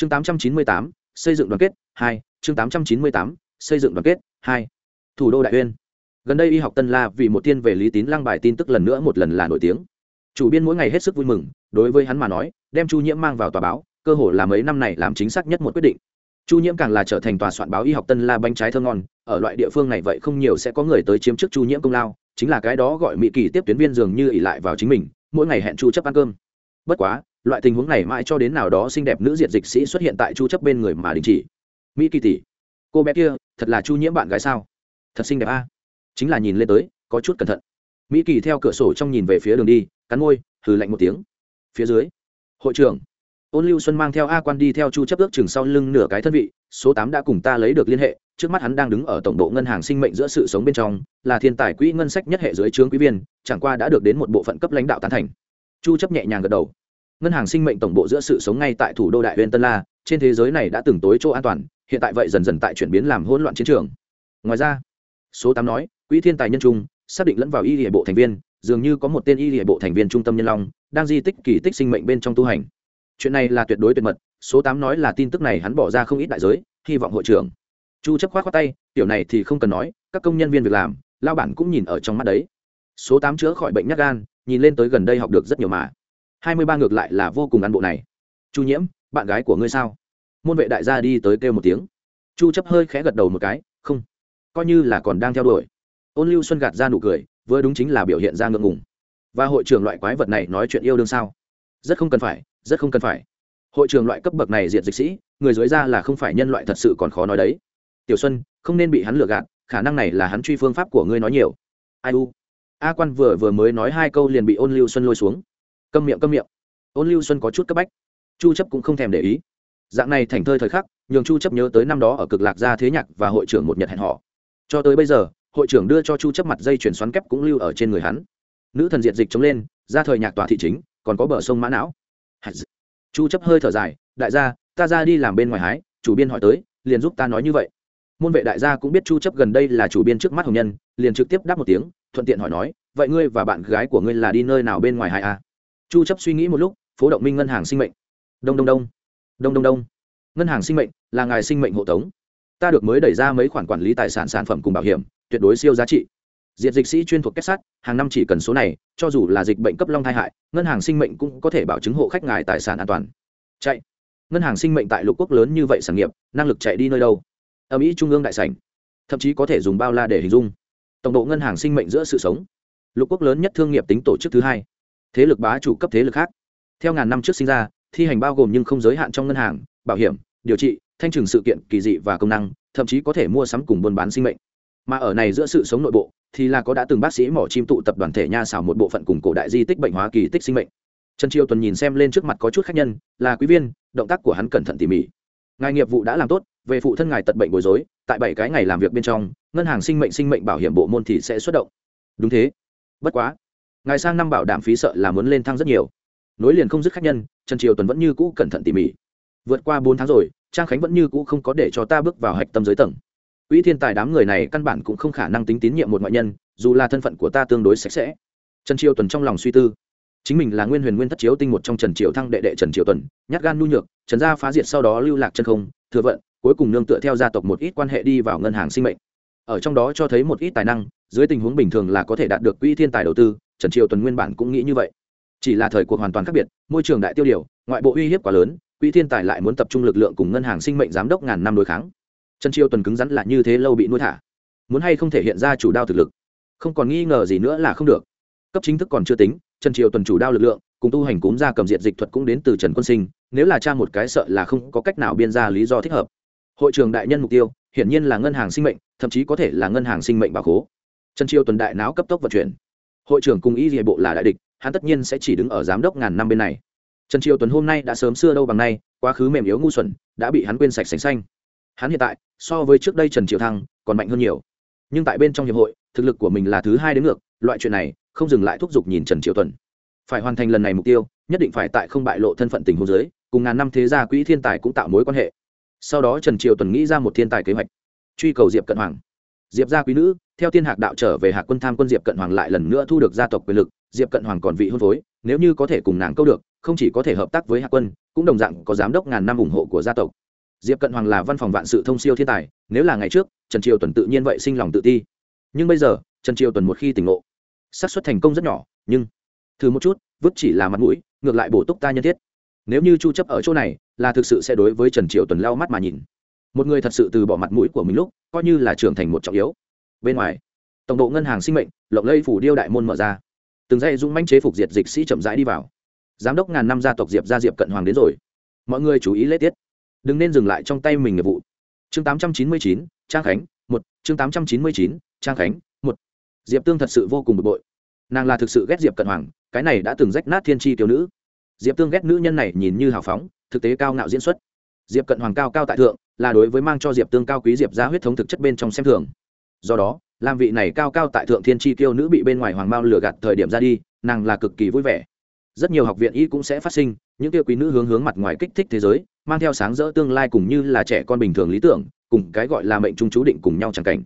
chương tám trăm chín mươi tám, xây dựng đoàn kết, hai, chương tám trăm chín mươi tám, xây dựng đoàn kết, hai. Thủ đô đại uyên. Gần đây y học tân la vì một tiên về lý tín lăng bài tin tức lần nữa một lần là nổi tiếng. Chủ biên mỗi ngày hết sức vui mừng, đối với hắn mà nói, đem chu nhiễm mang vào tòa báo, cơ hội là mấy năm này làm chính xác nhất một quyết định. Chu nhiễm càng là trở thành tòa soạn báo y học tân la bánh trái thơ ngon, ở loại địa phương này vậy không nhiều sẽ có người tới chiếm chức chu nhiễm công lao, chính là cái đó gọi mỹ kỳ tiếp tuyến viên dường như ỉ lại vào chính mình, mỗi ngày hẹn chu chấp ăn cơm. Bất quá loại tình huống này mãi cho đến nào đó xinh đẹp nữ diệt dịch sĩ xuất hiện tại chu chấp bên người mà đình chỉ. Mỹ kỳ tỷ, cô bé kia, thật là chu nhiễm bạn gái sao? Thật xinh đẹp a. À? Chính là nhìn lên tới, có chút cẩn thận. Mỹ kỳ theo cửa sổ trong nhìn về phía đường đi, cắn môi, hừ lạnh một tiếng. Phía dưới, hội trưởng, ôn lưu xuân mang theo a quan đi theo chu chấp ước chừng sau lưng nửa cái thân vị, số 8 đã cùng ta lấy được liên hệ, trước mắt hắn đang đứng ở tổng bộ ngân hàng sinh mệnh giữa sự sống bên trong, là thiên tài quỹ ngân sách nhất hệ dưới trướng quý viên, chẳng qua đã được đến một bộ phận cấp lãnh đạo tán thành. Chu chấp nhẹ nhàng gật đầu ngân hàng sinh mệnh tổng bộ giữa sự sống ngay tại thủ đô đại huyện tân la, trên thế giới này đã từng tối chỗ an toàn, hiện tại vậy dần dần tại chuyển biến làm hỗn loạn chiến trường. Ngoài ra, số tám nói, quỹ thiên tài nhân trung xác định lẫn vào y địa bộ thành viên, dường như có một tên y địa bộ thành viên trung tâm nhân long, đang di tích kỳ tích sinh mệnh bên trong tu hành. Chuyện này là tuyệt đối tuyệt mật, số tám nói là tin tức này hắn bỏ ra không ít đại giới, hy vọng hội trưởng. Chu chấp khoát khoát tay, tiểu này thì không cần nói, các công nhân viên việc làm lao bản cũng nhìn ở trong mắt đấy. Số tám chữa khỏi bệnh nhát gan, nhìn lên tới gần đây học được rất nhiều mà hai mươi ba ngược lại là vô cùng ăn bộ này. Chu nhiễm, bạn gái của ngươi sao? Môn vệ đại gia đi tới kêu một tiếng. Chu chấp hơi khẽ gật đầu một cái, không, coi như là còn đang theo đuổi. Ôn lưu xuân gạt ra nụ cười, vừa đúng chính là biểu hiện ra ngượng ngùng. Và hội trưởng loại quái vật này nói chuyện yêu đương sao? Rất không cần phải, rất không cần phải. Hội trưởng loại cấp bậc này diện dịch sĩ, người dưới ra là không phải nhân loại thật sự còn khó nói đấy. Tiểu xuân, không nên bị hắn lừa gạt, khả năng này là hắn truy phương pháp của ngươi nói nhiều. Ai u. A quan vừa vừa mới nói hai câu liền bị ôn lưu xuân lôi xuống câm miệng câm miệng. Ôn lưu xuân có chút cấp bách. Chu chấp cũng không thèm để ý. Dạng này thành thơi thời khắc, nhường chu chấp nhớ tới năm đó ở cực lạc gia thế nhạc và hội trưởng một nhật hẹn họ cho tới bây giờ, hội trưởng đưa cho chu chấp mặt dây chuyển xoắn kép cũng lưu ở trên người hắn. Nữ thần diện dịch chống lên, ra thời nhạc tòa thị chính, còn có bờ sông mã não. Chu chấp hơi thở dài, đại gia, ta ra đi làm bên ngoài hái, chủ biên hỏi tới, liền giúp ta nói như vậy. Môn vệ đại gia cũng biết chu chấp gần đây là chủ biên trước mắt hồng nhân, liền trực tiếp đáp một tiếng, thuận tiện hỏi nói, vậy ngươi và bạn gái của ngươi là đi nơi nào bên ngoài hái à? Chu chấp suy nghĩ một lúc, phố động minh ngân hàng sinh mệnh. Đông đông đông. Đông đông đông. Ngân hàng sinh mệnh là ngài sinh mệnh hộ tống. Ta được mới đẩy ra mấy khoản quản lý tài sản sản phẩm cùng bảo hiểm, tuyệt đối siêu giá trị. Diệt dịch sĩ chuyên thuộc kết sắt hàng năm chỉ cần số này, cho dù là dịch bệnh cấp long thai hại, ngân hàng sinh mệnh cũng có thể bảo chứng hộ khách ngài tài sản an toàn. Chạy. Ngân hàng sinh mệnh tại lục quốc lớn như vậy sản nghiệp, năng lực chạy đi nơi đâu? Ở mỹ trung ương đại sảnh. Thậm chí có thể dùng bao la để hình dung. Tổng độ ngân hàng sinh mệnh giữa sự sống. Lục quốc lớn nhất thương nghiệp tính tổ chức thứ hai thế lực bá chủ cấp thế lực khác. Theo ngàn năm trước sinh ra, thi hành bao gồm nhưng không giới hạn trong ngân hàng, bảo hiểm, điều trị, thanh trừng sự kiện, kỳ dị và công năng, thậm chí có thể mua sắm cùng buôn bán sinh mệnh. Mà ở này giữa sự sống nội bộ, thì là có đã từng bác sĩ mỏ chim tụ tập đoàn thể nha xảo một bộ phận cùng cổ đại di tích bệnh hóa kỳ tích sinh mệnh. Trần triều tuần nhìn xem lên trước mặt có chút khách nhân, là quý viên, động tác của hắn cẩn thận tỉ mỉ. Ngài nghiệp vụ đã làm tốt, về phụ thân ngài tật bệnh bối rối, tại bảy cái ngày làm việc bên trong, ngân hàng sinh mệnh sinh mệnh bảo hiểm bộ môn thì sẽ xuất động. Đúng thế. Bất quá ngài sang năm bảo đảm phí sợ là muốn lên thăng rất nhiều nối liền không dứt khách nhân trần triều tuần vẫn như cũ cẩn thận tỉ mỉ vượt qua bốn tháng rồi trang khánh vẫn như cũ không có để cho ta bước vào hạch tâm giới tầng Quỹ thiên tài đám người này căn bản cũng không khả năng tính tín nhiệm một ngoại nhân, dù là thân phận của ta tương đối sạch sẽ. Trần Triều Tuần trong lòng suy tư, chính mình là Nguyên Huyền Nguyên thất chiếu tinh một trong Trần Triều Thăng đệ đệ Trần Triều Tuần, nhát gan nhu nhược, Trần gia phá diệt sau đó lưu lạc chân không, thừa vận, cuối cùng nương tựa theo gia tộc một ít quan hệ đi vào ngân hàng sinh mệnh. Ở trong đó cho thấy một ít tài năng, dưới tình huống bình thường là có thể đạt được quỹ thiên tài đầu tư, Trần Triều Tuần nguyên bản cũng nghĩ như vậy. Chỉ là thời cuộc hoàn toàn khác biệt, môi trường đại tiêu điều, ngoại bộ uy hiếp quá lớn, quỹ thiên tài lại muốn tập trung lực lượng cùng ngân hàng sinh mệnh giám đốc ngàn năm đối kháng. Trần triều tuần cứng rắn là như thế lâu bị nuôi thả. Muốn hay không thể hiện ra chủ đao thực lực? Không còn nghi ngờ gì nữa là không được. Cấp chính thức còn chưa tính trần triều tuần chủ đao lực lượng cùng tu hành cúm ra cầm diện dịch thuật cũng đến từ trần quân sinh nếu là cha một cái sợ là không có cách nào biên ra lý do thích hợp. Hội trường đại nhân mục tiêu hiển nhiên là ngân hàng sinh mệnh thậm chí có thể là ngân hàng sinh mệnh bảo khố. Trần triều tuần đại não cấp tốc vận chuyển hội trưởng cùng y địa bộ là đại địch, hắn tất nhiên sẽ chỉ đứng ở giám đốc ngàn năm bên này. Trần triều tuần hôm nay đã sớm xưa đâu bằng nay, quá khứ mềm yếu ngu xuẩn, đã bị hắn quên sạch sành xanh. Hắn hiện tại, so với trước đây trần triệu thăng, còn mạnh hơn nhiều. Nhưng tại bên trong hiệp hội, thực lực của mình là thứ hai đến ngược, loại chuyện này, không dừng lại thúc giục nhìn trần triệu tuần phải hoàn thành lần này mục tiêu, nhất định phải tại không bại lộ thân phận tình huống giới cùng ngàn năm thế gia quỹ thiên tài cũng tạo mối quan hệ. Sau đó trần triệu tuần nghĩ ra một thiên tài kế hoạch, truy cầu diệp cận hoàng diệp gia quý nữ, theo thiên hạc đạo trở về hạc quân tham quân diệp cận hoàng lại lần nữa thu được gia tộc quyền lực, diệp cận hoàng còn vị hôn phối, nếu như có thể cùng nàng câu được, không chỉ có thể hợp tác với hạ quân, cũng đồng dạng có giám đốc ngàn năm ủng hộ của gia tộc. Diệp cận hoàng là văn phòng vạn sự thông siêu thiên tài, nếu là ngày trước, trần triều tuần tự nhiên vậy sinh lòng tự ti. Nhưng bây giờ, trần triều tuần một khi tỉnh ngộ, xác suất thành công rất nhỏ, nhưng thử một chút, vứt chỉ là mặt mũi, ngược lại bổ túc ta nhân thiết. Nếu như chu chấp ở chỗ này, là thực sự sẽ đối với trần triều tuần lau mắt mà nhìn một người thật sự từ bỏ mặt mũi của mình lúc coi như là trưởng thành một trọng yếu. Bên ngoài tổng bộ ngân hàng sinh mệnh lộng lây phủ điêu đại môn mở ra. Từng dây dũng manh chế phục diệt dịch sĩ chậm rãi đi vào. Giám đốc ngàn năm gia tộc diệp gia diệp cận hoàng đến rồi. Mọi người chú ý lễ tiết. Đừng nên dừng lại trong tay mình nghiệp vụ. Chương 899, trang khánh một. Chương 899, trang khánh một. Diệp tương thật sự vô cùng bực bội. Nàng là thực sự ghét diệp cận hoàng cái này đã từng rách nát thiên tri tiểu nữ. Diệp tương ghét nữ nhân này nhìn như hào phóng thực tế cao ngạo diễn xuất. Diệp cận hoàng cao cao tại thượng là đối với mang cho diệp tương cao quý diệp ra huyết thống thực chất bên trong xem thường. Do đó làm vị này cao cao tại thượng thiên tri tiêu nữ bị bên ngoài hoàng mao lừa gạt thời điểm ra đi, nàng là cực kỳ vui vẻ. Rất nhiều học viện y cũng sẽ phát sinh, những tiêu quý nữ hướng hướng mặt ngoài kích thích thế giới, mang theo sáng rỡ tương lai cùng như là trẻ con bình thường lý tưởng, cùng cái gọi là mệnh trung chú định cùng nhau chẳng cảnh.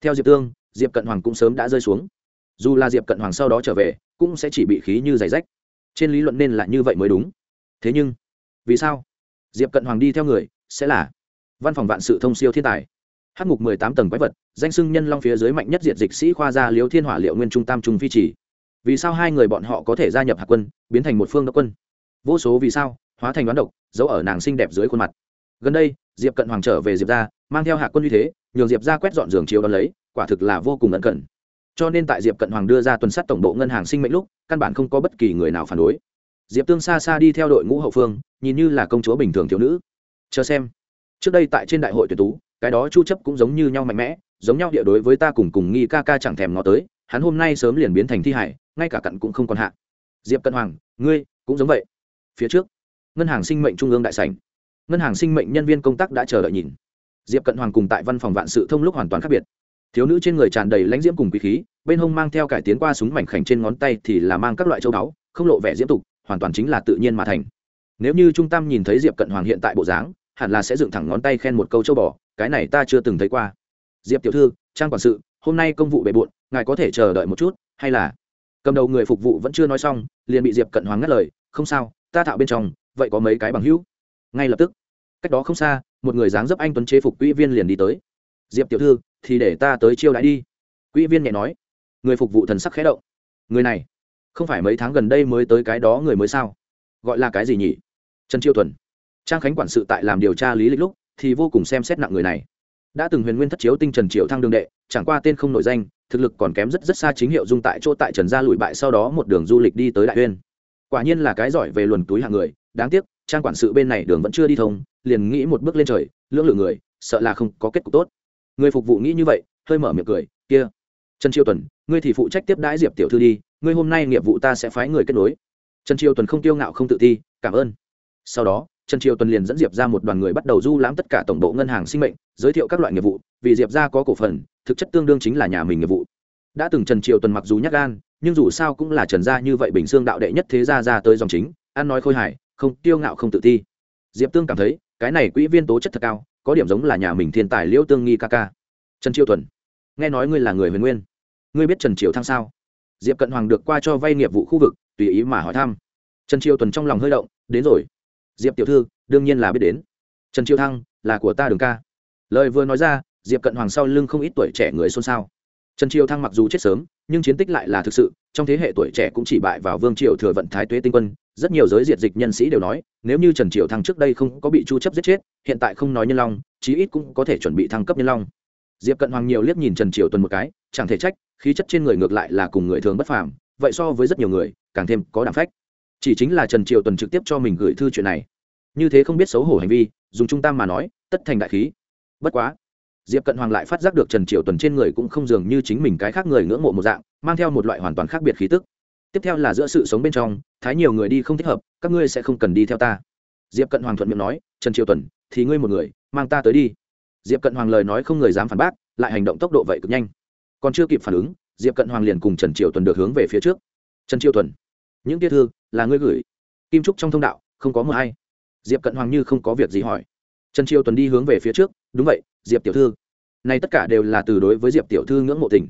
Theo diệp tương, diệp cận hoàng cũng sớm đã rơi xuống. Dù là diệp cận hoàng sau đó trở về, cũng sẽ chỉ bị khí như giày rách. Trên lý luận nên là như vậy mới đúng. Thế nhưng, vì sao? Diệp cận hoàng đi theo người, sẽ là văn phòng vạn sự thông siêu thiên tài. Hát mục mười tám tầng quái vật, danh sưng nhân long phía dưới mạnh nhất diệt dịch sĩ khoa gia liếu thiên hỏa liệu nguyên trung tam trung phi chỉ. Vì sao hai người bọn họ có thể gia nhập hạt quân, biến thành một phương đốc quân? Vô số vì sao, hóa thành đoán độc, giấu ở nàng xinh đẹp dưới khuôn mặt. Gần đây, diệp cận hoàng trở về diệp ra mang theo hạ quân như thế, nhường diệp ra quét dọn giường chiếu đón lấy, quả thực là vô cùng ẩn cẩn cho nên tại diệp cận hoàng đưa ra tuần sát tổng bộ ngân hàng sinh mệnh lúc, căn bản không có bất kỳ người nào phản đối. Diệp tương xa xa đi theo đội ngũ hậu phương, nhìn như là công chúa bình thường thiếu nữ. Chờ xem trước đây tại trên đại hội tuyển tú, cái đó chu chấp cũng giống như nhau mạnh mẽ, giống nhau địa đối với ta cùng cùng nghi ca ca chẳng thèm nó tới, hắn hôm nay sớm liền biến thành thi hải ngay cả cặn cũng không còn hạ. Diệp cận hoàng, ngươi cũng giống vậy. Phía trước, ngân hàng sinh mệnh trung ương đại sảnh. Ngân hàng sinh mệnh nhân viên công tác đã chờ đợi nhìn. Diệp cận hoàng cùng tại văn phòng vạn sự thông lúc hoàn toàn khác biệt. Thiếu nữ trên người tràn đầy lãnh diễm cùng quý khí, bên hông mang theo cải tiến qua súng mảnh khảnh trên ngón tay thì là mang các loại châu báu, không lộ vẻ diễm tục, hoàn toàn chính là tự nhiên mà thành. Nếu như trung tâm nhìn thấy diệp cận hoàng hiện tại bộ dáng hẳn là sẽ dựng thẳng ngón tay khen một câu châu bò, cái này ta chưa từng thấy qua. Diệp tiểu thư, trang quản sự, hôm nay công vụ bề bộn, ngài có thể chờ đợi một chút, hay là? Cầm đầu người phục vụ vẫn chưa nói xong, liền bị diệp cận hoàng ngắt lời, không sao, ta thạo bên trong, vậy có mấy cái bằng hữu? Ngay lập tức, cách đó không xa, một người dáng dấp anh tuấn chế phục quỹ viên liền đi tới. Diệp tiểu thư, thì để ta tới chiêu đãi đi. Quỹ viên nhẹ nói. Người phục vụ thần sắc khẽ động. Người này, không phải mấy tháng gần đây mới tới cái đó người mới sao? Gọi là cái gì nhỉ? Trần chiêu tuần trang khánh quản sự tại làm điều tra lý lịch lúc, thì vô cùng xem xét nặng người này. Đã từng huyền nguyên thất chiếu tinh trần triệu thăng đường đệ, chẳng qua tên không nổi danh, thực lực còn kém rất rất xa chính hiệu dung tại chỗ tại trần gia lùi bại sau đó một đường du lịch đi tới đại uyên. Quả nhiên là cái giỏi về luồn túi hạng người, đáng tiếc, trang quản sự bên này đường vẫn chưa đi thông, liền nghĩ một bước lên trời, lưỡng lự người, sợ là không có kết cục tốt. Người phục vụ nghĩ như vậy, hơi mở miệng cười, kia, trần Triệu tuần, ngươi thì phụ trách tiếp đãi diệp tiểu thư đi, ngươi hôm nay nghiệp vụ ta sẽ phái người kết nối. Trần Triệu tuần không tiêu ngạo không tự ti, cảm ơn. Sau đó trần triều tuần liền dẫn diệp ra một đoàn người bắt đầu du lãm tất cả tổng bộ ngân hàng sinh mệnh, giới thiệu các loại nghiệp vụ, vì diệp ra có cổ phần, thực chất tương đương chính là nhà mình nghiệp vụ. Đã từng trần triều tuần mặc dù nhắc gan, nhưng dù sao cũng là trần gia như vậy bình xương đạo đệ nhất thế gia ra tới dòng chính, ăn nói khôi hài, không tiêu ngạo không tự ti. Diệp tương cảm thấy, cái này quỹ viên tố chất thật cao, có điểm giống là nhà mình thiên tài liễu tương nghi ca ca. Trần triều tuần, nghe nói ngươi là người huyền nguyên. Ngươi biết trần triều thăng sao? Diệp cận hoàng được qua cho vay nghiệp vụ khu vực, tùy ý mà hỏi thăm. Trần triều tuần trong lòng hơi động, đến rồi diệp tiểu thư, đương nhiên là biết đến. Trần Triệu thăng, là của ta đường ca. Lời vừa nói ra, diệp cận hoàng sau lưng không ít tuổi trẻ người xôn xao. Trần Triệu thăng mặc dù chết sớm, nhưng chiến tích lại là thực sự, trong thế hệ tuổi trẻ cũng chỉ bại vào vương triều thừa vận thái tuế tinh quân, rất nhiều giới diệt dịch nhân sĩ đều nói, nếu như trần Triệu thăng trước đây không có bị chu chấp giết chết, hiện tại không nói nhân long, chí ít cũng có thể chuẩn bị thăng cấp nhân long. Diệp cận hoàng nhiều liếc nhìn trần Triệu tuần một cái, chẳng thể trách, khí chất trên người ngược lại là cùng người thường bất phàm, vậy so với rất nhiều người, càng thêm có đảm phách chỉ chính là trần triều tuần trực tiếp cho mình gửi thư chuyện này. Như thế không biết xấu hổ hành vi, dùng trung tam mà nói, tất thành đại khí. Bất quá, diệp cận hoàng lại phát giác được trần triều tuần trên người cũng không dường như chính mình cái khác người ngưỡng mộ một dạng, mang theo một loại hoàn toàn khác biệt khí tức. Tiếp theo là giữa sự sống bên trong, thái nhiều người đi không thích hợp, các ngươi sẽ không cần đi theo ta. Diệp cận hoàng thuận miệng nói, trần triều tuần, thì ngươi một người, mang ta tới đi. Diệp cận hoàng lời nói không người dám phản bác, lại hành động tốc độ vậy cực nhanh. Còn chưa kịp phản ứng, diệp cận hoàng liền cùng trần triều tuần được hướng về phía trước. Trần triều tuần những tiết thư là ngươi gửi. Kim trúc trong thông đạo, không có mờ hay diệp cận hoàng như không có việc gì hỏi. Trần triều tuần đi hướng về phía trước, đúng vậy, diệp tiểu thư. Này tất cả đều là từ đối với diệp tiểu thư ngưỡng mộ tình.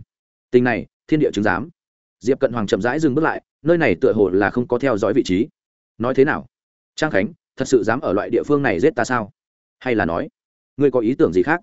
Tình này, thiên địa chứng giám. Diệp cận hoàng chậm rãi dừng bước lại, nơi này tựa hồ là không có theo dõi vị trí. Nói thế nào? Trang khánh, thật sự dám ở loại địa phương này giết ta sao? Hay là nói, ngươi có ý tưởng gì khác?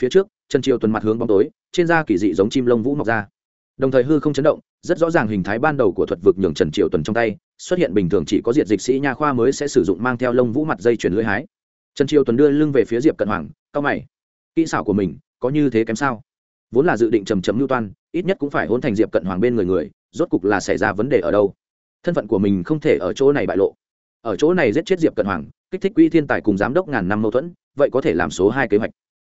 Phía trước, trần triều tuần mặt hướng bóng tối, trên da kỳ dị giống chim lông vũ mọc ra đồng thời hư không chấn động, rất rõ ràng hình thái ban đầu của thuật vực nhường trần Triệu tuần trong tay, xuất hiện bình thường chỉ có diệt dịch sĩ nha khoa mới sẽ sử dụng mang theo lông vũ mặt dây chuyển lưỡi hái. Trần Triệu tuần đưa lưng về phía diệp cận hoàng, cao mày, kỹ xảo của mình có như thế kém sao? Vốn là dự định trầm trầm mưu toan, ít nhất cũng phải hôn thành diệp cận hoàng bên người người, rốt cục là xảy ra vấn đề ở đâu? Thân phận của mình không thể ở chỗ này bại lộ. Ở chỗ này giết chết diệp cận hoàng, kích thích quỹ thiên tài cùng giám đốc ngàn năm mâu thuẫn, vậy có thể làm số hai kế hoạch.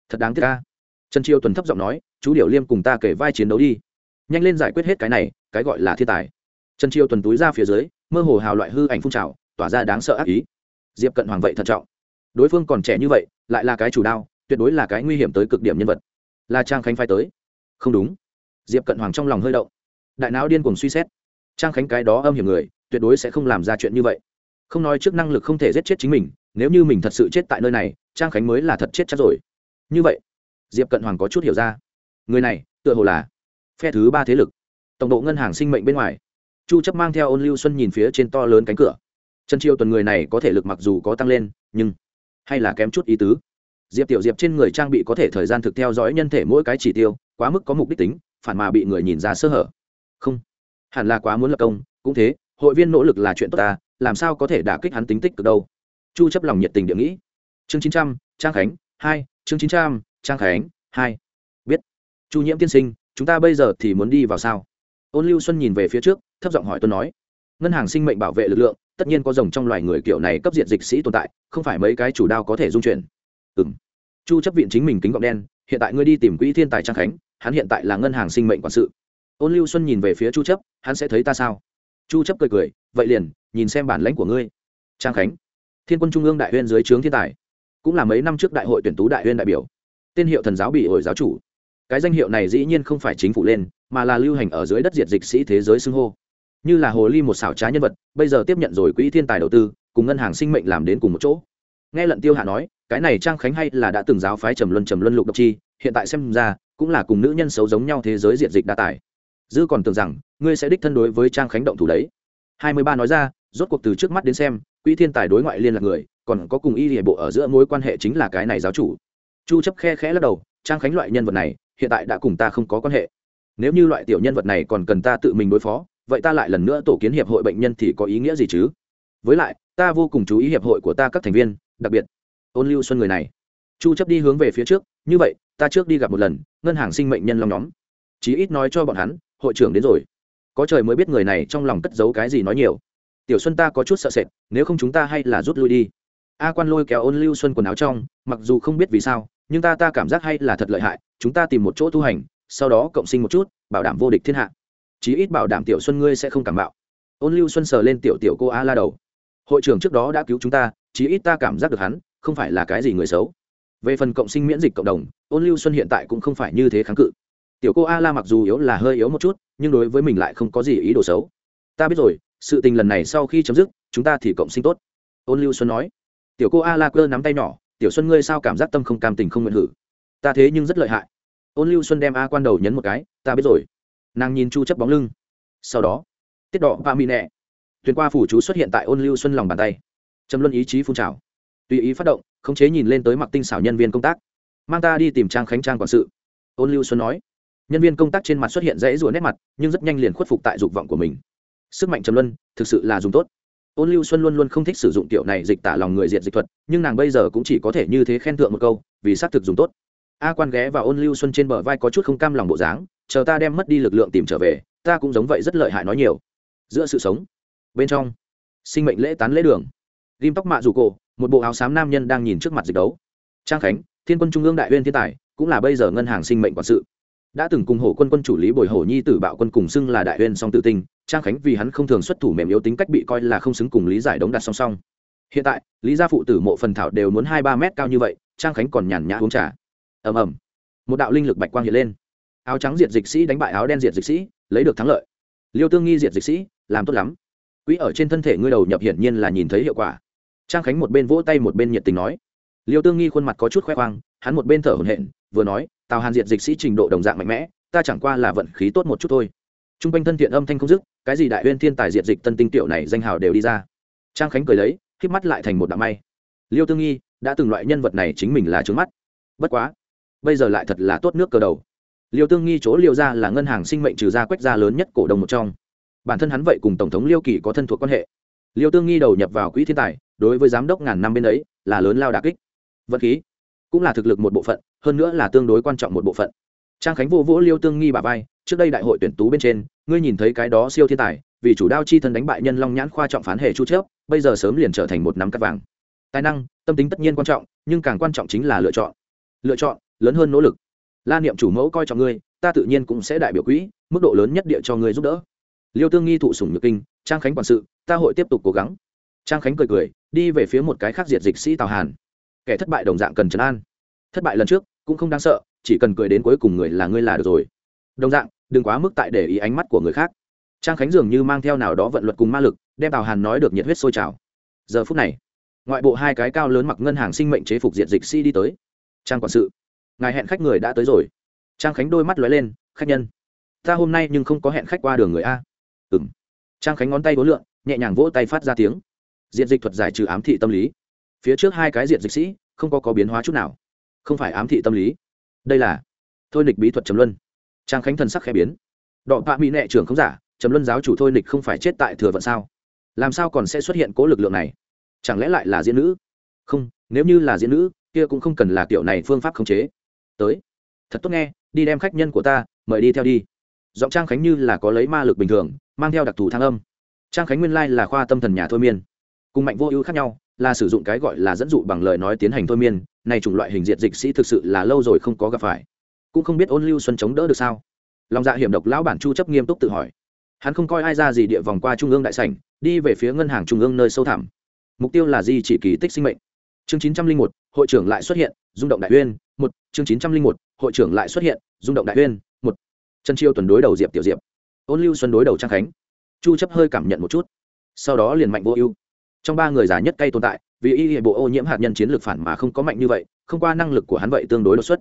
Thật đáng tiếc ca trần triều tuần thấp giọng nói, chú điểu liêm cùng ta kể vai chiến đấu đi nhanh lên giải quyết hết cái này, cái gọi là thiên tài. Trần triều tuần túi ra phía dưới, mơ hồ hào loại hư ảnh phun trào, tỏa ra đáng sợ ác ý. Diệp cận hoàng vậy thận trọng. Đối phương còn trẻ như vậy, lại là cái chủ đao, tuyệt đối là cái nguy hiểm tới cực điểm nhân vật. Là trang khánh phai tới. Không đúng. Diệp cận hoàng trong lòng hơi động. Đại não điên cuồng suy xét. Trang khánh cái đó âm hiểm người, tuyệt đối sẽ không làm ra chuyện như vậy. Không nói trước năng lực không thể giết chết chính mình, nếu như mình thật sự chết tại nơi này, trang khánh mới là thật chết chắc rồi. Như vậy, diệp cận hoàng có chút hiểu ra. Người này, tựa hồ là phe thứ ba thế lực. Tổng độ ngân hàng sinh mệnh bên ngoài. Chu chấp mang theo ôn lưu xuân nhìn phía trên to lớn cánh cửa. Trần triều tuần người này có thể lực mặc dù có tăng lên nhưng hay là kém chút ý tứ. Diệp tiểu diệp trên người trang bị có thể thời gian thực theo dõi nhân thể mỗi cái chỉ tiêu quá mức có mục đích tính phản mà bị người nhìn ra sơ hở. Không hẳn là quá muốn lập công cũng thế hội viên nỗ lực là chuyện tốt ta làm sao có thể đả kích hắn tính tích cực đâu. Chu chấp lòng nhiệt tình địa nghĩ. Chương 900, trang khánh hai chương 900, trang khánh hai. Biết. Chu nhiễm tiên sinh chúng ta bây giờ thì muốn đi vào sao? Ôn lưu xuân nhìn về phía trước, thấp giọng hỏi tôi nói. Ngân hàng sinh mệnh bảo vệ lực lượng, tất nhiên có rồng trong loài người kiểu này cấp diện dịch sĩ tồn tại, không phải mấy cái chủ đao có thể dung chuyển. Ừ m chu chấp viện chính mình kính gọng đen, hiện tại ngươi đi tìm quỹ thiên tài trang khánh, hắn hiện tại là ngân hàng sinh mệnh quản sự. Ôn lưu xuân nhìn về phía chu chấp, hắn sẽ thấy ta sao? Chu chấp cười cười, vậy liền, nhìn xem bản lãnh của ngươi. Trang khánh. Thiên quân trung ương đại huyên dưới trướng thiên tài. Cũng là mấy năm trước đại hội tuyển tú đại huyên đại biểu. Tên hiệu thần giáo bị hội giáo chủ cái danh hiệu này dĩ nhiên không phải chính phủ lên, mà là lưu hành ở dưới đất diệt dịch sĩ thế giới xưng hô. Như là hồ ly một xảo trá nhân vật, bây giờ tiếp nhận rồi quỹ thiên tài đầu tư, cùng ngân hàng sinh mệnh làm đến cùng một chỗ. Nghe lận tiêu hạ nói, cái này trang khánh hay là đã từng giáo phái trầm luân trầm luân lục độc chi, hiện tại xem ra, cũng là cùng nữ nhân xấu giống nhau thế giới diện dịch đa tài. Dư còn tưởng rằng, ngươi sẽ đích thân đối với trang khánh động thủ đấy. Hai mươi ba nói ra, rốt cuộc từ trước mắt đến xem, quỹ thiên tài đối ngoại liên lạc người, còn có cùng y địa bộ ở giữa mối quan hệ chính là cái này giáo chủ. Chu chấp khe khẽ lắc đầu, trang khánh loại nhân vật này hiện tại đã cùng ta không có quan hệ. Nếu như loại tiểu nhân vật này còn cần ta tự mình đối phó, vậy ta lại lần nữa tổ kiến hiệp hội bệnh nhân thì có ý nghĩa gì chứ? Với lại, ta vô cùng chú ý hiệp hội của ta các thành viên, đặc biệt, ôn lưu xuân người này. Chu chấp đi hướng về phía trước, như vậy, ta trước đi gặp một lần, ngân hàng sinh mệnh nhân long nhóm. Chí ít nói cho bọn hắn, hội trưởng đến rồi. Có trời mới biết người này trong lòng cất giấu cái gì nói nhiều. Tiểu xuân ta có chút sợ sệt, nếu không chúng ta hay là rút lui đi. A quan lôi kéo ôn lưu xuân quần áo trong, mặc dù không biết vì sao nhưng ta ta cảm giác hay là thật lợi hại, chúng ta tìm một chỗ tu hành, sau đó cộng sinh một chút, bảo đảm vô địch thiên hạ. Chí ít bảo đảm tiểu xuân ngươi sẽ không cảm bạo ôn lưu xuân sờ lên tiểu tiểu cô a la đầu. Hội trưởng trước đó đã cứu chúng ta, chí ít ta cảm giác được hắn, không phải là cái gì người xấu. Về phần cộng sinh miễn dịch cộng đồng, ôn lưu xuân hiện tại cũng không phải như thế kháng cự. Tiểu cô a la mặc dù yếu là hơi yếu một chút, nhưng đối với mình lại không có gì ý đồ xấu. Ta biết rồi, sự tình lần này sau khi chấm dứt, chúng ta thì cộng sinh tốt. Ôn lưu xuân nói. Tiểu cô a la cơ nắm tay nhỏ tiểu xuân ngươi sao cảm giác tâm không cam tình không nguyện hử? Ta thế nhưng rất lợi hại. Ôn lưu xuân đem a quan đầu nhấn một cái, ta biết rồi. Nàng nhìn chu chấp bóng lưng. Sau đó, tiết đỏ và mị nẹ. Tuyền qua phủ chú xuất hiện tại ôn lưu xuân lòng bàn tay. Trầm luân ý chí phun trào. Tùy ý phát động, khống chế nhìn lên tới mặc tinh xảo nhân viên công tác. Mang ta đi tìm trang khánh trang quản sự. Ôn lưu xuân nói. Nhân viên công tác trên mặt xuất hiện dãy rùa nét mặt, nhưng rất nhanh liền khuất phục tại dục vọng của mình. Sức mạnh trầm luân thực sự là dùng tốt ôn lưu xuân luôn luôn không thích sử dụng tiểu này dịch tả lòng người diệt dịch thuật, nhưng nàng bây giờ cũng chỉ có thể như thế khen thượng một câu, vì xác thực dùng tốt. A quan ghé và ôn lưu xuân trên bờ vai có chút không cam lòng bộ dáng, chờ ta đem mất đi lực lượng tìm trở về, ta cũng giống vậy rất lợi hại nói nhiều. Giữa sự sống, bên trong, sinh mệnh lễ tán lễ đường. Ghim tóc mạ dù cổ, một bộ áo xám nam nhân đang nhìn trước mặt dịch đấu. Trang khánh, thiên quân trung ương đại huyên thiên tài, cũng là bây giờ ngân hàng sinh mệnh quản sự. Đã từng cùng hổ quân quân chủ lý bồi hổ nhi tử bạo quân cùng xưng là đại huyên song tự tinh trang khánh vì hắn không thường xuất thủ mềm yếu tính cách bị coi là không xứng cùng lý giải đống đặt song song. Hiện tại, lý gia phụ tử mộ phần thảo đều muốn hai ba mét cao như vậy, trang khánh còn nhàn nhã uống trà. Ầm ầm. Một đạo linh lực bạch quang hiện lên. Áo trắng diệt dịch sĩ đánh bại áo đen diệt dịch sĩ, lấy được thắng lợi. Liêu tương nghi diệt dịch sĩ, làm tốt lắm. Quỹ ở trên thân thể ngươi đầu nhập hiển nhiên là nhìn thấy hiệu quả. Trang khánh một bên vỗ tay một bên nhiệt tình nói. Liêu tương nghi khuôn mặt có chút khoe khoang, hắn một bên thở hổn hển, vừa nói, tào hàn diệt dịch sĩ trình độ đồng dạng mạnh mẽ, ta chẳng qua là vận khí tốt một chút thôi t r u n g quanh thân thiện âm thanh không dứt, cái gì đại huyên thiên tài diệt dịch tân tinh tiểu này danh hào đều đi ra. Trang khánh cười lấy k mắt lại thành một đạo may. Liêu tương nghi đã từng loại nhân vật này chính mình là trướng mắt. Bất quá, bây giờ lại thật là tốt nước cờ đầu. Liêu tương nghi chỗ liêu ra là ngân hàng sinh mệnh trừ ra quách gia lớn nhất cổ đông một trong. Bản thân hắn vậy cùng tổng thống liêu kỳ có thân thuộc quan hệ. Liêu tương nghi đầu nhập vào quỹ thiên tài, đối với giám đốc ngàn năm bên ấy là lớn lao đà kích. Vật khí cũng là thực lực một bộ phận, hơn nữa là tương đối quan trọng một bộ phận trang khánh vô vỗ liêu tương nghi bà vai, trước đây đại hội tuyển tú bên trên, ngươi nhìn thấy cái đó siêu thiên tài, vì chủ đao chi thân đánh bại nhân long nhãn khoa trọng phán hề chu chớp, bây giờ sớm liền trở thành một nắm cắt vàng. Tài năng, tâm tính tất nhiên quan trọng, nhưng càng quan trọng chính là lựa chọn. Lựa chọn, lớn hơn nỗ lực. La niệm chủ mẫu coi trọng ngươi, ta tự nhiên cũng sẽ đại biểu quỹ, mức độ lớn nhất địa cho ngươi giúp đỡ. Liêu tương nghi thụ sủng nhược kinh, trang khánh quản sự, ta hội tiếp tục cố gắng. Trang khánh cười cười, đi về phía một cái khác diệt dịch sĩ tào hàn. Kẻ thất bại đồng dạng cần trấn an. Thất bại lần trước, cũng không đáng sợ chỉ cần cười đến cuối cùng người là ngươi là được rồi. Đồng dạng, đừng quá mức tại để ý ánh mắt của người khác. Trang khánh dường như mang theo nào đó vận luật cùng ma lực, đem tào hàn nói được nhiệt huyết sôi trào. Giờ phút này, ngoại bộ hai cái cao lớn mặc ngân hàng sinh mệnh chế phục diện dịch sĩ đi tới. Trang quản sự, ngài hẹn khách người đã tới rồi. Trang khánh đôi mắt lóe lên, khách nhân, ta hôm nay nhưng không có hẹn khách qua đường người a. Ừ m trang khánh ngón tay vỗ lượn, nhẹ nhàng vỗ tay phát ra tiếng. Diện dịch thuật giải trừ ám thị tâm lý. Phía trước hai cái diện dịch sĩ, không có có biến hóa chút nào. Không phải ám thị tâm lý đây là thôi nịch bí thuật trầm luân. Trang khánh thần sắc khẽ biến. Đọ bạ mỹ nệ trưởng không giả, trầm luân giáo chủ thôi nịch không phải chết tại thừa vận sao? Làm sao còn sẽ xuất hiện cố lực lượng này? Chẳng lẽ lại là diễn nữ? Không, nếu như là diễn nữ, kia cũng không cần là kiểu này phương pháp khống chế. Tới. Thật tốt nghe, đi đem khách nhân của ta, mời đi theo đi. Giọng trang khánh như là có lấy ma lực bình thường, mang theo đặc thù thang âm. Trang khánh nguyên lai là khoa tâm thần nhà thôi miên. Cùng mạnh vô ưu khác nhau, là sử dụng cái gọi là dẫn dụ bằng lời nói tiến hành thôi miên này chủng loại hình diệt dịch sĩ thực sự là lâu rồi không có gặp phải. Cũng không biết ôn lưu xuân chống đỡ được sao? Lòng dạ hiểm độc lão bản chu chấp nghiêm túc tự hỏi. Hắn không coi ai ra gì địa vòng qua trung ương đại sảnh đi về phía ngân hàng trung ương nơi sâu thẳm. Mục tiêu là gì chỉ kỳ tích sinh mệnh. Chương 901, hội trưởng lại xuất hiện rung động đại uyên một chương 901, hội trưởng lại xuất hiện rung động đại uyên một. Chân chiêu tuần đối đầu diệp tiểu diệp. Ôn lưu xuân đối đầu trang khánh. Chu chấp hơi cảm nhận một chút. Sau đó liền mạnh vô ưu. Trong ba người già nhất cây tồn tại vì y hệ bộ ô nhiễm hạt nhân chiến lược phản mà không có mạnh như vậy, không qua năng lực của hắn vậy tương đối đột xuất.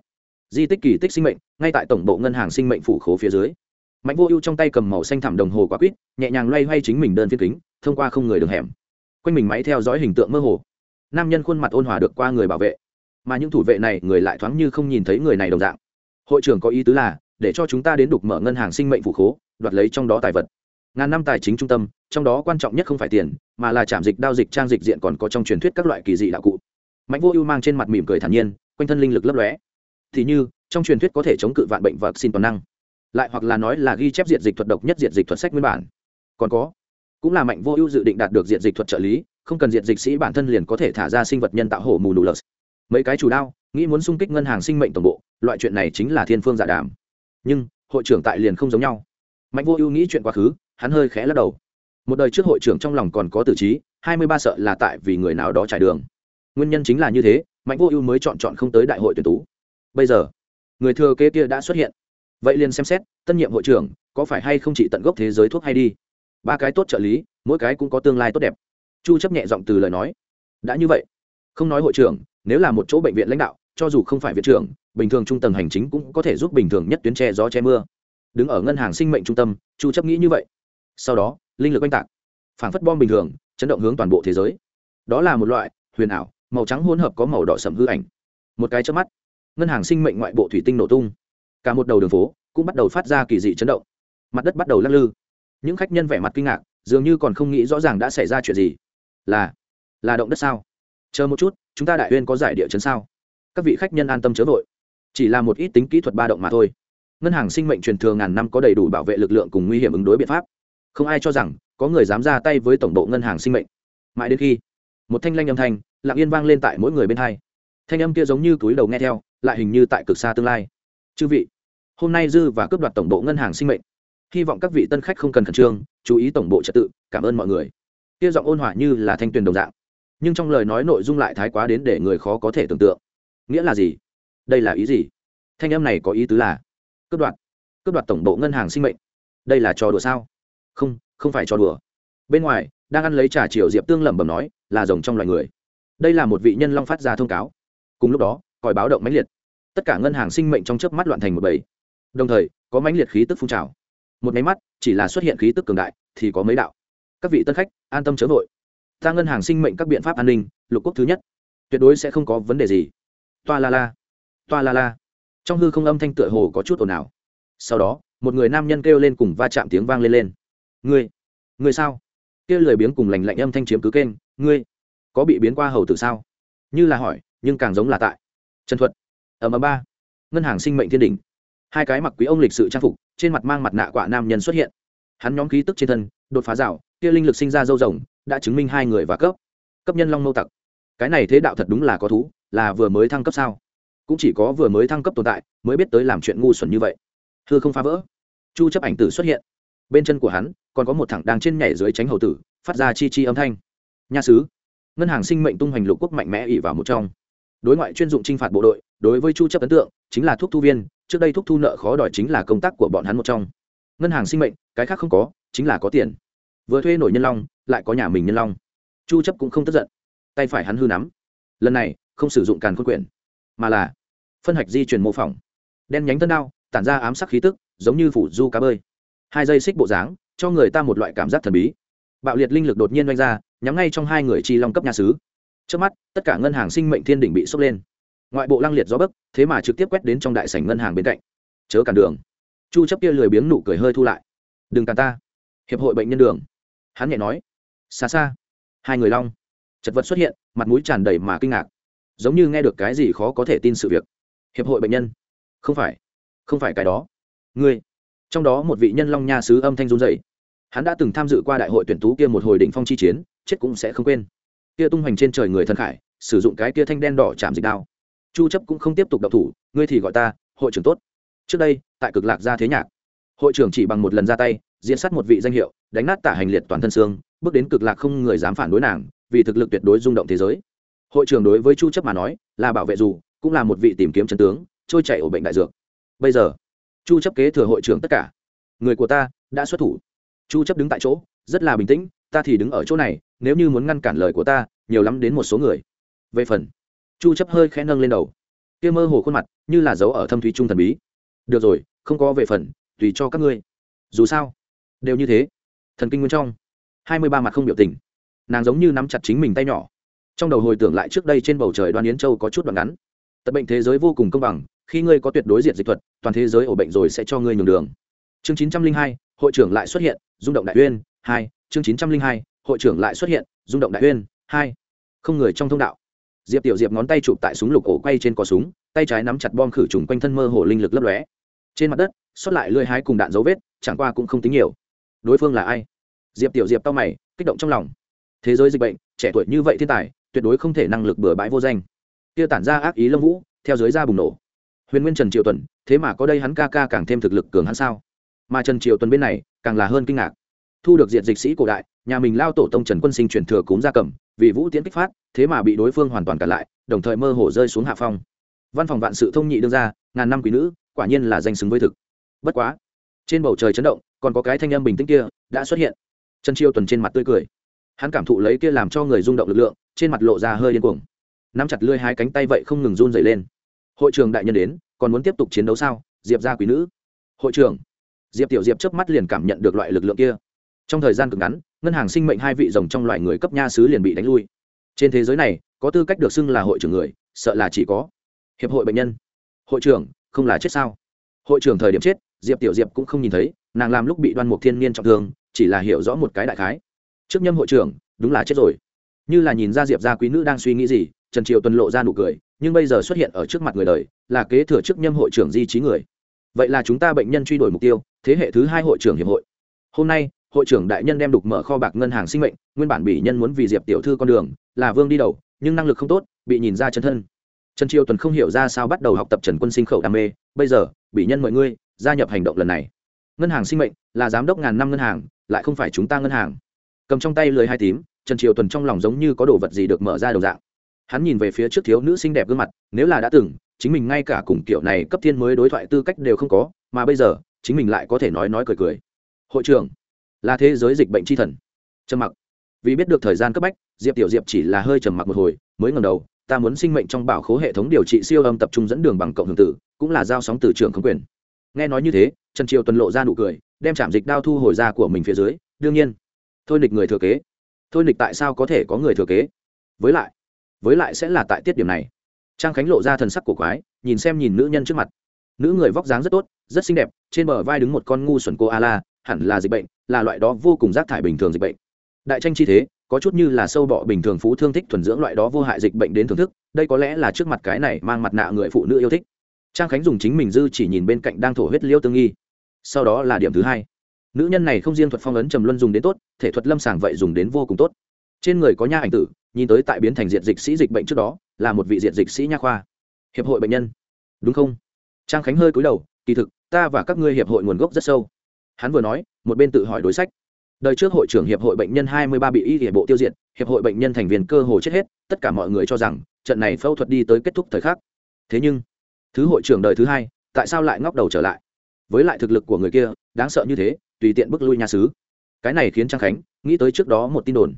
Di tích kỳ tích sinh mệnh, ngay tại tổng bộ ngân hàng sinh mệnh phủ khố phía dưới. Mạnh vô ưu trong tay cầm màu xanh thảm đồng hồ quả quýt, nhẹ nhàng loay hoay chính mình đơn phiên kính, thông qua không người đường hẻm. Quanh mình máy theo dõi hình tượng mơ hồ. Nam nhân khuôn mặt ôn hòa được qua người bảo vệ. Mà những thủ vệ này, người lại thoáng như không nhìn thấy người này đồng dạng. Hội trưởng có ý tứ là, để cho chúng ta đến đục mở ngân hàng sinh mệnh phủ khố, đoạt lấy trong đó tài vật ngàn năm tài chính trung tâm, trong đó quan trọng nhất không phải tiền, mà là trạm dịch đao dịch trang dịch diện còn có trong truyền thuyết các loại kỳ dị đạo cụ. Mạnh vô ưu mang trên mặt mỉm cười thản nhiên, quanh thân linh lực lấp lóe. Thì như, trong truyền thuyết có thể chống cự vạn bệnh và xin toàn năng. Lại hoặc là nói là ghi chép diện dịch thuật độc nhất diện dịch thuật sách nguyên bản. Còn có, cũng là mạnh vô ưu dự định đạt được diện dịch thuật trợ lý, không cần diện dịch sĩ bản thân liền có thể thả ra sinh vật nhân tạo hổ mù nù lợt. Mấy cái chủ đao, nghĩ muốn xung kích ngân hàng sinh mệnh tổng bộ, loại chuyện này chính là thiên phương giả đàm. Nhưng, hội trưởng tại liền không giống nhau. Mạnh vô ưu nghĩ chuyện quá khứ hắn hơi khẽ lắc đầu. Một đời trước hội trưởng trong lòng còn có tử trí, hai mươi ba sợ là tại vì người nào đó trải đường. Nguyên nhân chính là như thế, mạnh vô ưu mới chọn chọn không tới đại hội tuyển tú. Bây giờ, người thừa kế kia đã xuất hiện. Vậy liền xem xét, tân nhiệm hội trưởng có phải hay không chỉ tận gốc thế giới thuốc hay đi? Ba cái tốt trợ lý, mỗi cái cũng có tương lai tốt đẹp. Chu chấp nhẹ giọng từ lời nói. Đã như vậy, không nói hội trưởng, nếu là một chỗ bệnh viện lãnh đạo, cho dù không phải viện trưởng, bình thường trung tầng hành chính cũng có thể giúp bình thường nhất tuyến che gió che mưa. Đứng ở ngân hàng sinh mệnh trung tâm, chu chấp nghĩ như vậy sau đó, linh lực oanh tạc phảng phất bom bình thường, chấn động hướng toàn bộ thế giới. Đó là một loại huyền ảo, màu trắng hỗn hợp có màu đỏ sẫm hư ảnh. Một cái chớp mắt, ngân hàng sinh mệnh ngoại bộ thủy tinh nổ tung. Cả một đầu đường phố cũng bắt đầu phát ra kỳ dị chấn động. Mặt đất bắt đầu lắc lư. Những khách nhân vẻ mặt kinh ngạc, dường như còn không nghĩ rõ ràng đã xảy ra chuyện gì. Là là động đất sao? Chờ một chút, chúng ta đại uyên có giải địa chấn sao? Các vị khách nhân an tâm chớ vội. Chỉ là một ít tính kỹ thuật ba động mà thôi. Ngân hàng sinh mệnh truyền thường ngàn năm có đầy đủ bảo vệ lực lượng cùng nguy hiểm ứng đối biện pháp không ai cho rằng có người dám ra tay với tổng bộ ngân hàng sinh mệnh. Mãi đến khi, một thanh lanh âm thanh, lặng yên vang lên tại mỗi người bên hai. Thanh âm kia giống như túi đầu nghe theo, lại hình như tại cực xa tương lai. Chư vị, hôm nay dư và cướp đoạt tổng bộ ngân hàng sinh mệnh. Hy vọng các vị tân khách không cần khẩn trương, chú ý tổng bộ trật tự, cảm ơn mọi người. Kia giọng ôn hòa như là thanh tuyền đồng dạng. Nhưng trong lời nói nội dung lại thái quá đến để người khó có thể tưởng tượng. Nghĩa là gì? Đây là ý gì? Thanh âm này có ý tứ là cướp đoạt cướp đoạt tổng bộ ngân hàng sinh mệnh. Đây là trò đùa sao? Không không phải cho đùa. Bên ngoài, đang ăn lấy trà chiều diệp tương lẩm bẩm nói, là rồng trong loài người. Đây là một vị nhân long phát ra thông cáo. Cùng lúc đó, còi báo động mãnh liệt. Tất cả ngân hàng sinh mệnh trong chớp mắt loạn thành một bầy. Đồng thời, có mãnh liệt khí tức phun trào. Một máy mắt, chỉ là xuất hiện khí tức cường đại, thì có mấy đạo. Các vị tân khách, an tâm chớ vội. Ta ngân hàng sinh mệnh các biện pháp an ninh, lục quốc thứ nhất. Tuyệt đối sẽ không có vấn đề gì. Toa la la. Toa la la. Trong hư không âm thanh tựa hồ có chút ồn ào. Sau đó, một người nam nhân kêu lên cùng va chạm tiếng vang lên lên ngươi ngươi sao? Kia lười biếng cùng lành lạnh âm thanh chiếm cứ kênh, ngươi có bị biến qua hầu tử sao? Như là hỏi, nhưng càng giống là tại. Trần thuật ở ầm ba. Ngân hàng sinh mệnh thiên đình hai cái mặc quý ông lịch sự trang phục, trên mặt mang mặt nạ quạ nam nhân xuất hiện. Hắn nhóm khí tức trên thân, đột phá rào, kia linh lực sinh ra dâu rồng, đã chứng minh hai người và cấp. Cấp nhân long mâu tặc. Cái này thế đạo thật đúng là có thú, là vừa mới thăng cấp sao? Cũng chỉ có vừa mới thăng cấp tồn tại, mới biết tới làm chuyện ngu xuẩn như vậy. Thưa không phá vỡ. Chu chấp ảnh tử xuất hiện bên chân của hắn còn có một thằng đang trên nhảy dưới tránh hầu tử, phát ra chi chi âm thanh. Nha sứ, ngân hàng sinh mệnh tung hoành lục quốc mạnh mẽ ỉ vào một trong. Đối ngoại chuyên dụng t r i n h phạt bộ đội, đối với chu chấp ấn tượng, chính là thuốc thu viên, trước đây thuốc thu nợ khó đòi chính là công tác của bọn hắn một trong. Ngân hàng sinh mệnh, cái khác không có, chính là có tiền. Vừa thuê nổi nhân long, lại có nhà mình nhân long. Chu chấp cũng không tức giận. Tay phải hắn hư nắm. Lần này, không sử dụng càn khôn quyển, mà là phân hạch di chuyển mô phỏng. Đen nhánh thân đao, tản ra ám sắc khí tức, giống như phủ du cá bơi hai dây xích bộ dáng, cho người ta một loại cảm giác thần bí. Bạo liệt linh lực đột nhiên oanh ra, nhắm ngay trong hai người chi long cấp nhà sứ trước mắt, tất cả ngân hàng sinh mệnh thiên đỉnh bị sốc lên. Ngoại bộ lăng liệt gió bấc, thế mà trực tiếp quét đến trong đại sảnh ngân hàng bên cạnh. Chớ cản đường. Chu chấp kia lười biếng nụ cười hơi thu lại. Đừng cản ta. Hiệp hội bệnh nhân đường. Hắn nhẹ nói. Xa xa. Hai người long. Chật vật xuất hiện, mặt mũi tràn đầy mà kinh ngạc. Giống như nghe được cái gì khó có thể tin sự việc. Hiệp hội bệnh nhân. Không phải. Không phải cái đó. Ngươi trong đó một vị nhân long nha sứ âm thanh run rẩy. Hắn đã từng tham dự qua đại hội tuyển tú kia một hồi đỉnh phong chi chiến, chết cũng sẽ không quên. Kia tung hoành trên trời người thân khải, sử dụng cái kia thanh đen đỏ chạm dịch đao. Chu chấp cũng không tiếp tục độc thủ, ngươi thì gọi ta, hội trưởng tốt. Trước đây, tại cực lạc gia thế nhạc, hội trưởng chỉ bằng một lần ra tay, diễn sát một vị danh hiệu, đánh nát tả hành liệt toàn thân xương, bước đến cực lạc không người dám phản đối nàng, vì thực lực tuyệt đối rung động thế giới. Hội trưởng đối với chu chấp mà nói, là bảo vệ dù, cũng là một vị tìm kiếm chân tướng, trôi chảy ổ bệnh đại dược. Bây giờ chu chấp kế thừa hội trưởng tất cả. Người của ta đã xuất thủ. Chu chấp đứng tại chỗ, rất là bình tĩnh, ta thì đứng ở chỗ này, nếu như muốn ngăn cản lời của ta, nhiều lắm đến một số người. Về phần, chu chấp hơi khẽ nâng lên đầu. Kia mơ hồ khuôn mặt, như là dấu ở thâm thúy trung thần bí. Được rồi, không có về phần, tùy cho các ngươi. Dù sao, đều như thế. Thần kinh nguyên trong, hai mươi ba mặt không biểu tình. Nàng giống như nắm chặt chính mình tay nhỏ. Trong đầu hồi tưởng lại trước đây trên bầu trời đoan yến châu có chút đoạn ngắn. Tật bệnh thế giới vô cùng công bằng khi ngươi có tuyệt đối diện dịch thuật, toàn thế giới ổ bệnh rồi sẽ cho ngươi nhường đường. Chương chín trăm linh hai, hội trưởng lại xuất hiện, rung động đại uyên, hai, chương chín trăm linh hai, hội trưởng lại xuất hiện, rung động đại uyên, hai. Không người trong thông đạo. Diệp tiểu diệp ngón tay chụp tại súng lục ổ quay trên cò súng, tay trái nắm chặt bom khử trùng quanh thân mơ hồ linh lực lấp lóe. Trên mặt đất xuất lại lưỡi hái cùng đạn dấu vết, chẳng qua cũng không tính nhiều. Đối phương là ai? Diệp tiểu diệp tao mày, kích động trong lòng. Thế giới dịch bệnh, trẻ tuổi như vậy thiên tài, tuyệt đối không thể năng lực bừa bãi vô danh. Kia tản ra ác ý lâm vũ, theo giới ra bùng nổ huyền nguyên trần triều tuần, thế mà có đây hắn ca ca càng thêm thực lực cường hắn sao? Mà trần triều tuần bên này, càng là hơn kinh ngạc. Thu được diện dịch sĩ cổ đại, nhà mình lao tổ tông trần quân sinh truyền thừa cúm gia cầm, vì vũ tiến kích phát, thế mà bị đối phương hoàn toàn cản lại, đồng thời mơ hồ rơi xuống hạ phong. Văn phòng vạn sự thông nhị đương ra, ngàn năm quý nữ, quả nhiên là danh xứng với thực. Bất quá, trên bầu trời chấn động, còn có cái thanh âm bình tĩnh kia đã xuất hiện. Trần chiêu tuần trên mặt tươi cười. Hắn cảm thụ lấy kia làm cho người rung động lực lượng, trên mặt lộ ra hơi điên cuồng. Nắm chặt lưỡi hai cánh tay vậy không ngừng run dày lên hội trường đại nhân đến, còn muốn tiếp tục chiến đấu sao? Diệp ra quý nữ. Hội trưởng diệp tiểu diệp chớp mắt liền cảm nhận được loại lực lượng kia. Trong thời gian cực ngắn, ngân hàng sinh mệnh hai vị rồng trong loại người cấp nha sứ liền bị đánh lui. Trên thế giới này, có tư cách được xưng là hội trưởng người, sợ là chỉ có hiệp hội bệnh nhân. Hội trưởng, không là chết sao? Hội trưởng thời điểm chết, diệp tiểu diệp cũng không nhìn thấy, nàng làm lúc bị đoan mục thiên niên trọng thương, chỉ là hiểu rõ một cái đại khái. Trước nhâm hội trưởng, đúng là chết rồi. Như là nhìn ra diệp gia quý nữ đang suy nghĩ gì trần triều tuần lộ ra nụ cười, nhưng bây giờ xuất hiện ở trước mặt người đời, là kế thừa chức nhâm hội trưởng di trí người. Vậy là chúng ta bệnh nhân truy đuổi mục tiêu, thế hệ thứ hai hội trưởng hiệp hội. Hôm nay, hội trưởng đại nhân đem đục mở kho bạc ngân hàng sinh mệnh, nguyên bản bị nhân muốn vì diệp tiểu thư con đường, là vương đi đầu, nhưng năng lực không tốt, bị nhìn ra chân thân. Trần triều tuần không hiểu ra sao bắt đầu học tập trần quân sinh khẩu đam mê, bây giờ bị nhân mọi ngươi, gia nhập hành động lần này. Ngân hàng sinh mệnh, là giám đốc ngàn năm ngân hàng, lại không phải chúng ta ngân hàng. Cầm trong tay lười hai tím, trần triều tuần trong lòng giống như có đồ vật gì được mở ra đầu dạng hắn nhìn về phía trước thiếu nữ xinh đẹp gương mặt, nếu là đã từng, chính mình ngay cả cùng kiểu này cấp thiên mới đối thoại tư cách đều không có, mà bây giờ, chính mình lại có thể nói nói cười cười. Hội trưởng, là thế giới dịch bệnh chi thần. Trầm mặc. Vì biết được thời gian cấp bách, diệp tiểu diệp chỉ là hơi trầm mặc một hồi, mới ngầm đầu, ta muốn sinh mệnh trong bảo khố hệ thống điều trị siêu âm tập trung dẫn đường bằng cộng hưởng tử, cũng là giao sóng từ trường không quyền. Nghe nói như thế, trần triều tuần lộ ra nụ cười, đem chạm dịch đao thu hồi ra của mình phía dưới, đương nhiên. Thôi địch người thừa kế. Thôi nịch tại sao có thể có người thừa kế? Với lại với lại sẽ là tại tiết điểm này. Trang khánh lộ ra thần sắc của quái, nhìn xem nhìn nữ nhân trước mặt. Nữ người vóc dáng rất tốt, rất xinh đẹp, trên bờ vai đứng một con ngu xuẩn cô a la, hẳn là dịch bệnh, là loại đó vô cùng rác thải bình thường dịch bệnh. Đại tranh chi thế, có chút như là sâu bọ bình thường phú thương thích thuần dưỡng loại đó vô hại dịch bệnh đến thưởng thức, đây có lẽ là trước mặt cái này mang mặt nạ người phụ nữ yêu thích. Trang khánh dùng chính mình dư chỉ nhìn bên cạnh đang thổ huyết liêu tương nghi. Sau đó là điểm thứ hai. Nữ nhân này không riêng thuật phong ấn trầm luân dùng đến tốt, thể thuật lâm sàng vậy dùng đến vô cùng tốt trên người có nha ảnh tử, nhìn tới tại biến thành diện dịch sĩ dịch bệnh trước đó, là một vị diện dịch sĩ nha khoa. Hiệp hội bệnh nhân. Đúng không? Trang khánh hơi cúi đầu, kỳ thực, ta và các ngươi hiệp hội nguồn gốc rất sâu. Hắn vừa nói, một bên tự hỏi đối sách. Đời trước hội trưởng hiệp hội bệnh nhân hai mươi ba bị y hiệp bộ tiêu diệt, hiệp hội bệnh nhân thành viên cơ hồ chết hết, tất cả mọi người cho rằng, trận này phẫu thuật đi tới kết thúc thời khắc. Thế nhưng, thứ hội trưởng đời thứ hai, tại sao lại ngóc đầu trở lại? Với lại thực lực của người kia, đáng sợ như thế, tùy tiện bước lui nhà xứ cái này khiến trang khánh nghĩ tới trước đó một tin đồn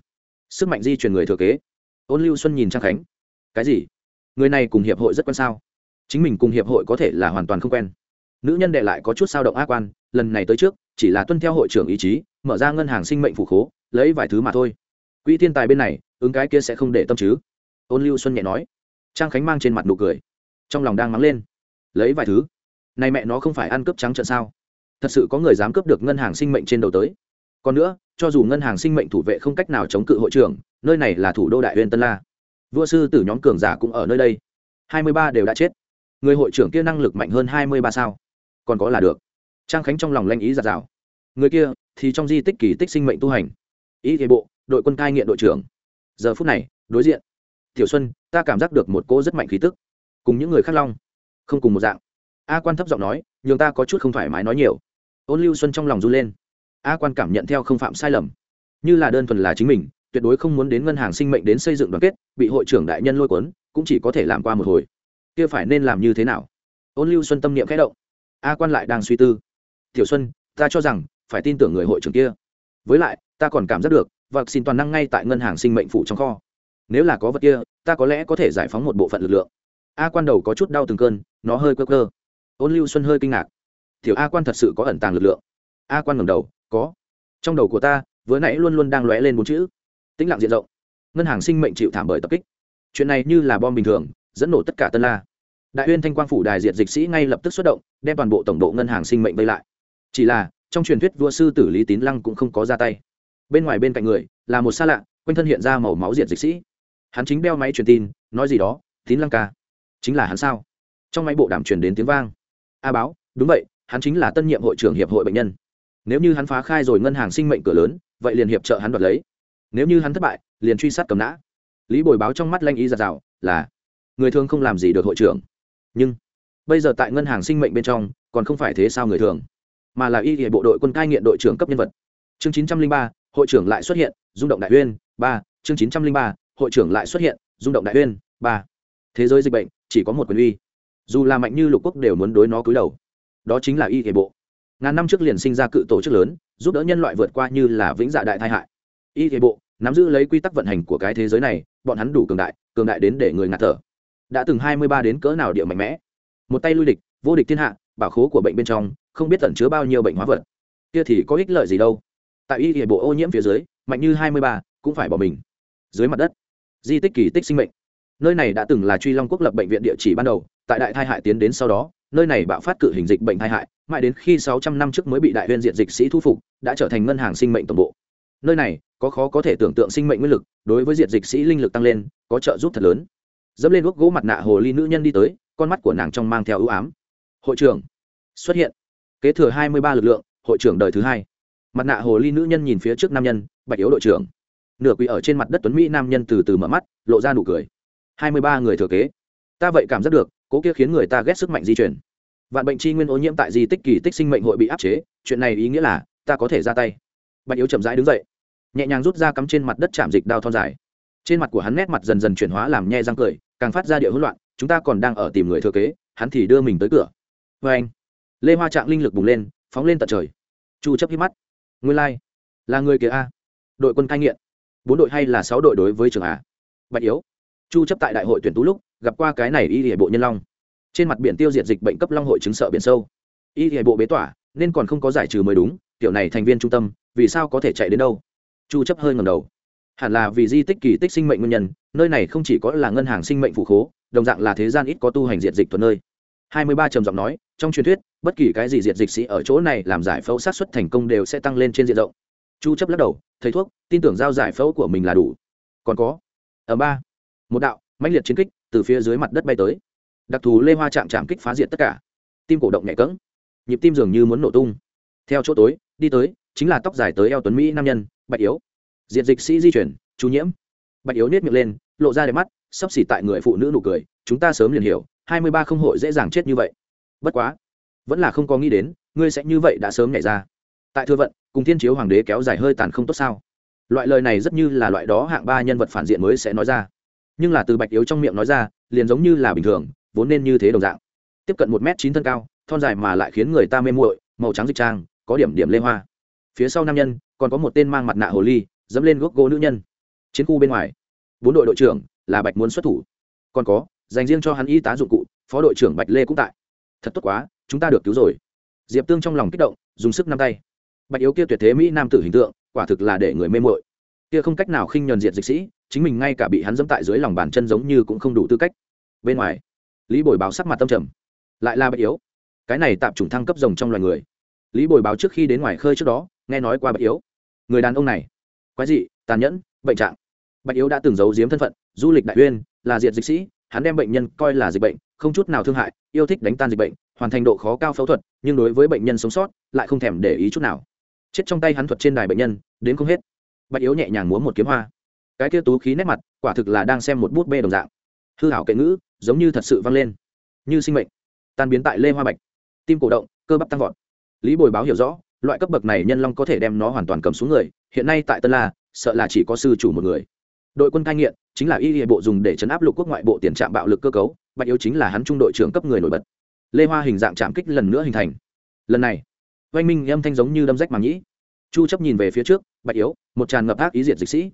sức mạnh di truyền người thừa kế. Ôn lưu xuân nhìn trang khánh. Cái gì? Người này cùng hiệp hội rất quan sao? Chính mình cùng hiệp hội có thể là hoàn toàn không quen. Nữ nhân đệ lại có chút sao động ác quan, lần này tới trước, chỉ là tuân theo hội trưởng ý chí, mở ra ngân hàng sinh mệnh phủ khố, lấy vài thứ mà thôi. Quỹ thiên tài bên này, ứng cái kia sẽ không để tâm chứ? Ôn lưu xuân nhẹ nói. Trang khánh mang trên mặt nụ cười. Trong lòng đang mắng lên. Lấy vài thứ? Này mẹ nó không phải ăn cướp trắng trợn sao? Thật sự có người dám cướp được ngân hàng sinh mệnh trên đầu tới còn nữa, cho dù ngân hàng sinh mệnh thủ vệ không cách nào chống cự hội trưởng, nơi này là thủ đô đại huyên tân la. Vua sư tử nhóm cường giả cũng ở nơi đây. Hai mươi ba đều đã chết. Người hội trưởng kia năng lực mạnh hơn hai mươi ba sao? Còn có là được. Trang khánh trong lòng lanh ý giạt rào. Người kia thì trong di tích kỳ tích sinh mệnh tu hành. Ý thế bộ, đội quân cai nghiện đội trưởng. Giờ phút này, đối diện. Tiểu xuân, ta cảm giác được một cô rất mạnh khí tức. Cùng những người khác long. Không cùng một dạng. A quan thấp giọng nói, nhường ta có chút không thoải mái nói nhiều. Ôn lưu xuân trong lòng run lên a quan cảm nhận theo không phạm sai lầm. Như là đơn thuần là chính mình, tuyệt đối không muốn đến ngân hàng sinh mệnh đến xây dựng đoàn kết, bị hội trưởng đại nhân lôi cuốn, cũng chỉ có thể làm qua một hồi. Kia phải nên làm như thế nào? Ôn lưu xuân tâm niệm khẽ động. A quan lại đang suy tư. Tiểu xuân, ta cho rằng phải tin tưởng người hội trưởng kia. Với lại, ta còn cảm giác được vật xin toàn năng ngay tại ngân hàng sinh mệnh phụ trong kho. Nếu là có vật kia, ta có lẽ có thể giải phóng một bộ phận lực lượng. A quan đầu có chút đau từng cơn, nó hơi cơ cơ ôn lưu xuân hơi kinh ngạc. Tiểu a quan thật sự có ẩn tàng lực lượng. A quan ngầm đầu có. Trong đầu của ta, vừa nãy luôn luôn đang lóe lên bốn chữ. Tĩnh lặng diện rộng. Ngân hàng sinh mệnh chịu thảm bởi tập kích. Chuyện này như là bom bình thường, dẫn nổ tất cả tân la. Đại uyên thanh quang phủ đại diệt dịch sĩ ngay lập tức xuất động, đem toàn bộ tổng độ ngân hàng sinh mệnh vây lại. Chỉ là, trong truyền thuyết vua sư tử lý tín lăng cũng không có ra tay. Bên ngoài bên cạnh người, là một xa lạ, quanh thân hiện ra màu máu diệt dịch sĩ. Hắn chính đeo máy truyền tin, nói gì đó, tín lăng ca, chính là hắn sao? Trong máy bộ đàm truyền đến tiếng vang. A báo, đúng vậy, hắn chính là tân nhiệm hội trưởng hiệp hội bệnh nhân nếu như hắn phá khai rồi ngân hàng sinh mệnh cửa lớn, vậy liền hiệp trợ hắn đoạt lấy. Nếu như hắn thất bại, liền truy sát cầm nã. Lý bồi báo trong mắt lanh ý giạt rào là, người thường không làm gì được hội trưởng. Nhưng, bây giờ tại ngân hàng sinh mệnh bên trong, còn không phải thế sao người thường? Mà là y hệ bộ đội quân cai nghiện đội trưởng cấp nhân vật. Chương chín trăm linh ba, hội trưởng lại xuất hiện, rung động đại uyên, ba. Chương chín trăm linh ba, hội trưởng lại xuất hiện, rung động đại uyên, ba. Thế giới dịch bệnh, chỉ có một quyền uy. Dù là mạnh như lục quốc đều muốn đối nó cúi đầu. Đó chính là y hệ bộ ngàn năm trước liền sinh ra cự tổ chức lớn, giúp đỡ nhân loại vượt qua như là vĩnh dạ đại tai hại. Y thế bộ, nắm giữ lấy quy tắc vận hành của cái thế giới này, bọn hắn đủ cường đại cường đại đến để người ngạt thở. Đã từng hai mươi ba đến cỡ nào địa mạnh mẽ. Một tay lui địch, vô địch thiên hạ, bảo khố của bệnh bên trong, không biết tẩn chứa bao nhiêu bệnh hóa vật. Kia thì có ích lợi gì đâu. Tại y hệ bộ ô nhiễm phía dưới, mạnh như hai mươi ba, cũng phải bỏ mình. Dưới mặt đất, di tích kỳ tích sinh mệnh. Nơi này đã từng là truy long quốc lập bệnh viện địa chỉ ban đầu, tại đại thai hại tiến đến sau đó, nơi này bạo phát cự hình dịch bệnh thai hại mãi đến khi sáu trăm năm trước mới bị đại huyên diện dịch sĩ thu phục, đã trở thành ngân hàng sinh mệnh tổng bộ. Nơi này, có khó có thể tưởng tượng sinh mệnh nguyên lực, đối với diện dịch sĩ linh lực tăng lên, có trợ giúp thật lớn. Dẫm lên gốc gỗ mặt nạ hồ ly nữ nhân đi tới, con mắt của nàng trong mang theo ưu ám. Hội trưởng, xuất hiện. Kế thừa hai mươi ba lực lượng, hội trưởng đời thứ hai. Mặt nạ hồ ly nữ nhân nhìn phía trước nam nhân, bạch yếu đội trưởng. Nửa quỳ ở trên mặt đất tuấn mỹ nam nhân từ từ mở mắt, lộ ra nụ cười. hai mươi ba người thừa kế. Ta vậy cảm giác được, cố kia khiến người ta ghét sức mạnh di chuyển vạn bệnh chi nguyên ô nhiễm tại di tích kỳ tích sinh mệnh hội bị áp chế, chuyện này ý nghĩa là, ta có thể ra tay. Bạch yếu chậm rãi đứng dậy, nhẹ nhàng rút ra cắm trên mặt đất chạm dịch đao thon dài. Trên mặt của hắn nét mặt dần dần chuyển hóa làm nhe răng cười, càng phát ra địa hỗn loạn, chúng ta còn đang ở tìm người thừa kế, hắn thì đưa mình tới cửa. Vê anh, lê hoa trạng linh lực bùng lên, phóng lên tận trời. Chu chấp hít mắt. Nguyên lai、like. là người kia a. Đội quân cai nghiện. Bốn đội hay là sáu đội đối với trường a? Bạch yếu, chu chấp tại đại hội tuyển tú lúc, gặp qua cái này y hệ bộ nhân long trên mặt biển tiêu diệt dịch bệnh cấp long hội chứng sợ biển sâu. Y hệ bộ bế tỏa, nên còn không có giải trừ mới đúng, tiểu này thành viên trung tâm, vì sao có thể chạy đến đâu? Chu chấp hơi ngầm đầu. Hẳn là vì di tích kỳ tích sinh mệnh nguyên nhân, nơi này không chỉ có là ngân hàng sinh mệnh phụ khố, đồng dạng là thế gian ít có tu hành diện dịch thuận nơi. Hai mươi ba trầm giọng nói, trong truyền thuyết, bất kỳ cái gì diện dịch sĩ ở chỗ này làm giải phẫu sát xuất thành công đều sẽ tăng lên trên diện rộng. Chu chấp lắc đầu, thầy thuốc, tin tưởng giao giải phẫu của mình là đủ. Còn có, ở ba, một đạo mãnh liệt chiến kích từ phía dưới mặt đất bay tới đặc thù lê hoa chạm chạm kích phá diệt tất cả. Tim cổ động nhẹ cỡng nhịp tim dường như muốn nổ tung. Theo chỗ tối, đi tới, chính là tóc dài tới eo tuấn mỹ nam nhân, bạch yếu. Diệt dịch sĩ di chuyển, chú nhiễm. Bạch yếu nết miệng lên, lộ ra đẹp mắt, sắp xỉ tại người phụ nữ nụ cười, chúng ta sớm liền hiểu, hai mươi ba không hội dễ dàng chết như vậy. Bất quá, vẫn là không có nghĩ đến, ngươi sẽ như vậy đã sớm nhảy ra. Tại thừa vận, cùng thiên chiếu hoàng đế kéo dài hơi tàn không tốt sao? Loại lời này rất như là loại đó hạng ba nhân vật phản diện mới sẽ nói ra. Nhưng là từ bạch yếu trong miệng nói ra, liền giống như là bình thường vốn nên như thế đồng dạng. Tiếp cận một m chín thân cao, thon dài mà lại khiến người ta mê muội, màu trắng dịch trang, có điểm điểm lê hoa. Phía sau nam nhân, còn có một tên mang mặt nạ hồ ly, dẫm lên gốc gỗ nữ nhân. Chiến khu bên ngoài, bốn đội đội trưởng là bạch muốn xuất thủ. Còn có, dành riêng cho hắn y tá dụng cụ, phó đội trưởng bạch lê cũng tại. Thật tốt quá, chúng ta được cứu rồi. Diệp tương trong lòng kích động, dùng sức năm tay. Bạch yếu kia tuyệt thế mỹ nam tử hình tượng, quả thực là để người mê mội kia không cách nào khinh nhuần diệt dịch sĩ, chính mình ngay cả bị hắn dẫm tại dưới lòng bàn chân giống như cũng không đủ tư cách. Bên ngoài lý bồi báo sắc mặt tâm trầm. Lại là bạch yếu. Cái này tạm chủng thăng cấp rồng trong loài người. Lý bồi báo trước khi đến ngoài khơi trước đó, nghe nói qua bạch yếu. Người đàn ông này, quái dị, tàn nhẫn, bệnh trạng. Bạch yếu đã từng giấu giếm thân phận, du lịch đại uyên, là diệt dịch sĩ, hắn đem bệnh nhân coi là dịch bệnh, không chút nào thương hại, yêu thích đánh tan dịch bệnh, hoàn thành độ khó cao phẫu thuật, nhưng đối với bệnh nhân sống sót, lại không thèm để ý chút nào. Chết trong tay hắn thuật trên đài bệnh nhân, đến không hết. Bạch yếu nhẹ nhàng múa một kiếm hoa. Cái kia tú khí nét mặt, quả thực là đang xem một bút bê đồng dạng. Hư hảo kệ ngữ giống như thật sự vang lên. Như sinh mệnh, tan biến tại lê hoa bạch. Tim cổ động, cơ bắp tăng vọt. Lý bồi báo hiểu rõ, loại cấp bậc này nhân long có thể đem nó hoàn toàn cầm xuống người, hiện nay tại tân la, sợ là chỉ có sư chủ một người. Đội quân cai nghiện, chính là y hệ bộ dùng để chấn áp lục quốc ngoại bộ tiền trạm bạo lực cơ cấu, bạch yếu chính là hắn trung đội trưởng cấp người nổi bật. Lê hoa hình dạng chạm kích lần nữa hình thành. Lần này, oanh minh âm thanh giống như đâm rách màng nhĩ. Chu chấp nhìn về phía trước, bạch yếu, một tràn ngập ác ý diệt dịch sĩ.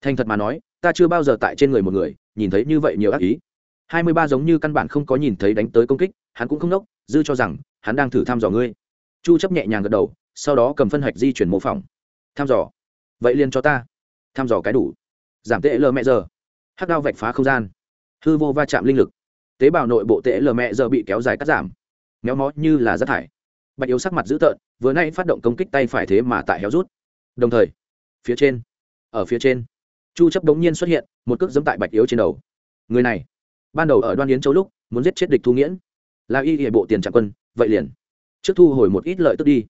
Thành thật mà nói, ta chưa bao giờ tại trên người một người, nhìn thấy như vậy nhiều ác ý. 23 giống như căn bản không có nhìn thấy đánh tới công kích, hắn cũng không nốc, dư cho rằng, hắn đang thử thăm dò ngươi. Chu chấp nhẹ nhàng gật đầu, sau đó cầm phân hạch di chuyển mô phỏng. Thăm dò. Vậy liền cho ta. Thăm dò cái đủ. Giảm tệ lờ mẹ giờ. Hắc đao vạch phá không gian. Hư vô va chạm linh lực. Tế bào nội bộ tệ lờ mẹ giờ bị kéo dài cắt giảm. Méo mó như là rác thải. Bạch yếu sắc mặt dữ tợn, vừa nay phát động công kích tay phải thế mà tại héo rút. Đồng thời, phía trên, ở phía trên, chu chấp đống nhiên xuất hiện, một cước dẫm tại bạch yếu trên đầu. Người này ban đầu ở đoan yến châu lúc muốn giết chết địch thu nghiễn là y hệ bộ tiền trạng quân vậy liền trước thu hồi một ít lợi tức đi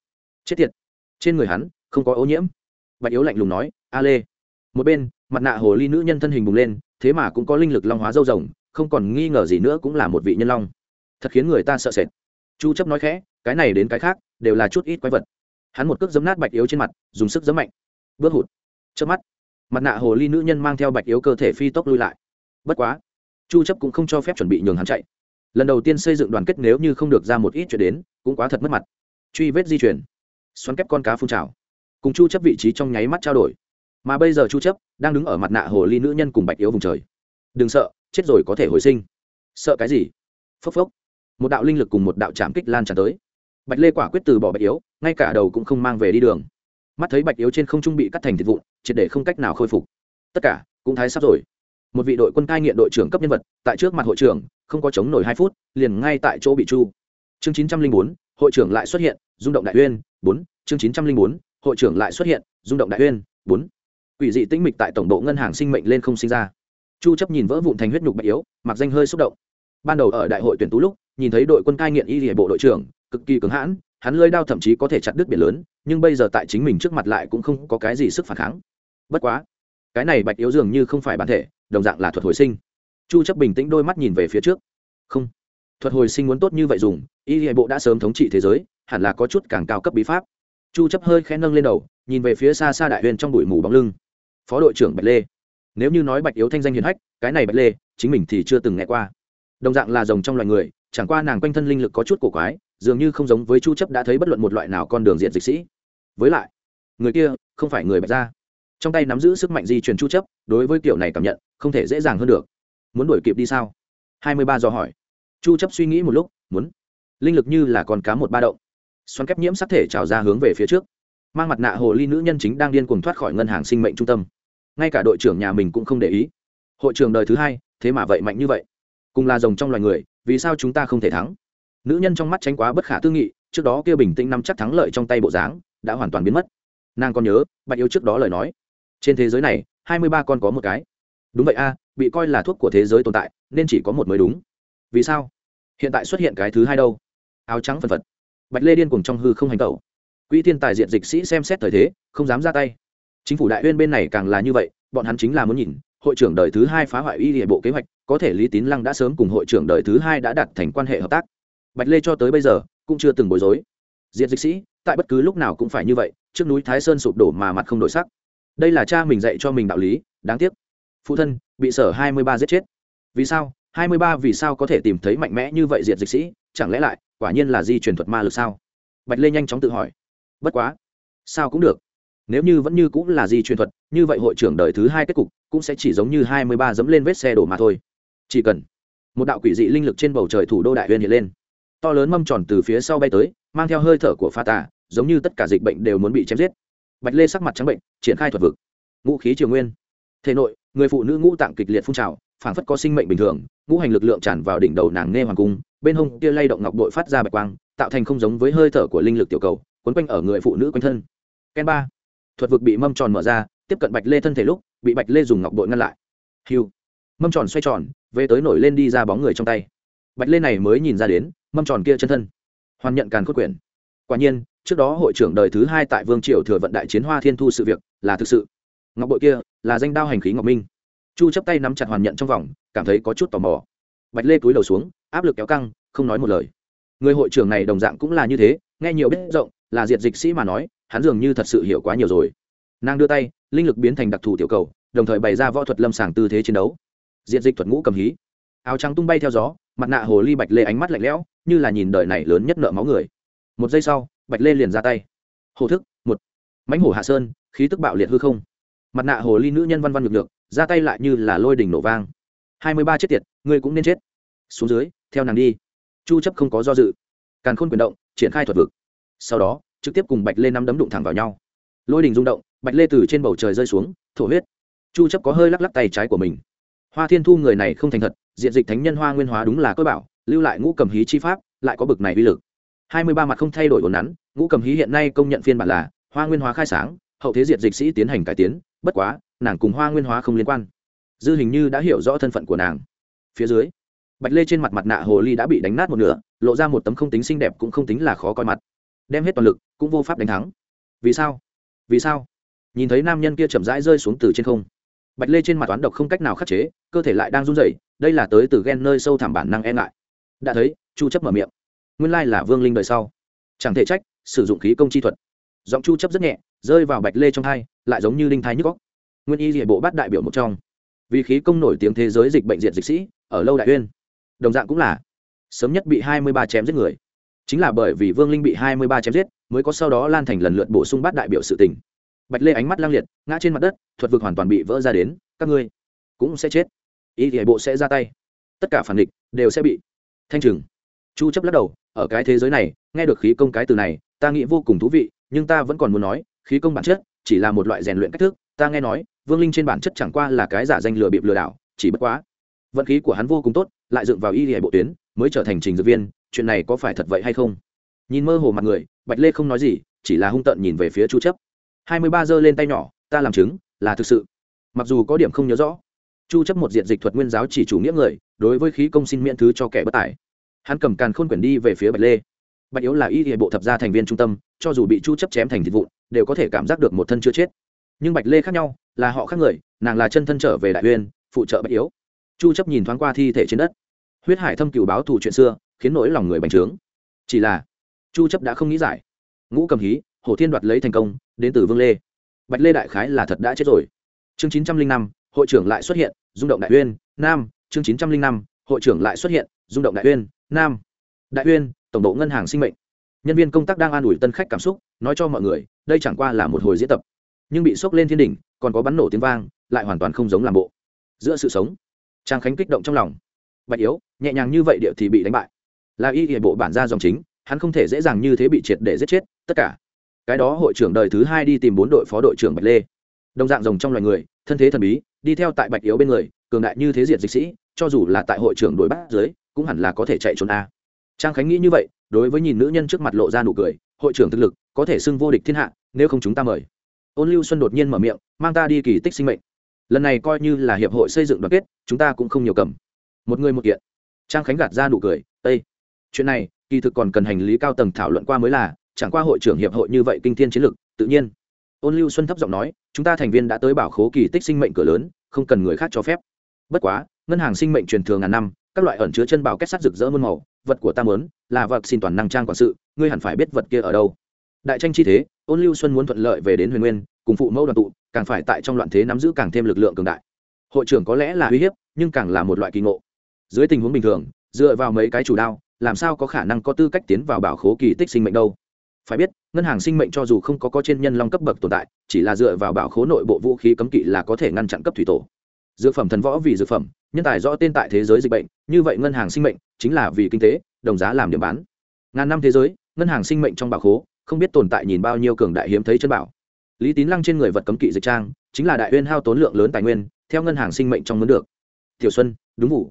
chết tiệt trên người hắn không có ô nhiễm bạch yếu lạnh lùng nói a lê một bên mặt nạ hồ ly nữ nhân thân hình bùng lên thế mà cũng có linh lực long hóa dâu rồng không còn nghi ngờ gì nữa cũng là một vị nhân long thật khiến người ta sợ sệt chu chấp nói khẽ cái này đến cái khác đều là chút ít quái vật hắn một cước giấm nát bạch yếu trên mặt dùng sức giấm mạnh bước hụt trước mắt mặt nạ hồ ly nữ nhân mang theo bạch yếu cơ thể phi tốc lui lại bất quá chu chấp cũng không cho phép chuẩn bị nhường hắn chạy. Lần đầu tiên xây dựng đoàn kết nếu như không được ra một ít chuyện đến, cũng quá thật mất mặt. Truy vết di chuyển. Xoắn kép con cá phun trào. Cùng chu chấp vị trí trong nháy mắt trao đổi. Mà bây giờ chu chấp đang đứng ở mặt nạ hồ ly nữ nhân cùng bạch yếu vùng trời. Đừng sợ, chết rồi có thể hồi sinh. Sợ cái gì? Phốc phốc. Một đạo linh lực cùng một đạo chạm kích lan tràn tới. Bạch lê quả quyết từ bỏ bạch yếu, ngay cả đầu cũng không mang về đi đường. Mắt thấy bạch yếu trên không trung bị cắt thành thịt vụn, triệt để không cách nào khôi phục. Tất cả cũng thái sắp rồi một vị đội quân cai nghiện đội trưởng cấp nhân vật, tại trước mặt hội trưởng, không có chống nổi hai phút, liền ngay tại chỗ bị chu. Chương chín trăm linh bốn, hội trưởng lại xuất hiện, rung động đại uyên, bốn, chương chín trăm linh bốn, hội trưởng lại xuất hiện, rung động đại uyên, bốn. Quỷ dị tĩnh mịch tại tổng bộ ngân hàng sinh mệnh lên không sinh ra. Chu chấp nhìn vỡ vụn thành huyết nhục bạch yếu, mặc danh hơi xúc động. Ban đầu ở đại hội tuyển tú lúc, nhìn thấy đội quân cai nghiện y hệ bộ đội trưởng, cực kỳ cứng hãn, hắn lơi đao thậm chí có thể chặt đứt biển lớn, nhưng bây giờ tại chính mình trước mặt lại cũng không có cái gì sức phản kháng. Bất quá, cái này bạch yếu dường như không phải bản thể đồng dạng là thuật hồi sinh. Chu chấp bình tĩnh đôi mắt nhìn về phía trước. Không, thuật hồi sinh muốn tốt như vậy dùng, y hệ bộ đã sớm thống trị thế giới, hẳn là có chút càng cao cấp bí pháp. Chu chấp hơi khẽ nâng lên đầu, nhìn về phía xa xa đại huyền trong bụi mù bóng lưng. Phó đội trưởng bạch lê. Nếu như nói bạch yếu thanh danh hiền hách, cái này bạch lê, chính mình thì chưa từng nghe qua. Đồng dạng là rồng trong loài người, chẳng qua nàng quanh thân linh lực có chút cổ quái, dường như không giống với chu chấp đã thấy bất luận một loại nào con đường diện dịch sĩ. Với lại, người kia không phải người bạch gia trong tay nắm giữ sức mạnh di truyền chu chấp, đối với kiểu này cảm nhận, không thể dễ dàng hơn được. Muốn đuổi kịp đi sao? 23 do hỏi. Chu chấp suy nghĩ một lúc, muốn. Linh lực như là con cá một ba động. Xoắn kép nhiễm sắc thể trào ra hướng về phía trước. Mang mặt nạ hồ ly nữ nhân chính đang điên cuồng thoát khỏi ngân hàng sinh mệnh trung tâm. Ngay cả đội trưởng nhà mình cũng không để ý. Hội trưởng đời thứ hai, thế mà vậy mạnh như vậy. Cùng là rồng trong loài người, vì sao chúng ta không thể thắng? Nữ nhân trong mắt tránh quá bất khả tư nghị, trước đó kia bình tĩnh nắm chắc thắng lợi trong tay bộ dáng, đã hoàn toàn biến mất. Nàng còn nhớ, bạch yêu trước đó lời nói trên thế giới này, hai mươi ba con có một cái. Đúng vậy a, bị coi là thuốc của thế giới tồn tại, nên chỉ có một mới đúng. Vì sao? Hiện tại xuất hiện cái thứ hai đâu? Áo trắng phần phật. Bạch lê điên cùng trong hư không hành tẩu. Quỹ thiên tài diện dịch sĩ xem xét thời thế, không dám ra tay. Chính phủ đại uyên bên này càng là như vậy, bọn hắn chính là muốn nhìn, hội trưởng đời thứ hai phá hoại y địa bộ kế hoạch, có thể lý tín lăng đã sớm cùng hội trưởng đời thứ hai đã đặt thành quan hệ hợp tác. Bạch lê cho tới bây giờ, cũng chưa từng bối rối. Diện dịch sĩ, tại bất cứ lúc nào cũng phải như vậy, trước núi thái sơn sụp đổ mà mặt không đổi sắc đây là cha mình dạy cho mình đạo lý, đáng tiếc. Phụ thân, bị sở hai mươi ba giết chết. Vì sao? hai mươi ba vì sao có thể tìm thấy mạnh mẽ như vậy diệt dịch sĩ? Chẳng lẽ lại, quả nhiên là di truyền thuật ma lực sao? Bạch lê nhanh chóng tự hỏi. Bất quá, sao cũng được. Nếu như vẫn như cũng là di truyền thuật, như vậy hội trưởng đời thứ hai kết cục cũng sẽ chỉ giống như hai mươi ba dẫm lên vết xe đổ mà thôi. Chỉ cần một đạo quỷ dị linh lực trên bầu trời thủ đô đại huyên hiện lên. To lớn mâm tròn từ phía sau bay tới, mang theo hơi thở của pha tà, giống như tất cả dịch bệnh đều muốn bị chém giết bạch lê sắc mặt trắng bệnh, triển khai thuật vực. Ngũ khí triều nguyên. Thể nội, người phụ nữ ngũ tạng kịch liệt phun trào, phảng phất có sinh mệnh bình thường, ngũ hành lực lượng tràn vào đỉnh đầu nàng nghe hoàng cung, bên hông kia lay động ngọc đội phát ra bạch quang, tạo thành không giống với hơi thở của linh lực tiểu cầu quấn quanh ở người phụ nữ quanh thân. Ken ba. Thuật vực bị mâm tròn mở ra, tiếp cận bạch lê thân thể lúc, bị bạch lê dùng ngọc đội ngăn lại. Hiu mâm tròn xoay tròn, về tới nổi lên đi ra bóng người trong tay. Bạch lê này mới nhìn ra đến, mâm tròn kia chân thân. Hoàn nhận càn cốt quyển. Quả nhiên trước đó hội trưởng đời thứ hai tại vương triều thừa vận đại chiến hoa thiên thu sự việc, là thực sự. Ngọc bội kia, là danh đao hành khí ngọc minh. Chu chấp tay nắm chặt hoàn nhận trong vòng, cảm thấy có chút tò mò. Bạch lê cúi đầu xuống, áp lực kéo căng, không nói một lời. Người hội trưởng này đồng dạng cũng là như thế, nghe nhiều biết rộng, là diệt dịch sĩ mà nói, hắn dường như thật sự hiểu quá nhiều rồi. Nàng đưa tay, linh lực biến thành đặc thù tiểu cầu, đồng thời bày ra võ thuật lâm sàng tư thế chiến đấu. Diệt dịch thuật ngũ cầm hí. Áo trắng tung bay theo gió, mặt nạ hồ ly bạch lê ánh mắt lạnh lẽo, như là nhìn đời này lớn nhất nợ máu người. Một giây sau bạch lê liền ra tay. Hồ thức, một. Mãnh hổ hạ sơn, khí tức bạo liệt hư không. Mặt nạ hồ ly nữ nhân văn văn ngược ngược ra tay lại như là lôi đỉnh nổ vang. Hai mươi ba chết tiệt, ngươi cũng nên chết. Xuống dưới, theo nàng đi. Chu chấp không có do dự. Càn khôn quyền động, triển khai thuật vực. Sau đó, trực tiếp cùng bạch lê nắm đấm đụng thẳng vào nhau. Lôi đình rung động, bạch lê từ trên bầu trời rơi xuống, thổ huyết. Chu chấp có hơi lắc lắc tay trái của mình. Hoa thiên thu người này không thành thật, diện dịch thánh nhân hoa nguyên hóa đúng là cơ bảo, lưu lại ngũ cầm hí chi pháp, lại có bực này uy lực hai mươi ba mặt không thay đổi ổn nắn, ngũ cầm hí hiện nay công nhận phiên bản là hoa nguyên hóa khai sáng, hậu thế diệt dịch sĩ tiến hành cải tiến, bất quá, nàng cùng hoa nguyên hóa không liên quan. Dư hình như đã hiểu rõ thân phận của nàng. Phía dưới, bạch lê trên mặt mặt nạ hồ ly đã bị đánh nát một nửa, lộ ra một tấm không tính xinh đẹp cũng không tính là khó coi mặt. Đem hết toàn lực, cũng vô pháp đánh thắng. Vì sao? Vì sao? Nhìn thấy nam nhân kia chậm rãi rơi xuống từ trên không. Bạch lê trên mặt toán độc không cách nào khắc chế, cơ thể lại đang run rẩy, đây là tới từ ghen nơi sâu thẳm bản năng e ngại. Đã thấy, chu chấp mở miệng nguyên lai là vương linh đời sau. Chẳng thể trách, sử dụng khí công chi thuật. Giọng chu chấp rất nhẹ, rơi vào bạch lê trong hai, lại giống như linh thai nhức góc nguyên y địa bộ bát đại biểu một trong. Vì khí công nổi tiếng thế giới dịch bệnh diệt dịch sĩ, ở lâu đại uyên. Đồng dạng cũng là, sớm nhất bị 23 chém giết người. Chính là bởi vì vương linh bị 23 chém giết, mới có sau đó lan thành lần lượt bổ sung bát đại biểu sự tình. Bạch lê ánh mắt lang liệt, ngã trên mặt đất, thuật vực hoàn toàn bị vỡ ra đến, các ngươi cũng sẽ chết. Y địa bộ sẽ ra tay. Tất cả phản địch đều sẽ bị thanh trừng. Chu chấp lắc đầu ở cái thế giới này, nghe được khí công cái từ này, ta nghĩ vô cùng thú vị, nhưng ta vẫn còn muốn nói, khí công bản chất chỉ là một loại rèn luyện cách thức, ta nghe nói, vương linh trên bản chất chẳng qua là cái giả danh lừa bịp lừa đảo, chỉ bất quá, vận khí của hắn vô cùng tốt, lại dựng vào y hệ bộ tuyến, mới trở thành trình dược viên, chuyện này có phải thật vậy hay không? Nhìn mơ hồ mặt người, bạch lê không nói gì, chỉ là hung tợn nhìn về phía chu chấp. Hai mươi ba giờ lên tay nhỏ, ta làm chứng, là thực sự. Mặc dù có điểm không nhớ rõ, chu chấp một diện dịch thuật nguyên giáo chỉ chủ nghĩa người, đối với khí công xin miễn thứ cho kẻ bất tài hắn cầm càn khôn quyển đi về phía bạch lê. Bạch yếu là y hệ bộ thập gia thành viên trung tâm cho dù bị chu chấp chém thành thịt vụn đều có thể cảm giác được một thân chưa chết. Nhưng bạch lê khác nhau là họ khác người nàng là chân thân trở về đại uyên phụ trợ bạch yếu. Chu chấp nhìn thoáng qua thi thể trên đất. Huyết hải thâm cửu báo thù chuyện xưa khiến nỗi lòng người bành trướng. Chỉ là chu chấp đã không nghĩ giải. Ngũ cầm hí hổ thiên đoạt lấy thành công đến từ vương lê. Bạch lê đại khái là thật đã chết rồi. Chương 905, hội trưởng lại xuất hiện rung động đại uyên nam chương 905, hội trưởng lại xuất hiện rung động đại uyên nam. Đại uyên, tổng bộ ngân hàng sinh mệnh. Nhân viên công tác đang an ủi tân khách cảm xúc, nói cho mọi người, đây chẳng qua là một hồi diễn tập. Nhưng bị sốc lên thiên đỉnh, còn có bắn nổ tiếng vang, lại hoàn toàn không giống làm bộ. Giữa sự sống, trang khánh kích động trong lòng. Bạch yếu, nhẹ nhàng như vậy địa thì bị đánh bại. Là y hệ bộ bản ra dòng chính, hắn không thể dễ dàng như thế bị triệt để giết chết, tất cả. Cái đó hội trưởng đời thứ hai đi tìm bốn đội phó đội trưởng bạch lê. Đồng dạng rồng trong loài người, thân thế thần bí, đi theo tại bạch yếu bên người, cường đại như thế diệt dịch sĩ, cho dù là tại hội trưởng đuổi bắt dưới cũng hẳn là có thể chạy trốn a. Trang khánh nghĩ như vậy, đối với nhìn nữ nhân trước mặt lộ ra nụ cười, hội trưởng thực lực, có thể xưng vô địch thiên hạ, nếu không chúng ta mời. Ôn lưu xuân đột nhiên mở miệng, mang ta đi kỳ tích sinh mệnh. Lần này coi như là hiệp hội xây dựng đoàn kết, chúng ta cũng không nhiều cầm. Một người một kiện. Trang khánh gạt ra nụ cười ây chuyện này, kỳ thực còn cần hành lý cao tầng thảo luận qua mới là, chẳng qua hội trưởng hiệp hội như vậy kinh thiên chiến lược, tự nhiên. Ôn lưu xuân thấp giọng nói, chúng ta thành viên đã tới bảo khố kỳ tích sinh mệnh cửa lớn, không cần người khác cho phép. Bất quá, ngân hàng sinh mệnh truyền thường ngàn năm các loại ẩn chứa chân bảo kết sắt rực rỡ muôn màu, vật của ta muốn là vật xin toàn năng trang quản sự, ngươi hẳn phải biết vật kia ở đâu. Đại tranh chi thế, ôn lưu xuân muốn thuận lợi về đến huyền nguyên, cùng phụ mẫu đoàn tụ, càng phải tại trong loạn thế nắm giữ càng thêm lực lượng cường đại. Hội trưởng có lẽ là uy hiếp, nhưng càng là một loại kỳ ngộ. Dưới tình huống bình thường, dựa vào mấy cái chủ đao, làm sao có khả năng có tư cách tiến vào bảo khố kỳ tích sinh mệnh đâu? Phải biết, ngân hàng sinh mệnh cho dù không có có trên nhân long cấp bậc tồn tại, chỉ là dựa vào bảo khố nội bộ vũ khí cấm kỵ là có thể ngăn chặn cấp thủy tổ. Dược phẩm thần võ vì dược phẩm nhân tài rõ tên tại thế giới dịch bệnh, như vậy ngân hàng sinh mệnh chính là vì kinh tế, đồng giá làm điểm bán. Ngàn năm thế giới, ngân hàng sinh mệnh trong bảo khố, không biết tồn tại nhìn bao nhiêu cường đại hiếm thấy chân bảo. Lý tín lăng trên người vật cấm kỵ dịch trang, chính là đại uyên hao tốn lượng lớn tài nguyên, theo ngân hàng sinh mệnh trong muốn được. Tiểu xuân, đúng vụ.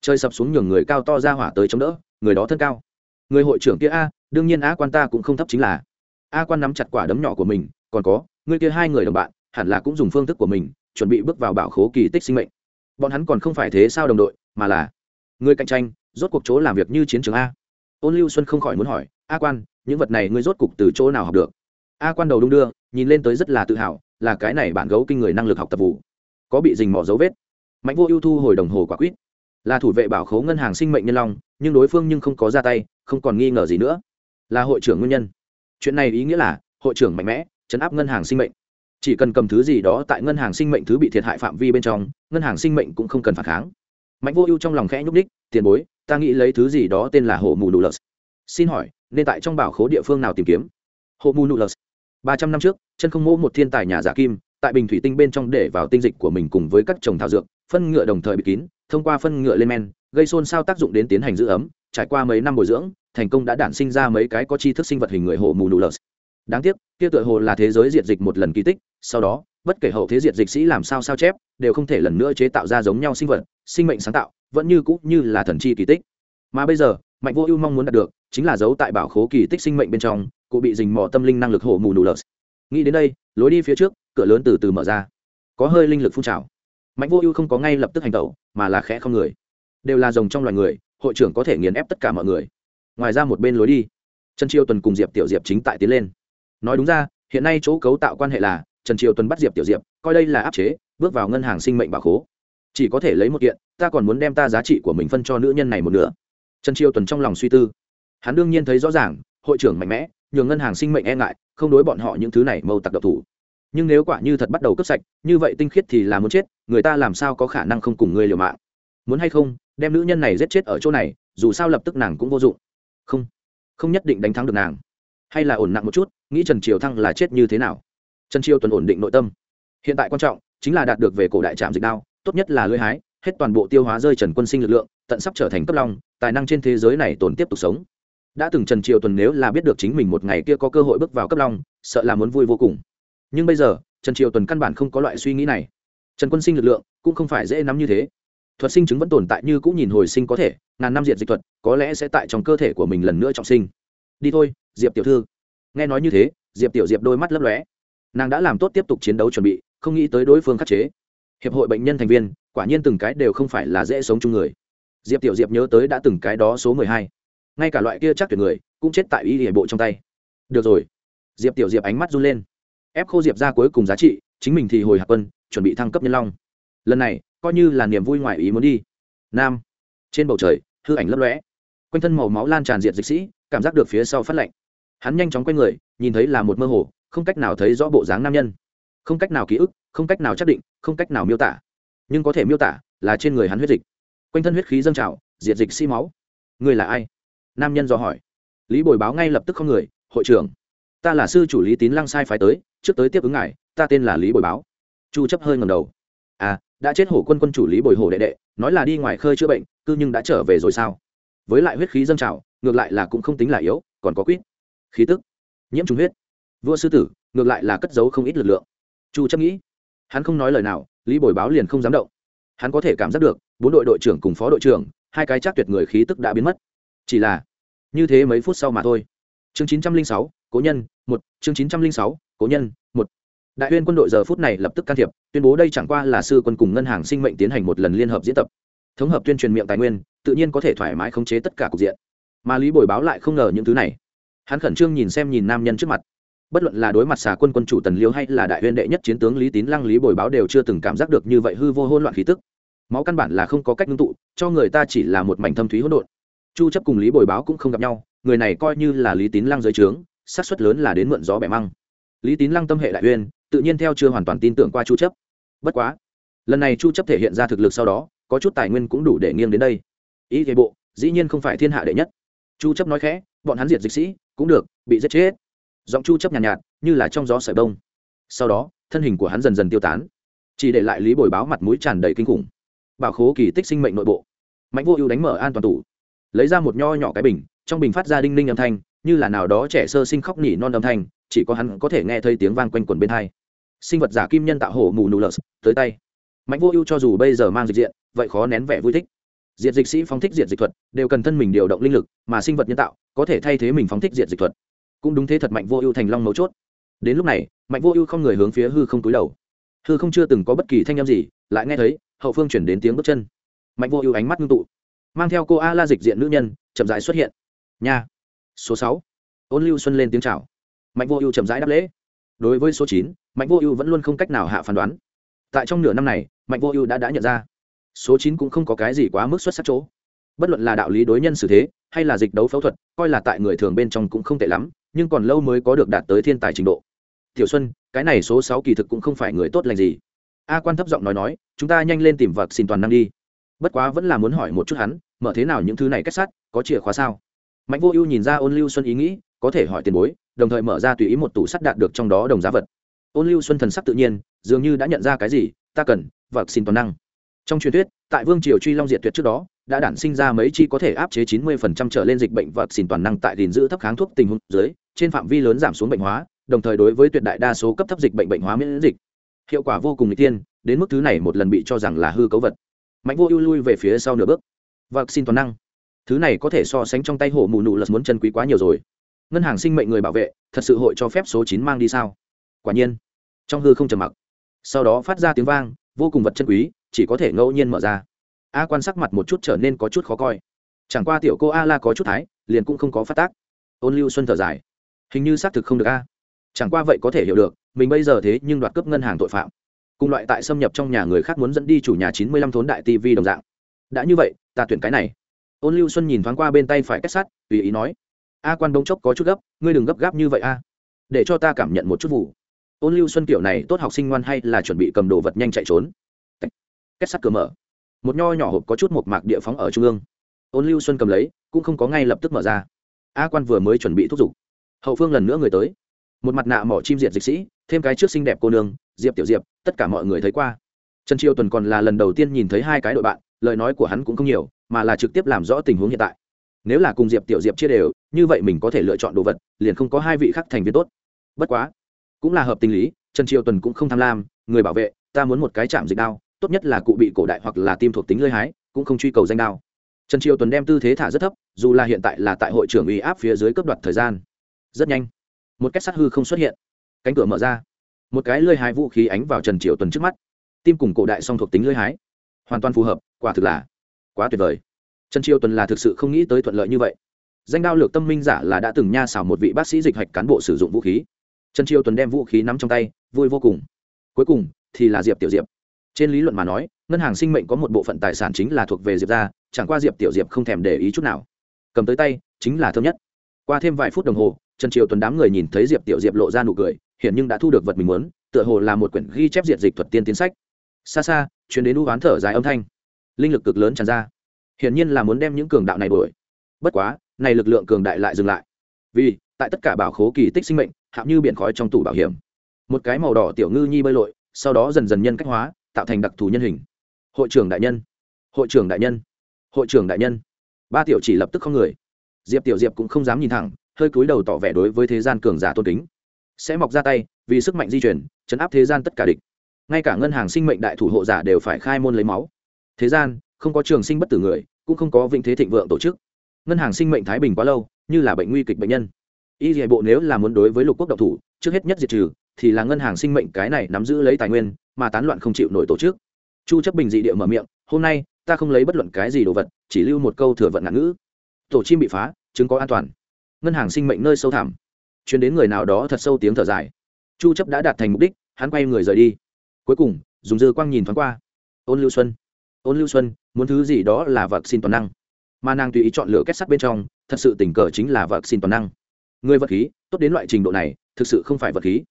Chơi sập xuống nhường người cao to ra hỏa tới chống đỡ, người đó thân cao. Người hội trưởng kia a, đương nhiên a quan ta cũng không thấp chính là. A quan nắm chặt quả đấm nhỏ của mình, còn có người kia hai người đồng bạn, hẳn là cũng dùng phương thức của mình, chuẩn bị bước vào bảo khố kỳ tích sinh mệnh bọn hắn còn không phải thế sao đồng đội, mà là người cạnh tranh, rốt cuộc chỗ làm việc như chiến trường a. Ôn lưu xuân không khỏi muốn hỏi, a quan, những vật này ngươi rốt cục từ chỗ nào học được? A quan đầu đung đưa, nhìn lên tới rất là tự hào, là cái này bản gấu kinh người năng lực học tập vụ. Có bị dình mỏ dấu vết. Mạnh vô ưu thu hồi đồng hồ quả quyết là thủ vệ bảo khố ngân hàng sinh mệnh nhân long, nhưng đối phương nhưng không có ra tay, không còn nghi ngờ gì nữa. Là hội trưởng nguyên nhân. Chuyện này ý nghĩa là, hội trưởng mạnh mẽ, chấn áp ngân hàng sinh mệnh chỉ cần cầm thứ gì đó tại ngân hàng sinh mệnh thứ bị thiệt hại phạm vi bên trong, ngân hàng sinh mệnh cũng không cần phản kháng. Mạnh vô ưu trong lòng khẽ nhúc ních tiền bối, ta nghĩ lấy thứ gì đó tên là hộ mù nụ lợt. Xin hỏi, nên tại trong bảo khố địa phương nào tìm kiếm? Hộ mù nụ lợt. Ba trăm năm trước, chân không mỗ một thiên tài nhà giả kim, tại bình thủy tinh bên trong để vào tinh dịch của mình cùng với các trồng thảo dược, phân ngựa đồng thời bị kín, thông qua phân ngựa lên men, gây xôn xao tác dụng đến tiến hành giữ ấm, trải qua mấy năm bồi dưỡng, thành công đã đản sinh ra mấy cái có chi thức sinh vật hình người hộ mù nụ lợt đáng tiếc, kia tựa hồ là thế giới diệt dịch một lần kỳ tích, sau đó, bất kể hậu thế diệt dịch sĩ làm sao sao chép, đều không thể lần nữa chế tạo ra giống nhau sinh vật, sinh mệnh sáng tạo, vẫn như cũ như là thần chi kỳ tích. Mà bây giờ, mạnh vô ưu mong muốn đạt được, chính là giấu tại bảo khố kỳ tích sinh mệnh bên trong, cụ bị dình mò tâm linh năng lực hổ mù nụ lợt. Nghĩ đến đây, lối đi phía trước, cửa lớn từ từ mở ra. Có hơi linh lực phun trào. Mạnh vô ưu không có ngay lập tức hành tẩu, mà là khẽ không người. Đều là rồng trong loài người, hội trưởng có thể nghiền ép tất cả mọi người. Ngoài ra một bên lối đi. Trần chiêu tuần cùng diệp tiểu diệp chính tại tiến lên nói đúng ra, hiện nay chỗ cấu tạo quan hệ là, trần triều tuần bắt diệp tiểu diệp, coi đây là áp chế, bước vào ngân hàng sinh mệnh bảo khố. Chỉ có thể lấy một kiện, ta còn muốn đem ta giá trị của mình phân cho nữ nhân này một nửa. Trần triều tuần trong lòng suy tư. Hắn đương nhiên thấy rõ ràng, hội trưởng mạnh mẽ, nhường ngân hàng sinh mệnh e ngại, không đối bọn họ những thứ này mâu tặc độc thủ. Nhưng nếu quả như thật bắt đầu cướp sạch, như vậy tinh khiết thì là muốn chết, người ta làm sao có khả năng không cùng ngươi liều mạng? Muốn hay không, đem nữ nhân này giết chết ở chỗ này, dù sao lập tức nàng cũng vô dụng. Không không nhất định đánh thắng được nàng hay là ổn nặng một chút, nghĩ trần triều thăng là chết như thế nào? Trần triều tuần ổn định nội tâm. Hiện tại quan trọng chính là đạt được về cổ đại trạm dịch đao, tốt nhất là lưỡi hái, hết toàn bộ tiêu hóa rơi trần quân sinh lực lượng, tận sắp trở thành cấp long, tài năng trên thế giới này tồn tiếp tục sống. Đã từng trần triều tuần nếu là biết được chính mình một ngày kia có cơ hội bước vào cấp long, sợ là muốn vui vô cùng. Nhưng bây giờ, trần triều tuần căn bản không có loại suy nghĩ này. Trần quân sinh lực lượng cũng không phải dễ nắm như thế. Thuật sinh chứng vẫn tồn tại như cũng nhìn hồi sinh có thể, ngàn năm diệt dịch thuật, có lẽ sẽ tại trong cơ thể của mình lần nữa trọng sinh đi thôi, diệp tiểu thư. Nghe nói như thế, diệp tiểu diệp đôi mắt lấp lóe. Nàng đã làm tốt tiếp tục chiến đấu chuẩn bị, không nghĩ tới đối phương khắc chế. Hiệp hội bệnh nhân thành viên, quả nhiên từng cái đều không phải là dễ sống chung người. Diệp tiểu diệp nhớ tới đã từng cái đó số mười hai. Ngay cả loại kia chắc tuyệt người, cũng chết tại y hệ bộ trong tay. Được rồi. Diệp tiểu diệp ánh mắt run lên. Ép khô diệp ra cuối cùng giá trị, chính mình thì hồi hạt quân, chuẩn bị thăng cấp nhân long. Lần này, coi như là niềm vui ngoài ý muốn đi. Nam. Trên bầu trời, hư ảnh lấp lóe. Quanh thân màu máu lan tràn diệt dịch sĩ cảm giác được phía sau phát lạnh. Hắn nhanh chóng quay người, nhìn thấy là một mơ hồ, không cách nào thấy rõ bộ dáng nam nhân. Không cách nào ký ức, không cách nào xác định, không cách nào miêu tả. Nhưng có thể miêu tả là trên người hắn huyết dịch. Quanh thân huyết khí dâng trào, diệt dịch sĩ máu. Người là ai? Nam nhân dò hỏi. Lý bồi báo ngay lập tức không người, hội trưởng, ta là sư chủ lý tín lăng sai phái tới, trước tới tiếp ứng ngài, ta tên là lý bồi báo. Chu chấp hơi ngầm đầu. À đã chết hổ quân quân chủ lý bồi hổ đệ đệ, nói là đi ngoài khơi chữa bệnh, cư nhưng đã trở về rồi sao? Với lại huyết khí dâng trào ngược lại là cũng không tính là yếu, còn có quýt, khí tức, nhiễm trùng huyết. Vua sư tử, ngược lại là cất giấu không ít lực lượng. Chu chấp nghĩ, hắn không nói lời nào, lý bồi báo liền không dám động. Hắn có thể cảm giác được, bốn đội đội trưởng cùng phó đội trưởng, hai cái chắc tuyệt người khí tức đã biến mất. Chỉ là, như thế mấy phút sau mà thôi. Chương chín trăm linh sáu, cố nhân, một, chương chín trăm linh sáu, cố nhân, một. Đại huyên quân đội giờ phút này lập tức can thiệp, tuyên bố đây chẳng qua là sư quân cùng ngân hàng sinh mệnh tiến hành một lần liên hợp diễn tập. Thống hợp tuyên truyền miệng tài nguyên, tự nhiên có thể thoải mái khống chế tất cả cục diện mà lý bồi báo lại không ngờ những thứ này hắn khẩn trương nhìn xem nhìn nam nhân trước mặt bất luận là đối mặt xà quân quân chủ tần liêu hay là đại huyên đệ nhất chiến tướng lý tín lăng lý bồi báo đều chưa từng cảm giác được như vậy hư vô hôn loạn khí tức máu căn bản là không có cách ngưng tụ cho người ta chỉ là một mảnh thâm thúy hỗn độn chu chấp cùng lý bồi báo cũng không gặp nhau người này coi như là lý tín lăng dưới trướng xác suất lớn là đến mượn gió bẻ măng lý tín lăng tâm hệ đại uyên tự nhiên theo chưa hoàn toàn tin tưởng qua chu chấp bất quá lần này chu chấp thể hiện ra thực lực sau đó có chút tài nguyên cũng đủ để nghiêng đến đây ý thế bộ dĩ nhiên không phải thiên hạ đệ nhất chu chấp nói khẽ bọn hắn diệt dịch sĩ cũng được bị giết chết. Giọng chu chấp nhàn nhạt, nhạt như là trong gió sợi bông. Sau đó thân hình của hắn dần dần tiêu tán chỉ để lại lý bồi báo mặt mũi tràn đầy kinh khủng. Bảo khố kỳ tích sinh mệnh nội bộ. Mạnh vô ưu đánh mở an toàn tủ lấy ra một nho nhỏ cái bình trong bình phát ra đinh ninh âm thanh như là nào đó trẻ sơ sinh khóc nhỉ non âm thanh chỉ có hắn có thể nghe thấy tiếng vang quanh quẩn bên hai. Sinh vật giả kim nhân tạo hổ mù nụ lợt tới tay. Mạnh vô ưu cho dù bây giờ mang dịch diện vậy khó nén vẻ vui thích diệt dịch sĩ phóng thích diệt dịch thuật, đều cần thân mình điều động linh lực, mà sinh vật nhân tạo có thể thay thế mình phóng thích diệt dịch thuật. Cũng đúng thế thật mạnh vô ưu thành long mấu chốt. Đến lúc này, mạnh vô ưu không người hướng phía hư không túi đầu. Hư không chưa từng có bất kỳ thanh â m gì, lại nghe thấy hậu phương chuyển đến tiếng bước chân. Mạnh vô ưu ánh mắt ngưng tụ, mang theo cô a la dịch diện nữ nhân, chậm rãi xuất hiện. Nhà số sáu. Ôn lưu xuân lên tiếng c h à o mạnh vô ưu chậm rãi đáp lễ. Đối với số chín, mạnh vô ưu vẫn luôn không cách nào hạ phán đoán. Tại trong nửa năm này, mạnh vô ưu đã đã nhận ra số chín cũng không có cái gì quá mức xuất sắc chỗ. Bất luận là đạo lý đối nhân xử thế, hay là dịch đấu phẫu thuật, coi là tại người thường bên trong cũng không tệ lắm, nhưng còn lâu mới có được đạt tới thiên tài trình độ. Tiểu xuân, cái này số sáu kỳ thực cũng không phải người tốt lành gì. A quan thấp giọng nói nói, chúng ta nhanh lên tìm vật xin toàn năng đi. Bất quá vẫn là muốn hỏi một chút hắn, mở thế nào những thứ này kết sắt có chìa khóa sao? Mạnh vô ưu nhìn ra ôn lưu xuân ý nghĩ, có thể hỏi tiền bối, đồng thời mở ra tùy ý một tủ sắt đạt được trong đó đồng giá vật. Ôn lưu xuân thần sắc tự nhiên, dường như đã nhận ra cái gì, ta cần vật xin toàn năng trong truyền thuyết, tại vương triều truy long diệt tuyệt trước đó, đã đản sinh ra mấy chi có thể áp chế 90% trở lên dịch bệnh vật xin toàn năng tại gìn giữ thấp kháng thuốc tình huống dưới, trên phạm vi lớn giảm xuống bệnh hóa, đồng thời đối với tuyệt đại đa số cấp thấp dịch bệnh bệnh hóa miễn dịch. Hiệu quả vô cùng n tiên đến mức thứ này một lần bị cho rằng là hư cấu vật. Mạnh vô ưu lui về phía sau nửa bước. Vật xin toàn năng. Thứ này có thể so sánh trong tay hổ mù nụ lật muốn chân quý quá nhiều rồi. Ngân hàng sinh mệnh người bảo vệ, thật sự hội cho phép số chín mang đi sao? Quả nhiên, trong hư không trầm mặc. Sau đó phát ra tiếng vang, vô cùng vật chân quý chỉ có thể ngẫu nhiên mở ra. A quan sắc mặt một chút trở nên có chút khó coi. Chẳng qua tiểu cô a la có chút thái, liền cũng không có phát tác. Ôn lưu xuân thở dài. Hình như xác thực không được a. Chẳng qua vậy có thể hiểu được, mình bây giờ thế nhưng đoạt cướp ngân hàng tội phạm. Cùng loại tại xâm nhập trong nhà người khác muốn dẫn đi chủ nhà chín mươi lăm thốn đại tv đồng dạng. Đã như vậy, ta tuyển cái này. Ôn lưu xuân nhìn thoáng qua bên tay phải kết sắt, tùy ý nói. A quan bỗng chốc có chút gấp, ngươi đừng gấp gáp như vậy a. Để cho ta cảm nhận một chút vụ. Ôn lưu xuân kiểu này tốt học sinh ngoan hay là chuẩn bị cầm đồ vật nhanh chạy trốn? Kết sắt cửa mở. Một nho nhỏ hộp có chút một mạc địa phóng ở trung ương. Ôn lưu xuân cầm lấy, cũng không có ngay lập tức mở ra. A quan vừa mới chuẩn bị thúc giục. Hậu phương lần nữa người tới. Một mặt nạ mỏ chim diệt dịch sĩ, thêm cái trước xinh đẹp cô nương, diệp tiểu diệp, tất cả mọi người thấy qua. Trần triều tuần còn là lần đầu tiên nhìn thấy hai cái đội bạn, lời nói của hắn cũng không nhiều, mà là trực tiếp làm rõ tình huống hiện tại. Nếu là cùng diệp tiểu diệp chia đều, như vậy mình có thể lựa chọn đồ vật, liền không có hai vị khác thành viên tốt. Bất quá, cũng là hợp tình lý, trần triều tuần cũng không tham lam, người bảo vệ, ta muốn một cái chạm dịch đao tốt nhất là cụ bị cổ đại hoặc là tim thuộc tính lơi hái, cũng không truy cầu danh đao. Trần triều tuần đem tư thế thả rất thấp, dù là hiện tại là tại hội trưởng uy áp phía dưới cấp đoạt thời gian. Rất nhanh, một cách sát hư không xuất hiện. Cánh cửa mở ra. Một cái lơi hái vũ khí ánh vào trần triều tuần trước mắt. Tim cùng cổ đại song thuộc tính lơi hái. Hoàn toàn phù hợp, quả thực là quá tuyệt vời. Trần triều tuần là thực sự không nghĩ tới thuận lợi như vậy. Danh đao lược tâm minh giả là đã từng nha xảo một vị bác sĩ dịch hạch cán bộ sử dụng vũ khí. Trần triều tuần đem vũ khí nắm trong tay, vui vô cùng. Cuối cùng thì là diệp tiểu diệp trên lý luận mà nói, ngân hàng sinh mệnh có một bộ phận tài sản chính là thuộc về diệp ra chẳng qua diệp tiểu diệp không thèm để ý chút nào. Cầm tới tay, chính là thơm nhất. Qua thêm vài phút đồng hồ, trần triều tuần đám người nhìn thấy diệp tiểu diệp lộ ra nụ cười hiện nhưng đã thu được vật mình muốn, tựa hồ là một quyển ghi chép diệt dịch thuật tiên tiến sách. Xa xa chuyến đến u oán thở dài âm thanh. Linh lực cực lớn tràn ra. Hiển nhiên là muốn đem những cường đạo này đuổi. Bất quá, này lực lượng cường đại lại dừng lại. Vì, tại tất cả bảo khố kỳ tích sinh mệnh hạng như biển khói trong tủ bảo hiểm. Một cái màu đỏ tiểu ngư nhi bơi lội, sau đó dần dần nhân cách hóa tạo thành đặc thù nhân hình. Hội trưởng đại nhân. Hội trưởng đại nhân. Hội trưởng đại nhân. Ba tiểu chỉ lập tức không người. Diệp tiểu diệp cũng không dám nhìn thẳng, hơi cúi đầu tỏ vẻ đối với thế gian cường giả tôn kính. Sẽ mọc ra tay, vì sức mạnh di chuyển, chấn áp thế gian tất cả địch. Ngay cả ngân hàng sinh mệnh đại thủ hộ giả đều phải khai môn lấy máu. Thế gian, không có trường sinh bất tử người, cũng không có vĩnh thế thịnh vượng tổ chức. Ngân hàng sinh mệnh thái bình quá lâu, như là bệnh nguy kịch bệnh nhân. Y hệ bộ nếu là muốn đối với lục quốc độc thủ, trước hết nhất diệt trừ, thì là ngân hàng sinh mệnh cái này nắm giữ lấy tài nguyên mà tán loạn không chịu nổi tổ chức. Chu chấp bình dị địa mở miệng, hôm nay, ta không lấy bất luận cái gì đồ vật, chỉ lưu một câu thừa vận ngạn ngữ. Tổ chim bị phá, chứng có an toàn. Ngân hàng sinh mệnh nơi sâu thẳm. Chuyến đến người nào đó thật sâu tiếng thở dài. Chu chấp đã đạt thành mục đích, hắn quay người rời đi. Cuối cùng, dùng dư quang nhìn thoáng qua. Ôn lưu xuân, ôn lưu xuân, muốn thứ gì đó là vật xin toàn năng. Mà nàng tùy ý chọn lựa kết sắt bên trong, thật sự tình cờ chính là vật xin toàn năng. Người vật khí, tốt đến loại trình độ này, thực sự không phải vật khí.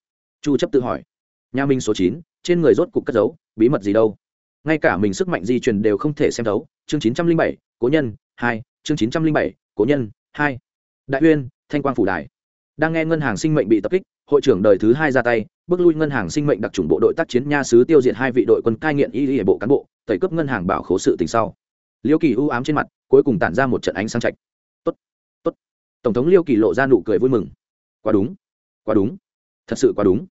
Chu chấp tự hỏi nhà minh số chín, trên người rốt cục cất giấu bí mật gì đâu? Ngay cả mình sức mạnh di truyền đều không thể xem thấu. Chương 907, cố nhân hai, chương 907, cố nhân hai. đại uyên thanh quang phủ đài. Đang nghe ngân hàng sinh mệnh bị tập kích hội trưởng đời thứ hai ra tay bước lui ngân hàng sinh mệnh đặc trùng bộ đội tác chiến nha sứ tiêu diệt hai vị đội quân cai nghiện y y bộ cán bộ tẩy cướp ngân hàng bảo khố sự tình sau. Liêu kỳ ưu ám trên mặt cuối cùng tản ra một trận ánh sáng trạch tốt tốt. Tổng thống liêu kỳ lộ ra nụ cười vui mừng. Quá đúng quá đúng. Thật sự quá đúng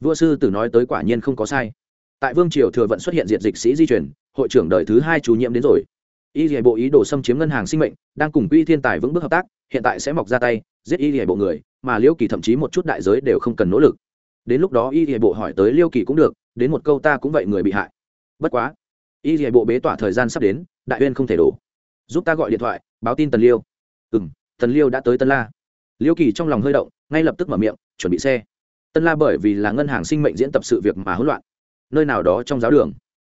vua sư tử nói tới quả nhiên không có sai. Tại vương triều thừa vận xuất hiện diện dịch sĩ di chuyển hội trưởng đời thứ hai chủ nhiệm đến rồi. Y hệ bộ ý đồ xâm chiếm ngân hàng sinh mệnh, đang cùng quỹ thiên tài vững bước hợp tác, hiện tại sẽ mọc ra tay, giết y hệ bộ người, mà liêu kỳ thậm chí một chút đại giới đều không cần nỗ lực. Đến lúc đó y hệ bộ hỏi tới liêu kỳ cũng được, đến một câu ta cũng vậy người bị hại. Bất quá, y hệ bộ bế tỏa thời gian sắp đến, đại uyên không thể đổ. Giúp ta gọi điện thoại, báo tin tần liêu. Ừ m tần liêu đã tới tân la. Liêu kỳ trong lòng hơi động, ngay lập tức mở miệng, chuẩn bị xe tân la bởi vì là ngân hàng sinh mệnh diễn tập sự việc mà hỗn loạn. Nơi nào đó trong giáo đường,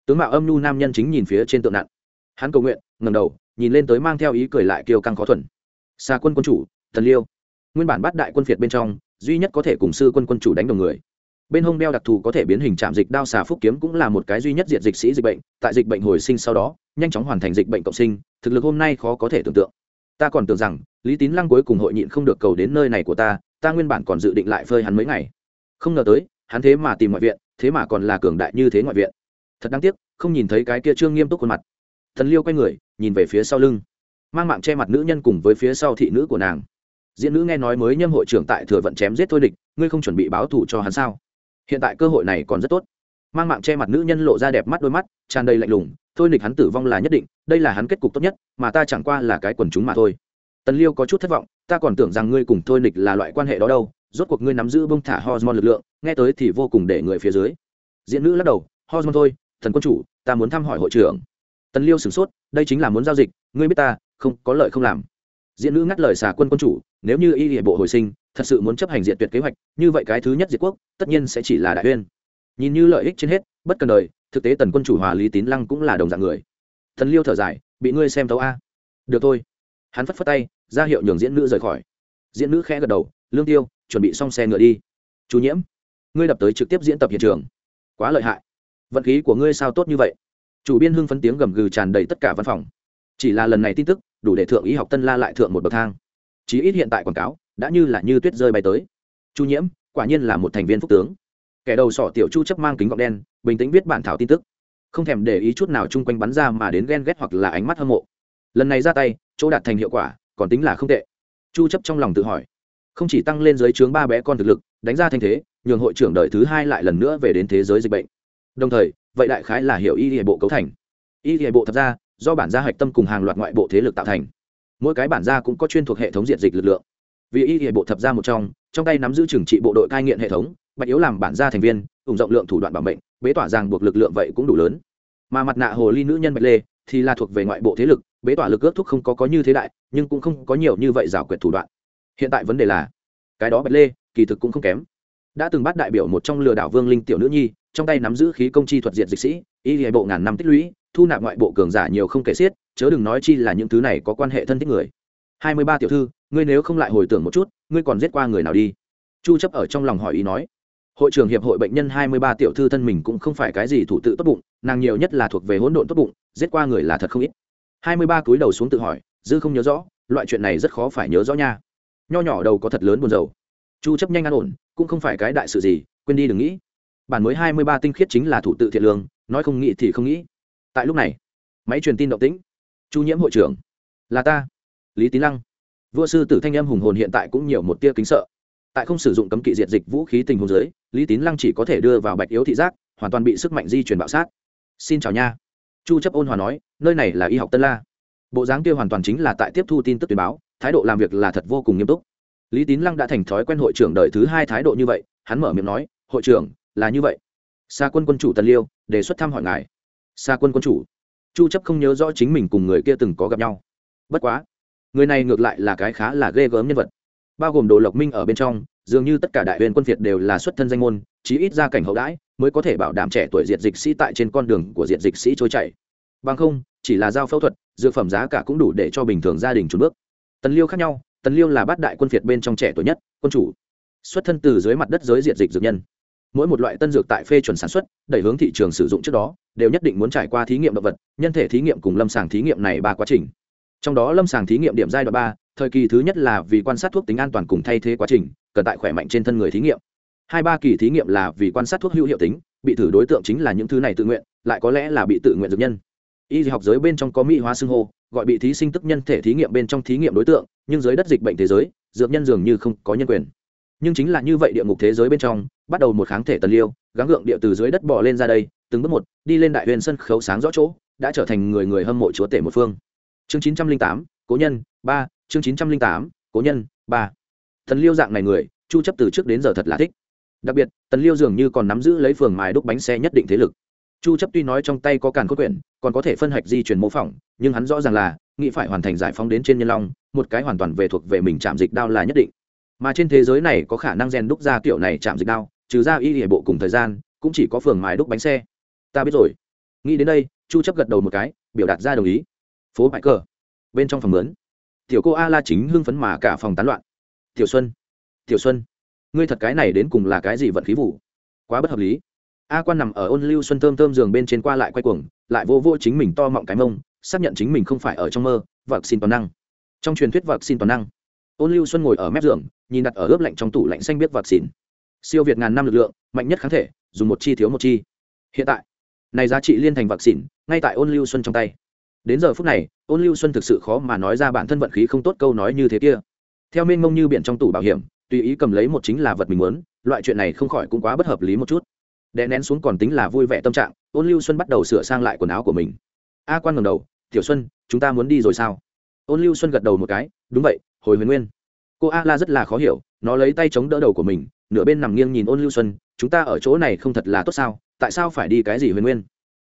tướng mạo âm nhu nam nhân chính nhìn phía trên tượng nặng. Hắn cầu nguyện ngầm đầu, nhìn lên tới mang theo ý cười lại kiêu căng khó thuần. Xa quân quân chủ tần liêu. Nguyên bản bắt đại quân phiệt bên trong, duy nhất có thể cùng sư quân quân chủ đánh đồng người. Bên hông đeo đặc thù có thể biến hình chạm dịch đao xà phúc kiếm cũng là một cái duy nhất diệt dịch sĩ dịch bệnh, tại dịch bệnh hồi sinh sau đó, nhanh chóng hoàn thành dịch bệnh cộng sinh, thực lực hôm nay khó có thể tưởng tượng. Ta còn tưởng rằng, lý tín lăng cuối cùng hội nhịn không được cầu đến nơi này của ta ta nguyên bản còn dự định lại phơi hắn mấy ngày không ngờ tới, hắn thế mà tìm ngoại viện, thế mà còn là cường đại như thế ngoại viện. Thật đáng tiếc, không nhìn thấy cái kia trương nghiêm túc khuôn mặt. Thần liêu quay người, nhìn về phía sau lưng. Mang mạng che mặt nữ nhân cùng với phía sau thị nữ của nàng. Diễn nữ nghe nói mới nhâm hội trưởng tại thừa vận chém giết thôi địch, ngươi không chuẩn bị báo thù cho hắn sao? Hiện tại cơ hội này còn rất tốt. Mang mạng che mặt nữ nhân lộ ra đẹp mắt đôi mắt, tràn đầy lạnh lùng, thôi địch hắn tử vong là nhất định, đây là hắn kết cục tốt nhất, mà ta chẳng qua là cái quần chúng mà thôi. Tần liêu có chút thất vọng, ta còn tưởng rằng ngươi cùng thôi địch là loại quan hệ đó đâu rốt cuộc ngươi nắm giữ bông thả hormone lực lượng, nghe tới thì vô cùng để người phía dưới. Diễn nữ lắc đầu, hormone thôi, thần quân chủ, ta muốn thăm hỏi hội trưởng. Tần liêu sửng sốt, đây chính là muốn giao dịch, ngươi biết ta, không, có lợi không làm. Diễn nữ ngắt lời xà quân quân chủ, nếu như y hệ bộ hồi sinh, thật sự muốn chấp hành diện tuyệt kế hoạch, như vậy cái thứ nhất diệt quốc, tất nhiên sẽ chỉ là đại uyên. Nhìn như lợi ích trên hết, bất cần đời, thực tế tần quân chủ hòa lý tín lăng cũng là đồng dạng người. Thần liêu thở dài, bị ngươi xem tấu a. Được thôi. Hắn phất phất tay, ra hiệu nhường diễn nữ rời khỏi. Diễn nữ khẽ gật đầu, lương tiêu chuẩn bị xong xe ngựa đi. Chú nhiễm, ngươi đập tới trực tiếp diễn tập hiện trường. Quá lợi hại. Vận khí của ngươi sao tốt như vậy? Chủ biên hưng phấn tiếng gầm gừ tràn đầy tất cả văn phòng. Chỉ là lần này tin tức, đủ để thượng ý học tân la lại thượng một bậc thang. Chí ít hiện tại quảng cáo đã như là như tuyết rơi bay tới. Chu nhiễm, quả nhiên là một thành viên phúc tướng. Kẻ đầu sỏ tiểu chu chấp mang kính gọng đen, bình tĩnh viết bản thảo tin tức. Không thèm để ý chút nào chung quanh bắn ra mà đến ghen ghét hoặc là ánh mắt hâm mộ. Lần này ra tay, chỗ đạt thành hiệu quả còn tính là không tệ. Chu chấp trong lòng tự hỏi không chỉ tăng lên dưới trướng ba bé con thực lực, đánh ra thanh thế, nhường hội trưởng đời thứ hai lại lần nữa về đến thế giới dịch bệnh. Đồng thời, vậy đại khái là hiểu y hệ bộ cấu thành. Y hệ bộ thật ra, do bản gia hạch tâm cùng hàng loạt ngoại bộ thế lực tạo thành. Mỗi cái bản gia cũng có chuyên thuộc hệ thống diện dịch lực lượng. Vì y hệ bộ thập gia một trong trong tay nắm giữ trừng trị bộ đội cai nghiện hệ thống, bạch yếu làm bản gia thành viên, ủng rộng lượng thủ đoạn bảo mệnh, bế tỏa ràng buộc lực lượng vậy cũng đủ lớn. Mà mặt nạ hồ ly nữ nhân bạch lê thì là thuộc về ngoại bộ thế lực, bế tỏa lực ước thúc không có có như thế đại, nhưng cũng không có nhiều như vậy rào quyệt thủ đoạn hiện tại vấn đề là, cái đó bạch lê, kỳ thực cũng không kém. Đã từng bắt đại biểu một trong lừa đảo vương linh tiểu nữ nhi, trong tay nắm giữ khí công chi thuật diệt dịch sĩ, y hệ bộ ngàn năm tích lũy, thu nạp ngoại bộ cường giả nhiều không kể xiết, chớ đừng nói chi là những thứ này có quan hệ thân thích người. Hai mươi ba tiểu thư, ngươi nếu không lại hồi tưởng một chút, ngươi còn giết qua người nào đi? Chu chấp ở trong lòng hỏi ý nói. Hội trưởng hiệp hội bệnh nhân hai mươi ba tiểu thư thân mình cũng không phải cái gì thủ tự tốt bụng, nàng nhiều nhất là thuộc về hỗn độn tốt bụng, giết qua người là thật không ít. Hai mươi ba cúi đầu xuống tự hỏi, dư không nhớ rõ, loại chuyện này rất khó phải nhớ rõ nha nho nhỏ đầu có thật lớn buồn rầu. Chu chấp nhanh an ổn, cũng không phải cái đại sự gì, quên đi đừng nghĩ. Bản mới hai mươi ba tinh khiết chính là thủ tự thiện lương, nói không nghĩ thì không nghĩ. Tại lúc này, máy truyền tin động tĩnh. Chu nhiễm hội trưởng. Là ta. Lý tín lăng. Vua sư tử thanh âm hùng hồn hiện tại cũng nhiều một tia kính sợ. Tại không sử dụng cấm kỵ diệt dịch vũ khí tình huống giới lý tín lăng chỉ có thể đưa vào bạch yếu thị giác, hoàn toàn bị sức mạnh di chuyển bạo sát. Xin chào nha. Chu chấp ôn hòa nói, nơi này là y học tân la bộ dáng kia hoàn toàn chính là tại tiếp thu tin tức tuyên báo, thái độ làm việc là thật vô cùng nghiêm túc. Lý tín lăng đã thành thói quen hội trưởng đợi thứ hai thái độ như vậy, hắn mở miệng nói, hội trưởng, là như vậy. Xa quân quân chủ tần liêu, đề xuất thăm hỏi ngài. Xa quân quân chủ, chu chấp không nhớ rõ chính mình cùng người kia từng có gặp nhau. Bất quá, người này ngược lại là cái khá là ghê gớm nhân vật. Bao gồm đồ lộc minh ở bên trong, dường như tất cả đại huyền quân việt đều là xuất thân danh môn, chí ít gia cảnh hậu đãi, mới có thể bảo đảm trẻ tuổi diệt dịch sĩ tại trên con đường của diệt dịch sĩ trôi chảy bằng không, chỉ là giao phẫu thuật, dược phẩm giá cả cũng đủ để cho bình thường gia đình trốn bước. Tần liêu khác nhau, tần liêu là bát đại quân phiệt bên trong trẻ tuổi nhất, quân chủ. Xuất thân từ dưới mặt đất giới diệt dịch dược nhân. Mỗi một loại tân dược tại phê chuẩn sản xuất, đẩy hướng thị trường sử dụng trước đó, đều nhất định muốn trải qua thí nghiệm động vật, nhân thể thí nghiệm cùng lâm sàng thí nghiệm này ba quá trình. Trong đó lâm sàng thí nghiệm điểm giai đoạn ba, thời kỳ thứ nhất là vì quan sát thuốc tính an toàn cùng thay thế quá trình, cần tại khỏe mạnh trên thân người thí nghiệm. Hai ba kỳ thí nghiệm là vì quan sát thuốc hữu hiệu tính, bị thử đối tượng chính là những thứ này tự nguyện, lại có lẽ là bị tự nguyện dược nhân y học giới bên trong có mỹ hóa xưng hô, gọi bị thí sinh tức nhân thể thí nghiệm bên trong thí nghiệm đối tượng, nhưng dưới đất dịch bệnh thế giới, dược nhân dường như không có nhân quyền. Nhưng chính là như vậy địa ngục thế giới bên trong, bắt đầu một kháng thể tần liêu, gắng gượng địa từ dưới đất bỏ lên ra đây, từng bước một, đi lên đại huyền sân khấu sáng rõ chỗ, đã trở thành người người hâm mộ chúa tể một phương. Chương chín trăm linh tám, cố nhân, ba, chương chín trăm linh tám, cố nhân, ba. Thần liêu dạng này người, chu chấp từ trước đến giờ thật là thích. Đặc biệt, tần liêu dường như còn nắm giữ lấy phường mài đúc bánh xe nhất định thế lực chu chấp tuy nói trong tay có càn cốt quyển, còn có thể phân hạch di chuyển mô phỏng, nhưng hắn rõ ràng là, nghĩ phải hoàn thành giải phóng đến trên nhân long, một cái hoàn toàn về thuộc về mình chạm dịch đao là nhất định. Mà trên thế giới này có khả năng rèn đúc ra kiểu này chạm dịch đao, trừ ra y hệ bộ cùng thời gian, cũng chỉ có phường mài đúc bánh xe. Ta biết rồi. Nghĩ đến đây, chu chấp gật đầu một cái, biểu đạt ra đồng ý. Phố bãi cờ. Bên trong phòng lớn tiểu cô a la chính hưng phấn mà cả phòng tán loạn. Tiểu xuân. Tiểu xuân. Ngươi thật cái này đến cùng là cái gì vận khí vụ? Quá bất hợp lý a quan nằm ở ôn lưu xuân thơm thơm giường bên trên qua lại quay cuồng, lại vô vô chính mình to mọng cái mông, xác nhận chính mình không phải ở trong mơ vật xin toàn năng. Trong truyền thuyết vật xin toàn năng, ôn lưu xuân ngồi ở mép giường, nhìn đặt ở ướp lạnh trong tủ lạnh xanh biết vật xin. Siêu việt ngàn năm lực lượng, mạnh nhất kháng thể, dùng một chi thiếu một chi. Hiện tại, này giá trị liên thành vật xỉn ngay tại ôn lưu xuân trong tay. Đến giờ phút này, ôn lưu xuân thực sự khó mà nói ra bản thân vận khí không tốt câu nói như thế kia. Theo mênh mông như biển trong tủ bảo hiểm, tùy ý cầm lấy một chính là vật mình muốn, loại chuyện này không khỏi cũng quá bất hợp lý một chút đè nén xuống còn tính là vui vẻ tâm trạng, ôn lưu xuân bắt đầu sửa sang lại quần áo của mình. A quan ngầm đầu, tiểu xuân, chúng ta muốn đi rồi sao? Ôn lưu xuân gật đầu một cái, đúng vậy, hồi huyền nguyên. Cô a la rất là khó hiểu, nó lấy tay chống đỡ đầu của mình, nửa bên nằm nghiêng nhìn ôn lưu xuân, chúng ta ở chỗ này không thật là tốt sao? Tại sao phải đi cái gì huyền nguyên?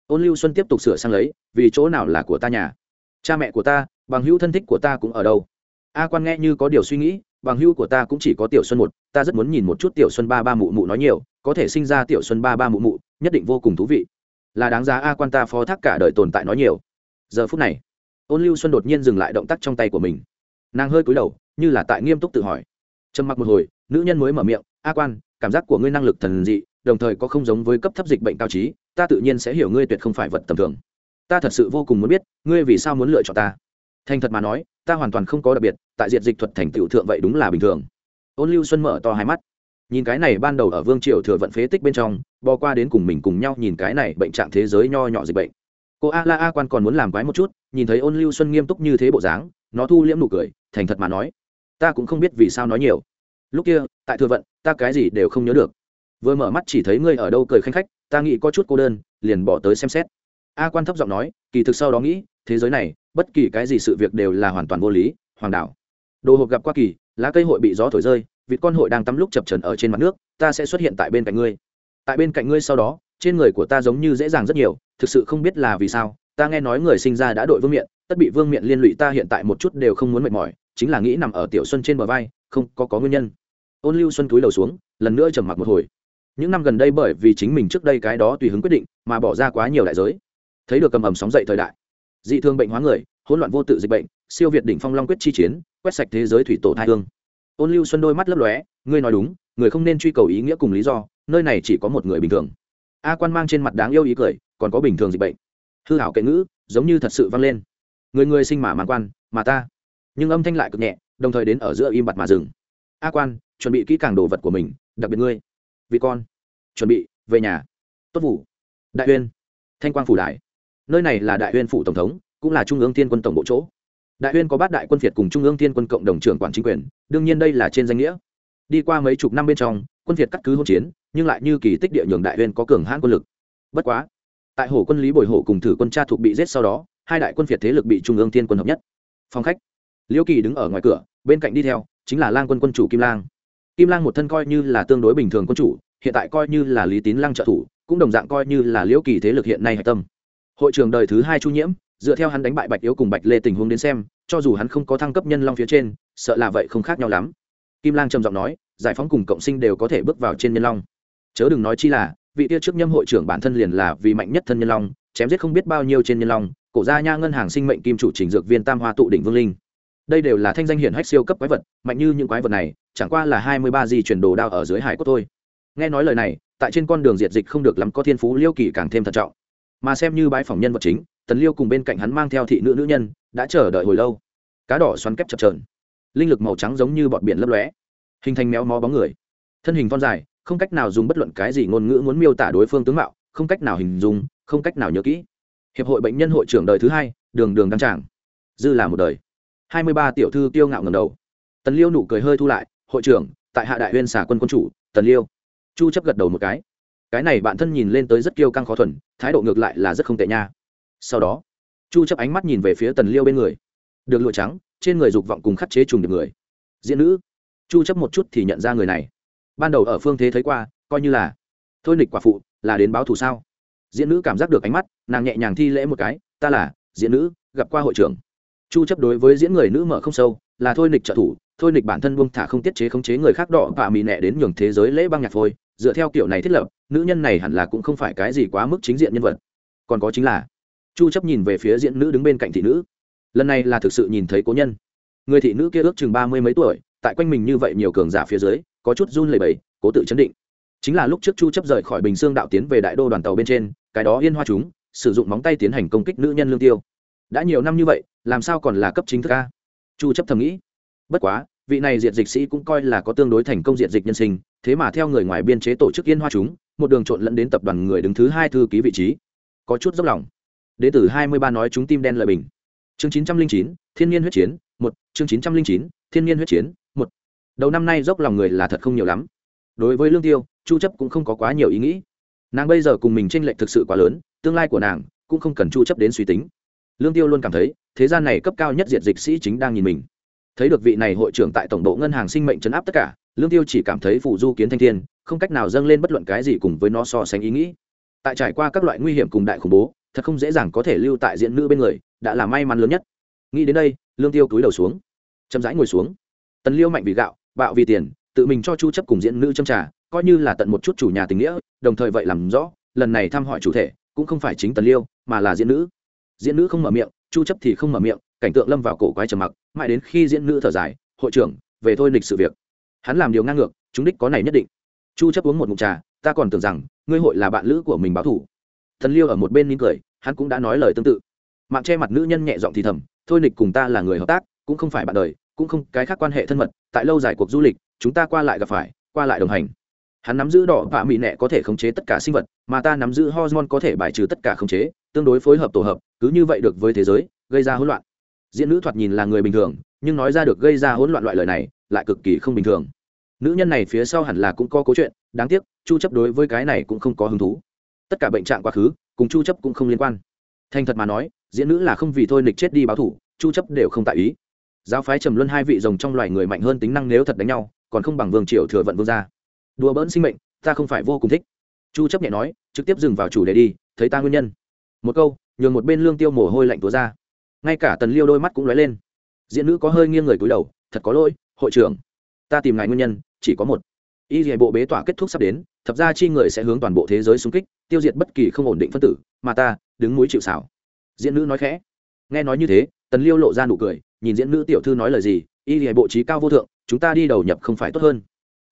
Ôn lưu xuân tiếp tục sửa sang lấy, vì chỗ nào là của ta nhà? Cha mẹ của ta, bằng hữu thân thích của ta cũng ở đâu? A quan nghe như có điều suy nghĩ bằng hữu của ta cũng chỉ có tiểu xuân một, ta rất muốn nhìn một chút tiểu xuân ba ba mụ mụ nói nhiều, có thể sinh ra tiểu xuân ba ba mụ mụ, nhất định vô cùng thú vị. Là đáng giá a quan ta phó thác cả đời tồn tại nói nhiều. Giờ phút này, ôn lưu xuân đột nhiên dừng lại động tác trong tay của mình. Nàng hơi cúi đầu, như là tại nghiêm túc tự hỏi. Trầm mặc một hồi, nữ nhân mới mở miệng, a quan, cảm giác của ngươi năng lực thần dị, đồng thời có không giống với cấp thấp dịch bệnh cao trí, ta tự nhiên sẽ hiểu ngươi tuyệt không phải vật tầm thường. Ta thật sự vô cùng muốn biết, ngươi vì sao muốn lựa chọn ta? Thành thật mà nói, ta hoàn toàn không có đặc biệt, tại diện dịch thuật thành tựu thượng vậy đúng là bình thường. Ôn lưu xuân mở to hai mắt. Nhìn cái này ban đầu ở vương triều thừa vận phế tích bên trong, bò qua đến cùng mình cùng nhau nhìn cái này bệnh trạng thế giới nho nhỏ dịch bệnh. Cô a la a quan còn muốn làm quái một chút, nhìn thấy ôn lưu xuân nghiêm túc như thế bộ dáng, nó thu liễm nụ cười, thành thật mà nói, ta cũng không biết vì sao nói nhiều. Lúc kia, tại thừa vận, ta cái gì đều không nhớ được. Vừa mở mắt chỉ thấy ngươi ở đâu cười khanh khách, ta nghĩ có chút cô đơn, liền bỏ tới xem xét. A quan thấp giọng nói, kỳ thực sau đó nghĩ thế giới này, bất kỳ cái gì sự việc đều là hoàn toàn vô lý, hoàng đảo đồ hộp gặp qua kỳ, lá cây hội bị gió thổi rơi, vịt con hội đang tắm lúc chập trần ở trên mặt nước, ta sẽ xuất hiện tại bên cạnh ngươi. Tại bên cạnh ngươi sau đó, trên người của ta giống như dễ dàng rất nhiều, thực sự không biết là vì sao, ta nghe nói người sinh ra đã đội vương miện, tất bị vương miện liên lụy ta hiện tại một chút đều không muốn mệt mỏi, chính là nghĩ nằm ở tiểu xuân trên bờ vai, không có có nguyên nhân. Ôn lưu xuân cúi đầu xuống, lần nữa trầm mặc một hồi. Những năm gần đây bởi vì chính mình trước đây cái đó tùy hứng quyết định, mà bỏ ra quá nhiều đại giới. Thấy được cầm ẩm sóng dậy thời đại dị thương bệnh hóa người, hỗn loạn vô tự dịch bệnh, siêu việt đỉnh phong long quyết chi chiến, quét sạch thế giới thủy tổ thai hương. Ôn lưu xuân đôi mắt lấp lóe, ngươi nói đúng, người không nên truy cầu ý nghĩa cùng lý do, nơi này chỉ có một người bình thường. A quan mang trên mặt đáng yêu ý cười, còn có bình thường dịch bệnh. Hư hảo kệ ngữ, giống như thật sự vang lên. Người người sinh mà mang quan, mà ta. Nhưng âm thanh lại cực nhẹ, đồng thời đến ở giữa im bặt mà dừng. A quan, chuẩn bị kỹ càng đồ vật của mình, đặc biệt ngươi. Vì con. Chuẩn bị, về nhà. Tốt vụ. Đại uyên. Thanh quang phủ đại nơi này là đại huyên phủ tổng thống, cũng là trung ương thiên quân tổng bộ chỗ. Đại huyên có bát đại quân việt cùng trung ương thiên quân cộng đồng trưởng quản chính quyền, đương nhiên đây là trên danh nghĩa. Đi qua mấy chục năm bên trong, quân việt cắt cứ hỗn chiến, nhưng lại như kỳ tích địa nhường đại huyên có cường hãn quân lực. Bất quá, tại hồ quân lý bồi hộ cùng thử quân cha thuộc bị giết sau đó, hai đại quân việt thế lực bị trung ương thiên quân hợp nhất. Phòng khách, liễu kỳ đứng ở ngoài cửa, bên cạnh đi theo, chính là lang quân quân chủ kim lang. Kim lang một thân coi như là tương đối bình thường quân chủ, hiện tại coi như là lý tín lang trợ thủ, cũng đồng dạng coi như là liễu kỳ thế lực hiện nay hạch tâm hội trường đời thứ hai chu nhiễm, dựa theo hắn đánh bại bạch yếu cùng bạch lê tình huống đến xem, cho dù hắn không có thăng cấp nhân long phía trên, sợ là vậy không khác nhau lắm. Kim lang trầm giọng nói, giải phóng cùng cộng sinh đều có thể bước vào trên nhân long. Chớ đừng nói chi là, vị tia trước nhâm hội trưởng bản thân liền là vì mạnh nhất thân nhân long, chém giết không biết bao nhiêu trên nhân long, cổ gia nha ngân hàng sinh mệnh kim chủ trình dược viên tam hoa tụ đỉnh vương linh. Đây đều là thanh danh hiển hách siêu cấp quái vật, mạnh như những quái vật này, chẳng qua là hai mươi ba di chuyển đồ đao ở dưới hải cốt thôi. Nghe nói lời này, tại trên con đường diệt dịch không được lắm có thiên phú liêu kỳ càng thêm thận trọng mà xem như bãi phòng nhân vật chính, tần liêu cùng bên cạnh hắn mang theo thị nữ nữ nhân, đã chờ đợi hồi lâu. Cá đỏ xoắn kép chập trờn linh lực màu trắng giống như bọt biển lấp lóe, hình thành méo mó bóng người. Thân hình con dài, không cách nào dùng bất luận cái gì ngôn ngữ muốn miêu tả đối phương tướng mạo, không cách nào hình dung, không cách nào nhớ kỹ. Hiệp hội bệnh nhân hội trưởng đời thứ hai, đường đường đăng tràng. Dư là một đời. Hai mươi ba tiểu thư tiêu ngạo ngầm đầu. Tần liêu nụ cười hơi thu lại, hội trưởng, tại hạ đại huyên xả quân quân chủ, tần liêu. Chu chấp gật đầu một cái cái này bạn thân nhìn lên tới rất kiêu căng khó thuần, thái độ ngược lại là rất không tệ nha. Sau đó, chu chấp ánh mắt nhìn về phía tần liêu bên người. Được lụa trắng, trên người dục vọng cùng khắc chế trùng được người. Diễn nữ. Chu chấp một chút thì nhận ra người này. Ban đầu ở phương thế thấy qua, coi như là. Thôi nịch quả phụ, là đến báo thù sao? Diễn nữ cảm giác được ánh mắt, nàng nhẹ nhàng thi lễ một cái, ta là, diễn nữ, gặp qua hội trưởng. Chu chấp đối với diễn người nữ mở không sâu, là thôi nịch trợ thủ, thôi nịch bản thân buông thả không tiết chế khống chế người khác đỏ và mì nẹ đến nhường thế giới lễ băng nhạc phôi dựa theo kiểu này thiết lập, nữ nhân này hẳn là cũng không phải cái gì quá mức chính diện nhân vật. Còn có chính là, chu chấp nhìn về phía diễn nữ đứng bên cạnh thị nữ. Lần này là thực sự nhìn thấy cố nhân. Người thị nữ kia ước chừng ba mươi mấy tuổi, tại quanh mình như vậy nhiều cường giả phía dưới, có chút run lẩy bẩy, cố tự chấn định. Chính là lúc trước chu chấp rời khỏi bình dương đạo tiến về đại đô đoàn tàu bên trên, cái đó yên hoa chúng, sử dụng móng tay tiến hành công kích nữ nhân lương tiêu. Đã nhiều năm như vậy, làm sao còn là cấp chính thức a chu chấp thầm nghĩ. Bất quá vị này diệt dịch sĩ cũng coi là có tương đối thành công diệt dịch nhân sinh, thế mà theo người ngoài biên chế tổ chức yên hoa chúng, một đường trộn lẫn đến tập đoàn người đứng thứ hai thư ký vị trí. Có chút dốc lòng. Đến từ hai mươi ba nói chúng tim đen lợi bình. Chương chín trăm linh chín, thiên nhiên huyết chiến, một, chương chín trăm linh chín, thiên nhiên huyết chiến, một. Đầu năm nay dốc lòng người là thật không nhiều lắm. Đối với lương tiêu, chu chấp cũng không có quá nhiều ý nghĩ. Nàng bây giờ cùng mình tranh lệch thực sự quá lớn, tương lai của nàng cũng không cần chu chấp đến suy tính. Lương tiêu luôn cảm thấy, thế gian này cấp cao nhất diệt dịch sĩ chính đang nhìn mình thấy được vị này hội trưởng tại tổng bộ ngân hàng sinh mệnh chấn áp tất cả, lương tiêu chỉ cảm thấy phụ du kiến thanh thiên, không cách nào dâng lên bất luận cái gì cùng với nó so sánh ý nghĩ. Tại trải qua các loại nguy hiểm cùng đại khủng bố, thật không dễ dàng có thể lưu tại diện nữ bên người, đã là may mắn lớn nhất. Nghĩ đến đây, lương tiêu cúi đầu xuống, chậm rãi ngồi xuống. Tần liêu mạnh vì gạo, bạo vì tiền, tự mình cho chu chấp cùng diễn nữ châm trà, coi như là tận một chút chủ nhà tình nghĩa, đồng thời vậy làm rõ, lần này thăm hỏi chủ thể, cũng không phải chính tần liêu, mà là diễn nữ. Diễn nữ không mở miệng, chu chấp thì không mở miệng, cảnh tượng lâm vào cổ quái trầm mặc mãi đến khi diễn nữ thở dài, hội trưởng, về thôi lịch sự việc. Hắn làm điều ngang ngược, chúng đích có này nhất định. Chu chấp uống một ngụm trà, ta còn tưởng rằng, ngươi hội là bạn lữ của mình báo thủ thần liêu ở một bên mỉm cười, hắn cũng đã nói lời tương tự. Mạng che mặt nữ nhân nhẹ giọng thì thầm, thôi lịch cùng ta là người hợp tác, cũng không phải bạn đời, cũng không cái khác quan hệ thân mật, tại lâu dài cuộc du lịch, chúng ta qua lại gặp phải, qua lại đồng hành. Hắn nắm giữ đỏ và mỹ nẹ có thể khống chế tất cả sinh vật, mà ta nắm giữ hormone có thể bài trừ tất cả khống chế, tương đối phối hợp tổ hợp, cứ như vậy được với thế giới, gây ra hỗn loạn diễn nữ thoạt nhìn là người bình thường, nhưng nói ra được gây ra hỗn loạn loại lời này, lại cực kỳ không bình thường. Nữ nhân này phía sau hẳn là cũng có câu chuyện, đáng tiếc, chu chấp đối với cái này cũng không có hứng thú. Tất cả bệnh trạng quá khứ, cùng chu chấp cũng không liên quan. Thành thật mà nói, diễn nữ là không vì thôi nịch chết đi báo thủ, chu chấp đều không tại ý. Giáo phái trầm luân hai vị rồng trong loài người mạnh hơn tính năng nếu thật đánh nhau, còn không bằng vương triều thừa vận vương gia. Đùa bỡn sinh mệnh, ta không phải vô cùng thích. Chu chấp nhẹ nói, trực tiếp dừng vào chủ đề đi, thấy ta nguyên nhân. Một câu, nhường một bên lương tiêu mồ hôi lạnh túa ra ngay cả tần liêu đôi mắt cũng lóe lên. Diễn nữ có hơi nghiêng người cúi đầu, thật có lỗi, hội trưởng. Ta tìm ngài nguyên nhân, chỉ có một. Y hệ bộ bế tỏa kết thúc sắp đến, thập ra chi người sẽ hướng toàn bộ thế giới xung kích, tiêu diệt bất kỳ không ổn định phân tử, mà ta, đứng mũi chịu xảo diễn nữ nói khẽ. Nghe nói như thế, tần liêu lộ ra nụ cười, nhìn diễn nữ tiểu thư nói lời gì, y hệ bộ trí cao vô thượng, chúng ta đi đầu nhập không phải tốt hơn.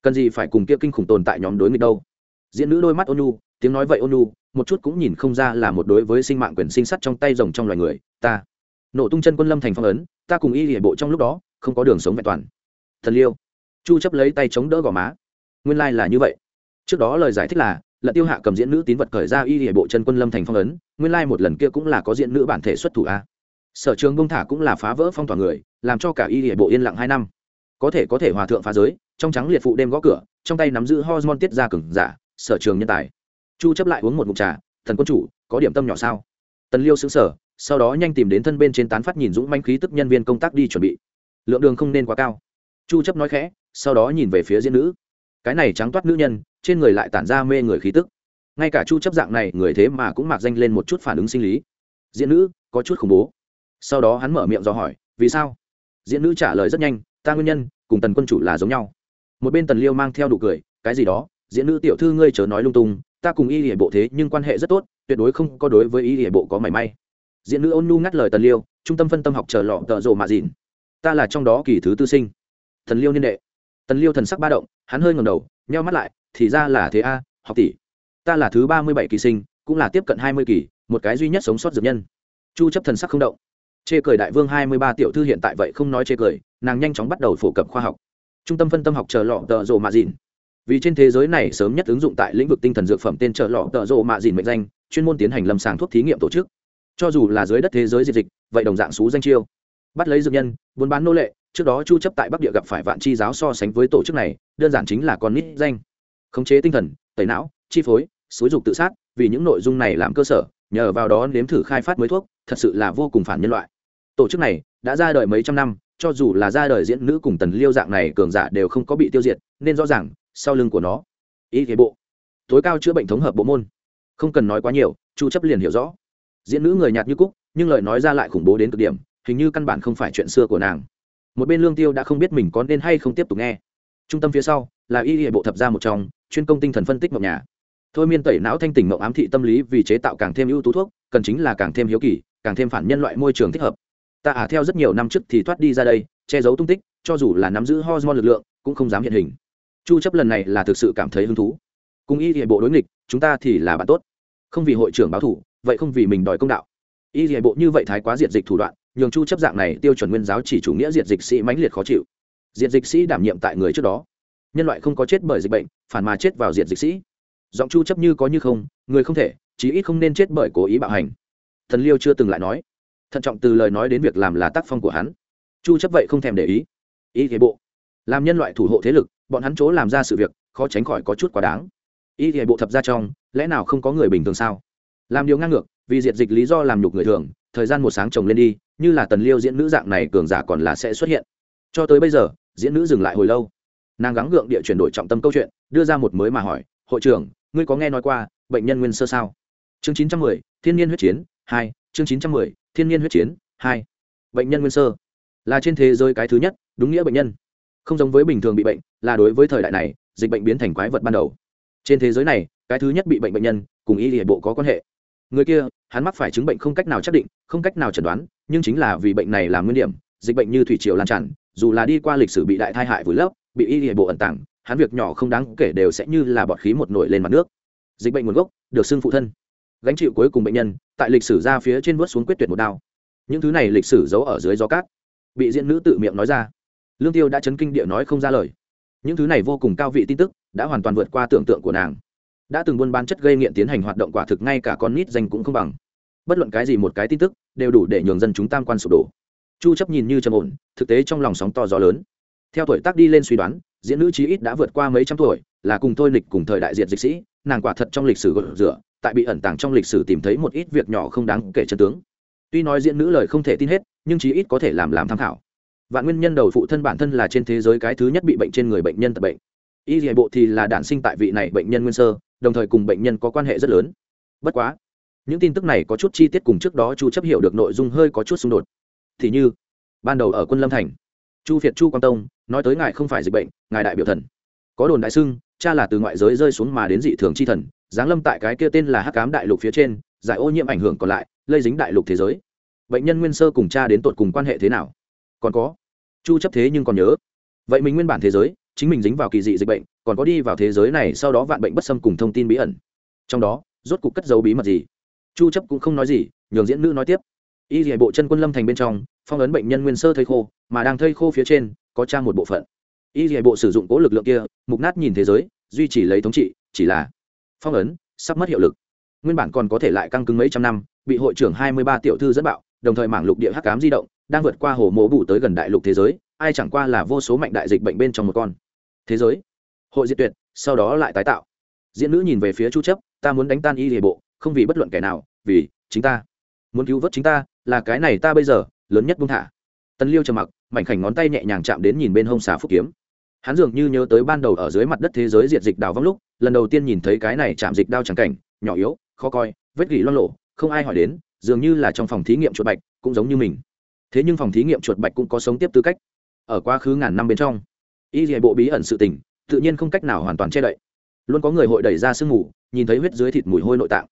Cần gì phải cùng kia kinh khủng tồn tại nhóm đối nghịch đâu. Diễn nữ đôi mắt ônu tiếng nói vậy ônu một chút cũng nhìn không ra là một đối với sinh mạng quyền sinh sắt trong tay rồng trong loài người, ta nổ tung chân quân lâm thành phong ấn, ta cùng y hệ bộ trong lúc đó, không có đường sống vẹn toàn. Thần liêu. Chu chấp lấy tay chống đỡ gò má. Nguyên lai like là như vậy. Trước đó lời giải thích là là tiêu hạ cầm diễn nữ tín vật khởi ra y hệ bộ chân quân lâm thành phong ấn, nguyên lai like một lần kia cũng là có diễn nữ bản thể xuất thủ a. Sở trường bông thả cũng là phá vỡ phong tỏa người, làm cho cả y hệ bộ yên lặng hai năm. Có thể có thể hòa thượng phá giới, trong trắng liệt phụ đêm gõ cửa, trong tay nắm giữ hormone tiết ra cứng giả, sở trường nhân tài. Chu chấp lại uống một ngụm trà, thần quân chủ, có điểm tâm nhỏ sao? Tần liêu xứng sở sau đó nhanh tìm đến thân bên trên tán phát nhìn dũng manh khí tức nhân viên công tác đi chuẩn bị. Lượng đường không nên quá cao. Chu chấp nói khẽ, sau đó nhìn về phía diễn nữ. Cái này trắng toát nữ nhân, trên người lại tản ra mê người khí tức. Ngay cả chu chấp dạng này, người thế mà cũng mặc danh lên một chút phản ứng sinh lý. Diễn nữ, có chút khủng bố. Sau đó hắn mở miệng do hỏi, vì sao? Diễn nữ trả lời rất nhanh, ta nguyên nhân, cùng tần quân chủ là giống nhau. Một bên tần liêu mang theo đủ cười, cái gì đó? Diễn nữ tiểu thư ngươi chớ nói lung tung, ta cùng y hệ bộ thế nhưng quan hệ rất tốt, tuyệt đối không có đối với y hệ bộ có mảy may diện nữ ôn nhu ngắt lời tần liêu, trung tâm phân tâm học chờ lọ tợ rộ mạ dịn ta là trong đó kỳ thứ tư sinh. Thần liêu niên đệ. Tần liêu thần sắc ba động, hắn hơi ngầm đầu, nheo mắt lại, thì ra là thế a, học tỷ. Ta là thứ ba mươi bảy kỳ sinh, cũng là tiếp cận hai mươi kỳ, một cái duy nhất sống sót dược nhân. Chu chấp thần sắc không động. Chê cười đại vương hai mươi ba tiểu thư hiện tại vậy không nói chê cười, nàng nhanh chóng bắt đầu phổ cập khoa học. Trung tâm phân tâm học chờ lọ tợ rộ mạ dịn vì trên thế giới này sớm nhất ứng dụng tại lĩnh vực tinh thần dược phẩm tên trợ lọ tợ rộ mạ dìn mệnh danh, chuyên môn tiến hành lâm sàng thuốc thí nghiệm tổ chức cho dù là dưới đất thế giới diệt dịch, vậy đồng dạng xú danh chiêu. Bắt lấy dược nhân, buôn bán nô lệ, trước đó chu chấp tại bắc địa gặp phải vạn chi giáo so sánh với tổ chức này, đơn giản chính là con nít danh. Khống chế tinh thần, tẩy não, chi phối, xúi dục tự sát, vì những nội dung này làm cơ sở, nhờ vào đó nếm thử khai phát mới thuốc, thật sự là vô cùng phản nhân loại. Tổ chức này đã ra đời mấy trăm năm, cho dù là ra đời diễn nữ cùng tần liêu dạng này cường giả đều không có bị tiêu diệt, nên rõ ràng, sau lưng của nó, y thế bộ. Tối cao chữa bệnh thống hợp bộ môn. Không cần nói quá nhiều, chu chấp liền hiểu rõ diễn nữ người nhạt như cúc, nhưng lời nói ra lại khủng bố đến cực điểm, hình như căn bản không phải chuyện xưa của nàng. Một bên lương tiêu đã không biết mình có nên hay không tiếp tục nghe. Trung tâm phía sau, là y hệ bộ thập gia một trong, chuyên công tinh thần phân tích mộng nhà. Thôi miên tẩy não thanh tỉnh mộng ám thị tâm lý vì chế tạo càng thêm ưu tú thuốc, cần chính là càng thêm hiếu kỳ, càng thêm phản nhân loại môi trường thích hợp. Ta ả theo rất nhiều năm trước thì thoát đi ra đây, che giấu tung tích, cho dù là nắm giữ hormone lực lượng, cũng không dám hiện hình. Chu chấp lần này là thực sự cảm thấy hứng thú. Cùng y hệ bộ đối nghịch, chúng ta thì là bạn tốt. Không vì hội trưởng báo thủ vậy không vì mình đòi công đạo. Y dạy bộ như vậy thái quá diệt dịch thủ đoạn, nhường chu chấp dạng này tiêu chuẩn nguyên giáo chỉ chủ nghĩa diệt dịch sĩ mãnh liệt khó chịu. Diệt dịch sĩ đảm nhiệm tại người trước đó. Nhân loại không có chết bởi dịch bệnh, phản mà chết vào diệt dịch sĩ. Giọng chu chấp như có như không, người không thể, chí ít không nên chết bởi cố ý bạo hành. Thần liêu chưa từng lại nói. Thận trọng từ lời nói đến việc làm là tác phong của hắn. Chu chấp vậy không thèm để ý. Y thế bộ. Làm nhân loại thủ hộ thế lực, bọn hắn chỗ làm ra sự việc, khó tránh khỏi có chút quá đáng. Y thế bộ thập ra trong, lẽ nào không có người bình thường sao? Làm điều ngang ngược, vì diệt dịch lý do làm nhục người thường, thời gian một sáng chồng lên đi, như là tần liêu diễn nữ dạng này cường giả còn là sẽ xuất hiện. Cho tới bây giờ, diễn nữ dừng lại hồi lâu. Nàng gắng gượng địa chuyển đổi trọng tâm câu chuyện, đưa ra một mới mà hỏi, hội trưởng, ngươi có nghe nói qua bệnh nhân nguyên sơ sao? Chương chín trăm mười, thiên nhiên huyết chiến hai, chương chín trăm mười, thiên nhiên huyết chiến hai. Bệnh nhân nguyên sơ là trên thế giới cái thứ nhất, đúng nghĩa bệnh nhân. Không giống với bình thường bị bệnh, là đối với thời đại này, dịch bệnh biến thành quái vật ban đầu. Trên thế giới này, cái thứ nhất bị bệnh bệnh nhân cùng y hệ bộ có quan hệ người kia, hắn mắc phải chứng bệnh không cách nào xác định, không cách nào chẩn đoán, nhưng chính là vì bệnh này là nguyên điểm, dịch bệnh như thủy triều lan tràn, dù là đi qua lịch sử bị đại tai hại vùi lấp, bị y hệ bộ ẩn tàng, hắn việc nhỏ không đáng kể đều sẽ như là bọt khí một nổi lên mặt nước. Dịch bệnh nguồn gốc, được xưng phụ thân. Gánh chịu cuối cùng bệnh nhân, tại lịch sử ra phía trên vớt xuống quyết tuyệt một đao. Những thứ này lịch sử giấu ở dưới gió cát. Bị diễn nữ tự miệng nói ra. Lương tiêu đã chấn kinh địa nói không ra lời. Những thứ này vô cùng cao vị tin tức, đã hoàn toàn vượt qua tưởng tượng của nàng đã từng buôn bán chất gây nghiện tiến hành hoạt động quả thực ngay cả con nít danh cũng không bằng. Bất luận cái gì một cái tin tức, đều đủ để nhường dân chúng tam quan sụp đổ. Chu chấp nhìn như trầm ổn, thực tế trong lòng sóng to gió lớn. Theo tuổi tác đi lên suy đoán, diễn nữ chí ít đã vượt qua mấy trăm tuổi, là cùng thôi lịch cùng thời đại diệt dịch sĩ, nàng quả thật trong lịch sử gột rửa, tại bị ẩn tàng trong lịch sử tìm thấy một ít việc nhỏ không đáng kể chân tướng. Tuy nói diễn nữ lời không thể tin hết, nhưng chí ít có thể làm làm tham khảo. Vạn nguyên nhân đầu phụ thân bản thân là trên thế giới cái thứ nhất bị bệnh trên người bệnh nhân tập bệnh. Y dạy bộ thì là đản sinh tại vị này bệnh nhân nguyên sơ đồng thời cùng bệnh nhân có quan hệ rất lớn. Bất quá, những tin tức này có chút chi tiết cùng trước đó chu chấp hiểu được nội dung hơi có chút xung đột. Thì như, ban đầu ở quân lâm thành, chu việt chu quang tông nói tới ngài không phải dịch bệnh, ngài đại biểu thần. Có đồn đại xưng, cha là từ ngoại giới rơi xuống mà đến dị thường chi thần, giáng lâm tại cái kia tên là hắc cám đại lục phía trên, giải ô nhiễm ảnh hưởng còn lại, lây dính đại lục thế giới. Bệnh nhân nguyên sơ cùng cha đến tột cùng quan hệ thế nào? Còn có, chu chấp thế nhưng còn nhớ. Vậy mình nguyên bản thế giới, chính mình dính vào kỳ dị dịch bệnh còn có đi vào thế giới này sau đó vạn bệnh bất xâm cùng thông tin bí ẩn. Trong đó, rốt cục cất giấu bí mật gì? Chu chấp cũng không nói gì, nhường diễn nữ nói tiếp. Y hệ bộ chân quân lâm thành bên trong, phong ấn bệnh nhân nguyên sơ thây khô, mà đang thây khô phía trên, có trang một bộ phận. Y hệ bộ sử dụng cố lực lượng kia, mục nát nhìn thế giới, duy trì lấy thống trị, chỉ là phong ấn sắp mất hiệu lực. Nguyên bản còn có thể lại căng cứng mấy trăm năm, bị hội trưởng 23 tiểu thư dẫn bạo, đồng thời mảng lục địa hắc ám di động, đang vượt qua hồ mộ bụ tới gần đại lục thế giới, ai chẳng qua là vô số mạnh đại dịch bệnh bên trong một con. Thế giới hội diệt tuyệt, sau đó lại tái tạo. Diễn nữ nhìn về phía chu chấp, ta muốn đánh tan y hệ bộ, không vì bất luận kẻ nào, vì chính ta. Muốn cứu vớt chính ta, là cái này ta bây giờ, lớn nhất buông thả. Tân liêu trầm mặc, mảnh khảnh ngón tay nhẹ nhàng chạm đến nhìn bên hông xà phúc kiếm. Hắn dường như nhớ tới ban đầu ở dưới mặt đất thế giới diệt dịch đào vong lúc, lần đầu tiên nhìn thấy cái này chạm dịch đao chẳng cảnh, nhỏ yếu, khó coi, vết gỉ loang lộ không ai hỏi đến, dường như là trong phòng thí nghiệm chuột bạch, cũng giống như mình. Thế nhưng phòng thí nghiệm chuột bạch cũng có sống tiếp tư cách. Ở quá khứ ngàn năm bên trong, y hệ bộ bí ẩn sự tình tự nhiên không cách nào hoàn toàn che đậy. Luôn có người hội đẩy ra sương mù, nhìn thấy huyết dưới thịt mùi hôi nội tạng.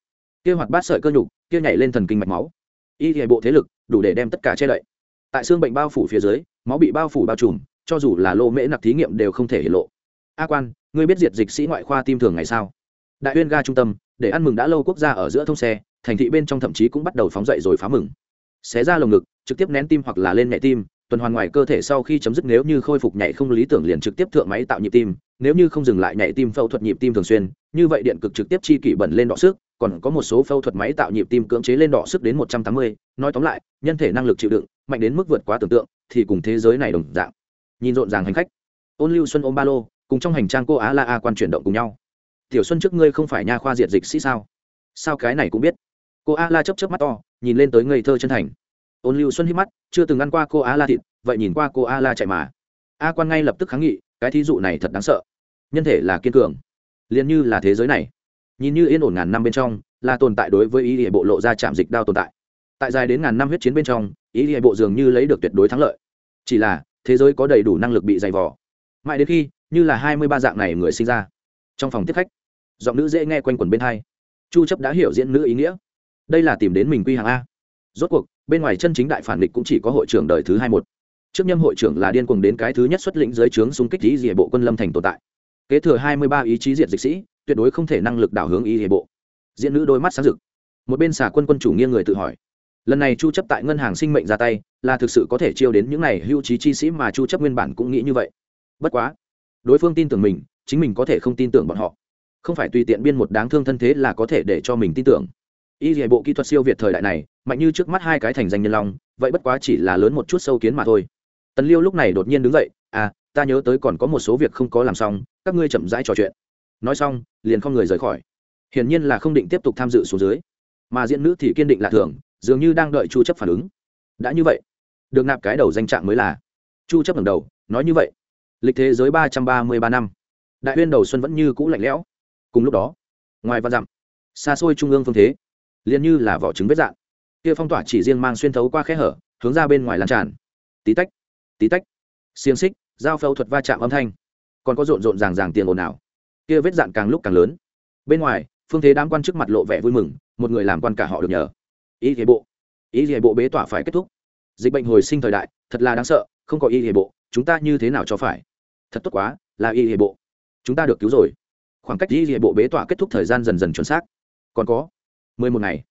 Kia hoạt bát sợi cơ nhục kia nhảy lên thần kinh mạch máu. Y hệ bộ thế lực, đủ để đem tất cả che đậy. Tại xương bệnh bao phủ phía dưới, máu bị bao phủ bao trùm, cho dù là lô mễ nặc thí nghiệm đều không thể hiện lộ. A quan, ngươi biết diệt dịch sĩ ngoại khoa tim thường ngày sao? Đại uyên ga trung tâm, để ăn mừng đã lâu quốc gia ở giữa thông xe, thành thị bên trong thậm chí cũng bắt đầu phóng dậy rồi phá mừng. Xé ra lồng ngực, trực tiếp nén tim hoặc là lên nhẹ tim tuần hoàn ngoài cơ thể sau khi chấm dứt nếu như khôi phục nhảy không lý tưởng liền trực tiếp thượng máy tạo nhịp tim, nếu như không dừng lại nhảy tim phẫu thuật nhịp tim thường xuyên, như vậy điện cực trực tiếp chi kỷ bẩn lên đọ sức còn có một số phẫu thuật máy tạo nhịp tim cưỡng chế lên đọ sức đến một trăm tám mươi, nói tóm lại, nhân thể năng lực chịu đựng, mạnh đến mức vượt quá tưởng tượng, thì cùng thế giới này đồng dạng. Nhìn rộn ràng hành khách. Ôn lưu xuân ôm ba lô, cùng trong hành trang cô á la a quan chuyển động cùng nhau. Tiểu xuân trước ngươi không phải nha khoa diệt dịch sĩ sao? Sao cái này cũng biết. Cô a la chấp chấp mắt to, nhìn lên tới ngây thơ chân thành ôn lưu xuân hít mắt, chưa từng ăn qua cô a la thịt, vậy nhìn qua cô a la chạy mà. A quan ngay lập tức kháng nghị, cái thí dụ này thật đáng sợ. Nhân thể là kiên cường, liền như là thế giới này. Nhìn như yên ổn ngàn năm bên trong, là tồn tại đối với ý địa bộ lộ ra chạm dịch đao tồn tại. Tại dài đến ngàn năm huyết chiến bên trong, ý địa bộ dường như lấy được tuyệt đối thắng lợi. Chỉ là, thế giới có đầy đủ năng lực bị dày vò. Mãi đến khi, như là hai mươi ba dạng này người sinh ra. Trong phòng tiếp khách, giọng nữ dễ nghe quanh quẩn bên hai. Chu chấp đã hiểu diễn nữ ý nghĩa. Đây là tìm đến mình quy hàng a. Rốt cuộc bên ngoài chân chính đại phản địch cũng chỉ có hội trưởng đời thứ hai một. Trước nhâm hội trưởng là điên cuồng đến cái thứ nhất xuất lĩnh giới trướng xung kích ý địa bộ quân lâm thành tồn tại. Kế thừa hai mươi ba ý chí diệt dịch sĩ, tuyệt đối không thể năng lực đảo hướng ý địa bộ. Diễn nữ đôi mắt sáng rực. Một bên xà quân quân chủ nghiêng người tự hỏi. Lần này chu chấp tại ngân hàng sinh mệnh ra tay, là thực sự có thể chiêu đến những này hưu trí chi sĩ mà chu chấp nguyên bản cũng nghĩ như vậy. Bất quá, đối phương tin tưởng mình, chính mình có thể không tin tưởng bọn họ. Không phải tùy tiện biên một đáng thương thân thế là có thể để cho mình tin tưởng. Y dạy bộ kỹ thuật siêu việt thời đại này mạnh như trước mắt hai cái thành danh nhân long, vậy bất quá chỉ là lớn một chút sâu kiến mà thôi. Tần liêu lúc này đột nhiên đứng dậy à ta nhớ tới còn có một số việc không có làm xong, các ngươi chậm rãi trò chuyện. Nói xong, liền không người rời khỏi. Hiển nhiên là không định tiếp tục tham dự xuống dưới. Mà diễn nữ thì kiên định lạ thường, dường như đang đợi chu chấp phản ứng. Đã như vậy, được nạp cái đầu danh trạng mới là. Chu chấp ngẩng đầu, nói như vậy, lịch thế giới ba trăm ba mươi ba năm, đại uyên đầu xuân vẫn như cũ lạnh lẽo. Cùng lúc đó, ngoài văn dặm, xa xôi trung ương phương thế, liền như là vỏ trứng vết dạng kia phong tỏa chỉ riêng mang xuyên thấu qua khe hở, hướng ra bên ngoài lan tràn. Tí tách tí tách. Xiềng xích, dao phẫu thuật va chạm âm thanh. Còn có rộn rộn ràng ràng tiền ồn ào. Kia vết dạn càng lúc càng lớn. Bên ngoài, phương thế đám quan trước mặt lộ vẻ vui mừng, một người làm quan cả họ được nhờ. Y thế bộ. Y thế bộ bế tỏa phải kết thúc. Dịch bệnh hồi sinh thời đại, thật là đáng sợ, không có y hệ bộ, chúng ta như thế nào cho phải? Thật tốt quá, là y hệ bộ. Chúng ta được cứu rồi. Khoảng cách y hệ bộ bế tỏa kết thúc thời gian dần dần chuẩn xác. Còn có mười một ngày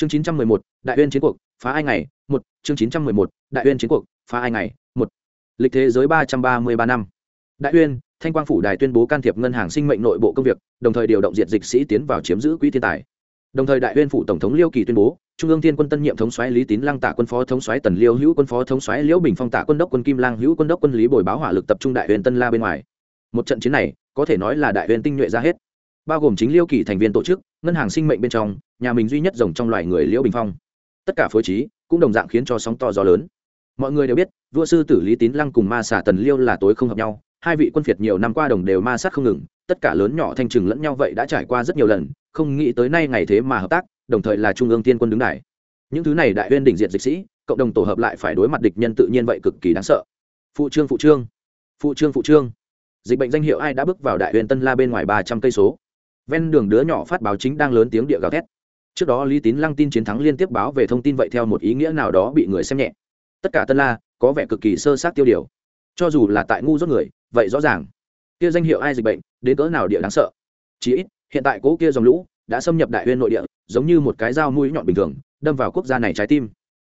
chương chín trăm mười một, đại uyên chiến cuộc, phá hai ngày, một. Chương chín trăm mười một, đại uyên chiến cuộc, phá ai ngày, một. Lịch thế giới ba trăm ba mươi ba năm. Đại uyên, thanh quang phủ đài tuyên bố can thiệp ngân hàng sinh mệnh nội bộ công việc, đồng thời điều động diệt dịch sĩ tiến vào chiếm giữ quỹ thiên tài. Đồng thời đại uyên phủ tổng thống liêu kỳ tuyên bố, trung ương thiên quân tân nhiệm thống soái lý tín lăng tạ quân phó thống soái tần liêu hữu quân phó thống soái liễu bình phong tạ quân đốc quân kim lang hữu quân đốc quân lý bồi báo hỏa lực tập trung đại huyền tân la bên ngoài. Một trận chiến này, có thể nói là đại huyền tinh nhuệ ra hết. Bao gồm chính liêu kỳ thành viên tổ chức, ngân hàng sinh mệnh bên trong nhà mình duy nhất rồng trong loài người liễu bình phong. Tất cả phối trí cũng đồng dạng khiến cho sóng to gió lớn. Mọi người đều biết, vua sư tử lý tín lăng cùng ma xà tần liêu là tối không hợp nhau. Hai vị quân phiệt nhiều năm qua đồng đều ma sát không ngừng, tất cả lớn nhỏ thanh trừng lẫn nhau vậy đã trải qua rất nhiều lần, không nghĩ tới nay ngày thế mà hợp tác, đồng thời là trung ương tiên quân đứng đài. Những thứ này đại huyên đỉnh diện dịch sĩ, cộng đồng tổ hợp lại phải đối mặt địch nhân tự nhiên vậy cực kỳ đáng sợ. Phụ trương phụ trương phụ trương phụ trương. Dịch bệnh danh hiệu ai đã bước vào đại huyên tân la bên ngoài ba trăm cây số. Ven đường đứa nhỏ phát báo chính đang lớn tiếng địa gào thét trước đó lý tín lăng tin chiến thắng liên tiếp báo về thông tin vậy theo một ý nghĩa nào đó bị người xem nhẹ. Tất cả tân la có vẻ cực kỳ sơ sát tiêu điều. Cho dù là tại ngu rốt người, vậy rõ ràng. Kia danh hiệu ai dịch bệnh, đến cỡ nào địa đáng sợ. Chí ít, hiện tại cố kia dòng lũ đã xâm nhập đại huyên nội địa, giống như một cái dao mũi nhọn bình thường, đâm vào quốc gia này trái tim.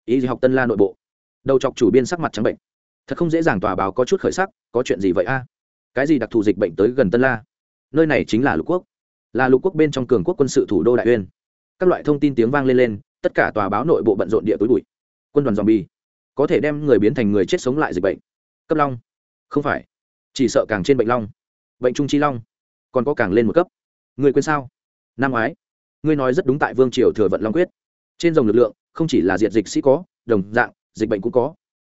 Y học tân la nội bộ? Đầu chọc chủ biên sắc mặt trắng bệnh. Thật không dễ dàng tòa báo có chút khởi sắc, có chuyện gì vậy a? Cái gì đặc thù dịch bệnh tới gần tân la? Nơi này chính là lục quốc. Là lục quốc bên trong cường quốc quân sự thủ đô đại uyên các loại thông tin tiếng vang lên lên, tất cả tòa báo nội bộ bận rộn địa tối bụi. Quân đoàn dòm bi có thể đem người biến thành người chết sống lại dịch bệnh. Cấp long? Không phải. Chỉ sợ càng trên bệnh long. Bệnh trung chi long, còn có càng lên một cấp. Người quên sao? Năm ngoái ngươi nói rất đúng tại vương triều thừa vận long quyết. Trên dòng lực lượng, không chỉ là diệt dịch sĩ có, đồng dạng, dịch bệnh cũng có.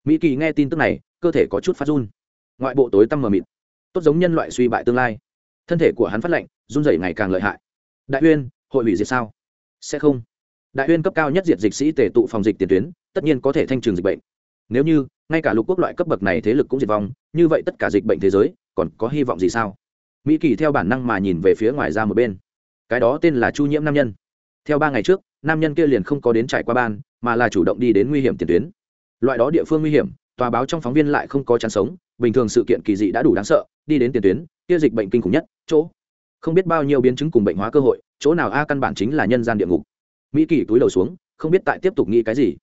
Mỹ kỳ nghe tin tức này, cơ thể có chút phát run. Ngoại bộ tối tăm mờ mịt. Tốt giống nhân loại suy bại tương lai. Thân thể của hắn phát lệnh run rẩy ngày càng lợi hại. Đại uyên, hội hủy diệt sao? Sẽ không. Đại uyên cấp cao nhất diệt dịch sĩ tề tụ phòng dịch tiền tuyến, tất nhiên có thể thanh trừng dịch bệnh. Nếu như, ngay cả lục quốc loại cấp bậc này thế lực cũng diệt vong, như vậy tất cả dịch bệnh thế giới, còn có hy vọng gì sao? Mỹ kỳ theo bản năng mà nhìn về phía ngoài ra một bên. Cái đó tên là chu nhiễm nam nhân. Theo ba ngày trước, nam nhân kia liền không có đến trải qua ban, mà là chủ động đi đến nguy hiểm tiền tuyến. Loại đó địa phương nguy hiểm, tòa báo trong phóng viên lại không có chắn sống, bình thường sự kiện kỳ dị đã đủ đáng sợ, đi đến tiền tuyến, kia dịch bệnh kinh khủng nhất, chỗ. Không biết bao nhiêu biến chứng cùng bệnh hóa cơ hội chỗ nào a căn bản chính là nhân gian địa ngục. Mỹ kỳ túi đầu xuống, không biết tại tiếp tục nghĩ cái gì.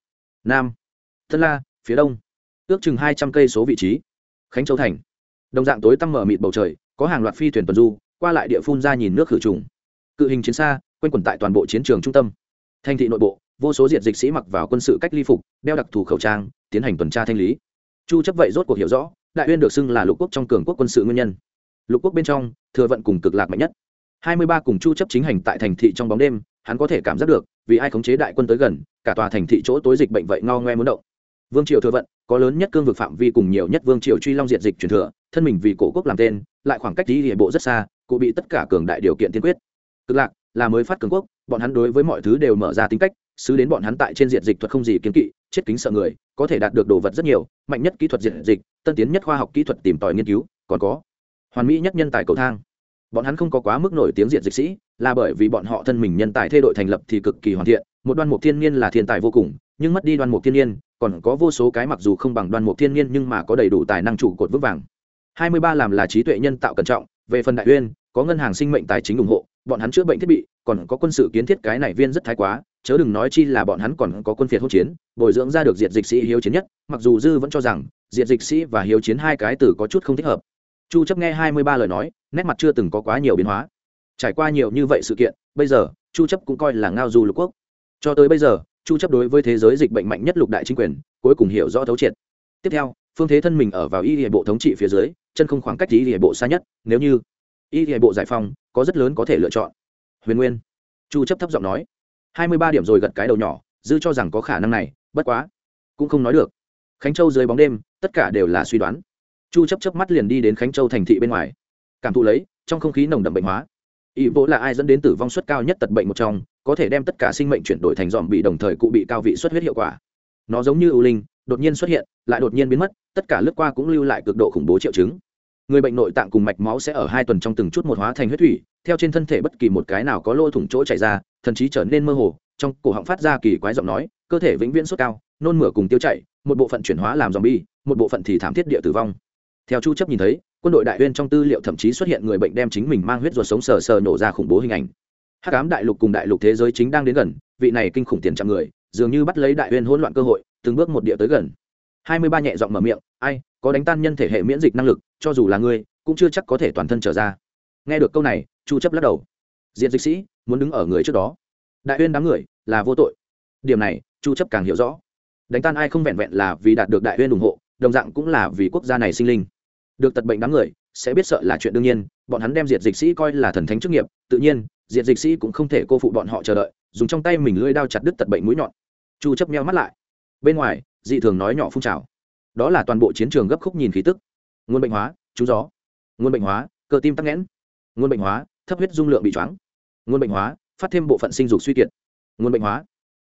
Nam, thân la, phía đông, ước chừng hai trăm cây số vị trí. Khánh châu thành. Đồng dạng tối tăm mở mịt bầu trời, có hàng loạt phi thuyền tuần du, qua lại địa phun ra nhìn nước khử trùng. Cự hình chiến xa, quanh quẩn tại toàn bộ chiến trường trung tâm. Thành thị nội bộ, vô số diện dịch sĩ mặc vào quân sự cách ly phục, đeo đặc thù khẩu trang, tiến hành tuần tra thanh lý. Chu chấp vậy rốt cuộc hiểu rõ, đại uyên được xưng là lục quốc trong cường quốc quân sự nguyên nhân. Lục quốc bên trong, thừa vận cùng cực lạc mạnh nhất. 23 cùng chu chấp chính hành tại thành thị trong bóng đêm, hắn có thể cảm giác được, vì ai khống chế đại quân tới gần, cả tòa thành thị chỗ tối dịch bệnh vậy ngao ngoe muốn động. Vương triều thừa vận, có lớn nhất cương vực phạm vi cùng nhiều nhất vương triều truy long diện dịch truyền thừa, thân mình vì cổ quốc làm tên, lại khoảng cách đi địa bộ rất xa, cụ bị tất cả cường đại điều kiện tiên quyết. Cực lạc là mới phát cường quốc, bọn hắn đối với mọi thứ đều mở ra tính cách, xứ đến bọn hắn tại trên diện dịch thuật không gì kiến kỵ, chết kính sợ người, có thể đạt được đồ vật rất nhiều, mạnh nhất kỹ thuật diện dịch, tân tiến nhất khoa học kỹ thuật tìm tòi nghiên cứu, còn có hoàn mỹ nhất nhân tài cầu thang bọn hắn không có quá mức nổi tiếng diện dịch sĩ, là bởi vì bọn họ thân mình nhân tài thay đổi thành lập thì cực kỳ hoàn thiện, một đoan mục thiên nhiên là thiên tài vô cùng, nhưng mất đi đoan mục thiên nhiên còn có vô số cái mặc dù không bằng đoan mục thiên nhiên nhưng mà có đầy đủ tài năng trụ cột vững vàng. Hai mươi ba làm là trí tuệ nhân tạo cẩn trọng, về phần đại uyên, có ngân hàng sinh mệnh tài chính ủng hộ, bọn hắn chữa bệnh thiết bị, còn có quân sự kiến thiết cái này viên rất thái quá, chớ đừng nói chi là bọn hắn còn có quân phiệt hỗn chiến, bồi dưỡng ra được diệt dịch sĩ hiếu chiến nhất, mặc dù dư vẫn cho rằng, diệt dịch sĩ và hiếu chiến hai cái từ có chút không thích hợp. Chu chấp nghe 23 lời nói nét mặt chưa từng có quá nhiều biến hóa. Trải qua nhiều như vậy sự kiện, bây giờ, chu chấp cũng coi là ngao du lục quốc. Cho tới bây giờ, chu chấp đối với thế giới dịch bệnh mạnh nhất lục đại chính quyền, cuối cùng hiểu rõ thấu triệt. Tiếp theo, phương thế thân mình ở vào y hệ bộ thống trị phía dưới, chân không khoảng cách y hệ bộ xa nhất, nếu như y hệ bộ giải phóng, có rất lớn có thể lựa chọn. Huyền nguyên, chu chấp thấp giọng nói, hai mươi ba điểm rồi gật cái đầu nhỏ, dư cho rằng có khả năng này, bất quá, cũng không nói được. Khánh châu dưới bóng đêm, tất cả đều là suy đoán. Chu chấp chớp mắt liền đi đến khánh châu thành thị bên ngoài cảm thụ lấy, trong không khí nồng đậm bệnh hóa. Ý vỗ là ai dẫn đến tử vong suất cao nhất tật bệnh một trong, có thể đem tất cả sinh mệnh chuyển đổi thành dòm bị đồng thời cụ bị cao vị xuất huyết hiệu quả. Nó giống như ưu linh, đột nhiên xuất hiện, lại đột nhiên biến mất, tất cả lướt qua cũng lưu lại cực độ khủng bố triệu chứng. Người bệnh nội tạng cùng mạch máu sẽ ở hai tuần trong từng chút một hóa thành huyết thủy, theo trên thân thể bất kỳ một cái nào có lỗ thủng chỗ chảy ra, thậm chí trở nên mơ hồ, trong cổ họng phát ra kỳ quái giọng nói, cơ thể vĩnh viễn sốt cao, nôn mửa cùng tiêu chảy, một bộ phận chuyển hóa làm dòm bi một bộ phận thì thảm thiết địa tử vong. Theo chu chấp nhìn thấy quân đội đại uyên trong tư liệu thậm chí xuất hiện người bệnh đem chính mình mang huyết ruột sống sờ sờ nổ ra khủng bố hình ảnh. Hắc ám đại lục cùng đại lục thế giới chính đang đến gần, vị này kinh khủng tiền trăm người, dường như bắt lấy đại uyên hỗn loạn cơ hội, từng bước một địa tới gần. 23 nhẹ giọng mở miệng, ai, có đánh tan nhân thể hệ miễn dịch năng lực, cho dù là ngươi, cũng chưa chắc có thể toàn thân trở ra. Nghe được câu này, chu chấp lắc đầu. Diện dịch sĩ, muốn đứng ở người trước đó. Đại uyên đám người, là vô tội. Điểm này, chu chấp càng hiểu rõ. Đánh tan ai không vẹn vẹn là vì đạt được đại uyên ủng hộ, đồng dạng cũng là vì quốc gia này sinh linh được tật bệnh đám người, sẽ biết sợ là chuyện đương nhiên, bọn hắn đem diệt dịch sĩ coi là thần thánh chức nghiệp, tự nhiên, diệt dịch sĩ cũng không thể cô phụ bọn họ chờ đợi, dùng trong tay mình lưỡi đao chặt đứt tật bệnh mũi nhọn. Chu chấp meo mắt lại. Bên ngoài, dị thường nói nhỏ phun trào. Đó là toàn bộ chiến trường gấp khúc nhìn khí tức. Nguồn bệnh hóa, chú gió. Nguồn bệnh hóa, cơ tim tắc nghẽn. Nguồn bệnh hóa, thấp huyết dung lượng bị choáng. Nguồn bệnh hóa, phát thêm bộ phận sinh dục suy kiệt. Nguồn bệnh hóa.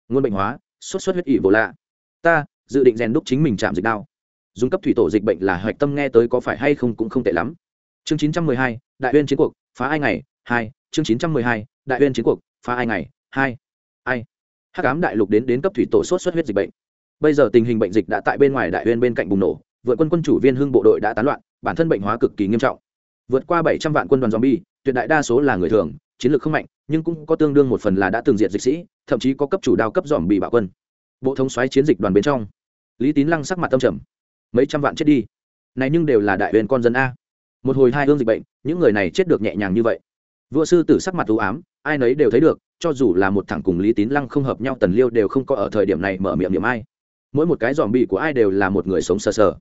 Nguồn bệnh hóa, sốt xuất huyết ỉ vô lạ. Ta, dự định rèn đúc chính mình chạm dịch đao dùng cấp thủy tổ dịch bệnh là hoạch tâm nghe tới có phải hay không cũng không tệ lắm. Chương 912, đại uyên chiến cuộc phá ai ngày hai. Chương 912, đại uyên chiến cuộc phá ai ngày hai. Ai? Hắc ám đại lục đến đến cấp thủy tổ sốt xuất huyết dịch bệnh. Bây giờ tình hình bệnh dịch đã tại bên ngoài đại uyên bên cạnh bùng nổ vượt quân quân chủ viên hưng bộ đội đã tán loạn bản thân bệnh hóa cực kỳ nghiêm trọng. Vượt qua bảy trăm vạn quân đoàn zombie tuyệt đại đa số là người thường chiến lược không mạnh nhưng cũng có tương đương một phần là đã từng diệt dịch sĩ thậm chí có cấp chủ đao cấp dòm bị bạo quân. Bộ thống xoáy chiến dịch đoàn bên trong. Lý tín lăng sắc mặt tâm trầm mấy trăm vạn chết đi. Này nhưng đều là đại huyền con dân a. Một hồi hai hương dịch bệnh, những người này chết được nhẹ nhàng như vậy. Vua sư tử sắc mặt u ám, ai nấy đều thấy được, cho dù là một thằng cùng lý tín lăng không hợp nhau tần liêu đều không có ở thời điểm này mở miệng niệm ai. Mỗi một cái dòm bị của ai đều là một người sống sờ sờ.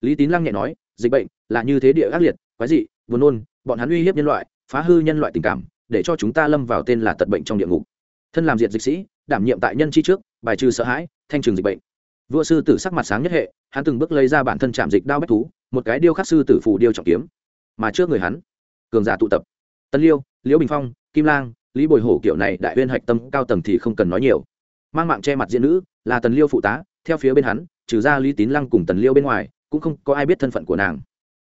Lý tín lăng nhẹ nói, dịch bệnh là như thế địa ác liệt, quái dị, buồn nôn, bọn hắn uy hiếp nhân loại, phá hư nhân loại tình cảm, để cho chúng ta lâm vào tên là tật bệnh trong địa ngục. Thân làm diệt dịch sĩ, đảm nhiệm tại nhân chi trước, bài trừ sợ hãi, thanh trừng dịch bệnh vua sư tử sắc mặt sáng nhất hệ, hắn từng bước lấy ra bản thân chạm dịch đao bách thú, một cái điêu khắc sư tử phù điêu trọng kiếm. Mà trước người hắn, cường giả tụ tập. Tân liêu, liễu bình phong, kim lang, lý bồi hổ kiểu này đại huyên hạch tâm cao tầng thì không cần nói nhiều. Mang mạng che mặt diễn nữ, là tần liêu phụ tá, theo phía bên hắn, trừ ra lý tín lăng cùng tần liêu bên ngoài, cũng không có ai biết thân phận của nàng.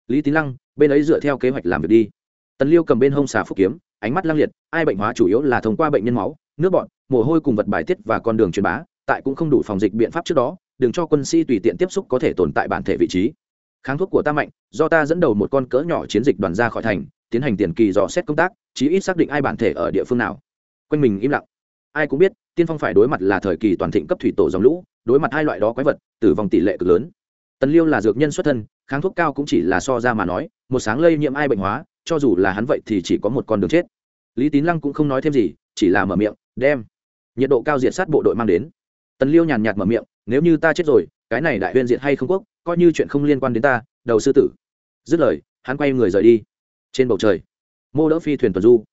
Lý tín lăng, bên ấy dựa theo kế hoạch làm việc đi. Tần liêu cầm bên hông xà phúc kiếm, ánh mắt lăng liệt, ai bệnh hóa chủ yếu là thông qua bệnh nhân máu, nước bọn mồ hôi cùng vật bài tiết và con đường truyền bá, tại cũng không đủ phòng dịch biện pháp trước đó đừng cho quân sĩ tùy tiện tiếp xúc có thể tồn tại bản thể vị trí. Kháng thuốc của ta mạnh, do ta dẫn đầu một con cỡ nhỏ chiến dịch đoàn ra khỏi thành, tiến hành tiền kỳ dò xét công tác, chí ít xác định ai bản thể ở địa phương nào. Quanh mình im lặng. Ai cũng biết, tiên phong phải đối mặt là thời kỳ toàn thịnh cấp thủy tổ dòng lũ, đối mặt hai loại đó quái vật, tử vong tỷ lệ cực lớn. Tần liêu là dược nhân xuất thân, kháng thuốc cao cũng chỉ là so ra mà nói, một sáng lây nhiễm ai bệnh hóa, cho dù là hắn vậy thì chỉ có một con đường chết. Lý tín lăng cũng không nói thêm gì, chỉ là mở miệng, đem. Nhiệt độ cao diện sát bộ đội mang đến. Tần liêu nhàn nhạt mở miệng nếu như ta chết rồi, cái này đại huyên diện hay không quốc, coi như chuyện không liên quan đến ta, đầu sư tử. Dứt lời, hắn quay người rời đi. Trên bầu trời, mô đỡ phi thuyền tuần du.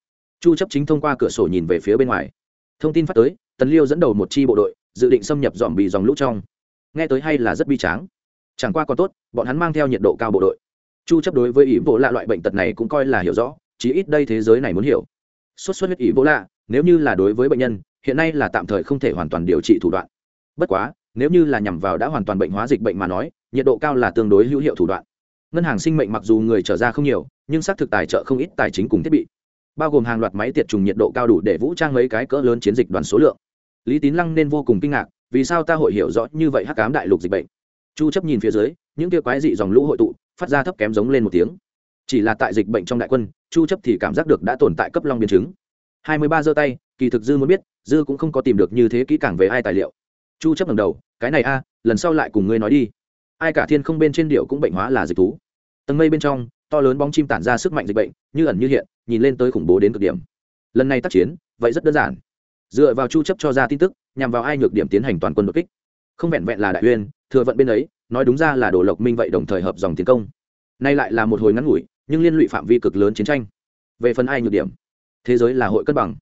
Chu chấp chính thông qua cửa sổ nhìn về phía bên ngoài. Thông tin phát tới, tần liêu dẫn đầu một chi bộ đội, dự định xâm nhập dòm bị dòng lũ trong. Nghe tới hay là rất bi tráng. Chẳng qua còn tốt, bọn hắn mang theo nhiệt độ cao bộ đội. Chu chấp đối với ý bộ lạ loại bệnh tật này cũng coi là hiểu rõ, chí ít đây thế giới này muốn hiểu. Sốt xuất huyết ý bộ lạ, nếu như là đối với bệnh nhân, hiện nay là tạm thời không thể hoàn toàn điều trị thủ đoạn. Bất quá nếu như là nhằm vào đã hoàn toàn bệnh hóa dịch bệnh mà nói, nhiệt độ cao là tương đối hữu hiệu thủ đoạn. Ngân hàng sinh mệnh mặc dù người trở ra không nhiều, nhưng xác thực tài trợ không ít tài chính cùng thiết bị. Bao gồm hàng loạt máy tiệt trùng nhiệt độ cao đủ để vũ trang mấy cái cỡ lớn chiến dịch đoàn số lượng. Lý tín lăng nên vô cùng kinh ngạc, vì sao ta hội hiểu rõ như vậy hắc cám đại lục dịch bệnh? Chu chấp nhìn phía dưới, những kia quái dị dòng lũ hội tụ, phát ra thấp kém giống lên một tiếng. Chỉ là tại dịch bệnh trong đại quân, chu chấp thì cảm giác được đã tồn tại cấp long biến chứng. 23 giơ tay, kỳ thực dư muốn biết, dư cũng không có tìm được như thế kỹ càng về ai tài liệu chu chấp ngẩng đầu, cái này a, lần sau lại cùng ngươi nói đi. Ai cả thiên không bên trên điệu cũng bệnh hóa là dịch thú. Tầng mây bên trong, to lớn bóng chim tản ra sức mạnh dịch bệnh, như ẩn như hiện, nhìn lên tới khủng bố đến cực điểm. Lần này tác chiến, vậy rất đơn giản. Dựa vào chu chấp cho ra tin tức, nhằm vào ai nhược điểm tiến hành toàn quân đột kích. Không vẹn vẹn là đại uyên, thừa vận bên ấy, nói đúng ra là đồ lộc minh vậy đồng thời hợp dòng tiến công. Nay lại là một hồi ngắn ngủi, nhưng liên lụy phạm vi cực lớn chiến tranh. Về phần ai nhược điểm, thế giới là hội cân bằng.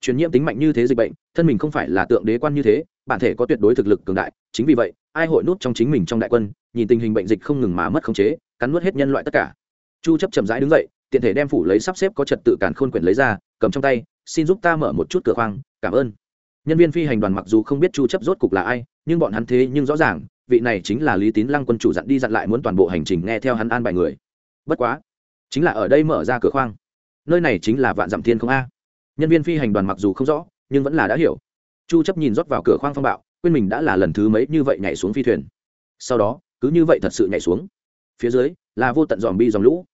Truyền nhiễm tính mạnh như thế dịch bệnh, thân mình không phải là tượng đế quan như thế bản thể có tuyệt đối thực lực cường đại, chính vì vậy, ai hội nút trong chính mình trong đại quân, nhìn tình hình bệnh dịch không ngừng mà mất khống chế, cắn nuốt hết nhân loại tất cả. Chu chấp chậm rãi đứng dậy, tiện thể đem phủ lấy sắp xếp có trật tự càn khôn quyển lấy ra, cầm trong tay, xin giúp ta mở một chút cửa khoang, cảm ơn. Nhân viên phi hành đoàn mặc dù không biết chu chấp rốt cục là ai, nhưng bọn hắn thế nhưng rõ ràng, vị này chính là lý tín lăng quân chủ dặn đi dặn lại muốn toàn bộ hành trình nghe theo hắn an bài người. Bất quá, chính là ở đây mở ra cửa khoang. Nơi này chính là vạn dặm thiên không a. Nhân viên phi hành đoàn mặc dù không rõ, nhưng vẫn là đã hiểu chu chấp nhìn rót vào cửa khoang phong bạo, quên mình đã là lần thứ mấy như vậy nhảy xuống phi thuyền. Sau đó, cứ như vậy thật sự nhảy xuống. Phía dưới, là vô tận dòm bi dòng lũ.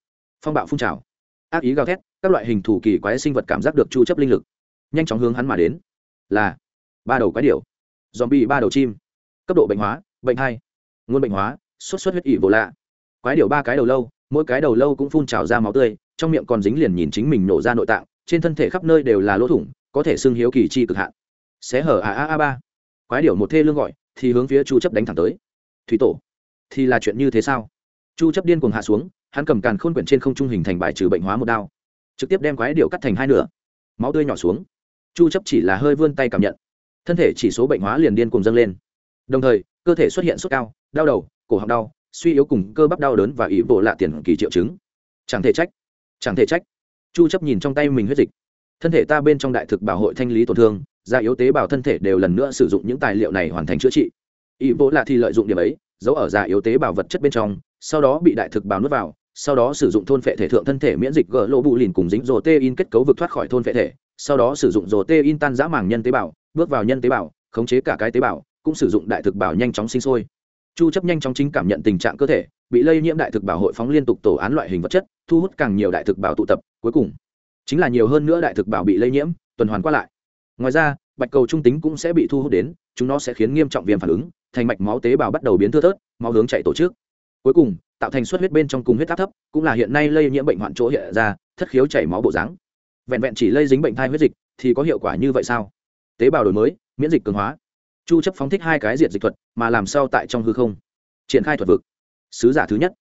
Phong bạo phun trào. Ác ý gào thét, các loại hình thủ kỳ quái sinh vật cảm giác được chu chấp linh lực. Nhanh chóng hướng hắn mà đến. Là, ba đầu quái điểu. Dòm bi ba đầu chim. Cấp độ bệnh hóa, bệnh hai. Nguồn bệnh hóa xuất xuất huyết ỉ vô lạ. Quái điểu ba cái đầu lâu, mỗi cái đầu lâu cũng phun trào ra máu tươi, trong miệng còn dính liền nhìn chính mình nổ ra nội tạng, trên thân thể khắp nơi đều là lỗ thủng, có thể xưng hiếu kỳ chi cực hạn xé hở a a a ba. Quái điểu một thê lương gọi, thì hướng phía chu chấp đánh thẳng tới. Thủy tổ, thì là chuyện như thế sao? Chu chấp điên cuồng hạ xuống, hắn cầm càn khôn quyển trên không trung hình thành bài trừ bệnh hóa một đao. Trực tiếp đem quái điểu cắt thành hai nửa. Máu tươi nhỏ xuống. Chu chấp chỉ là hơi vươn tay cảm nhận. Thân thể chỉ số bệnh hóa liền điên cuồng dâng lên. Đồng thời, cơ thể xuất hiện sốt cao, đau đầu, cổ họng đau, suy yếu cùng cơ bắp đau đớn và ý bộ lạ tiền kỳ triệu chứng. Chẳng thể trách. Chẳng thể trách. Chu chấp nhìn trong tay mình huyết dịch. Thân thể ta bên trong đại thực bảo hội thanh lý tổn thương da yếu tế bào thân thể đều lần nữa sử dụng những tài liệu này hoàn thành chữa trị. Ý vô lạ thì lợi dụng điểm ấy, giấu ở da yếu tế bào vật chất bên trong, sau đó bị đại thực bào nuốt vào, sau đó sử dụng thôn phệ thể thượng thân thể miễn dịch gỡ lỗ bụ lìn cùng dính rồ tê in kết cấu vực thoát khỏi thôn phệ thể, sau đó sử dụng rồ tê in tan giã màng nhân tế bào, bước vào nhân tế bào, khống chế cả cái tế bào, cũng sử dụng đại thực bào nhanh chóng sinh sôi. Chu chấp nhanh chóng chính cảm nhận tình trạng cơ thể, bị lây nhiễm đại thực bào hội phóng liên tục tổ án loại hình vật chất, thu hút càng nhiều đại thực bào tụ tập. Cuối cùng, chính là nhiều hơn nữa đại thực bào bị lây nhiễm, tuần hoàn qua lại ngoài ra bạch cầu trung tính cũng sẽ bị thu hút đến chúng nó sẽ khiến nghiêm trọng viêm phản ứng thành mạch máu tế bào bắt đầu biến thưa thớt máu hướng chạy tổ chức. Cuối cùng tạo thành suất huyết bên trong cùng huyết áp thấp cũng là hiện nay lây nhiễm bệnh hoạn chỗ hiện ra thất khiếu chảy máu bộ dáng. Vẹn vẹn chỉ lây dính bệnh thai huyết dịch thì có hiệu quả như vậy sao? Tế bào đổi mới miễn dịch cường hóa. Chu chấp phóng thích hai cái diệt dịch thuật mà làm sao tại trong hư không? Triển khai thuật vực. Sứ giả thứ nhất.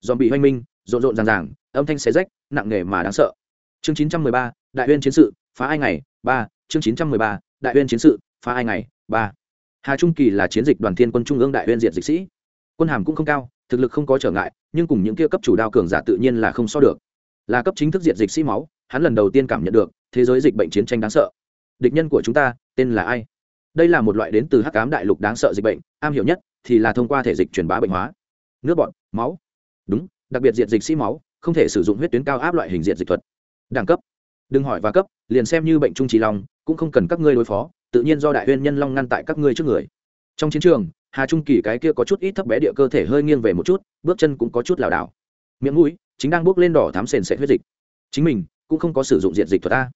Dòm bị hoanh minh rộn rộn ràng ràng âm thanh xé rách nặng nề mà đáng sợ. Chương 913, đại uyên chiến sự phá hai ngày ba chương 913, đại uyên chiến sự phá hai ngày ba. Hà trung kỳ là chiến dịch đoàn thiên quân trung ương đại uyên diệt dịch sĩ. Quân hàm cũng không cao thực lực không có trở ngại nhưng cùng những kia cấp chủ đao cường giả tự nhiên là không so được. Là cấp chính thức diệt dịch sĩ máu hắn lần đầu tiên cảm nhận được thế giới dịch bệnh chiến tranh đáng sợ. Địch nhân của chúng ta tên là ai? Đây là một loại đến từ hắc cám đại lục đáng sợ dịch bệnh am hiểu nhất thì là thông qua thể dịch truyền bá bệnh hóa. Nước bọt máu. Đúng đặc biệt diệt dịch sĩ máu không thể sử dụng huyết tuyến cao áp loại hình diệt dịch thuật. Đẳng cấp. Đừng hỏi và cấp liền xem như bệnh trung trí long cũng không cần các ngươi đối phó, tự nhiên do đại huyên nhân long ngăn tại các ngươi trước người. Trong chiến trường, hà trung kỳ cái kia có chút ít thấp bé địa cơ thể hơi nghiêng về một chút, bước chân cũng có chút lảo đảo. Miệng mũi, chính đang bước lên đỏ thám sền sệt huyết dịch. Chính mình cũng không có sử dụng diện dịch thuật ta.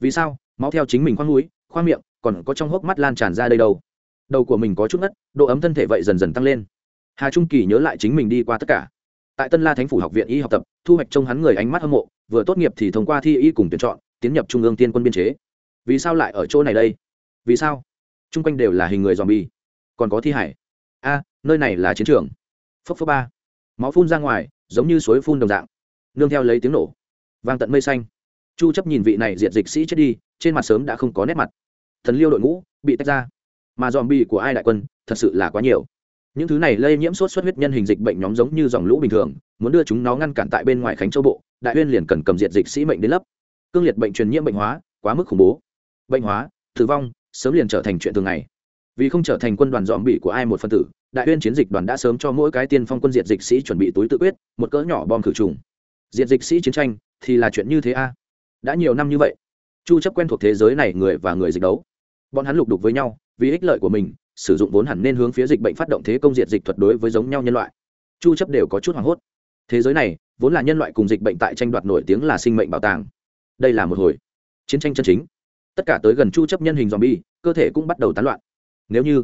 Vì sao? Máu theo chính mình khoang mũi, khoang miệng, còn có trong hốc mắt lan tràn ra đây đâu? Đầu của mình có chút ngất, độ ấm thân thể vậy dần dần tăng lên. Hà trung kỳ nhớ lại chính mình đi qua tất cả. Tại tân la thánh phủ học viện y học tập, thu hoạch trông hắn người ánh mắt hâm mộ, vừa tốt nghiệp thì thông qua thi y cùng tuyển chọn, tiến nhập trung ương tiên quân biên chế vì sao lại ở chỗ này đây? Vì sao? Chung quanh đều là hình người dòm bi còn có thi hải. A, nơi này là chiến trường. Phấp phấp ba. Máu phun ra ngoài, giống như suối phun đồng dạng. Nương theo lấy tiếng nổ. Vang tận mây xanh. Chu chấp nhìn vị này diệt dịch sĩ chết đi, trên mặt sớm đã không có nét mặt. Thần liêu đội ngũ bị tách ra. Mà dòm bi của ai đại quân, thật sự là quá nhiều. Những thứ này lây nhiễm sốt xuất huyết nhân hình dịch bệnh nhóm giống như dòng lũ bình thường, muốn đưa chúng nó ngăn cản tại bên ngoài khánh châu bộ, đại uyên liền cần cầm diệt dịch sĩ mệnh đến lấp cương liệt bệnh truyền nhiễm bệnh hóa, quá mức khủng bố bệnh hóa, tử vong, sớm liền trở thành chuyện thường ngày. Vì không trở thành quân đoàn dòm bị của ai một phân tử, đại uyên chiến dịch đoàn đã sớm cho mỗi cái tiên phong quân diệt dịch sĩ chuẩn bị túi tự quyết, một cỡ nhỏ bom khử trùng. Diệt dịch sĩ chiến tranh thì là chuyện như thế a? Đã nhiều năm như vậy, chu chấp quen thuộc thế giới này người và người dịch đấu. Bọn hắn lục đục với nhau, vì ích lợi của mình, sử dụng vốn hẳn nên hướng phía dịch bệnh phát động thế công diệt dịch thuật đối với giống nhau nhân loại. Chu chấp đều có chút hoảng hốt. Thế giới này, vốn là nhân loại cùng dịch bệnh tại tranh đoạt nổi tiếng là sinh mệnh bảo tàng. Đây là một hồi chiến tranh chân chính tất cả tới gần chu chấp nhân hình zombie cơ thể cũng bắt đầu tán loạn. Nếu như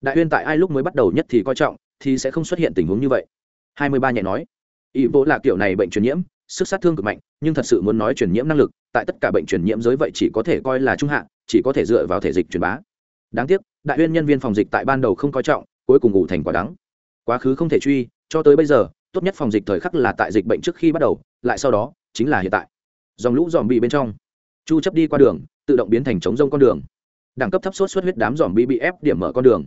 đại uyên tại ai lúc mới bắt đầu nhất thì coi trọng thì sẽ không xuất hiện tình huống như vậy. 23 nhẹ nói. Y vô là kiểu này bệnh truyền nhiễm sức sát thương cực mạnh nhưng thật sự muốn nói truyền nhiễm năng lực tại tất cả bệnh truyền nhiễm giới vậy chỉ có thể coi là trung hạn, chỉ có thể dựa vào thể dịch truyền bá. Đáng tiếc đại uyên nhân viên phòng dịch tại ban đầu không coi trọng cuối cùng ngủ thành quả đắng. Quá khứ không thể truy cho tới bây giờ tốt nhất phòng dịch thời khắc là tại dịch bệnh trước khi bắt đầu lại sau đó chính là hiện tại. Dòng lũ dòm bị bên trong. Chu chấp đi qua đường tự động biến thành chống rông con đường. Đẳng cấp thấp sốt xuất huyết đám dòm bị bị ép điểm mở con đường.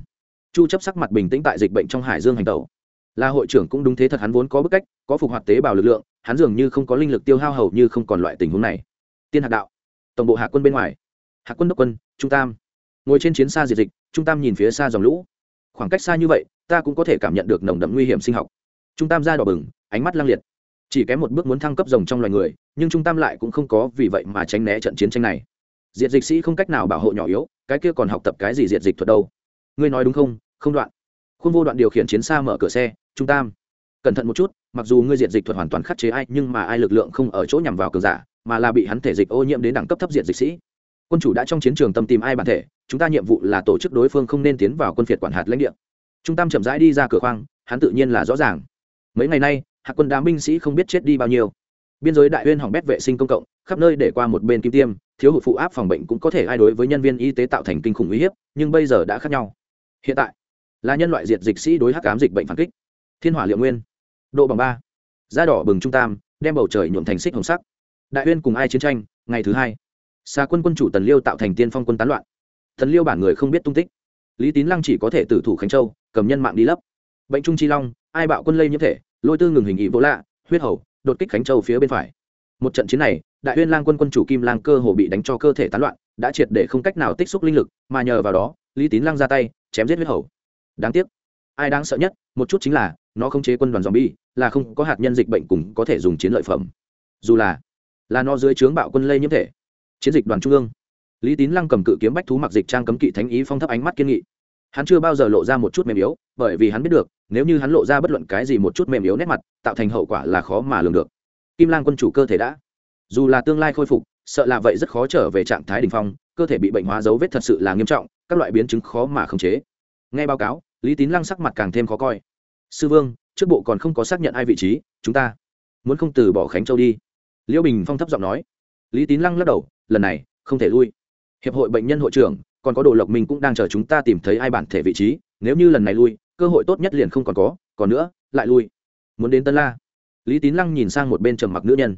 Chu chấp sắc mặt bình tĩnh tại dịch bệnh trong hải dương hành tẩu. Là hội trưởng cũng đúng thế thật hắn vốn có bức cách, có phục hoạt tế bào lực lượng, hắn dường như không có linh lực tiêu hao hầu như không còn loại tình huống này. Tiên hạt đạo, tổng bộ hạ quân bên ngoài. Hạ quân đốc quân, trung tam. Ngồi trên chiến xa diệt dịch, trung tam nhìn phía xa dòng lũ. Khoảng cách xa như vậy, ta cũng có thể cảm nhận được nồng đậm nguy hiểm sinh học. Trung tam ra đỏ bừng, ánh mắt lang liệt. Chỉ kém một bước muốn thăng cấp rồng trong loài người, nhưng trung tam lại cũng không có vì vậy mà tránh né trận chiến tranh này diệt dịch sĩ không cách nào bảo hộ nhỏ yếu, cái kia còn học tập cái gì diệt dịch thuật đâu? Ngươi nói đúng không? Không đoạn. Khuôn vô đoạn điều khiển chiến xa mở cửa xe, trung tam. Cẩn thận một chút, mặc dù ngươi diệt dịch thuật hoàn toàn khắc chế ai, nhưng mà ai lực lượng không ở chỗ nhằm vào cường giả, mà là bị hắn thể dịch ô nhiễm đến đẳng cấp thấp diệt dịch sĩ. Quân chủ đã trong chiến trường tâm tìm ai bản thể, chúng ta nhiệm vụ là tổ chức đối phương không nên tiến vào quân phiệt quản hạt lãnh địa. Trung tam chậm rãi đi ra cửa khoang, hắn tự nhiên là rõ ràng. Mấy ngày nay hạ quân đám binh sĩ không biết chết đi bao nhiêu biên giới đại huyên hỏng bét vệ sinh công cộng, khắp nơi để qua một bên kim tiêm, thiếu hụt phụ áp phòng bệnh cũng có thể ai đối với nhân viên y tế tạo thành kinh khủng uy hiếp, nhưng bây giờ đã khác nhau. Hiện tại, là nhân loại diệt dịch sĩ đối hắc ám dịch bệnh phản kích. Thiên hỏa liệu nguyên, độ bằng ba, da đỏ bừng trung tam, đem bầu trời nhuộm thành xích hồng sắc. Đại huyên cùng ai chiến tranh, ngày thứ hai. Xa quân quân chủ tần liêu tạo thành tiên phong quân tán loạn. Tần liêu bản người không biết tung tích. Lý tín lăng chỉ có thể tử thủ khánh châu, cầm nhân mạng đi lấp. Bệnh trung chi long, ai bạo quân lây nhiễm thể, lôi tư ngừng hình ý vô lạ, huyết hầu đột kích khánh châu phía bên phải. Một trận chiến này, đại huyên lang quân quân chủ kim lang cơ hồ bị đánh cho cơ thể tán loạn, đã triệt để không cách nào tích xúc linh lực, mà nhờ vào đó, lý tín lang ra tay, chém giết huyết hầu. Đáng tiếc, ai đáng sợ nhất, một chút chính là, nó không chế quân đoàn zombie, là không có hạt nhân dịch bệnh cùng có thể dùng chiến lợi phẩm. Dù là là nó dưới trướng bạo quân lây nhiễm thể. Chiến dịch đoàn trung ương. Lý tín lăng cầm cự kiếm bách thú mặc dịch trang cấm kỵ thánh ý phong thấp ánh mắt kiên nghị. Hắn chưa bao giờ lộ ra một chút mềm yếu, bởi vì hắn biết được nếu như hắn lộ ra bất luận cái gì một chút mềm yếu nét mặt, tạo thành hậu quả là khó mà lường được. Kim lang quân chủ cơ thể đã, dù là tương lai khôi phục, sợ là vậy rất khó trở về trạng thái đ ỉ n h phong, cơ thể bị bệnh hóa dấu vết thật sự là nghiêm trọng, các loại biến chứng khó mà khống chế. Nghe báo cáo, lý tín lăng sắc mặt càng thêm khó coi. Sư vương, trước bộ còn không có xác nhận ai vị trí, chúng ta muốn không từ bỏ khánh châu đi. Liễu bình phong thấp giọng nói. Lý tín lăng lắc đầu, lần này, không thể lui. Hiệp hội bệnh nhân hội trưởng, còn có đồ lộc minh cũng đang chờ chúng ta tìm thấy ai bản thể vị trí, nếu như lần này lui cơ hội tốt nhất liền không còn có, còn nữa, lại lui. Muốn đến tân la. Lý tín lăng nhìn sang một bên trầm mặc nữ nhân.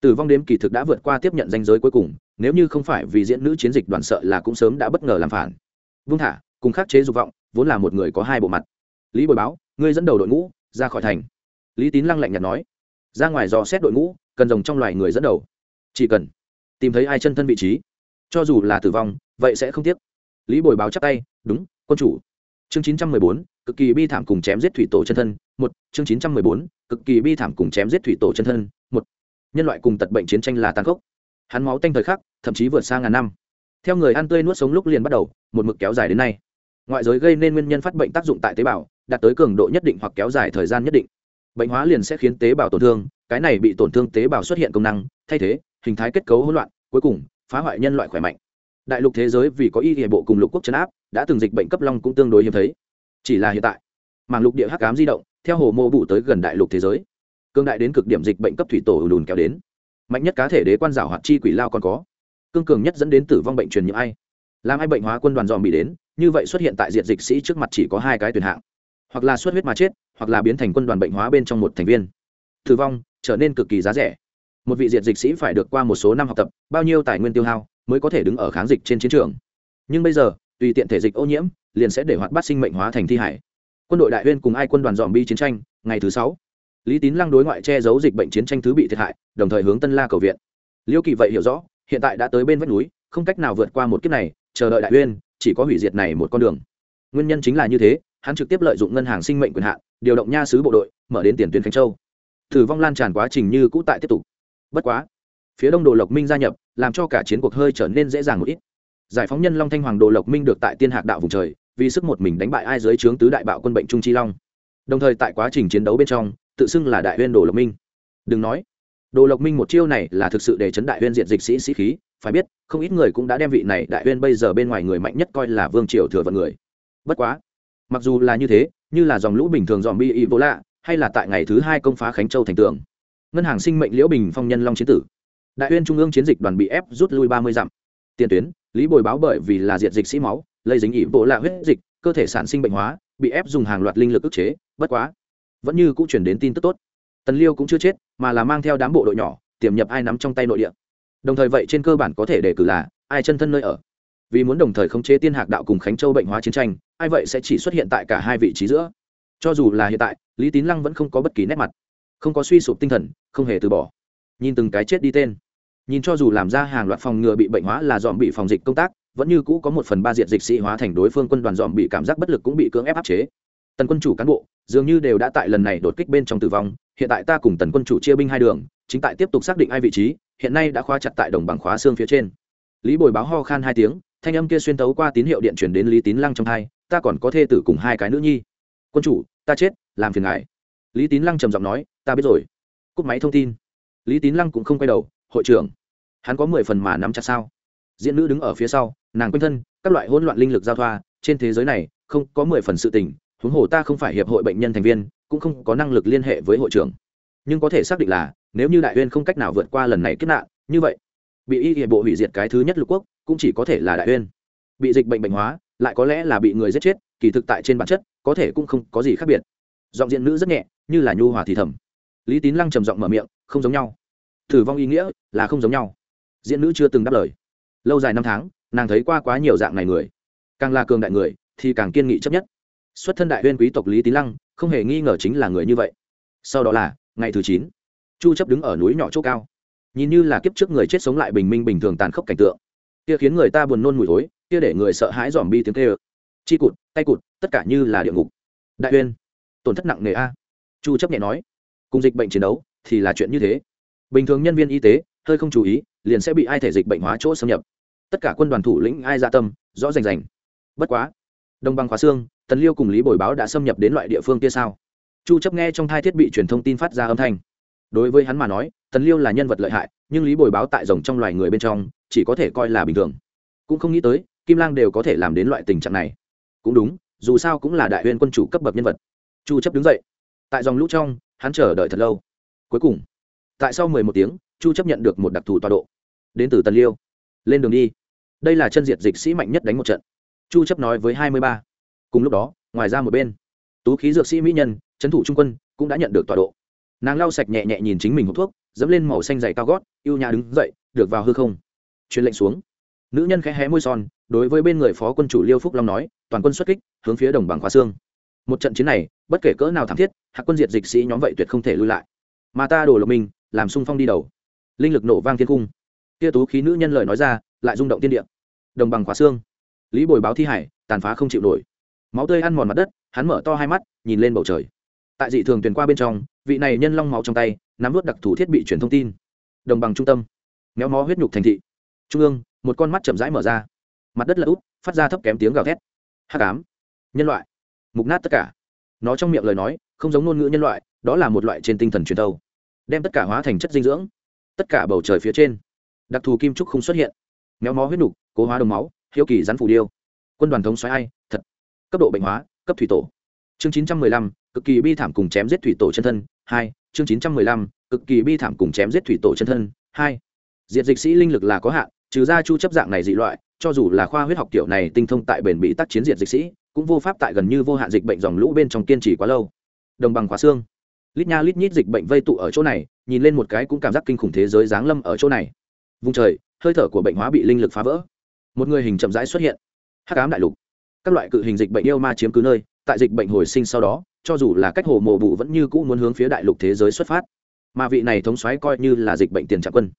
Tử vong đếm kỳ thực đã vượt qua tiếp nhận danh giới cuối cùng, nếu như không phải vì diễn nữ chiến dịch đoàn sợ là cũng sớm đã bất ngờ làm phản. Vung thả, cùng khắc chế dục vọng, vốn là một người có hai bộ mặt. Lý bồi báo, ngươi dẫn đầu đội ngũ, ra khỏi thành. Lý tín lăng lạnh nhạt nói, ra ngoài dò xét đội ngũ, cần rồng trong loài người dẫn đầu. Chỉ cần tìm thấy ai chân thân vị trí, cho dù là tử vong, vậy sẽ không tiếc. Lý bồi báo chắc tay, đúng, quân chủ. Chương chín trăm mười bốn cực kỳ bi thảm cùng chém giết thủy tổ chân thân, một, chương chín trăm mười bốn, cực kỳ bi thảm cùng chém giết thủy tổ chân thân, một. Nhân loại cùng tật bệnh chiến tranh là tàn khốc. Hắn máu tanh thời khắc, thậm chí vượt xa ngàn năm. Theo người ăn tươi nuốt sống lúc liền bắt đầu, một mực kéo dài đến nay. Ngoại giới gây nên nguyên nhân phát bệnh tác dụng tại tế bào, đạt tới cường độ nhất định hoặc kéo dài thời gian nhất định. Bệnh hóa liền sẽ khiến tế bào tổn thương, cái này bị tổn thương tế bào xuất hiện công năng, thay thế, hình thái kết cấu hỗn loạn, cuối cùng, phá hoại nhân loại khỏe mạnh. Đại lục thế giới vì có y hệ bộ cùng lục quốc chấn áp, đã từng dịch bệnh cấp long cũng tương đối hiếm thấy chỉ là hiện tại, màng lục địa hắc cám di động, theo hồ mô bụ tới gần đại lục thế giới. Cương đại đến cực điểm dịch bệnh cấp thủy tổ lùn kéo đến. Mạnh nhất cá thể đế quan giảo hoạt chi quỷ lao còn có. Cương cường nhất dẫn đến tử vong bệnh truyền nhiễm ai. Làm ai bệnh hóa quân đoàn dòm bị đến, như vậy xuất hiện tại diện dịch sĩ trước mặt chỉ có hai cái tuyển hạng. Hoặc là xuất huyết mà chết, hoặc là biến thành quân đoàn bệnh hóa bên trong một thành viên. Tử vong trở nên cực kỳ giá rẻ. Một vị diện dịch sĩ phải được qua một số năm học tập, bao nhiêu tài nguyên tiêu hao mới có thể đứng ở kháng dịch trên chiến trường. Nhưng bây giờ, tùy tiện thể dịch ô nhiễm liền sẽ để hoạt bát sinh mệnh hóa thành thi hải. Quân đội đại huyên cùng ai quân đoàn dòm bi chiến tranh, ngày thứ sáu. Lý tín lăng đối ngoại che giấu dịch bệnh chiến tranh thứ bị thiệt hại, đồng thời hướng tân la cầu viện. Liêu kỳ vậy hiểu rõ, hiện tại đã tới bên vách núi, không cách nào vượt qua một kiếp này, chờ đợi đại huyên, chỉ có hủy diệt này một con đường. Nguyên nhân chính là như thế, hắn trực tiếp lợi dụng ngân hàng sinh mệnh quyền hạn, điều động nha sứ bộ đội, mở đến tiền tuyến khánh châu. Thử vong lan tràn quá trình như cũ tại tiếp tục. Bất quá, phía đông đồ lộc minh gia nhập, làm cho cả chiến cuộc hơi trở nên dễ dàng một ít. Giải phóng nhân long thanh hoàng đồ lộc minh được tại tiên hạc đạo vùng trời vì sức một mình đánh bại ai dưới trướng tứ đại bạo quân bệnh trung chi long. Đồng thời tại quá trình chiến đấu bên trong, tự xưng là đại huyên đồ lộc minh. Đừng nói, đồ lộc minh một chiêu này là thực sự để chấn đại huyên diện dịch sĩ sĩ khí. Phải biết, không ít người cũng đã đem vị này đại huyên bây giờ bên ngoài người mạnh nhất coi là vương triều thừa vận người. Bất quá, mặc dù là như thế, như là dòng lũ bình thường dòm bi y vô lạ, hay là tại ngày thứ hai công phá khánh châu thành tường, ngân hàng sinh mệnh liễu bình phong nhân long chiến tử. Đại huyên trung ương chiến dịch đoàn bị ép rút lui ba mươi dặm. Tiền tuyến lý bồi báo bởi vì là diệt dịch sĩ máu, lây dính ỉ bộ lạ huyết dịch, cơ thể sản sinh bệnh hóa, bị ép dùng hàng loạt linh lực ức chế, bất quá, vẫn như cũng chuyển đến tin tức tốt. Tần liêu cũng chưa chết, mà là mang theo đám bộ đội nhỏ, tiềm nhập ai nắm trong tay nội địa. Đồng thời vậy trên cơ bản có thể đề cử là, ai chân thân nơi ở. Vì muốn đồng thời khống chế tiên hạc đạo cùng khánh châu bệnh hóa chiến tranh, ai vậy sẽ chỉ xuất hiện tại cả hai vị trí giữa. Cho dù là hiện tại, lý tín lăng vẫn không có bất kỳ nét mặt, không có suy sụp tinh thần, không hề từ bỏ. Nhìn từng cái chết đi tên nhìn cho dù làm ra hàng loạt phòng ngừa bị bệnh hóa là dòm bị phòng dịch công tác, vẫn như cũ có một phần ba diện dịch sĩ hóa thành đối phương quân đoàn dòm bị cảm giác bất lực cũng bị cưỡng ép áp chế. Tần quân chủ cán bộ, dường như đều đã tại lần này đột kích bên trong tử vong, hiện tại ta cùng tần quân chủ chia binh hai đường, chính tại tiếp tục xác định hai vị trí, hiện nay đã khóa chặt tại đồng bằng khóa xương phía trên. Lý bồi báo ho khan hai tiếng, thanh âm kia xuyên tấu qua tín hiệu điện chuyển đến lý tín lăng trong hai, ta còn có thê tử cùng hai cái nữ nhi. Quân chủ, ta chết, làm phiền ngài. Lý tín lăng trầm giọng nói, ta biết rồi. Cúp máy thông tin. Lý tín lăng cũng không quay đầu, hội trưởng hắn có mười phần mà nắm chặt sao? Diễn nữ đứng ở phía sau, nàng quanh thân, các loại hỗn loạn linh lực giao thoa, trên thế giới này, không có mười phần sự tình, huống hồ ta không phải hiệp hội bệnh nhân thành viên, cũng không có năng lực liên hệ với hội trưởng. Nhưng có thể xác định là, nếu như đại huyên không cách nào vượt qua lần này kết nạn, như vậy, bị y hiệp bộ hủy diệt cái thứ nhất lục quốc, cũng chỉ có thể là đại huyên. Bị dịch bệnh bệnh hóa, lại có lẽ là bị người giết chết, kỳ thực tại trên bản chất, có thể cũng không có gì khác biệt. Giọng diện nữ rất nhẹ, như là nhu hòa thì thầm. Lý tín lăng trầm giọng mở miệng, không giống nhau. Thử vong ý nghĩa là không giống nhau diễn nữ chưa từng đáp lời. Lâu dài năm tháng, nàng thấy qua quá nhiều dạng này người. Càng là cường đại người, thì càng kiên nghị chấp nhất. Xuất thân đại huyên quý tộc lý tín lăng, không hề nghi ngờ chính là người như vậy. Sau đó là, ngày thứ chín, chu chấp đứng ở núi nhỏ chỗ cao. Nhìn như là kiếp trước người chết sống lại bình minh bình thường tàn khốc cảnh tượng. Kia khiến người ta buồn nôn mùi thối, kia để người sợ hãi dòm bi tiếng kêu. Chi cụt, tay cụt, tất cả như là địa ngục. Đại huyên, tổn thất nặng nề a. Chu chấp nhẹ nói, cùng dịch bệnh chiến đấu thì là chuyện như thế. Bình thường nhân viên y tế hơi không chú ý, liền sẽ bị ai thể dịch bệnh hóa chỗ xâm nhập. Tất cả quân đoàn thủ lĩnh ai dạ tâm, rõ rành rành. Bất quá đồng bằng khóa xương, tần liêu cùng lý bồi báo đã xâm nhập đến loại địa phương kia sao? Chu chấp nghe trong hai thiết bị truyền thông tin phát ra âm thanh. Đối với hắn mà nói, tần liêu là nhân vật lợi hại, nhưng lý bồi báo tại rồng trong loài người bên trong, chỉ có thể coi là bình thường. Cũng không nghĩ tới, kim lang đều có thể làm đến loại tình trạng này. Cũng đúng, dù sao cũng là đại huyên quân chủ cấp bậc nhân vật. Chu chấp đứng dậy. Tại dòng lũ trong, hắn chờ đợi thật lâu. Cuối cùng, tại sau 11 tiếng chu chấp nhận được một đặc thù tọa độ. Đến từ tần liêu. Lên đường đi. Đây là chân diệt dịch sĩ mạnh nhất đánh một trận. Chu chấp nói với 23. cùng lúc đó, ngoài ra một bên, tú khí dược sĩ mỹ nhân, trấn thủ trung quân, cũng đã nhận được tọa độ. Nàng lau sạch nhẹ nhẹ nhìn chính mình hút thuốc, dẫm lên màu xanh dày cao gót, yêu nhà đứng dậy, được vào hư không. Truyền lệnh xuống. Nữ nhân khẽ hé môi son, đối với bên người phó quân chủ liêu phúc long nói, toàn quân xuất kích, hướng phía đồng bằng khóa xương. Một trận chiến này, bất kể cỡ nào thảm thiết hạc quân diệt dịch sĩ nhóm vậy tuyệt không thể lui lại. Mà ta đổ lộc mình, làm sung phong đi đầu linh lực nổ vang thiên cung kia tú khí nữ nhân lời nói ra, lại rung động tiên địa. Đồng bằng khóa xương. Lý bồi báo thi hải, tàn phá không chịu nổi. Máu tươi ăn mòn mặt đất, hắn mở to hai mắt, nhìn lên bầu trời. Tại dị thường tuyển qua bên trong, vị này nhân long máu trong tay, nắm vớt đặc thù thiết bị truyền thông tin. Đồng bằng trung tâm. Méo mó huyết nhục thành thị. Trung ương, một con mắt chậm rãi mở ra. Mặt đất lật út, phát ra thấp kém tiếng gào thét. Hắc ám. Nhân loại. Mục nát tất cả. Nó trong miệng lời nói, không giống ngôn ngữ nhân loại, đó là một loại trên tinh thần truyền thâu. Đem tất cả hóa thành chất dinh dưỡng tất cả bầu trời phía trên. Đặc thù kim trúc không xuất hiện. Méo mó huyết nục, cố hóa đồng máu, hiếu kỳ rắn phủ điêu. Quân đoàn thống xoáy ai, thật. Cấp độ bệnh hóa, cấp thủy tổ. Chương chín trăm mười lăm, cực kỳ bi thảm cùng chém giết thủy tổ chân thân, hai. Chương chín trăm mười lăm, cực kỳ bi thảm cùng chém giết thủy tổ chân thân, hai. Diệt dịch sĩ linh lực là có hạn, trừ ra chu chấp dạng này dị loại, cho dù là khoa huyết học kiểu này tinh thông tại bền bị tác chiến diệt dịch sĩ, cũng vô pháp tại gần như vô hạn dịch bệnh dòng lũ bên trong kiên trì quá lâu. Đồng bằng khóa xương. Lít nha lít nhít dịch bệnh vây tụ ở chỗ này nhìn lên một cái cũng cảm giác kinh khủng thế giới giáng lâm ở chỗ này. Vùng trời, hơi thở của bệnh hóa bị linh lực phá vỡ. Một người hình chậm rãi xuất hiện. Hắc ám đại lục. Các loại cự hình dịch bệnh yêu ma chiếm cứ nơi, tại dịch bệnh hồi sinh sau đó, cho dù là cách hồ mộ bụ vẫn như cũ muốn hướng phía đại lục thế giới xuất phát. Mà vị này thống xoáy coi như là dịch bệnh tiền trạm quân.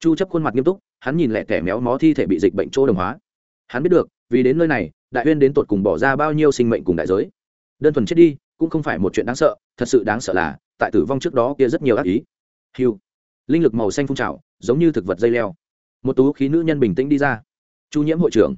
Chu chấp khuôn mặt nghiêm túc, hắn nhìn lẹ kẻ méo mó thi thể bị dịch bệnh chỗ đồng hóa. Hắn biết được, vì đến nơi này, đại uyên đến tột cùng bỏ ra bao nhiêu sinh mệnh cùng đại giới. Đơn thuần chết đi, cũng không phải một chuyện đáng sợ, thật sự đáng sợ là, tại tử vong trước đó kia rất nhiều ác ý hiu linh lực màu xanh phun trào, giống như thực vật dây leo. Một tú khí nữ nhân bình tĩnh đi ra. Chu nhiễm hội trưởng.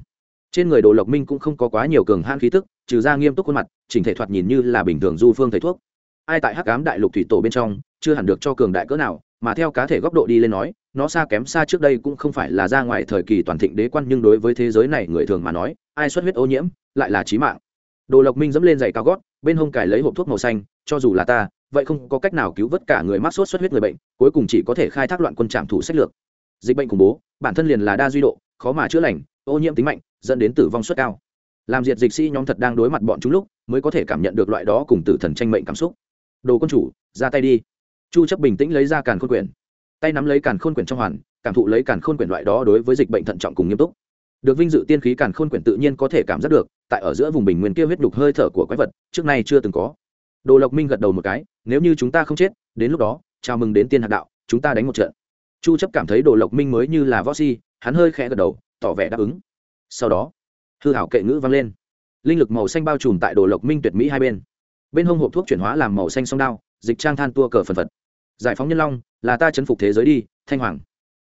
Trên người đồ lộc minh cũng không có quá nhiều cường han khí tức, trừ ra nghiêm túc khuôn mặt, chỉnh thể thoạt nhìn như là bình thường du phương thầy thuốc. Ai tại hắc ám đại lục thủy tổ bên trong, chưa hẳn được cho cường đại cỡ nào, mà theo cá thể góc độ đi lên nói, nó xa kém xa trước đây cũng không phải là ra ngoài thời kỳ toàn thịnh đế quan, nhưng đối với thế giới này người thường mà nói, ai xuất huyết ô nhiễm, lại là trí mạng. Đồ lộc minh dẫm lên giày cao gót, bên hông cài lấy hộp thuốc màu xanh, cho dù là ta vậy không có cách nào cứu vớt cả người mắc sốt xuất huyết người bệnh, cuối cùng chỉ có thể khai thác loạn quân trạm thủ sách lược. Dịch bệnh khủng bố, bản thân liền là đa duy độ, khó mà chữa lành, ô nhiễm tính mạnh, dẫn đến tử vong suất cao. Làm diệt dịch sĩ nhóm thật đang đối mặt bọn chúng lúc, mới có thể cảm nhận được loại đó cùng tử thần tranh mệnh cảm xúc. Đồ quân chủ, ra tay đi. Chu chấp bình tĩnh lấy ra càn khôn quyển. Tay nắm lấy càn khôn quyển trong hoàn, cảm thụ lấy càn khôn quyển loại đó đối với dịch bệnh thận trọng cùng nghiêm túc. Được vinh dự tiên khí càn khôn quyển tự nhiên có thể cảm giác được, tại ở giữa vùng bình nguyên kia huyết đục hơi thở của quái vật, trước nay chưa từng có đồ lộc minh gật đầu một cái, nếu như chúng ta không chết, đến lúc đó, chào mừng đến tiên hạt đạo, chúng ta đánh một trận. Chu chấp cảm thấy đồ lộc minh mới như là võ si, hắn hơi khẽ gật đầu, tỏ vẻ đáp ứng. Sau đó, hư hảo kệ ngữ vang lên. Linh lực màu xanh bao trùm tại đồ lộc minh tuyệt mỹ hai bên. Bên hông hộp thuốc chuyển hóa làm màu xanh song đao, dịch trang than tua cờ phần phật. Giải phóng nhân long, là ta chấn phục thế giới đi, thanh hoàng.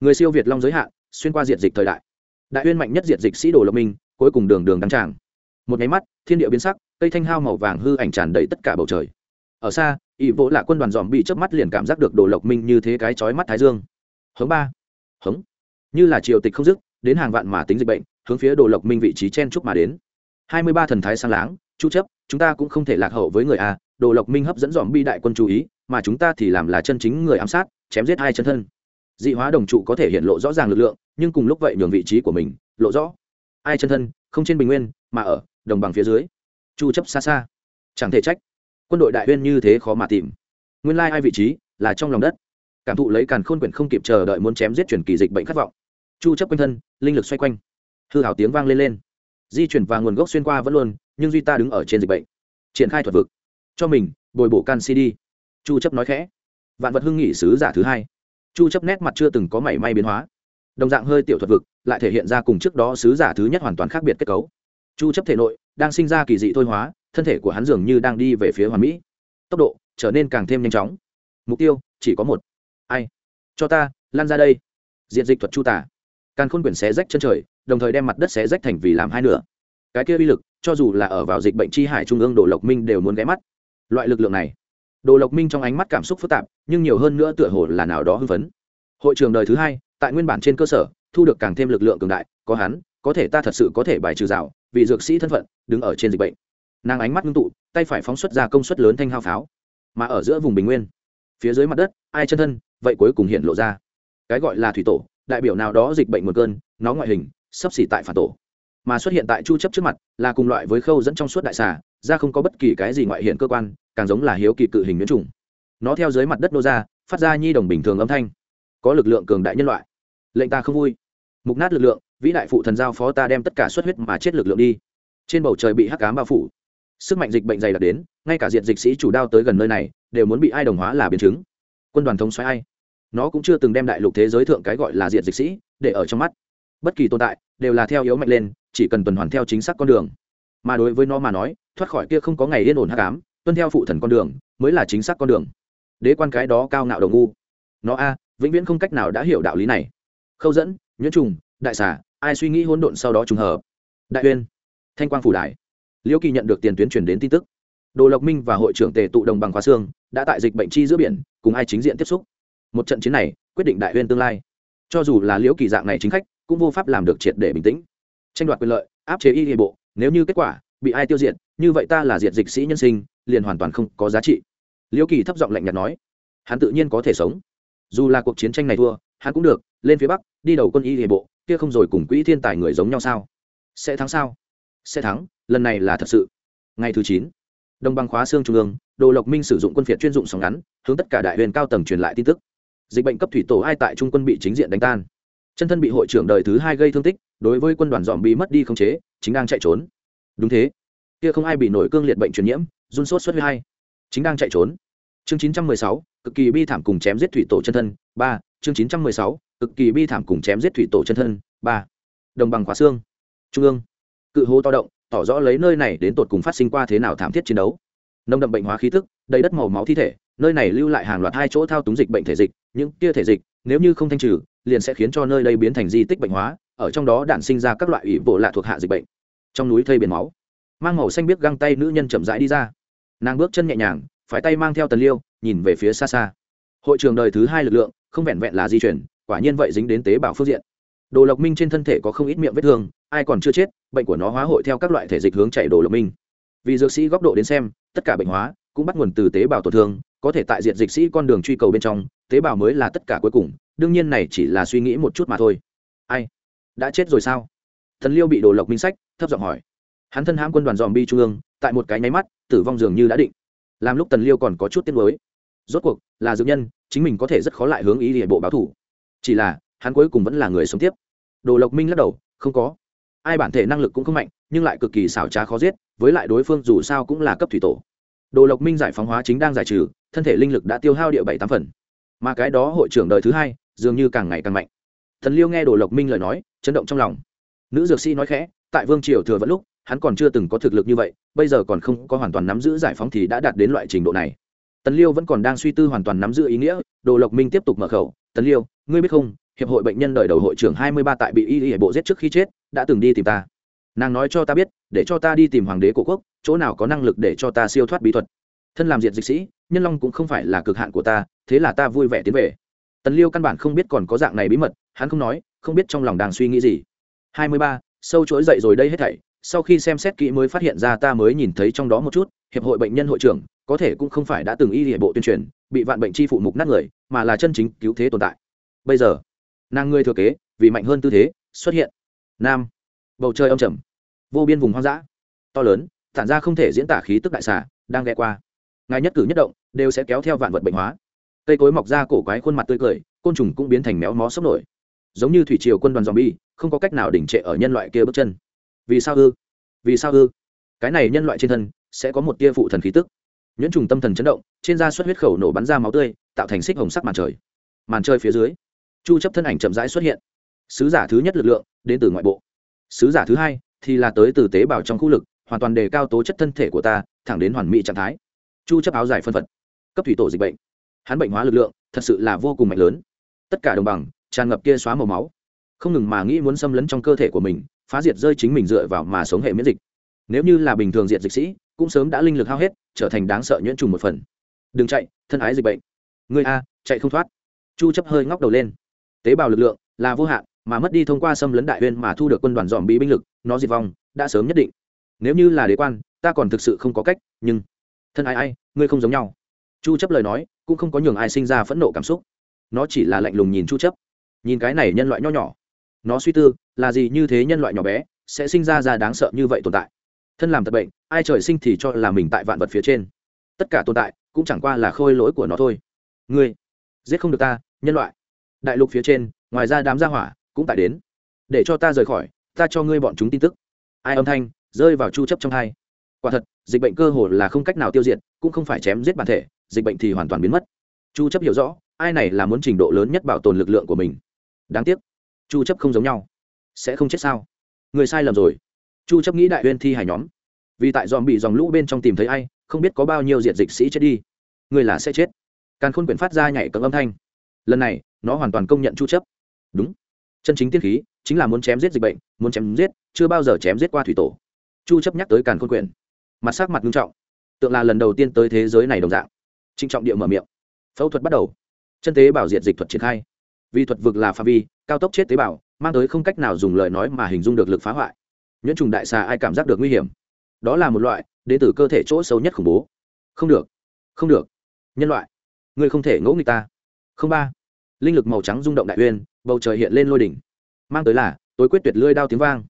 Người siêu việt long giới hạn xuyên qua diện dịch thời đại. Đại uyên mạnh nhất diện dịch sĩ đồ lộc minh, cuối cùng đường đường đăng tràng. Một nháy mắt, thiên địa biến sắc cây thanh hao màu vàng hư ảnh tràn đầy tất cả bầu trời. Ở xa, ỷ vỗ là quân đoàn dòm bị chớp mắt liền cảm giác được đồ lộc minh như thế cái chói mắt thái dương. Hướng ba. Hống như là triều tịch không dứt, đến hàng vạn mà tính dịch bệnh, hướng phía đồ lộc minh vị trí chen chúc mà đến. Hai mươi ba thần thái sang láng, chu chấp, chúng ta cũng không thể lạc hậu với người a, đồ lộc minh hấp dẫn dòm bi đại quân chú ý, mà chúng ta thì làm là chân chính người ám sát, chém giết hai chân thân. Dị hóa đồng trụ có thể hiện lộ rõ ràng lực lượng, nhưng cùng lúc vậy nhường vị trí của mình, lộ rõ. Ai chân thân, không trên bình nguyên, mà ở, đồng bằng phía dưới chu chấp xa xa. Chẳng thể trách. Quân đội đại uyên như thế khó mà tìm. Nguyên lai ai vị trí là trong lòng đất. Cảm thụ lấy càn khôn quyển không kịp chờ đợi muốn chém giết chuyển kỳ dịch bệnh khát vọng. Chu chấp quanh thân, linh lực xoay quanh. Hư hảo tiếng vang lên lên. Di chuyển và nguồn gốc xuyên qua vẫn luôn, nhưng duy ta đứng ở trên dịch bệnh. Triển khai thuật vực. Cho mình, bồi bổ canxi đi. Chu chấp nói khẽ. Vạn vật hưng nghị sứ giả thứ hai. Chu chấp nét mặt chưa từng có mảy may biến hóa. Đồng dạng hơi tiểu thuật vực, lại thể hiện ra cùng trước đó sứ giả thứ nhất hoàn toàn khác biệt kết cấu chu chấp thể nội, đang sinh ra kỳ dị thôi hóa, thân thể của hắn dường như đang đi về phía hoàn mỹ. Tốc độ trở nên càng thêm nhanh chóng. Mục tiêu chỉ có một. Ai? Cho ta lan ra đây. Diện dịch thuật chu tả càng khôn quyển xé rách chân trời, đồng thời đem mặt đất xé rách thành vì làm hai nửa. Cái kia uy lực, cho dù là ở vào dịch bệnh chi hải trung ương đồ lộc minh đều muốn ghé mắt. Loại lực lượng này, đồ lộc minh trong ánh mắt cảm xúc phức tạp, nhưng nhiều hơn nữa tựa hồ là nào đó hưng phấn. Hội trường đời thứ hai, tại nguyên bản trên cơ sở, thu được càng thêm lực lượng cường đại, có hắn có thể ta thật sự có thể bài trừ rào, vì dược sĩ thân phận, đứng ở trên dịch bệnh. Nàng ánh mắt ngưng tụ, tay phải phóng xuất ra công suất lớn thanh hao pháo. Mà ở giữa vùng bình nguyên, phía dưới mặt đất, ai chân thân, vậy cuối cùng hiện lộ ra. Cái gọi là thủy tổ, đại biểu nào đó dịch bệnh một cơn, nó ngoại hình, sắp xỉ tại phản tổ. Mà xuất hiện tại chu chấp trước mặt, là cùng loại với khâu dẫn trong suốt đại xà ra không có bất kỳ cái gì ngoại hiện cơ quan, càng giống là hiếu kỳ cự hình biến trùng nó theo dưới mặt đất nô ra, phát ra nhi đồng bình thường âm thanh. Có lực lượng cường đại nhân loại. Lệnh ta không vui. Mục nát lực lượng vĩ đại phụ thần giao phó ta đem tất cả xuất huyết mà chết lực lượng đi. Trên bầu trời bị hắc cám bao phủ. Sức mạnh dịch bệnh dày đặc đến, ngay cả diện dịch sĩ chủ đao tới gần nơi này, đều muốn bị ai đồng hóa là biến chứng. Quân đoàn thống xoáy ai? Nó cũng chưa từng đem đại lục thế giới thượng cái gọi là diện dịch sĩ để ở trong mắt. Bất kỳ tồn tại đều là theo yếu mạnh lên, chỉ cần tuần hoàn theo chính xác con đường. Mà đối với nó mà nói, thoát khỏi kia không có ngày yên ổn hắc ám, tuân theo phụ thần con đường mới là chính xác con đường. Đế quan cái đó cao ngạo đầu ngu. Nó a, vĩnh viễn không cách nào đã hiểu đạo lý này. Khâu dẫn, nhuyễn trùng, đại xà ai suy nghĩ hỗn độn sau đó trùng hợp? Đại uyên, thanh quang phủ đại liễu kỳ nhận được tiền tuyến truyền đến tin tức. Đồ lộc minh và hội trưởng tề tụ đồng bằng khóa xương đã tại dịch bệnh chi giữa biển, cùng ai chính diện tiếp xúc. Một trận chiến này, quyết định đại uyên tương lai. Cho dù là liễu kỳ dạng này chính khách, cũng vô pháp làm được triệt để bình tĩnh. Tranh đoạt quyền lợi, áp chế y hệ bộ, nếu như kết quả bị ai tiêu diệt, như vậy ta là diệt dịch sĩ nhân sinh, liền hoàn toàn không có giá trị. Liễu kỳ thấp giọng lạnh nhạt nói, hắn tự nhiên có thể sống. Dù là cuộc chiến tranh này thua, hắn cũng được, lên phía bắc, đi đầu quân y hệ bộ kia không rồi cùng quỹ thiên tài người giống nhau sao? Sẽ thắng sao? Sẽ thắng, lần này là thật sự. Ngày thứ chín đồng bằng khóa xương trung ương, đồ lộc minh sử dụng quân phiệt chuyên dụng sóng ngắn, hướng tất cả đại huyền cao tầng truyền lại tin tức. Dịch bệnh cấp thủy tổ ai tại trung quân bị chính diện đánh tan. Chân thân bị hội trưởng đời thứ hai gây thương tích, đối với quân đoàn dòm bị mất đi khống chế, chính đang chạy trốn. Đúng thế. Kia không ai bị nổi cương liệt bệnh truyền nhiễm, run sốt xuất huyết hay chính đang chạy trốn. Chương chín trăm mười sáu, cực kỳ bi thảm cùng chém giết thủy tổ chân thân. Ba, chương chín trăm mười sáu cực kỳ bi thảm cùng chém giết thủy tổ chân thân. Ba, đồng bằng khóa xương. Trung ương. Cự hố to động, tỏ rõ lấy nơi này đến tột cùng phát sinh qua thế nào thảm thiết chiến đấu. Nông đậm bệnh hóa khí thức đầy đất màu máu thi thể, nơi này lưu lại hàng loạt hai chỗ thao túng dịch bệnh thể dịch, những tia thể dịch, nếu như không thanh trừ, liền sẽ khiến cho nơi đây biến thành di tích bệnh hóa, ở trong đó đản sinh ra các loại ủy bộ lạ thuộc hạ dịch bệnh. Trong núi thây biển máu, mang màu xanh biết găng tay nữ nhân chậm rãi đi ra. Nàng bước chân nhẹ nhàng, phải tay mang theo tần liêu, nhìn về phía xa xa. Hội trường đời thứ hai lực lượng, không vẹn vẹn là di chuyển quả nhiên vậy dính đến tế bào phương diện. Đồ lộc minh trên thân thể có không ít miệng vết thương, ai còn chưa chết, bệnh của nó hóa hội theo các loại thể dịch hướng chạy đồ lộc minh. Vì dược sĩ góc độ đến xem, tất cả bệnh hóa cũng bắt nguồn từ tế bào tổn thương, có thể tại diện dịch sĩ con đường truy cầu bên trong, tế bào mới là tất cả cuối cùng, đương nhiên này chỉ là suy nghĩ một chút mà thôi. Ai? Đã chết rồi sao? Thần liêu bị đồ lộc minh sách, thấp giọng hỏi. Hắn thân hãm quân đoàn dòm bi trung ương, tại một cái nháy mắt, tử vong dường như đã định. Làm lúc tần liêu còn có chút tiếc nuối. Rốt cuộc, là dược nhân, chính mình có thể rất khó lại hướng ý địa bộ báo thủ chỉ là, hắn cuối cùng vẫn là người sống tiếp. Đồ lộc minh lắc đầu, không có. Ai bản thể năng lực cũng không mạnh, nhưng lại cực kỳ xảo trá khó giết, với lại đối phương dù sao cũng là cấp thủy tổ. Đồ lộc minh giải phóng hóa chính đang giải trừ, thân thể linh lực đã tiêu hao địa bảy tám phần. Mà cái đó hội trưởng đời thứ hai, dường như càng ngày càng mạnh. Thần liêu nghe đồ lộc minh lời nói, chấn động trong lòng. Nữ dược sĩ nói khẽ, tại vương triều thừa vẫn lúc, hắn còn chưa từng có thực lực như vậy, bây giờ còn không có hoàn toàn nắm giữ giải phóng thì đã đạt đến loại trình độ này. Tần liêu vẫn còn đang suy tư hoàn toàn nắm giữ ý nghĩa, đồ lộc minh tiếp tục mở khẩu, tần liêu ngươi biết không, hiệp hội bệnh nhân đời đầu hội trưởng hai mươi ba tại bị y y bộ giết trước khi chết, đã từng đi tìm ta. Nàng nói cho ta biết, để cho ta đi tìm hoàng đế cổ quốc, chỗ nào có năng lực để cho ta siêu thoát bí thuật. Thân làm diện dịch sĩ, nhân long cũng không phải là cực hạn của ta, thế là ta vui vẻ tiến về. Tần liêu căn bản không biết còn có dạng này bí mật, hắn không nói, không biết trong lòng đang suy nghĩ gì. Hai mươi ba, sâu chối dậy rồi đây hết thảy, sau khi xem xét kỹ mới phát hiện ra ta mới nhìn thấy trong đó một chút, hiệp hội bệnh nhân hội trưởng, có thể cũng không phải đã từng y hệ bộ tuyên truyền, bị vạn bệnh chi phụ mục nát người, mà là chân chính cứu thế tồn tại bây giờ. Nàng ngươi thừa kế, vì mạnh hơn tư thế, xuất hiện. Nam. Bầu trời âm trầm. Vô biên vùng hoang dã. To lớn tản ra không thể diễn tả khí tức đại xà, đang ghé qua. Ngài nhất cử nhất động, đều sẽ kéo theo vạn vật bệnh hóa. Cây cối mọc ra cổ quái khuôn mặt tươi cười, côn trùng cũng biến thành méo mó sốc nổi. Giống như thủy triều quân đoàn zombie, không có cách nào đỉnh trệ ở nhân loại kia bước chân. Vì sao ư? Vì sao ư? Cái này nhân loại trên thân, sẽ có một tia phụ thần khí tức. Nhuyễn trùng tâm thần chấn động, trên da xuất huyết khẩu nổ bắn ra máu tươi, tạo thành xích hồng sắc màn trời. Màn trời phía dưới chu chấp thân ảnh chậm rãi xuất hiện. Sứ giả thứ nhất lực lượng, đến từ ngoại bộ. Sứ giả thứ hai thì là tới từ tế bào trong khu lực, hoàn toàn đề cao tố chất thân thể của ta, thẳng đến hoàn mỹ trạng thái. Chu chấp áo dài phân phật. Cấp thủy tổ dịch bệnh. Hắn bệnh hóa lực lượng, thật sự là vô cùng mạnh lớn. Tất cả đồng bằng, tràn ngập kia xóa màu máu. Không ngừng mà nghĩ muốn xâm lấn trong cơ thể của mình, phá diệt rơi chính mình dựa vào mà sống hệ miễn dịch. Nếu như là bình thường diệt dịch sĩ, cũng sớm đã linh lực hao hết, trở thành đáng sợ nhuyễn trùng một phần. Đừng chạy, thân ái dịch bệnh. Người a, chạy không thoát. Chu chấp hơi ngóc đầu lên tế bào lực lượng là vô hạn, mà mất đi thông qua xâm lấn đại huyên mà thu được quân đoàn dòm bí binh lực, nó diệt vong, đã sớm nhất định. Nếu như là đế quan, ta còn thực sự không có cách, nhưng thân ai ai, ngươi không giống nhau. Chu chấp lời nói, cũng không có nhường ai sinh ra phẫn nộ cảm xúc. Nó chỉ là lạnh lùng nhìn chu chấp. Nhìn cái này nhân loại nho nhỏ. Nó suy tư, là gì như thế nhân loại nhỏ bé, sẽ sinh ra ra đáng sợ như vậy tồn tại? Thân làm tật bệnh, ai trời sinh thì cho là mình tại vạn vật phía trên. Tất cả tồn tại, cũng chẳng qua là khôi lỗi của nó thôi. Ngươi giết không được ta, nhân loại đại lục phía trên, ngoài ra đám gia hỏa cũng tại đến. Để cho ta rời khỏi, ta cho ngươi bọn chúng tin tức. Ai âm thanh rơi vào chu chấp trong hai. Quả thật, dịch bệnh cơ hồ là không cách nào tiêu diệt, cũng không phải chém giết bản thể, dịch bệnh thì hoàn toàn biến mất. Chu chấp hiểu rõ, ai này là muốn trình độ lớn nhất bảo tồn lực lượng của mình. Đáng tiếc, chu chấp không giống nhau. Sẽ không chết sao? Người sai lầm rồi. Chu chấp nghĩ đại uyên thi hải nhóm. Vì tại dòm bị dòng lũ bên trong tìm thấy ai, không biết có bao nhiêu diệt dịch sĩ chết đi. Người là sẽ chết. Càn khôn quyển phát ra nhảy cấm âm thanh lần này nó hoàn toàn công nhận chu chấp. Đúng. Chân chính tiên khí chính là muốn chém giết dịch bệnh, muốn chém giết, chưa bao giờ chém giết qua thủy tổ. Chu chấp nhắc tới càn khôn quyển mặt sắc mặt nghiêm trọng. Tượng là lần đầu tiên tới thế giới này đồng dạng. Trinh trọng địa mở miệng. Phẫu thuật bắt đầu. Chân tế bảo diệt dịch thuật triển khai. Vì thuật vực là phạm vi, cao tốc chết tế bào, mang tới không cách nào dùng lời nói mà hình dung được lực phá hoại. Nhuyễn trùng đại xà ai cảm giác được nguy hiểm? Đó là một loại đến từ cơ thể chỗ xấu nhất khủng bố. Không được. Không được. Nhân loại. Ngươi không thể ngỗ nghịch ta. Không ba linh lực màu trắng rung động đại uyên, bầu trời hiện lên lôi đỉnh. Mang tới là, tối quyết tuyệt lưỡi đao tiếng vang.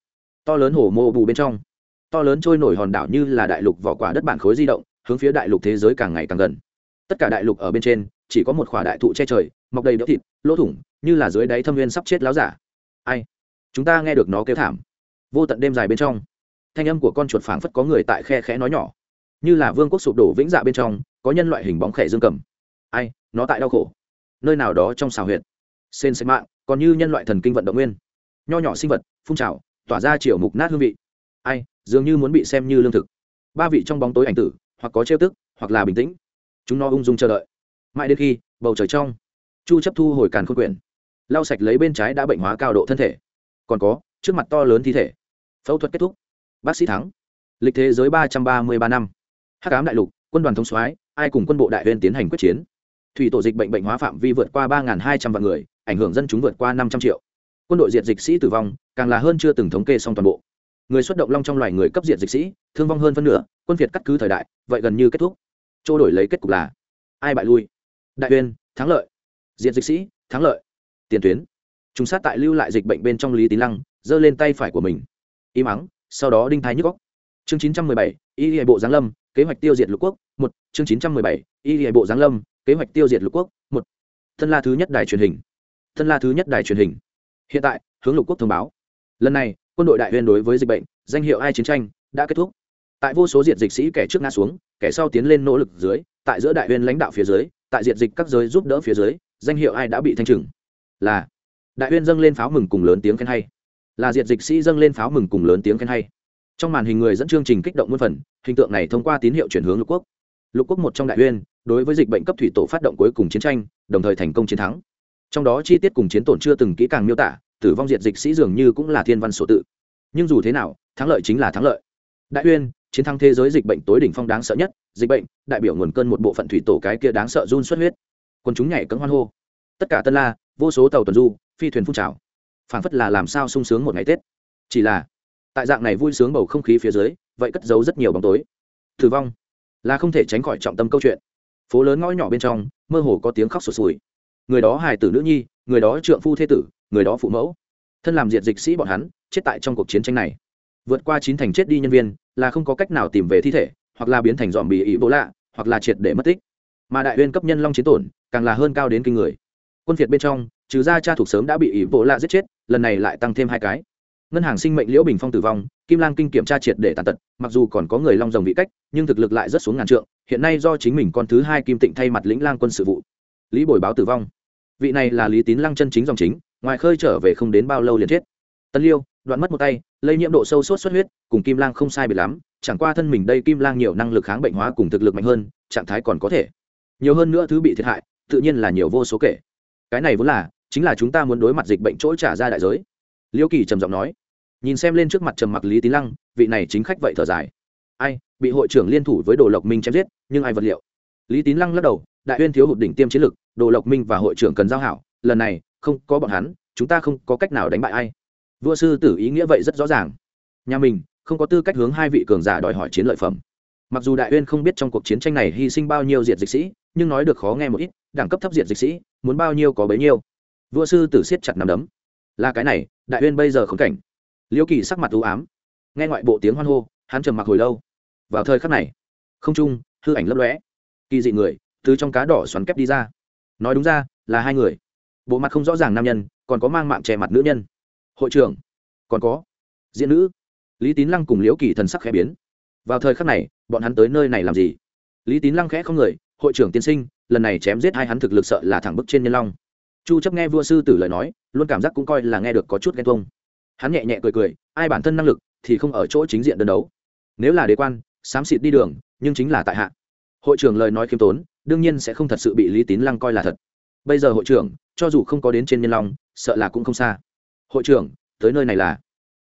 To lớn hổ mô bù bên trong. To lớn trôi nổi hòn đảo như là đại lục vỏ quả đất bản khối di động, hướng phía đại lục thế giới càng ngày càng gần. Tất cả đại lục ở bên trên, chỉ có một khỏa đại thụ che trời, mọc đầy đỡ thịt, lỗ thủng, như là dưới đáy thâm viên sắp chết láo giả. Ai? Chúng ta nghe được nó kêu thảm. Vô tận đêm dài bên trong, thanh âm của con chuột phảng phất có người tại khe khẽ nói nhỏ. Như là vương quốc sụp đổ vĩnh dạ bên trong, có nhân loại hình bóng khẽ dương cầm. Ai? Nó tại đau khổ nơi nào đó trong xào huyệt. Sên xanh mạng, còn như nhân loại thần kinh vận động nguyên. Nho nhỏ sinh vật, phun trào, tỏa ra chiều mục nát hương vị. Ai, dường như muốn bị xem như lương thực. Ba vị trong bóng tối ảnh tử, hoặc có trêu tức, hoặc là bình tĩnh. Chúng nó ung dung chờ đợi. Mãi đến khi, bầu trời trong, chu chấp thu hồi càn khôn quyển. Lau sạch lấy bên trái đã bệnh hóa cao độ thân thể. Còn có, trước mặt to lớn thi thể. Phẫu thuật kết thúc. Bác sĩ thắng. Lịch thế giới ba trăm ba mươi ba năm. Hắc ám đại lục, quân đoàn thống soái, ai cùng quân bộ đại huyên tiến hành quyết chiến? Thủy tổ dịch bệnh bệnh hóa phạm vi vượt qua ba hai trăm vạn người, ảnh hưởng dân chúng vượt qua năm trăm triệu. Quân đội diệt dịch sĩ tử vong, càng là hơn chưa từng thống kê xong toàn bộ. Người xuất động long trong loài người cấp diệt dịch sĩ, thương vong hơn phân nửa, quân việt cắt cứ thời đại, vậy gần như kết thúc. Chỗ đổi lấy kết cục là, ai bại lui? Đại uyên, thắng lợi. Diệt dịch sĩ, thắng lợi. Tiền tuyến. Chúng sát tại lưu lại dịch bệnh bên trong lý tín lăng, giơ lên tay phải của mình. Im ắng sau đó đinh thái nhức góc chương chín trăm mười bảy, y hệ bộ giáng lâm, kế hoạch tiêu diệt lục quốc. Một, chương chín trăm mười bảy, y hệ bộ giáng lâm kế hoạch tiêu diệt lục quốc, một, thân la thứ nhất đài truyền hình. Thân la thứ nhất đài truyền hình. Hiện tại, hướng lục quốc thông báo. Lần này, quân đội đại huyên đối với dịch bệnh, danh hiệu ai chiến tranh, đã kết thúc. Tại vô số diện dịch sĩ kẻ trước ngã xuống, kẻ sau tiến lên nỗ lực dưới, tại giữa đại huyên lãnh đạo phía dưới, tại diện dịch các giới giúp đỡ phía dưới, danh hiệu ai đã bị thanh trừng. Là, đại huyên dâng lên pháo mừng cùng lớn tiếng khen hay. Là diện dịch sĩ dâng lên pháo mừng cùng lớn tiếng khen hay. Trong màn hình người dẫn chương trình kích động muôn phần, hình tượng này thông qua tín hiệu chuyển hướng lục quốc. Lục quốc một trong đại huyên đối với dịch bệnh cấp thủy tổ phát động cuối cùng chiến tranh, đồng thời thành công chiến thắng. Trong đó chi tiết cùng chiến tổn chưa từng kỹ càng miêu tả, tử vong diệt dịch sĩ dường như cũng là thiên văn sổ tự. Nhưng dù thế nào, thắng lợi chính là thắng lợi. Đại uyên, chiến thắng thế giới dịch bệnh tối đỉnh phong đáng sợ nhất, dịch bệnh, đại biểu nguồn cơn một bộ phận thủy tổ cái kia đáng sợ run xuất huyết. Quân chúng nhảy cấm hoan hô. Tất cả tân la, vô số tàu tuần du, phi thuyền phun trào. Phản phất là làm sao sung sướng một ngày tết. Chỉ là, tại dạng này vui sướng bầu không khí phía dưới, vậy cất giấu rất nhiều bóng tối. Tử vong là không thể tránh khỏi trọng tâm câu chuyện phố lớn ngõ nhỏ bên trong, mơ hồ có tiếng khóc sụt sùi. Người đó hài tử nữ nhi, người đó trượng phu thế tử, người đó phụ mẫu. Thân làm diệt dịch sĩ bọn hắn, chết tại trong cuộc chiến tranh này. Vượt qua chín thành chết đi nhân viên, là không có cách nào tìm về thi thể, hoặc là biến thành dòm bì ý bố lạ, hoặc là triệt để mất tích. Mà đại uyên cấp nhân long chiến tổn, càng là hơn cao đến kinh người. Quân việt bên trong, trừ ra cha thuộc sớm đã bị ý bố lạ giết chết, lần này lại tăng thêm hai cái ngân hàng sinh mệnh liễu bình phong tử vong, kim lang kinh kiểm tra triệt để tàn tật, mặc dù còn có người long rồng vị cách, nhưng thực lực lại rất xuống ngàn trượng, hiện nay do chính mình con thứ hai kim tịnh thay mặt lĩnh lang quân sự vụ. Lý bồi báo tử vong. Vị này là lý tín lăng chân chính dòng chính, ngoài khơi trở về không đến bao lâu liền chết. Tân liêu, đoạn mất một tay, lây nhiễm độ sâu sốt xuất huyết, cùng kim lang không sai biệt lắm, chẳng qua thân mình đây kim lang nhiều năng lực kháng bệnh hóa cùng thực lực mạnh hơn, trạng thái còn có thể. Nhiều hơn nữa thứ bị thiệt hại, tự nhiên là nhiều vô số kể. Cái này vốn là, chính là chúng ta muốn đối mặt dịch bệnh chỗ trả ra đại giới liêu kỳ trầm giọng nói, nhìn xem lên trước mặt trầm mặc lý tín lăng, vị này chính khách vậy thở dài. Ai, bị hội trưởng liên thủ với đồ lộc minh chém giết, nhưng ai vật liệu? Lý tín lăng lắc đầu, đại uyên thiếu hụt đỉnh tiêm chiến lực, đồ lộc minh và hội trưởng cần giao hảo, lần này, không có bọn hắn, chúng ta không có cách nào đánh bại ai. Vua sư tử ý nghĩa vậy rất rõ ràng. Nhà mình, không có tư cách hướng hai vị cường giả đòi hỏi chiến lợi phẩm. Mặc dù đại uyên không biết trong cuộc chiến tranh này hy sinh bao nhiêu diệt dịch sĩ, nhưng nói được khó nghe một ít, đẳng cấp thấp diệt dịch sĩ, muốn bao nhiêu có bấy nhiêu. Vua sư tử siết chặt nằm đấm. Là cái này đại uyên bây giờ khốn cảnh. Liễu kỳ sắc mặt u ám, nghe ngoại bộ tiếng hoan hô, hắn trầm mặc hồi lâu. Vào thời khắc này, không trung, hư ảnh lấp lóe. Kỳ dị người, từ trong cá đỏ xoắn kép đi ra. Nói đúng ra, là hai người. Bộ mặt không rõ ràng nam nhân, còn có mang mạng che mặt nữ nhân. Hội trưởng, còn có diễn nữ. Lý tín lăng cùng liễu kỳ thần sắc khẽ biến. Vào thời khắc này, bọn hắn tới nơi này làm gì? Lý tín lăng khẽ không người, hội trưởng tiên sinh, lần này chém giết hai hắn thực lực sợ là thẳng bức trên nhân long chu chấp nghe vua sư tử lời nói, luôn cảm giác cũng coi là nghe được có chút ghen tuông. Hắn nhẹ nhẹ cười cười, ai bản thân năng lực thì không ở chỗ chính diện đơn đấu. Nếu là đế quan, xám xịt đi đường, nhưng chính là tại hạ. Hội trưởng lời nói khiêm tốn, đương nhiên sẽ không thật sự bị lý tín lăng coi là thật. Bây giờ hội trưởng, cho dù không có đến trên nhân long, sợ là cũng không xa. Hội trưởng, tới nơi này là?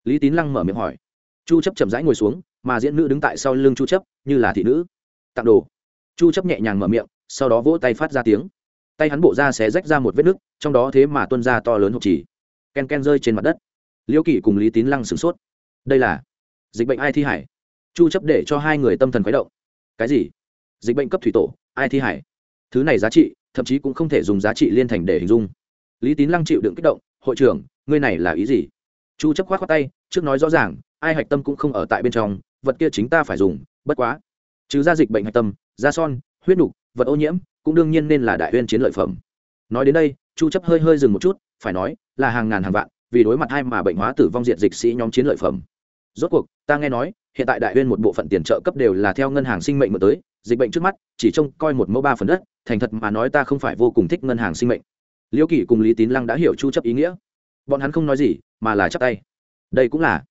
Lý tín lăng mở miệng hỏi. Chu chấp chậm rãi ngồi xuống, mà diễn nữ đứng tại sau lưng chu chấp, như là thị nữ. Tặng đồ. Chu chấp nhẹ nhàng mở miệng, sau đó vỗ tay phát ra tiếng tay hắn bộ ra xé rách ra một vết nứt, trong đó thế mà tuôn ra to lớn hộp chỉ. Ken ken rơi trên mặt đất. Liễu kỷ cùng lý tín lăng sửng sốt. Đây là dịch bệnh ai thi hải? Chu chấp để cho hai người tâm thần khuấy động. Cái gì? Dịch bệnh cấp thủy tổ, ai thi hải? Thứ này giá trị, thậm chí cũng không thể dùng giá trị liên thành để hình dung. Lý tín lăng chịu đựng kích động, hội trưởng, ngươi này là ý gì? Chu chấp khoát khoát tay, trước nói rõ ràng, ai hạch tâm cũng không ở tại bên trong, vật kia chính ta phải dùng, bất quá. Trừ ra dịch bệnh hạch tâm, da son, huyết nục, vật ô nhiễm cũng đương nhiên nên là đại uyên chiến lợi phẩm. Nói đến đây, chu chấp hơi hơi dừng một chút, phải nói, là hàng ngàn hàng vạn, vì đối mặt hai mà bệnh hóa tử vong diệt dịch sĩ nhóm chiến lợi phẩm. Rốt cuộc, ta nghe nói, hiện tại đại uyên một bộ phận tiền trợ cấp đều là theo ngân hàng sinh mệnh mở tới, dịch bệnh trước mắt, chỉ trông coi một mẫu ba phần đất, thành thật mà nói ta không phải vô cùng thích ngân hàng sinh mệnh. Liễu kỷ cùng lý tín lăng đã hiểu chu chấp ý nghĩa. Bọn hắn không nói gì, mà là chắp tay. Đây cũng là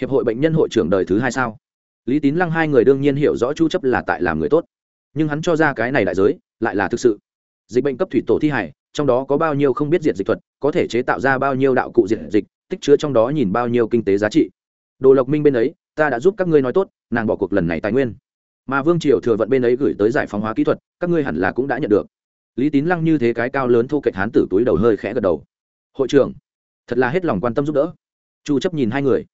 hiệp hội bệnh nhân hội trưởng đời thứ hai sao? Lý tín lăng hai người đương nhiên hiểu rõ chu chấp là tại làm người tốt. Nhưng hắn cho ra cái này đại giới lại là thực sự. Dịch bệnh cấp thủy tổ thi hải trong đó có bao nhiêu không biết diệt dịch thuật, có thể chế tạo ra bao nhiêu đạo cụ diệt dịch, tích chứa trong đó nhìn bao nhiêu kinh tế giá trị. Đồ lộc minh bên ấy, ta đã giúp các ngươi nói tốt, nàng bỏ cuộc lần này tài nguyên. Mà vương triều thừa vận bên ấy gửi tới giải phóng hóa kỹ thuật, các ngươi hẳn là cũng đã nhận được. Lý tín lăng như thế cái cao lớn thu kệch hán tử túi đầu hơi khẽ gật đầu. Hội trưởng, thật là hết lòng quan tâm giúp đỡ. Chu chấp nhìn hai người.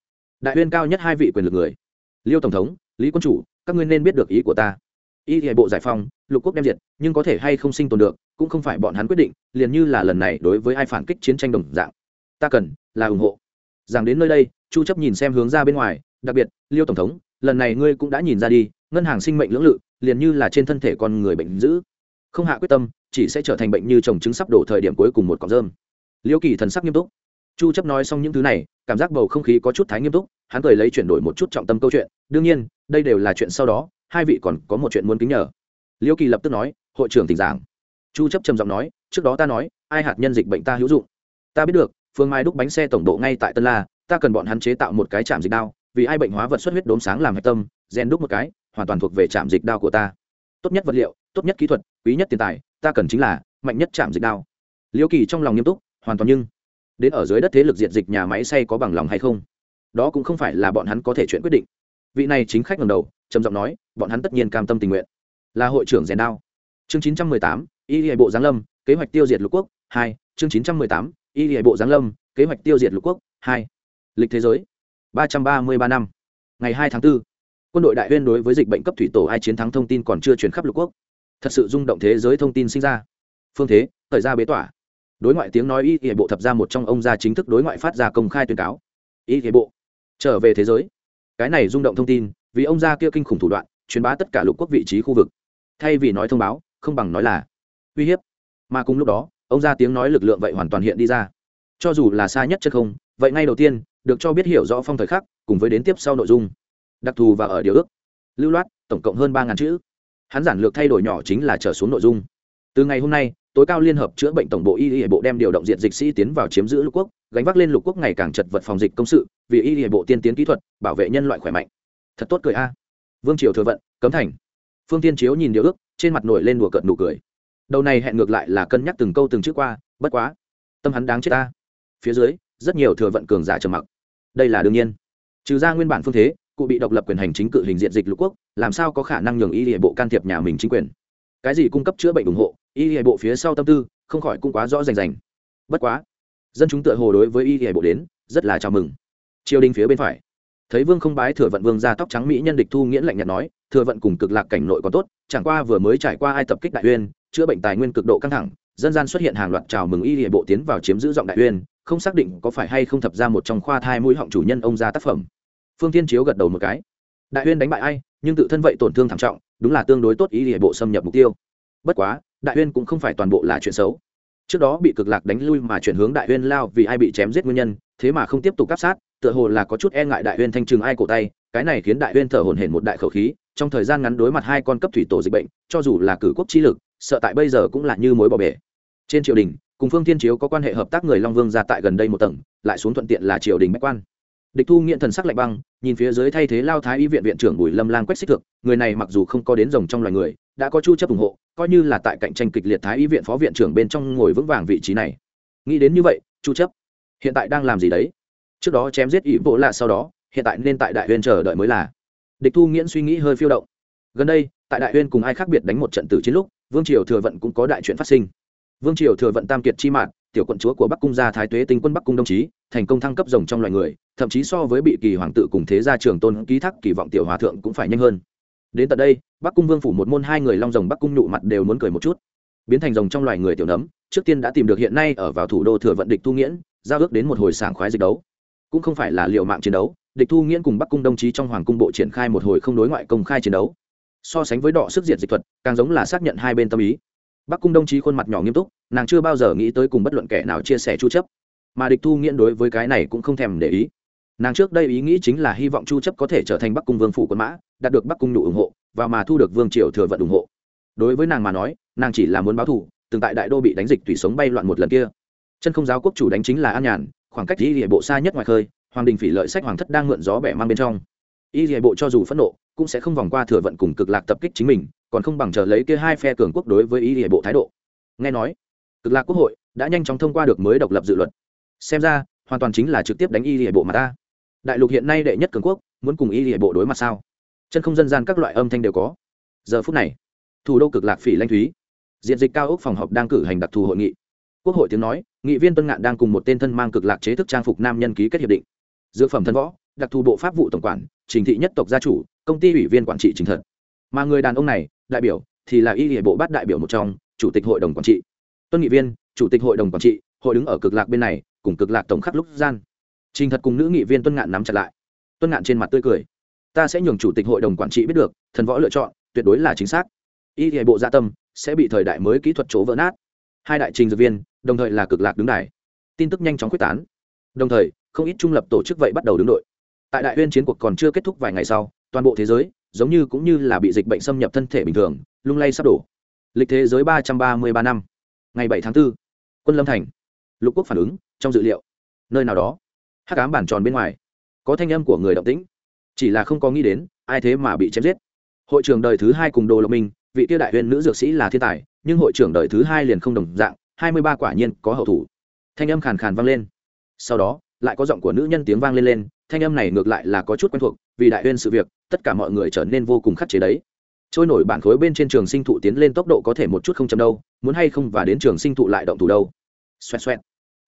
Đại uyên cao nhất hai vị quyền lực người. Liêu tổng thống, lý quân chủ, các ngươi nên biết được ý của ta y hệ bộ giải phóng, lục quốc đem diệt, nhưng có thể hay không sinh tồn được, cũng không phải bọn hắn quyết định, liền như là lần này đối với ai phản kích chiến tranh đồng dạng. Ta cần là ủng hộ. Rằng đến nơi đây, chu chấp nhìn xem hướng ra bên ngoài, đặc biệt, liêu tổng thống, lần này ngươi cũng đã nhìn ra đi, ngân hàng sinh mệnh lưỡng lự, liền như là trên thân thể con người bệnh dữ. Không hạ quyết tâm, chỉ sẽ trở thành bệnh như trồng trứng sắp đổ thời điểm cuối cùng một cọng rơm. Liêu kỳ thần sắc nghiêm túc chu chấp nói xong những thứ này, cảm giác bầu không khí có chút thái nghiêm túc, hắn cười lấy chuyển đổi một chút trọng tâm câu chuyện, đương nhiên, đây đều là chuyện sau đó, hai vị còn có một chuyện muốn kính nhờ. Liêu kỳ lập tức nói, hội trưởng tỉnh giảng. Chu chấp trầm giọng nói, trước đó ta nói, ai hạt nhân dịch bệnh ta hữu dụng. Ta biết được, phương mai đúc bánh xe tổng độ ngay tại tân la, ta cần bọn hắn chế tạo một cái chạm dịch đao, vì ai bệnh hóa vật xuất huyết đốm sáng làm hạch tâm gen đúc một cái, hoàn toàn thuộc về chạm dịch đao của ta. Tốt nhất vật liệu, tốt nhất kỹ thuật, quý nhất tiền tài, ta cần chính là mạnh nhất chạm dịch đao. Liêu kỳ trong lòng nghiêm túc, hoàn toàn nhưng đến ở dưới đất thế lực diệt dịch nhà máy xây có bằng lòng hay không? Đó cũng không phải là bọn hắn có thể chuyện quyết định. Vị này chính khách ngầm đầu trầm giọng nói bọn hắn tất nhiên cam tâm tình nguyện. Là hội trưởng rèn đao. Chương chín trăm mười tám y hệ bộ giáng lâm kế hoạch tiêu diệt lục quốc hai. Chương chín trăm mười tám y hệ bộ giáng lâm kế hoạch tiêu diệt lục quốc hai. Lịch thế giới ba trăm ba mươi ba năm. Ngày hai tháng 4, quân đội đại huyên đối với dịch bệnh cấp thủy tổ ai chiến thắng thông tin còn chưa truyền khắp lục quốc. Thật sự rung động thế giới thông tin sinh ra. Phương thế thời ra bế tỏa đối ngoại tiếng nói y hệ bộ thập ra một trong ông gia chính thức đối ngoại phát ra công khai tuyên cáo. Y hệ bộ, trở về thế giới. Cái này rung động thông tin, vì ông gia kia kinh khủng thủ đoạn, truyền bá tất cả lục quốc vị trí khu vực. Thay vì nói thông báo, không bằng nói là uy hiếp. Mà cùng lúc đó, ông gia tiếng nói lực lượng vậy hoàn toàn hiện đi ra. Cho dù là xa nhất chất không, vậy ngay đầu tiên, được cho biết hiểu rõ phong thời khắc, cùng với đến tiếp sau nội dung. Đặc thù và ở điều ước. Lưu loát, tổng cộng hơn ba ngàn chữ. Hắn giản lược thay đổi nhỏ chính là trở xuống nội dung. Từ ngày hôm nay tối cao liên hợp chữa bệnh tổng bộ y y bộ đem điều động diện dịch sĩ tiến vào chiếm giữ lục quốc, gánh vác lên lục quốc ngày càng chật vật phòng dịch công sự, vì y y bộ tiên tiến kỹ thuật, bảo vệ nhân loại khỏe mạnh. Thật tốt cười a. Vương triều thừa vận, cấm thành. Phương tiên chiếu nhìn điều ước, trên mặt nổi lên đùa cợt nụ cười. Đầu này hẹn ngược lại là cân nhắc từng câu từng chữ qua, bất quá, tâm hắn đáng chết ta. Phía dưới, rất nhiều thừa vận cường giả trầm mặc. Đây là đương nhiên. Trừ ra nguyên bản phương thế, cụ bị độc lập quyền hành chính cự hình diện dịch lục quốc, làm sao có khả năng nhường y địa bộ can thiệp nhà mình chính quyền? Cái gì cung cấp chữa bệnh ủng hộ y hệ bộ phía sau tâm tư, không khỏi cũng quá rõ rành rành. Bất quá, dân chúng tựa hồ đối với y hệ bộ đến, rất là chào mừng. Triều đình phía bên phải. Thấy vương không bái thừa vận vương ra tóc trắng mỹ nhân địch thu nghiễn lạnh nhạt nói, thừa vận cùng cực lạc cảnh nội còn tốt, chẳng qua vừa mới trải qua ai tập kích đại uyên, chữa bệnh tài nguyên cực độ căng thẳng, dân gian xuất hiện hàng loạt chào mừng y hệ bộ tiến vào chiếm giữ giọng đại uyên, không xác định có phải hay không thập ra một trong khoa thai mũi họng chủ nhân ông ra tác phẩm. Phương tiên chiếu gật đầu một cái. Đại uyên đánh bại ai, nhưng tự thân vậy tổn thương thảm trọng, đúng là tương đối tốt ý địa bộ xâm nhập mục tiêu. Bất quá đại uyên cũng không phải toàn bộ là chuyện xấu. Trước đó bị cực lạc đánh lui mà chuyển hướng đại uyên lao vì ai bị chém giết nguyên nhân, thế mà không tiếp tục áp sát, tựa hồ là có chút e ngại đại huyên thanh trừng ai cổ tay, cái này khiến đại huyên thở hổn hển một đại khẩu khí, trong thời gian ngắn đối mặt hai con cấp thủy tổ dịch bệnh, cho dù là cử quốc chi lực, sợ tại bây giờ cũng là như mối bỏ bể. Trên triều đình, cùng phương thiên chiếu có quan hệ hợp tác người long vương ra tại gần đây một tầng, lại xuống thuận tiện là triều đình bách quan. Địch thu nghiện thần sắc lạnh băng, nhìn phía dưới thay thế lao thái y viện viện trưởng bùi lâm lang quách xích thực người này mặc dù không có đến rồng trong loài người đã có chu chấp ủng hộ, coi như là tại cạnh tranh kịch liệt thái y viện phó viện trưởng bên trong ngồi vững vàng vị trí này. Nghĩ đến như vậy, chu chấp, hiện tại đang làm gì đấy? Trước đó chém giết ý bộ là sau đó, hiện tại nên tại đại huyên chờ đợi mới là. Địch thu nghiễn suy nghĩ hơi phiêu động. Gần đây, tại đại huyên cùng ai khác biệt đánh một trận tử chiến lúc, vương triều thừa vận cũng có đại chuyện phát sinh. Vương triều thừa vận tam kiệt chi mạng tiểu quận chúa của bắc cung gia thái tuế tinh quân bắc cung đồng chí, thành công thăng cấp rồng trong loài người, thậm chí so với bị kỳ hoàng tự cùng thế gia trường tôn ký thác kỳ vọng tiểu hòa thượng cũng phải nhanh hơn đến tận đây, bắc cung vương phủ một môn hai người long rồng bắc cung nhụ mặt đều muốn cười một chút. Biến thành rồng trong loài người tiểu nấm, trước tiên đã tìm được hiện nay ở vào thủ đô thừa vận địch thu nghiễn, giao ước đến một hồi sảng khoái dịch đấu. Cũng không phải là liệu mạng chiến đấu, địch thu nghiễn cùng bắc cung đồng chí trong hoàng cung bộ triển khai một hồi không đối ngoại công khai chiến đấu. So sánh với đọ sức diệt dịch thuật, càng giống là xác nhận hai bên tâm ý. Bắc cung đồng chí khuôn mặt nhỏ nghiêm túc, nàng chưa bao giờ nghĩ tới cùng bất luận kẻ nào chia sẻ chu chấp. Mà địch thu nghiễn đối với cái này cũng không thèm để ý. Nàng trước đây ý nghĩ chính là hy vọng chu chấp có thể trở thành bắc cung vương phủ quân mã đạt được bắc cung nụ ủng hộ, và mà thu được vương triều thừa vận ủng hộ. Đối với nàng mà nói, nàng chỉ là muốn báo thù từng tại đại đô bị đánh dịch tùy sống bay loạn một lần kia. Chân không giáo quốc chủ đánh chính là an nhàn, khoảng cách y địa bộ xa nhất ngoài khơi, hoàng đình phỉ lợi sách hoàng thất đang mượn gió bẻ mang bên trong. Y địa bộ cho dù phẫn nộ, cũng sẽ không vòng qua thừa vận cùng cực lạc tập kích chính mình, còn không bằng chờ lấy kia hai phe cường quốc đối với y địa bộ thái độ. Nghe nói, cực lạc quốc hội đã nhanh chóng thông qua được mới độc lập dự luật. Xem ra, hoàn toàn chính là trực tiếp đánh y địa bộ mà ta. Đại lục hiện nay đệ nhất cường quốc, muốn cùng y địa bộ đối mặt sao? Chân không dân gian các loại âm thanh đều có. Giờ phút này, thủ đô cực lạc phỉ lanh thúy. Diện dịch cao ốc phòng họp đang cử hành đặc thù hội nghị. Quốc hội tiếng nói, nghị viên tuân ngạn đang cùng một tên thân mang cực lạc chế thức trang phục nam nhân ký kết hiệp định. Dược phẩm thân võ, đặc thù bộ pháp vụ tổng quản, trình thị nhất tộc gia chủ, công ty ủy viên quản trị chính thật. Mà người đàn ông này, đại biểu, thì là y hệ bộ bát đại biểu một trong, chủ tịch hội đồng quản trị. Tuân nghị viên, chủ tịch hội đồng quản trị, hội đứng ở cực lạc bên này, cùng cực lạc tổng khắc lúc gian. Trình thật cùng nữ nghị viên tuân ngạn nắm chặt lại. Tuân ngạn trên mặt tươi cười ta sẽ nhường chủ tịch hội đồng quản trị biết được thần võ lựa chọn tuyệt đối là chính xác. Y hệ bộ gia tâm sẽ bị thời đại mới kỹ thuật chỗ vỡ nát. Hai đại trình dược viên đồng thời là cực lạc đứng đài. Tin tức nhanh chóng quyết tán. Đồng thời không ít trung lập tổ chức vậy bắt đầu đứng đội. Tại đại huyên chiến cuộc còn chưa kết thúc vài ngày sau toàn bộ thế giới giống như cũng như là bị dịch bệnh xâm nhập thân thể bình thường lung lay sắp đổ. Lịch thế giới ba trăm ba mươi ba năm ngày bảy tháng 4, quân lâm thành. Lục quốc phản ứng trong dự liệu. Nơi nào đó hắc ám bản tròn bên ngoài. Có thanh âm của người động tĩnh chỉ là không có nghĩ đến, ai thế mà bị chém giết. Hội trưởng đời thứ hai cùng đồ lộc minh, vị tiêu đại huyền nữ dược sĩ là thiên tài, nhưng hội trưởng đời thứ hai liền không đồng dạng, hai mươi ba quả nhiên có hậu thủ. Thanh âm khàn khàn vang lên. Sau đó, lại có giọng của nữ nhân tiếng vang lên lên, thanh âm này ngược lại là có chút quen thuộc, vì đại huyên sự việc, tất cả mọi người trở nên vô cùng khắc chế đấy. Trôi nổi bản khối bên trên trường sinh thụ tiến lên tốc độ có thể một chút không chậm đâu, muốn hay không và đến trường sinh thụ lại động thủ đâu. Xoẹt xoẹt.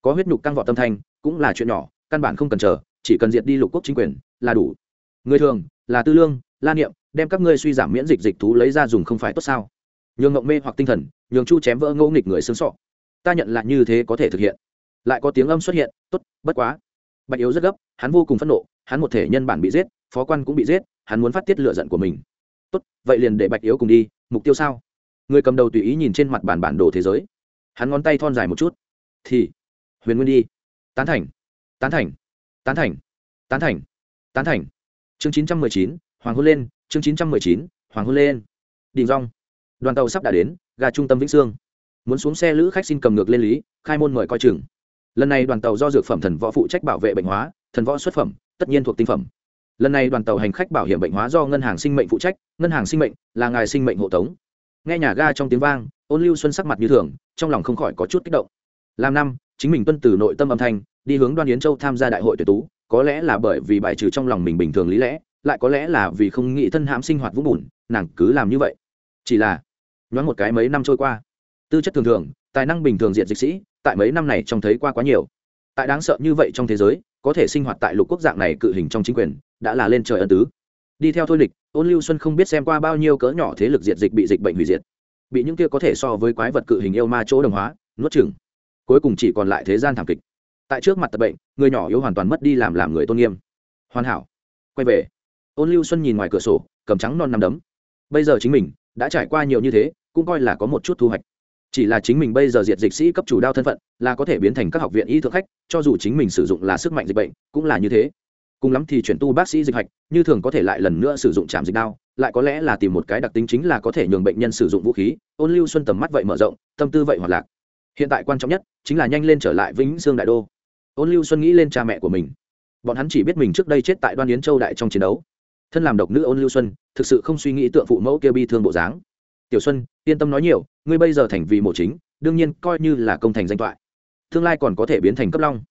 Có huyết nhục căng vọt tâm thanh, cũng là chuyện nhỏ, căn bản không cần chờ, chỉ cần diệt đi lục quốc chính quyền, là đủ người thường là tư lương, la niệm, đem các ngươi suy giảm miễn dịch dịch thú lấy ra dùng không phải tốt sao? Nhường ngộng mê hoặc tinh thần, nhường chu chém vỡ ngẫu nghịch người xương sọ. Ta nhận là như thế có thể thực hiện. Lại có tiếng âm xuất hiện, tốt, bất quá. Bạch yếu rất gấp, hắn vô cùng phẫn nộ, hắn một thể nhân bản bị giết, phó quan cũng bị giết, hắn muốn phát tiết lựa giận của mình. Tốt, vậy liền để bạch yếu cùng đi, mục tiêu sao? Người cầm đầu tùy ý nhìn trên mặt bản bản đồ thế giới. Hắn ngón tay thon dài một chút. Thì, huyền nguyên đi. Tán thành. Tán thành. Tán thành. Tán thành. Tán thành chương chín trăm mười chín, hoàng hôn lên, chương chín trăm mười chín, hoàng hôn lên. Đình rong đoàn tàu sắp đã đến, ga trung tâm vĩnh sương. Muốn xuống xe lữ khách xin cầm ngược lên lý, khai môn mời coi chừng. Lần này đoàn tàu do dược phẩm thần võ phụ trách bảo vệ bệnh hóa, thần võ xuất phẩm, tất nhiên thuộc tinh phẩm. Lần này đoàn tàu hành khách bảo hiểm bệnh hóa do ngân hàng sinh mệnh phụ trách, ngân hàng sinh mệnh là ngài sinh mệnh hộ tống. Nghe nhà ga trong tiếng vang, ôn lưu xuân sắc mặt như thường, trong lòng không khỏi có chút kích động. Làm năm, chính mình tuân từ nội tâm âm thanh, đi hướng đoan yến châu tham gia đại hội tuyển tú có lẽ là bởi vì bài trừ trong lòng mình bình thường lý lẽ, lại có lẽ là vì không nghĩ thân hãm sinh hoạt vũng bùn, nàng cứ làm như vậy. Chỉ là, nhoáng một cái mấy năm trôi qua, tư chất thường thường, tài năng bình thường diện dịch sĩ, tại mấy năm này trông thấy qua quá nhiều. Tại đáng sợ như vậy trong thế giới, có thể sinh hoạt tại lục quốc dạng này cự hình trong chính quyền, đã là lên trời ân tứ. Đi theo thôi lịch, ôn lưu xuân không biết xem qua bao nhiêu cỡ nhỏ thế lực diệt dịch bị dịch bệnh hủy diệt. Bị những kia có thể so với quái vật cự hình yêu ma chỗ đồng hóa, nuốt chừng cuối cùng chỉ còn lại thế gian thảm kịch tại trước mặt tập bệnh, người nhỏ yếu hoàn toàn mất đi làm làm người tôn nghiêm. Hoàn hảo. Quay về. Ôn lưu xuân nhìn ngoài cửa sổ, cầm trắng non nằm đấm. Bây giờ chính mình đã trải qua nhiều như thế, cũng coi là có một chút thu hoạch. Chỉ là chính mình bây giờ diệt dịch sĩ cấp chủ đao thân phận, là có thể biến thành các học viện y thượng khách, cho dù chính mình sử dụng là sức mạnh dịch bệnh, cũng là như thế. Cùng lắm thì chuyển tu bác sĩ dịch hạch, như thường có thể lại lần nữa sử dụng trạm dịch đao, lại có lẽ là tìm một cái đặc tính chính là có thể nhường bệnh nhân sử dụng vũ khí. Ôn lưu xuân tầm mắt vậy mở rộng, tâm tư vậy hoạt lạc. Hiện tại quan trọng nhất chính là nhanh lên trở lại vĩnh sương đại đô ôn lưu xuân nghĩ lên cha mẹ của mình. Bọn hắn chỉ biết mình trước đây chết tại đoan yến châu đại trong chiến đấu. Thân làm độc nữ ôn lưu xuân, thực sự không suy nghĩ tượng phụ mẫu kia bi thương bộ dáng. Tiểu xuân, yên tâm nói nhiều, ngươi bây giờ thành vì mộ chính, đương nhiên coi như là công thành danh toại tương lai còn có thể biến thành cấp long.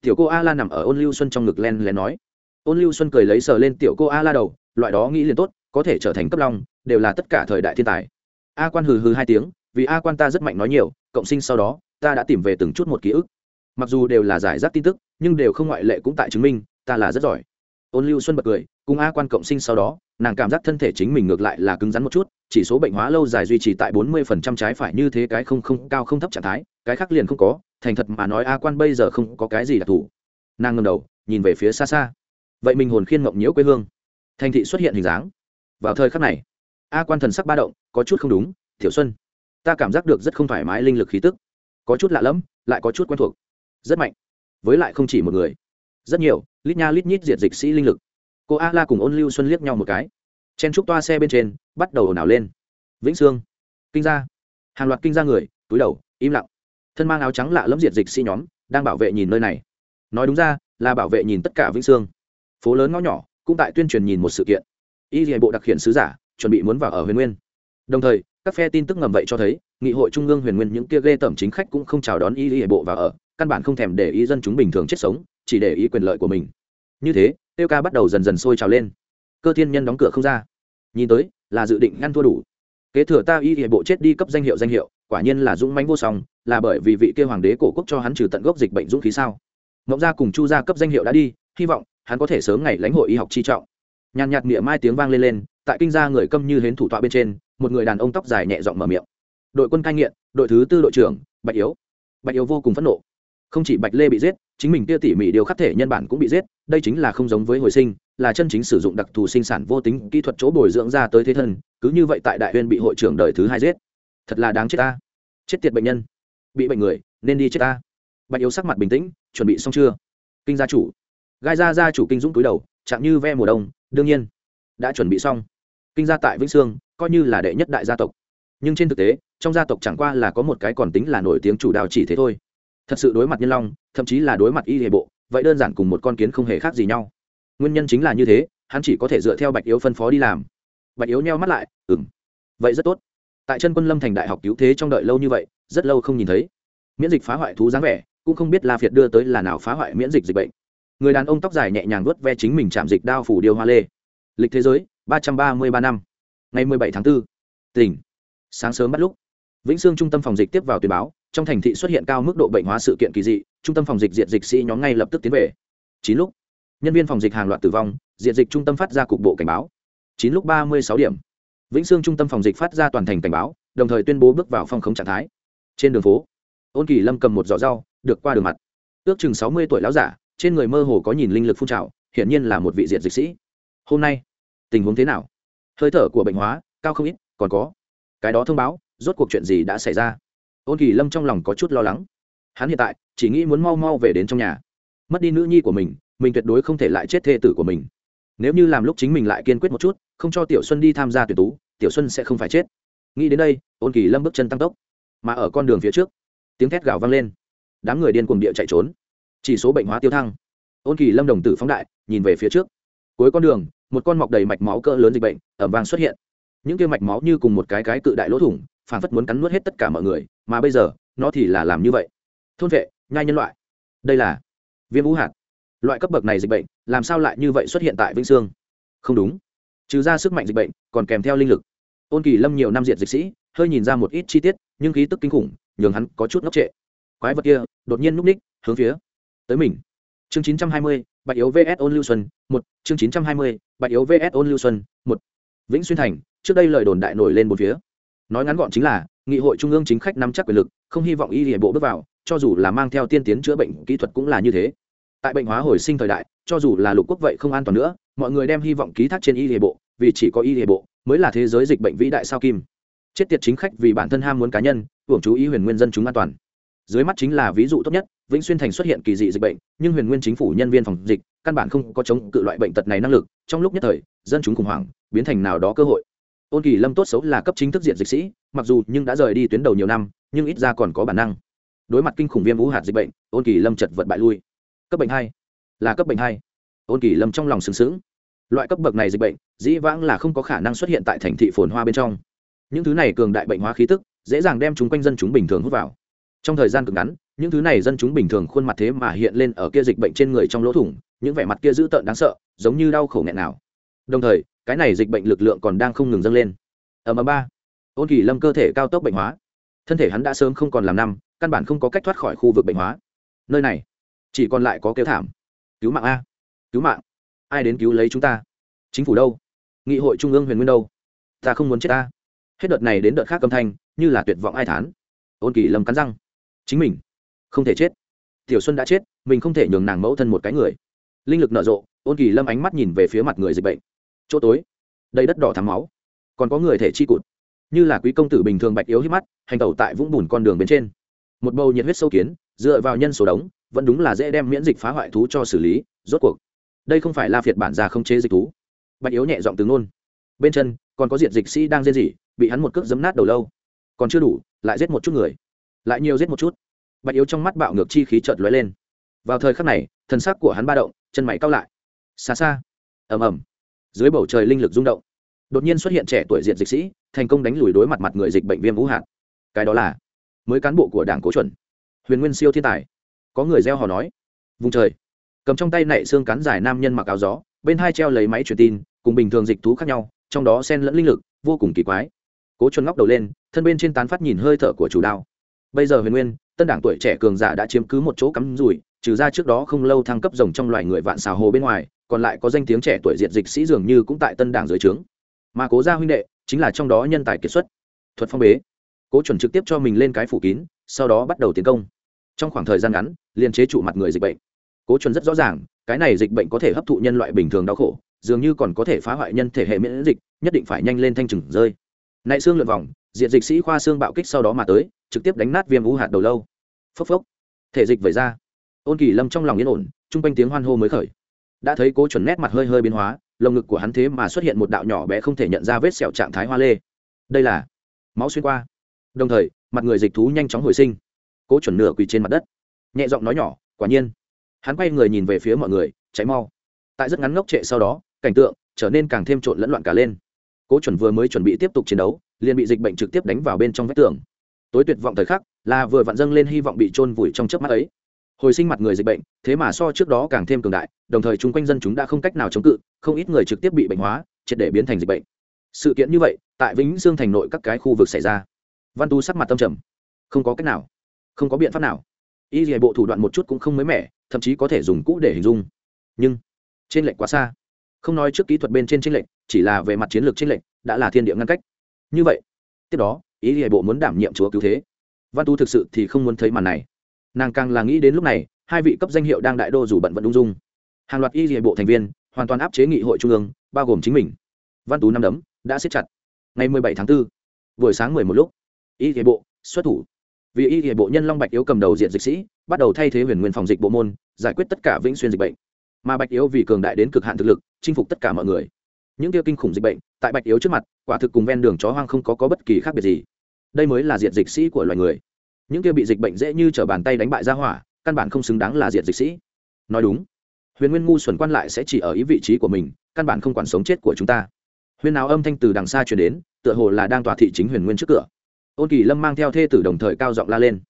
Tiểu cô a la nằm ở ôn lưu xuân trong ngực len lén nói. Ôn lưu xuân cười lấy sờ lên tiểu cô a la đầu, loại đó nghĩ liền tốt, có thể trở thành cấp long, đều là tất cả thời đại thiên tài. A quan hừ hừ hai tiếng, vì a quan ta rất mạnh nói nhiều, cộng sinh sau đó, ta đã tìm về từng chút một ký ức mặc dù đều là giải rác tin tức, nhưng đều không ngoại lệ cũng tại chứng minh, ta là rất giỏi. Ôn lưu xuân bật cười, cùng a quan cộng sinh sau đó, nàng cảm giác thân thể chính mình ngược lại là cứng rắn một chút, chỉ số bệnh hóa lâu dài duy trì tại bốn mươi phần trăm trái phải như thế cái không không, cao không thấp trạng thái, cái khác liền không có, thành thật mà nói a quan bây giờ không có cái gì đặc thù. Nàng ngầm đầu, nhìn về phía xa xa. Vậy mình hồn khiên mộng nhiễu quê hương. Thành thị xuất hiện hình dáng. Vào thời khắc này, a quan thần sắc ba động, có chút không đúng thiểu xuân, ta cảm giác được rất không thoải mái linh lực khí tức. Có chút lạ lẫm, lại có chút quen thuộc rất mạnh. Với lại không chỉ một người. Rất nhiều, lít nha lít nhít diệt dịch sĩ linh lực. Cô a la cùng ôn lưu xuân liếc nhau một cái. Chen trúc toa xe bên trên, bắt đầu ồn ào lên. Vĩnh sương. Kinh gia. Hàng loạt kinh gia người, túi đầu, im lặng. Thân mang áo trắng lạ lẫm diệt dịch sĩ nhóm, đang bảo vệ nhìn nơi này. Nói đúng ra, là bảo vệ nhìn tất cả vĩnh sương. Phố lớn ngõ nhỏ, cũng tại tuyên truyền nhìn một sự kiện. Y hệ bộ đặc hiện sứ giả, chuẩn bị muốn vào ở huyền nguyên. Đồng thời, các phe tin tức ngầm vậy cho thấy, nghị hội trung ương huyền nguyên những kia ghê tởm chính khách cũng không chào đón y hệ bộ vào ở căn bản không thèm để ý dân chúng bình thường chết sống, chỉ để ý quyền lợi của mình. Như thế, tiêu ca bắt đầu dần dần sôi trào lên. Cơ thiên nhân đóng cửa không ra. Nhìn tới, là dự định ngăn thua đủ. Kế thừa ta y hệ bộ chết đi cấp danh hiệu danh hiệu, quả nhiên là dũng mãnh vô song, là bởi vì vị kia hoàng đế cổ quốc cho hắn trừ tận gốc dịch bệnh dũng khí sao. Mộng gia cùng chu gia cấp danh hiệu đã đi, hy vọng hắn có thể sớm ngày lãnh hội y học chi trọng. Nhàn nhạt miệng mai tiếng vang lên lên, tại kinh gia người câm như hến thủ tọa bên trên, một người đàn ông tóc dài nhẹ giọng mở miệng. Đội quân cai nghiện, đội thứ tư đội trưởng, bạch yếu. Bạch yếu vô cùng phẫn nộ không chỉ bạch lê bị giết, chính mình kia tỉ mỉ điều khắc thể nhân bản cũng bị giết, đây chính là không giống với hồi sinh, là chân chính sử dụng đặc thù sinh sản vô tính kỹ thuật chỗ bồi dưỡng ra tới thế thân, cứ như vậy tại đại huyên bị hội trưởng đời thứ hai giết. Thật là đáng chết ta. Chết tiệt bệnh nhân. Bị bệnh người, nên đi chết ta. Bạch yếu sắc mặt bình tĩnh, chuẩn bị xong chưa? Kinh gia chủ. Gai gia gia chủ kinh dũng túi đầu, chạm như ve mùa đông, đương nhiên, đã chuẩn bị xong. Kinh gia tại vĩnh sương, coi như là đệ nhất đại gia tộc. Nhưng trên thực tế, trong gia tộc chẳng qua là có một cái còn tính là nổi tiếng chủ đạo chỉ thế thôi thật sự đối mặt nhân long, thậm chí là đối mặt y hệ bộ, vậy đơn giản cùng một con kiến không hề khác gì nhau. Nguyên nhân chính là như thế, hắn chỉ có thể dựa theo bạch yếu phân phó đi làm. Bạch yếu nheo mắt lại ừng vậy rất tốt. Tại chân quân lâm thành đại học cứu thế trong đợi lâu như vậy, rất lâu không nhìn thấy. Miễn dịch phá hoại thú dáng vẻ, cũng không biết la việt đưa tới là nào phá hoại miễn dịch dịch bệnh. Người đàn ông tóc dài nhẹ nhàng vớt ve chính mình chạm dịch đao phủ điều hoa lê. Lịch thế giới, ba trăm ba mươi ba năm, ngày mười bảy tháng 4. tỉnh. Sáng sớm bắt lúc, vĩnh sương trung tâm phòng dịch tiếp vào tuyên báo trong thành thị xuất hiện cao mức độ bệnh hóa sự kiện kỳ dị, trung tâm phòng dịch diện dịch sĩ nhóm ngay lập tức tiến về. Chín lúc, nhân viên phòng dịch hàng loạt tử vong diện dịch trung tâm phát ra cục bộ cảnh báo. Chín lúc ba mươi sáu điểm, vĩnh sương trung tâm phòng dịch phát ra toàn thành cảnh báo, đồng thời tuyên bố bước vào phong khống trạng thái. Trên đường phố, ôn kỳ lâm cầm một giỏ rau, được qua đường mặt. Ước chừng sáu mươi tuổi lão giả, trên người mơ hồ có nhìn linh lực phun trào, hiển nhiên là một vị diện dịch sĩ. Hôm nay, tình huống thế nào? Hơi thở của bệnh hóa, cao không ít, còn có. Cái đó thông báo, rốt cuộc chuyện gì đã xảy ra? Ôn kỳ lâm trong lòng có chút lo lắng. Hắn hiện tại chỉ nghĩ muốn mau mau về đến trong nhà. Mất đi nữ nhi của mình mình tuyệt đối không thể lại chết thê tử của mình. Nếu như làm lúc chính mình lại kiên quyết một chút, không cho tiểu xuân đi tham gia tuyển tú, tiểu xuân sẽ không phải chết. Nghĩ đến đây, ôn kỳ lâm bước chân tăng tốc. Mà ở con đường phía trước, tiếng thét gào vang lên. Đám người điên cuồng địa chạy trốn. Chỉ số bệnh hóa tiêu thăng. Ôn kỳ lâm đồng tử phóng đại, nhìn về phía trước. Cuối con đường, một con mọc đầy mạch máu cỡ lớn dịch bệnh, ẩm vang xuất hiện. Những kia mạch máu như cùng một cái cái cự đại lỗ thủng phản phất muốn cắn nuốt hết tất cả mọi người mà bây giờ, nó thì là làm như vậy. Thôn vệ, nhai nhân loại. Đây là viêm vũ hạt. Loại cấp bậc này dịch bệnh, làm sao lại như vậy xuất hiện tại vĩnh sương? Không đúng. Trừ ra sức mạnh dịch bệnh, còn kèm theo linh lực. Ôn kỳ lâm nhiều năm diện dịch sĩ, hơi nhìn ra một ít chi tiết, nhưng khí tức kinh khủng, nhường hắn có chút ngốc trệ. Quái vật kia, đột nhiên núp ních, hướng phía tới mình. Chương chín trăm hai mươi, bạch yếu vs. Ôn lưu xuân, một. Chương chín trăm hai mươi, bạch yếu vs. Ôn lưu xuân, một. Vĩnh xuyên thành, trước đây lời đồn đại nổi lên một phía. Nói ngắn gọn chính là nghị hội trung ương chính khách nắm chắc quyền lực, không hy vọng y hệ bộ bước vào, cho dù là mang theo tiên tiến chữa bệnh kỹ thuật cũng là như thế. Tại bệnh hóa hồi sinh thời đại, cho dù là lục quốc vậy không an toàn nữa, mọi người đem hy vọng ký thác trên y hệ bộ, vì chỉ có y hệ bộ mới là thế giới dịch bệnh vĩ đại sao kim. Chết tiệt chính khách vì bản thân ham muốn cá nhân, hưởng chú ý huyền nguyên dân chúng an toàn. Dưới mắt chính là ví dụ tốt nhất, vĩnh xuyên thành xuất hiện kỳ dị dịch bệnh, nhưng huyền nguyên chính phủ nhân viên phòng dịch căn bản không có chống cự loại bệnh tật này năng lực, trong lúc nhất thời, dân chúng khủng hoảng, biến thành nào đó cơ hội ôn kỳ lâm tốt xấu là cấp chính thức diện dịch sĩ, mặc dù nhưng đã rời đi tuyến đầu nhiều năm, nhưng ít ra còn có bản năng. Đối mặt kinh khủng viêm vũ hạt dịch bệnh, ôn kỳ lâm chật vật bại lui. Cấp bệnh hai. Là cấp bệnh hai. Ôn kỳ lâm trong lòng sừng sững. Loại cấp bậc này dịch bệnh, dĩ vãng là không có khả năng xuất hiện tại thành thị phồn hoa bên trong. Những thứ này cường đại bệnh hóa khí tức, dễ dàng đem chúng quanh dân chúng bình thường hút vào. Trong thời gian cực ngắn, những thứ này dân chúng bình thường khuôn mặt thế mà hiện lên ở kia dịch bệnh trên người trong lỗ thủng, những vẻ mặt kia dữ tợn đáng sợ, giống như đau khổ nghẹn nào. Đồng thời cái này dịch bệnh lực lượng còn đang không ngừng dâng lên. Ở mà ba, ôn kỳ lâm cơ thể cao tốc bệnh hóa. Thân thể hắn đã sớm không còn làm năm căn bản không có cách thoát khỏi khu vực bệnh hóa. Nơi này, chỉ còn lại có kêu thảm. Cứu mạng a. Cứu mạng. Ai đến cứu lấy chúng ta? Chính phủ đâu? Nghị hội trung ương huyền nguyên đâu? Ta không muốn chết ta. Hết đợt này đến đợt khác âm thanh, như là tuyệt vọng ai thán. Ôn kỳ lâm cắn răng. Chính mình không thể chết. Tiểu xuân đã chết, mình không thể nhường nàng mẫu thân một cái người. Linh lực nở rộ, ôn kỳ lâm ánh mắt nhìn về phía mặt người dịch bệnh chỗ tối. Đầy đất đỏ thắm máu. Còn có người thể chi cụt. Như là quý công tử bình thường bạch yếu hít mắt, hành tẩu tại vũng bùn con đường bên trên. Một bầu nhiệt huyết sâu kiến, dựa vào nhân số đống, vẫn đúng là dễ đem miễn dịch phá hoại thú cho xử lý, rốt cuộc. Đây không phải là phiệt bản già không chế dịch thú. Bạch yếu nhẹ giọng từ ngôn. Bên chân, còn có diện dịch sĩ đang rên rỉ bị hắn một cước giấm nát đầu lâu. Còn chưa đủ, lại giết một chút người. Lại nhiều giết một chút. Bạch yếu trong mắt bạo ngược chi khí chợt lóe lên. Vào thời khắc này, thân xác của hắn ba động, chân mày cao lại. Xa xa. Ầm ầm dưới bầu trời linh lực rung động. Đột nhiên xuất hiện trẻ tuổi diện dịch sĩ, thành công đánh lùi đối mặt mặt người dịch bệnh viêm vũ hạn cái đó là mới cán bộ của đảng cố chuẩn, huyền nguyên siêu thiên tài. Có người gieo hò nói, vùng trời. Cầm trong tay nảy xương cắn dài nam nhân mặc áo gió, bên hai treo lấy máy truyền tin, cùng bình thường dịch thú khác nhau, trong đó sen lẫn linh lực, vô cùng kỳ quái. Cố chuẩn ngóc đầu lên, thân bên trên tán phát nhìn hơi thở của chủ đao bây giờ huyền nguyên, tân đảng tuổi trẻ cường giả đã chiếm cứ một chỗ cắm rủi, trừ ra trước đó không lâu thăng cấp rồng trong loài người vạn xào hồ bên ngoài còn lại có danh tiếng trẻ tuổi diện dịch sĩ dường như cũng tại tân đảng dưới trướng. Mà cố gia huynh đệ chính là trong đó nhân tài kiệt xuất. Thuật phong bế. Cố chuẩn trực tiếp cho mình lên cái phủ kín, sau đó bắt đầu tiến công. Trong khoảng thời gian ngắn liên chế trụ mặt người dịch bệnh. Cố chuẩn rất rõ ràng, cái này dịch bệnh có thể hấp thụ nhân loại bình thường đau khổ, dường như còn có thể phá hoại nhân thể hệ miễn dịch, nhất định phải nhanh lên thanh trừng rơi. Nại xương lượn vòng diện dịch sĩ khoa xương bạo kích sau đó mà tới, trực tiếp đánh nát viêm u hạt đầu lâu. Phốc phốc. Thể dịch vẩy ra. Ôn kỳ lâm trong lòng yên ổn chung quanh tiếng hoan hô mới khởi đã thấy cố chuẩn nét mặt hơi hơi biến hóa, lồng ngực của hắn thế mà xuất hiện một đạo nhỏ bé không thể nhận ra vết sẹo trạng thái hoa lê. Đây là máu xuyên qua. Đồng thời, mặt người dịch thú nhanh chóng hồi sinh. Cố chuẩn nửa quỳ trên mặt đất. Nhẹ giọng nói nhỏ, quả nhiên. Hắn quay người nhìn về phía mọi người cháy mau. Tại rất ngắn ngốc trệ sau đó, cảnh tượng trở nên càng thêm trộn lẫn loạn cả lên. Cố chuẩn vừa mới chuẩn bị tiếp tục chiến đấu, liền bị dịch bệnh trực tiếp đánh vào bên trong vách tường. Tối tuyệt vọng thời khắc là vừa vặn dâng lên hy vọng bị trôn vùi trong chớp mắt ấy hồi sinh mặt người dịch bệnh, thế mà so trước đó càng thêm cường đại, đồng thời chung quanh dân chúng đã không cách nào chống cự, không ít người trực tiếp bị bệnh hóa, triệt để biến thành dịch bệnh. Sự kiện như vậy, tại vĩnh dương thành nội các cái khu vực xảy ra. Văn tu sắc mặt tâm trầm. Không có cách nào. Không có biện pháp nào. Y dạy bộ thủ đoạn một chút cũng không mới mẻ, thậm chí có thể dùng cũ để hình dung. Nhưng trên lệnh quá xa. Không nói trước kỹ thuật bên trên trên lệnh chỉ là về mặt chiến lược trên lệnh đã là thiên địa ngăn cách. Như vậy, tiếp đó ý dì bộ muốn đảm nhiệm chúa cứu thế. Văn tu thực sự thì không muốn thấy màn này nàng càng là nghĩ đến lúc này hai vị cấp danh hiệu đang đại đô dù bận vận ung dung. Hàng loạt y dì bộ thành viên hoàn toàn áp chế nghị hội trung ương bao gồm chính mình. Văn tú năm đấm đã siết chặt. Ngày 17 tháng 4, buổi sáng 11 lúc y dì bộ xuất thủ. Vì y hệ bộ nhân long bạch yếu cầm đầu diện dịch sĩ bắt đầu thay thế huyền nguyên phòng dịch bộ môn giải quyết tất cả vĩnh xuyên dịch bệnh. Mà bạch yếu vì cường đại đến cực hạn thực lực chinh phục tất cả mọi người. Những tiêu kinh khủng dịch bệnh tại bạch yếu trước mặt quả thực cùng ven đường chó hoang không có, có bất kỳ khác biệt gì. Đây mới là diện dịch sĩ của loài người những kia bị dịch bệnh dễ như t r ở bàn tay đánh bại ra hỏa căn bản không xứng đáng là diệt dịch sĩ. Nói đúng huyền nguyên ngu xuẩn quan lại sẽ chỉ ở ý vị trí của mình căn bản không quản sống chết của chúng ta. Huyền nào âm thanh từ đằng xa chuyển đến tựa hồ là đang tòa thị chính huyền nguyên trước cửa. Ôn kỳ lâm mang theo thê tử đồng thời cao giọng la lên.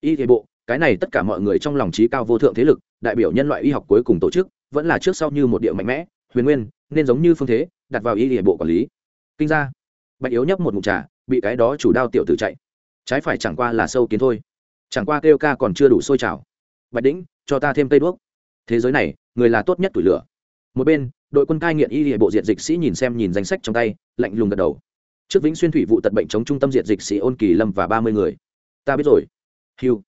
Y thế bộ cái này tất cả mọi người trong lòng trí cao vô thượng thế lực đại biểu nhân loại y học cuối cùng tổ chức vẫn là trước sau như một điệu mạnh mẽ huyền nguyên nên giống như phương thế đặt vào y hệ bộ quản lý. Kinh gia, bạch yếu nhấp một mụn trà bị cái đó chủ đao tiểu tử chạy trái phải chẳng qua là sâu kiến thôi. Chẳng qua kêu ca còn chưa đủ sôi trào. Bạch đĩnh, cho ta thêm cây đuốc. Thế giới này, người là tốt nhất tuổi lửa. Một bên, đội quân cai nghiện y hệ bộ diện dịch sĩ nhìn xem nhìn danh sách trong tay, lạnh lùng gật đầu. Trước vĩnh xuyên thủy vụ tật bệnh chống trung tâm diện dịch sĩ ôn kỳ lâm và ba mươi người. Ta biết rồi. Hiu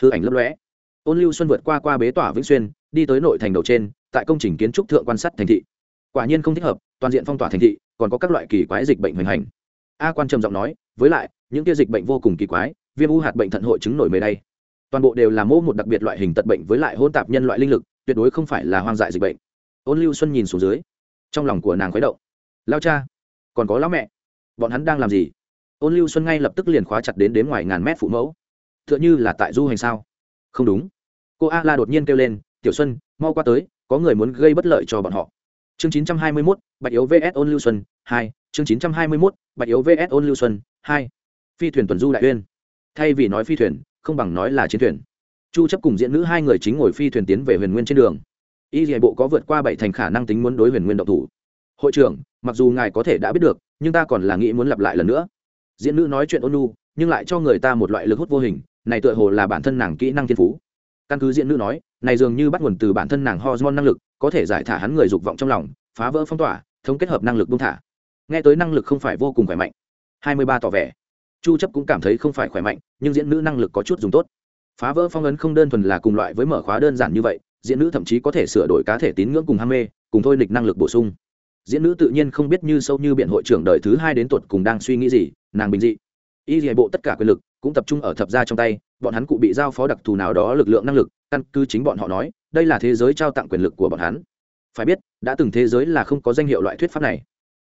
hư ảnh lấp lóe. Ôn lưu xuân vượt qua qua bế tỏa vĩnh xuyên, đi tới nội thành đầu trên, tại công trình kiến trúc thượng quan sát thành thị. Quả nhiên không thích hợp, toàn diện phong tỏa thành thị, còn có các loại kỳ quái dịch bệnh hoành hành. A quan trầm giọng nói, với lại những kia dịch bệnh vô cùng kỳ quái, viêm u hạt bệnh thận hội chứng nổi mề đây toàn bộ đều là mô một đặc biệt loại hình tật bệnh với lại hôn tạp nhân loại linh lực, tuyệt đối không phải là hoang dại dịch bệnh. Ôn lưu xuân nhìn xuống dưới, trong lòng của nàng khuấy động. Lao cha, còn có lão mẹ, bọn hắn đang làm gì? Ôn lưu xuân ngay lập tức liền khóa chặt đến đến ngoài ngàn mét phụ mẫu. T h ư ợ n h ư là tại du hành sao? Không đúng. Cô a la đột nhiên kêu lên, tiểu xuân, mau qua tới, có người muốn gây bất lợi cho bọn họ. Chương chín trăm hai mươi mốt, bạch yếu vs. Ôn lưu xuân hai, chương chín trăm hai mươi mốt, bạch yếu vs. Ôn lưu xuân hai phi thuyền tuần du đại uyên. Thay vì nói phi thuyền không bằng nói là chiến thuyền. Chu chấp cùng diễn nữ hai người chính ngồi phi thuyền tiến về huyền nguyên trên đường. Y dạy bộ có vượt qua bảy thành khả năng tính muốn đối huyền nguyên độc thủ. Hội trưởng mặc dù ngài có thể đã biết được nhưng ta còn là nghĩ muốn lặp lại lần nữa. Diễn nữ nói chuyện ôn nhu, nhưng lại cho người ta một loại lực hút vô hình này tựa hồ là bản thân nàng kỹ năng thiên phú. Căn cứ diễn nữ nói này dường như bắt nguồn từ bản thân nàng hormone năng lực có thể giải thả hắn người dục vọng trong lòng phá vỡ phong tỏa thống kết hợp năng lực buông thả. Nghe tới năng lực không phải vô cùng khỏe mạnh. Hai mươi ba tỏ vẻ chu chấp cũng cảm thấy không phải khỏe mạnh, nhưng diễn nữ năng lực có chút dùng tốt. Phá vỡ phong ấn không đơn thuần là cùng loại với mở khóa đơn giản như vậy, diễn nữ thậm chí có thể sửa đổi cá thể tín ngưỡng cùng ham mê, cùng thôi địch năng lực bổ sung. Diễn nữ tự nhiên không biết như sâu như biện hội trưởng đời thứ hai đến tuột cùng đang suy nghĩ gì, nàng bình dị. Y hệ bộ tất cả quyền lực cũng tập trung ở thập gia trong tay, bọn hắn cụ bị giao phó đặc thù nào đó lực lượng năng lực, căn cứ chính bọn họ nói, đây là thế giới trao tặng quyền lực của bọn hắn. Phải biết, đã từng thế giới là không có danh hiệu loại thuyết pháp này.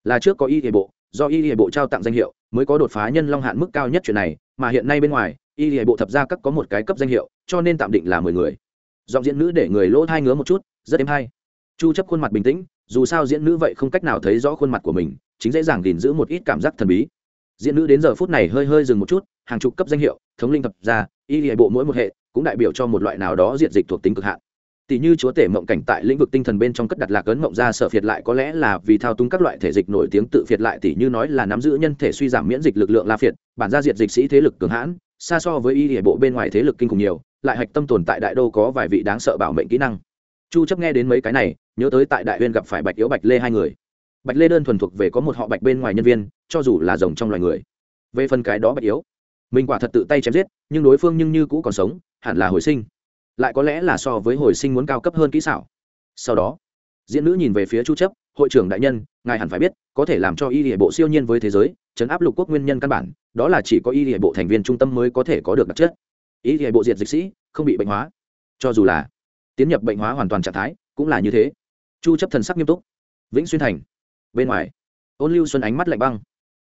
Là trước có y hệ bộ do y hệ bộ trao tặng danh hiệu, mới có đột phá nhân long hạn mức cao nhất chuyện này, mà hiện nay bên ngoài, y hệ bộ thập gia các có một cái cấp danh hiệu, cho nên tạm định là mười người. Giọng diễn nữ để người lỗ hai ngứa một chút, rất êm hay. Chu chấp khuôn mặt bình tĩnh, dù sao diễn nữ vậy không cách nào thấy rõ khuôn mặt của mình, chính dễ dàng gìn giữ một ít cảm giác thần bí. Diễn nữ đến giờ phút này hơi hơi dừng một chút, hàng chục cấp danh hiệu, thống linh thập ra y hệ bộ mỗi một hệ, cũng đại biểu cho một loại nào đó diện dịch thuộc tính cực hạn tỷ như chúa tể mộng cảnh tại lĩnh vực tinh thần bên trong cất đặt lạc ấn mộng ra sở phiệt lại có lẽ là vì thao túng các loại thể dịch nổi tiếng tự phiệt lại tỷ như nói là nắm giữ nhân thể suy giảm miễn dịch lực lượng la phiệt, bản gia diện dịch sĩ thế lực cường hãn, xa so với y địa bộ bên ngoài thế lực kinh khủng nhiều, lại hạch tâm tồn tại đại đô có vài vị đáng sợ bảo mệnh kỹ năng. Chu chấp nghe đến mấy cái này, nhớ tới tại đại uyên gặp phải bạch yếu bạch lê hai người. Bạch lê đơn thuần thuộc về có một họ bạch bên ngoài nhân viên, cho dù là rồng trong loài người. Về phần cái đó bạch yếu, mình quả thật tự tay chém giết, nhưng đối phương nhưng như cũ còn sống, hẳn là hồi sinh lại có lẽ là so với hồi sinh muốn cao cấp hơn kỹ xảo. Sau đó, diễn nữ nhìn về phía chu chấp, hội trưởng đại nhân, ngài hẳn phải biết, có thể làm cho y địa bộ siêu nhiên với thế giới chấn áp lục quốc nguyên nhân căn bản, đó là chỉ có y địa bộ thành viên trung tâm mới có thể có được đặc chất. Y địa bộ diệt dịch sĩ, không bị bệnh hóa. Cho dù là tiến nhập bệnh hóa hoàn toàn trạng thái, cũng là như thế. Chu chấp thần sắc nghiêm túc. Vĩnh xuyên thành, bên ngoài, ôn lưu xuân ánh mắt lạnh băng.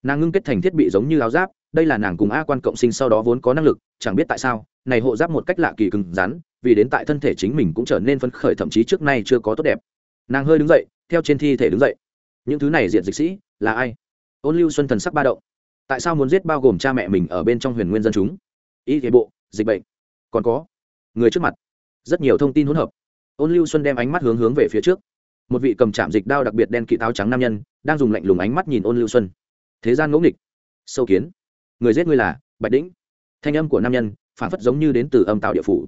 Nàng ngưng kết thành thiết bị giống như áo giáp, đây là nàng cùng a quan cộng sinh sau đó vốn có năng lực, chẳng biết tại sao này hộ giáp một cách lạ kỳ cứng rắn, vì đến tại thân thể chính mình cũng trở nên phấn khởi, thậm chí trước nay chưa có tốt đẹp. Nàng hơi đứng dậy, theo trên thi thể đứng dậy. Những thứ này diện dịch sĩ, là ai? Ôn lưu xuân thần sắc ba động. Tại sao muốn giết bao gồm cha mẹ mình ở bên trong huyền nguyên dân chúng? Y thế bộ, dịch bệnh. Còn có, người trước mặt. Rất nhiều thông tin hỗn hợp. Ôn lưu xuân đem ánh mắt hướng hướng về phía trước. Một vị cầm chạm dịch đao đặc biệt đen kỵ áo trắng nam nhân, đang dùng lạnh lùng ánh mắt nhìn ôn lưu xuân. Thế gian ngẫu nghịch. Sâu kiến. Người giết ngươi là bạch đĩnh. Thanh âm của nam nhân phản phất giống như đến từ âm tạo địa phủ.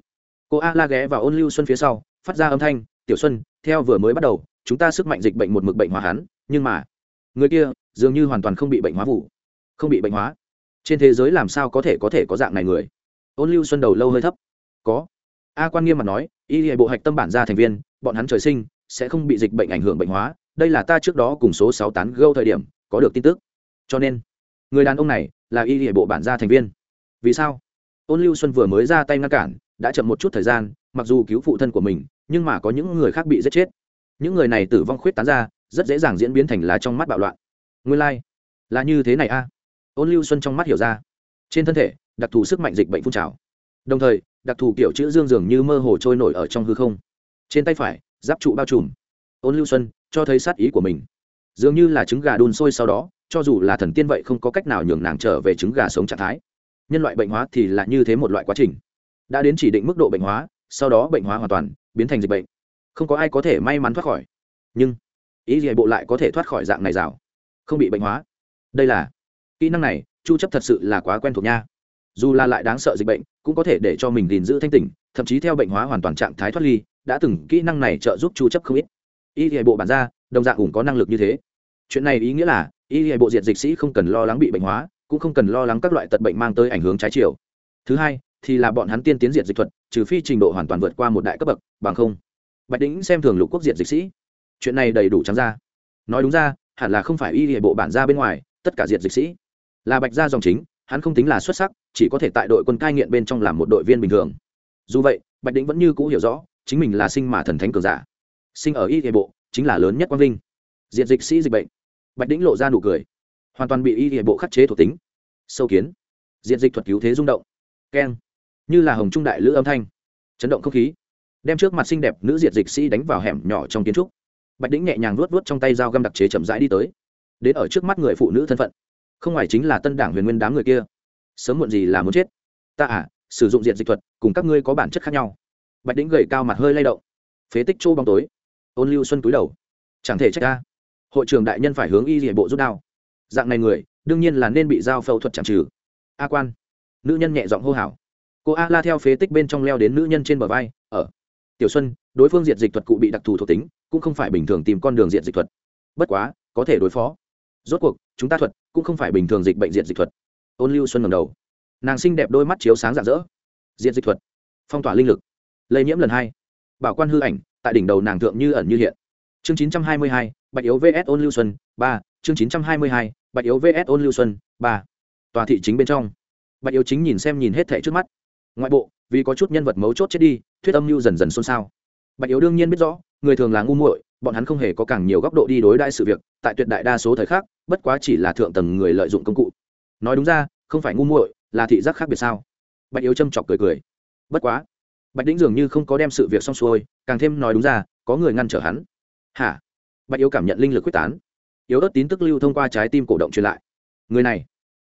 Cô a la ghé vào ôn lưu xuân phía sau, phát ra âm thanh, tiểu xuân, theo vừa mới bắt đầu, chúng ta sức mạnh dịch bệnh một mực bệnh hóa hắn, nhưng mà, người kia dường như hoàn toàn không bị bệnh hóa vụ, không bị bệnh hóa. Trên thế giới làm sao có thể có thể có dạng này người? Ôn lưu xuân đầu lâu hơi thấp. Có. A quan nghiêm mặt nói, y hệ bộ hạch tâm bản gia thành viên, bọn hắn trời sinh sẽ không bị dịch bệnh ảnh hưởng bệnh hóa, đây là ta trước đó cùng số sáu tán gâu thời điểm, có được tin tức. Cho nên, người đàn ông này là y hệ bộ bản gia thành viên. Vì sao? Ôn lưu xuân vừa mới ra tay ngăn cản, đã chậm một chút thời gian, mặc dù cứu phụ thân của mình, nhưng mà có những người khác bị giết chết. Những người này tử vong khuyết tán ra, rất dễ dàng diễn biến thành lá trong mắt bạo loạn. Nguyên lai、like. là như thế này a. Ôn lưu xuân trong mắt hiểu ra. Trên thân thể, đặc thù sức mạnh dịch bệnh phun trào. Đồng thời, đặc thù kiểu chữ dương dường như mơ hồ trôi nổi ở trong hư không. Trên tay phải, giáp trụ bao trùm. Ôn lưu xuân, cho thấy sát ý của mình. Dường như là trứng gà đun sôi sau đó, cho dù là thần tiên vậy không có cách nào nhường nàng trở về trứng gà sống trạng thái nhân loại bệnh hóa thì là như thế một loại quá trình. Đã đến chỉ định mức độ bệnh hóa, sau đó bệnh hóa hoàn toàn, biến thành dịch bệnh. Không có ai có thể may mắn thoát khỏi. Nhưng, ý gì bộ lại có thể thoát khỏi dạng này rào? Không bị bệnh hóa. Đây là, kỹ năng này, chu chấp thật sự là quá quen thuộc nha. Dù là lại đáng sợ dịch bệnh, cũng có thể để cho mình gìn giữ thanh tỉnh, thậm chí theo bệnh hóa hoàn toàn trạng thái thoát ly, đã từng kỹ năng này trợ giúp chu chấp không ít. Y hệ bộ bản ra, đồng dạng cũng có năng lực như thế. Chuyện này ý nghĩa là y hệ bộ diệt dịch sĩ không cần lo lắng bị bệnh hóa cũng không cần lo lắng các loại tật bệnh mang tới ảnh hưởng trái chiều. Thứ hai, thì là bọn hắn tiên tiến diệt dịch thuật, trừ phi trình độ hoàn toàn vượt qua một đại cấp bậc, bằng không. Bạch đĩnh xem thường lục quốc diệt dịch sĩ. Chuyện này đầy đủ trắng ra. Nói đúng ra, hẳn là không phải y hệ bộ bản ra bên ngoài, tất cả diệt dịch sĩ. Là bạch gia dòng chính, hắn không tính là xuất sắc, chỉ có thể tại đội quân cai nghiện bên trong làm một đội viên bình thường. Dù vậy, bạch đĩnh vẫn như cũ hiểu rõ, chính mình là sinh mà thần thánh cường giả. Sinh ở y hệ bộ, chính là lớn nhất quang vinh. Diệt dịch sĩ dịch bệnh. Bạch đĩnh lộ ra nụ cười hoàn toàn bị y hệ bộ khắc chế thuộc tính. Sâu kiến. Diện dịch thuật cứu thế rung động. Keng. Như là hồng trung đại lữ âm thanh. Chấn động không khí. Đem trước mặt xinh đẹp nữ diệt dịch sĩ đánh vào hẻm nhỏ trong kiến trúc. Bạch đĩnh nhẹ nhàng luốt luốt trong tay dao găm đặc chế chậm rãi đi tới. Đến ở trước mắt người phụ nữ thân phận. Không ngoài chính là tân đảng huyền nguyên đám người kia. Sớm muộn gì là muốn chết. Ta à sử dụng diện dịch thuật, cùng các ngươi có bản chất khác nhau. Bạch đĩnh gầy cao mặt hơi lay động. Phế tích trô bóng tối. Ôn lưu xuân túi đầu. Chẳng thể trách ta. Hội trưởng đại nhân phải hướng y địa bộ rút đao dạng này người, đương nhiên là nên bị giao phẫu thuật chạm trừ. A quan. Nữ nhân nhẹ giọng hô hào. Cô a la theo phế tích bên trong leo đến nữ nhân trên bờ vai, ở. Tiểu xuân, đối phương diện dịch thuật cụ bị đặc thù thuộc tính, cũng không phải bình thường tìm con đường diện dịch thuật. Bất quá, có thể đối phó. Rốt cuộc, chúng ta thuật cũng không phải bình thường dịch bệnh diện dịch thuật. Ôn lưu xuân ngầm đầu. Nàng xinh đẹp đôi mắt chiếu sáng rạng rỡ. Diện dịch thuật. Phong tỏa linh lực. Lây nhiễm lần hai. Bảo quan hư ảnh, tại đỉnh đầu nàng thượng như ẩn như hiện. Chương chín trăm hai mươi hai, bạch yếu vs ôn lưu xuân, ba, chương chín trăm hai mươi hai bạch yếu vs. Ôn lưu xuân, ba. Tòa thị chính bên trong. Bạch yếu chính nhìn xem nhìn hết thẻ trước mắt. Ngoại bộ, vì có chút nhân vật mấu chốt chết đi, thuyết âm mưu dần dần xôn xao. Bạch yếu đương nhiên biết rõ, người thường là ngu muội, bọn hắn không hề có càng nhiều góc độ đi đối đại sự việc, tại tuyệt đại đa số thời khắc, bất quá chỉ là thượng tầng người lợi dụng công cụ. Nói đúng ra, không phải ngu muội, là thị giác khác biệt sao? Bạch yếu châm chọc cười cười. Bất quá, bạch đĩnh dường như không có đem sự việc xong xuôi, càng thêm nói đúng ra, có người ngăn trở hắn. Hả? Bạch yếu cảm nhận linh lực quyết tán yếu ớt tín tức lưu thông qua trái tim cổ động truyền lại. Người này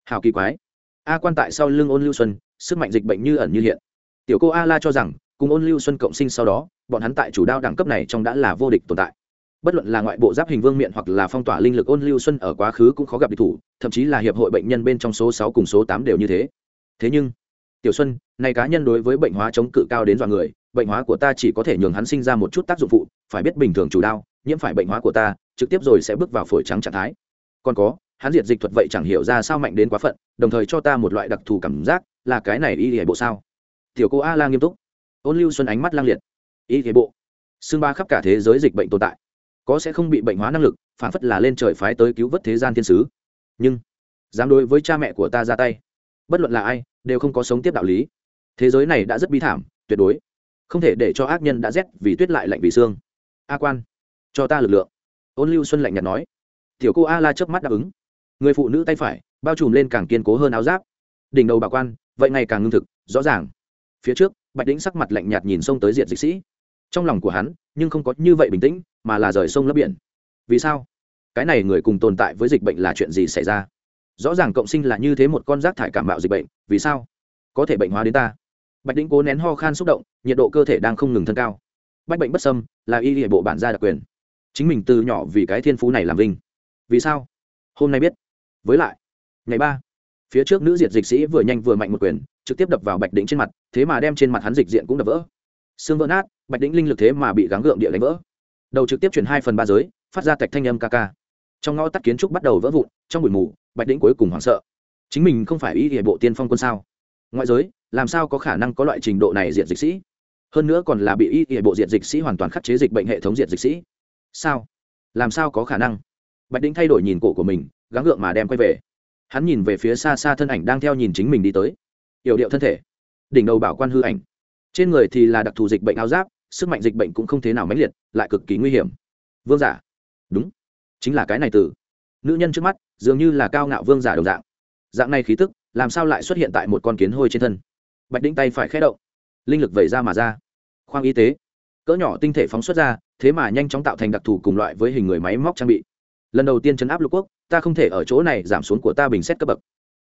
hào kỳ quái. A quan tại sau lưng ôn lưu xuân, sức mạnh dịch bệnh như ẩn như hiện. Tiểu cô a la cho rằng, cùng ôn lưu xuân cộng sinh sau đó, bọn hắn tại chủ đao đẳng cấp này trong đã là vô địch tồn tại. Bất luận là ngoại bộ giáp hình vương miện hoặc là phong tỏa linh lực ôn lưu xuân ở quá khứ cũng khó gặp địch thủ, thậm chí là hiệp hội bệnh nhân bên trong số sáu cùng số tám đều như thế. Thế nhưng, tiểu xuân, này cá nhân đối với bệnh hóa chống cự cao đến dọa người, bệnh hóa của ta chỉ có thể nhường hắn sinh ra một chút tác dụng phụ, phải biết bình thường chủ đao, nhiễm phải bệnh hóa của ta trực tiếp rồi sẽ bước vào phổi trắng trạng thái. Còn có, hắn diệt dịch thuật vậy chẳng hiểu ra sao mạnh đến quá phận, đồng thời cho ta một loại đặc thù cảm giác, là cái này y hệ bộ sao? Tiểu cô a la nghiêm túc. Ôn lưu xuân ánh mắt lang liệt. Y hệ bộ? Xương ba khắp cả thế giới dịch bệnh tồn tại. Có sẽ không bị bệnh hóa năng lực, phản phất là lên trời phái tới cứu vớt thế gian thiên sứ. Nhưng, dám đối với cha mẹ của ta ra tay, bất luận là ai, đều không có sống tiếp đạo lý. Thế giới này đã rất bi thảm, tuyệt đối. Không thể để cho ác nhân đã rét vì tuyết lại lạnh vì xương. A quan, cho ta lực lượng ôn lưu xuân lạnh nhạt nói. Tiểu cô a la chớp mắt đáp ứng. Người phụ nữ tay phải, bao trùm lên càng kiên cố hơn áo giáp. Đỉnh đầu bà quan, vậy ngày càng ngưng thực, rõ ràng. Phía trước, bạch đĩnh sắc mặt lạnh nhạt nhìn sông tới diện dịch sĩ. Trong lòng của hắn, nhưng không có như vậy bình tĩnh, mà là rời sông lấp biển. Vì sao? Cái này người cùng tồn tại với dịch bệnh là chuyện gì xảy ra? Rõ ràng cộng sinh là như thế một con rác thải cảm bạo dịch bệnh, vì sao? Có thể bệnh hóa đến ta. Bạch đĩnh cố nén ho khan xúc động, nhiệt độ cơ thể đang không ngừng thân cao. Bách bệnh bất sâm là y địa bộ bản gia đặc quyền chính mình từ nhỏ vì cái thiên phú này làm vinh. Vì sao? Hôm nay biết. Với lại, ngày ba, phía trước nữ diệt dịch sĩ vừa nhanh vừa mạnh một quyền, trực tiếp đập vào bạch đĩnh trên mặt, thế mà đem trên mặt hắn dịch diện cũng đập vỡ. Xương vỡ nát, bạch đĩnh linh lực thế mà bị gắng gượng địa đánh vỡ. Đầu trực tiếp chuyển hai phần ba giới, phát ra tạch thanh âm ca ca. Trong ngõ tắt kiến trúc bắt đầu vỡ vụn, trong bụi mù, bạch đĩnh cuối cùng hoảng sợ. Chính mình không phải ý địa bộ tiên phong quân sao? Ngoại giới, làm sao có khả năng có loại trình độ này diện dịch sĩ? Hơn nữa còn là bị y địa bộ diện dịch sĩ hoàn toàn khắc chế dịch bệnh hệ thống diện dịch sĩ sao? Làm sao có khả năng? Bạch đĩnh thay đổi nhìn cổ của mình, gắng gượng mà đem quay về. Hắn nhìn về phía xa xa thân ảnh đang theo nhìn chính mình đi tới. Yểu điệu thân thể. Đỉnh đầu bảo quan hư ảnh. Trên người thì là đặc thù dịch bệnh áo giáp, sức mạnh dịch bệnh cũng không thế nào mãnh liệt, lại cực kỳ nguy hiểm. Vương giả. Đúng. Chính là cái này từ. Nữ nhân trước mắt, dường như là cao ngạo vương giả đồng dạng. Dạng này khí tức, làm sao lại xuất hiện tại một con kiến hôi trên thân? Bạch đĩnh tay phải khé động. Linh lực vẩy ra mà ra. Khoang y tế. Cỡ nhỏ tinh thể phóng xuất ra thế mà nhanh chóng tạo thành đặc thù cùng loại với hình người máy móc trang bị. Lần đầu tiên chấn áp lục quốc, ta không thể ở chỗ này giảm xuống của ta bình xét cấp bậc.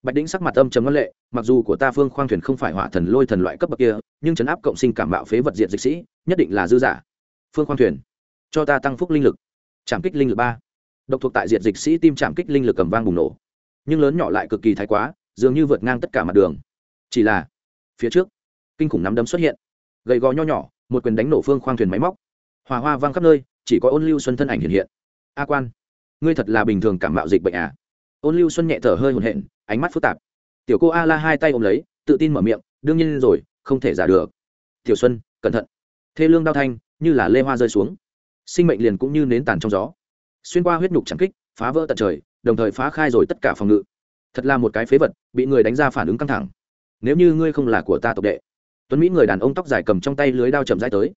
Bạch đĩnh sắc mặt âm trầm ngân lệ, mặc dù của ta phương khoang thuyền không phải hỏa thần lôi thần loại cấp bậc kia, nhưng chấn áp cộng sinh cảm bạo phế vật diện dịch sĩ, nhất định là dư giả. Phương khoang thuyền, cho ta tăng phúc linh lực. Trảm kích linh lực ba. Độc thuộc tại diện dịch sĩ tim trảm kích linh lực cầm vang bùng nổ. Nhưng lớn nhỏ lại cực kỳ thái quá, dường như vượt ngang tất cả mặt đường. Chỉ là, phía trước, kinh khủng nắm đấm xuất hiện. Gầy gò nho nhỏ, một quyền đánh nổ phương khoang thuyền máy móc hòa hoa vang khắp nơi, chỉ có ôn lưu xuân thân ảnh hiện hiện. A quan, ngươi thật là bình thường cảm mạo dịch bệnh à? Ôn lưu xuân nhẹ thở hơi hồn hện ánh mắt phức tạp. Tiểu cô a la hai tay ôm lấy, tự tin mở miệng, đương nhiên rồi, không thể giả được. Tiểu xuân, cẩn thận. Thê lương đau thanh, như là lê hoa rơi xuống. Sinh mệnh liền cũng như nến tàn trong gió. Xuyên qua huyết nhục trắng kích, phá vỡ tận trời, đồng thời phá khai rồi tất cả phòng ngự. Thật là một cái phế vật, bị người đánh ra phản ứng căng thẳng. Nếu như ngươi không là của ta tộc đệ. Tuấn mỹ người đàn ông tóc dài cầm trong tay lưới đao chậm rãi tới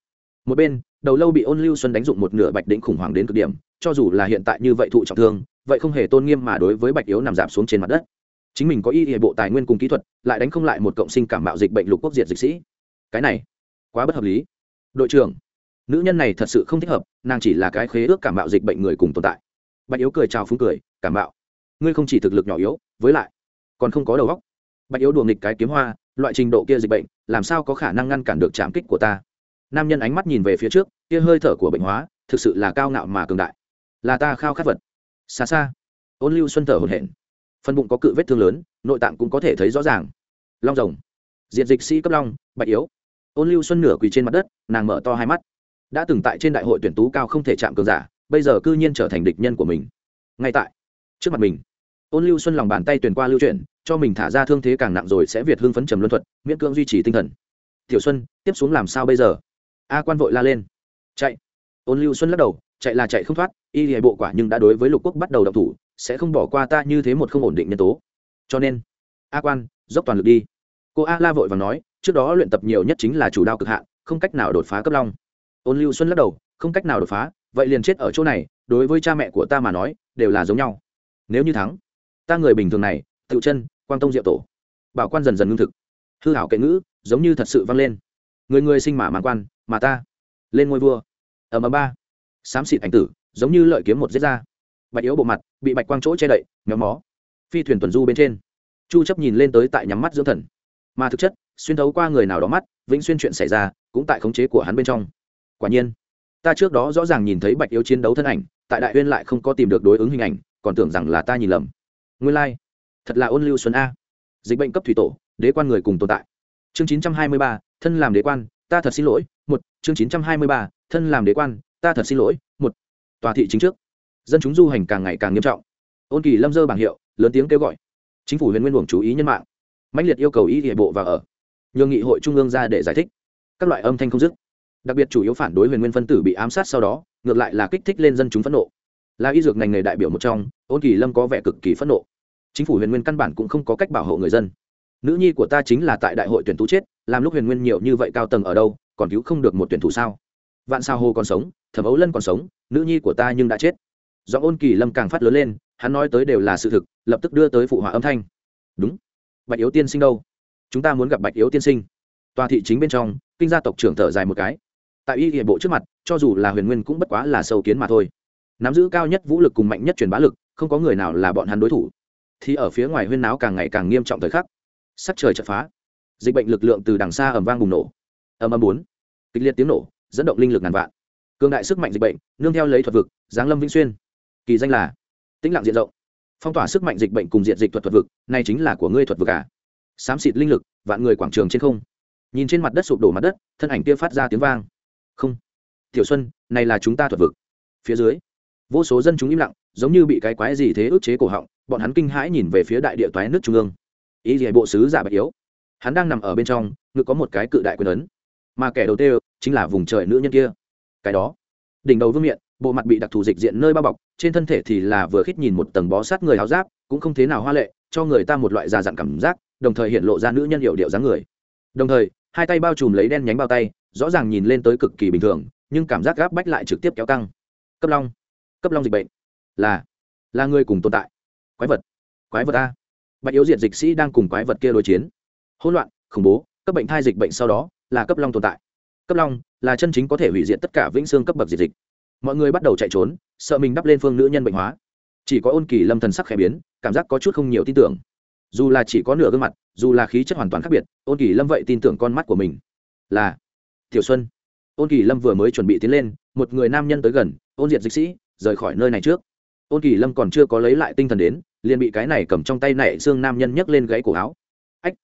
một bên, đầu lâu bị ôn lưu xuân đánh dụng một nửa bạch đĩnh khủng hoảng đến cực điểm, cho dù là hiện tại như vậy thụ trọng thương, vậy không hề tôn nghiêm mà đối với bạch yếu nằm giảm xuống trên mặt đất. Chính mình có y hệ bộ tài nguyên cùng kỹ thuật, lại đánh không lại một cộng sinh cảm mạo dịch bệnh lục quốc diệt dịch sĩ. Cái này, quá bất hợp lý. Đội trưởng, nữ nhân này thật sự không thích hợp, nàng chỉ là cái khế ước cảm mạo dịch bệnh người cùng tồn tại. Bạch yếu cười chào phúng cười, cảm mạo. ngươi không chỉ thực lực nhỏ yếu, với lại còn không có đầu óc. Bạch yếu đùa nghịch cái kiếm hoa, loại trình độ kia dịch bệnh, làm sao có khả năng ngăn cản được trảm kích của ta? Nam nhân ánh mắt nhìn về phía trước, kia hơi thở của bệnh hóa, thực sự là cao ngạo mà cường đại. Là ta khao khát vật. Xa xa, ôn lưu xuân thở hồn hển. Phần bụng có cự vết thương lớn, nội tạng cũng có thể thấy rõ ràng. Long rồng. Diện dịch sĩ cấp long, bạch yếu. Ôn lưu xuân nửa quỳ trên mặt đất, nàng mở to hai mắt. Đã từng tại trên đại hội tuyển tú cao không thể chạm cường giả, bây giờ cư nhiên trở thành địch nhân của mình. Ngay tại, trước mặt mình, ôn lưu xuân lòng bàn tay tuyển qua lưu chuyển, cho mình thả ra thương thế càng nặng rồi sẽ việt hương phấn trầm luân thuật, miễn cưỡng duy trì tinh thần. Tiểu xuân, tiếp xuống làm sao bây giờ? A quan vội la lên. Chạy. Ôn lưu xuân lắc đầu, chạy là chạy không thoát, y hệ bộ quả nhưng đã đối với lục quốc bắt đầu đậu thủ, sẽ không bỏ qua ta như thế một không ổn định nhân tố. Cho nên, a quan, dốc toàn lực đi. Cô a la vội và nói, trước đó luyện tập nhiều nhất chính là chủ đao cực hạn, không cách nào đột phá cấp long. Ôn lưu xuân lắc đầu, không cách nào đột phá, vậy liền chết ở chỗ này, đối với cha mẹ của ta mà nói, đều là giống nhau. Nếu như thắng, ta người bình thường này, tự chân, quang tông diệu tổ. Bảo quan dần dần ngưng thực. Hư hảo kệ ngữ, giống như thật sự vang lên. Người người sinh mà màng quan mà ta. Lên ngôi vua. Ở ầm ba. Xám xịt ảnh tử, giống như lợi kiếm một giết ra. Bạch yếu bộ mặt, bị bạch quang chỗ che đậy, méo mó. Phi thuyền tuần du bên trên. Chu chấp nhìn lên tới tại nhắm mắt dưỡng thần. Mà thực chất, xuyên thấu qua người nào đó mắt, vĩnh xuyên chuyện xảy ra, cũng tại khống chế của hắn bên trong. Quả nhiên, ta trước đó rõ ràng nhìn thấy bạch yếu chiến đấu thân ảnh, tại đại uyên lại không có tìm được đối ứng hình ảnh, còn tưởng rằng là ta nhìn lầm. Nguyên lai、like. thật là ôn lưu xuân a. Dịch bệnh cấp thủy tổ, đế quan người cùng tồn tại. Chương chín trăm hai mươi ba, thân làm đế quan, ta thật xin lỗi một, chương chín trăm hai mươi ba, thân làm đế quan, ta thật xin lỗi. Một, tòa thị chính trước. Dân chúng du hành càng ngày càng nghiêm trọng. Ôn kỳ lâm dơ bảng hiệu, lớn tiếng kêu gọi. Chính phủ huyền nguyên luồng chú ý nhân mạng. Mạnh liệt yêu cầu y địa bộ và ở. Nhường nghị hội trung ương ra để giải thích. Các loại âm thanh không dứt. Đặc biệt chủ yếu phản đối huyền nguyên phân tử bị ám sát sau đó, ngược lại là kích thích lên dân chúng phẫn nộ. Là y dược ngành nghề đại biểu một trong, ôn kỳ lâm có vẻ cực kỳ phẫn nộ. Chính phủ huyền nguyên căn bản cũng không có cách bảo hộ người dân. Nữ nhi của ta chính là tại đại hội tuyển tú chết, làm lúc huyền nguyên nhiều như vậy cao tầng ở đâu còn cứu không được một tuyển thủ sao? Vạn sao hồ còn sống, thẩm ấu lân còn sống, nữ nhi của ta nhưng đã chết. Do ôn kỳ lâm càng phát lớn lên, hắn nói tới đều là sự thực, lập tức đưa tới phụ họa âm thanh. Đúng. Bạch yếu tiên sinh đâu? Chúng ta muốn gặp bạch yếu tiên sinh. Tòa thị chính bên trong, kinh gia tộc trưởng thở dài một cái. Tại y hệ bộ trước mặt, cho dù là huyền nguyên cũng bất quá là sâu kiến mà thôi. Nắm giữ cao nhất vũ lực cùng mạnh nhất truyền bá lực, không có người nào là bọn hắn đối thủ. Thì ở phía ngoài huyên náo càng ngày càng nghiêm trọng thời khắc. Sắc trời chợt phá. Dịch bệnh lực lượng từ đằng xa ầm vang bùng nổ ầm ầm bốn. Kịch liệt tiếng nổ, dẫn động linh lực ngàn vạn. Cường đại sức mạnh dịch bệnh, nương theo lấy thuật vực, giáng lâm vĩnh xuyên. Kỳ danh là tĩnh lặng diện rộng. Phong tỏa sức mạnh dịch bệnh cùng diện dịch thuật thuật vực, này chính là của ngươi thuật vực à? Xám xịt linh lực, vạn người quảng trường trên không. Nhìn trên mặt đất sụp đổ mặt đất, thân ảnh kia phát ra tiếng vang. Không. Tiểu xuân, này là chúng ta thuật vực. Phía dưới, vô số dân chúng im lặng, giống như bị cái quái gì thế ức chế cổ họng, bọn hắn kinh hãi nhìn về phía đại địa toái nước trung ương. Ý gì bộ sứ giả bạch yếu. Hắn đang nằm ở bên trong, ngực có một cái cự đại quyền ấn mà kẻ đầu tiên chính là vùng trời nữ nhân kia. Cái đó, đỉnh đầu vương miện, bộ mặt bị đặc thù dịch diện nơi bao bọc, trên thân thể thì là vừa khít nhìn một tầng bó sát người áo giáp, cũng không thế nào hoa lệ, cho người ta một loại già dặn cảm giác, đồng thời hiện lộ ra nữ nhân hiệu điệu dáng người. Đồng thời, hai tay bao trùm lấy đen nhánh bao tay, rõ ràng nhìn lên tới cực kỳ bình thường, nhưng cảm giác gáp bách lại trực tiếp kéo căng. Cấp long cấp long dịch bệnh, là là người cùng tồn tại. Quái vật quái vật a. Bạch yếu diệt dịch sĩ đang cùng quái vật kia đối chiến. Hỗn loạn, khủng bố, cấp bệnh thai dịch bệnh sau đó là cấp long tồn tại. Cấp long là chân chính có thể hủy diệt tất cả vĩnh xương cấp bậc diệt dịch. Mọi người bắt đầu chạy trốn, sợ mình đắp lên phương nữ nhân bệnh hóa. Chỉ có ôn kỳ lâm thần sắc khẽ biến, cảm giác có chút không nhiều tin tưởng. Dù là chỉ có nửa gương mặt, dù là khí chất hoàn toàn khác biệt, ôn kỳ lâm vậy tin tưởng con mắt của mình. Là tiểu xuân. Ôn kỳ lâm vừa mới chuẩn bị tiến lên, một người nam nhân tới gần, ôn diệt dịch sĩ, rời khỏi nơi này trước. Ôn kỳ lâm còn chưa có lấy lại tinh thần đến, liền bị cái này cầm trong tay nảy xương nam nhân nhấc lên gãy cổ áo. Ách,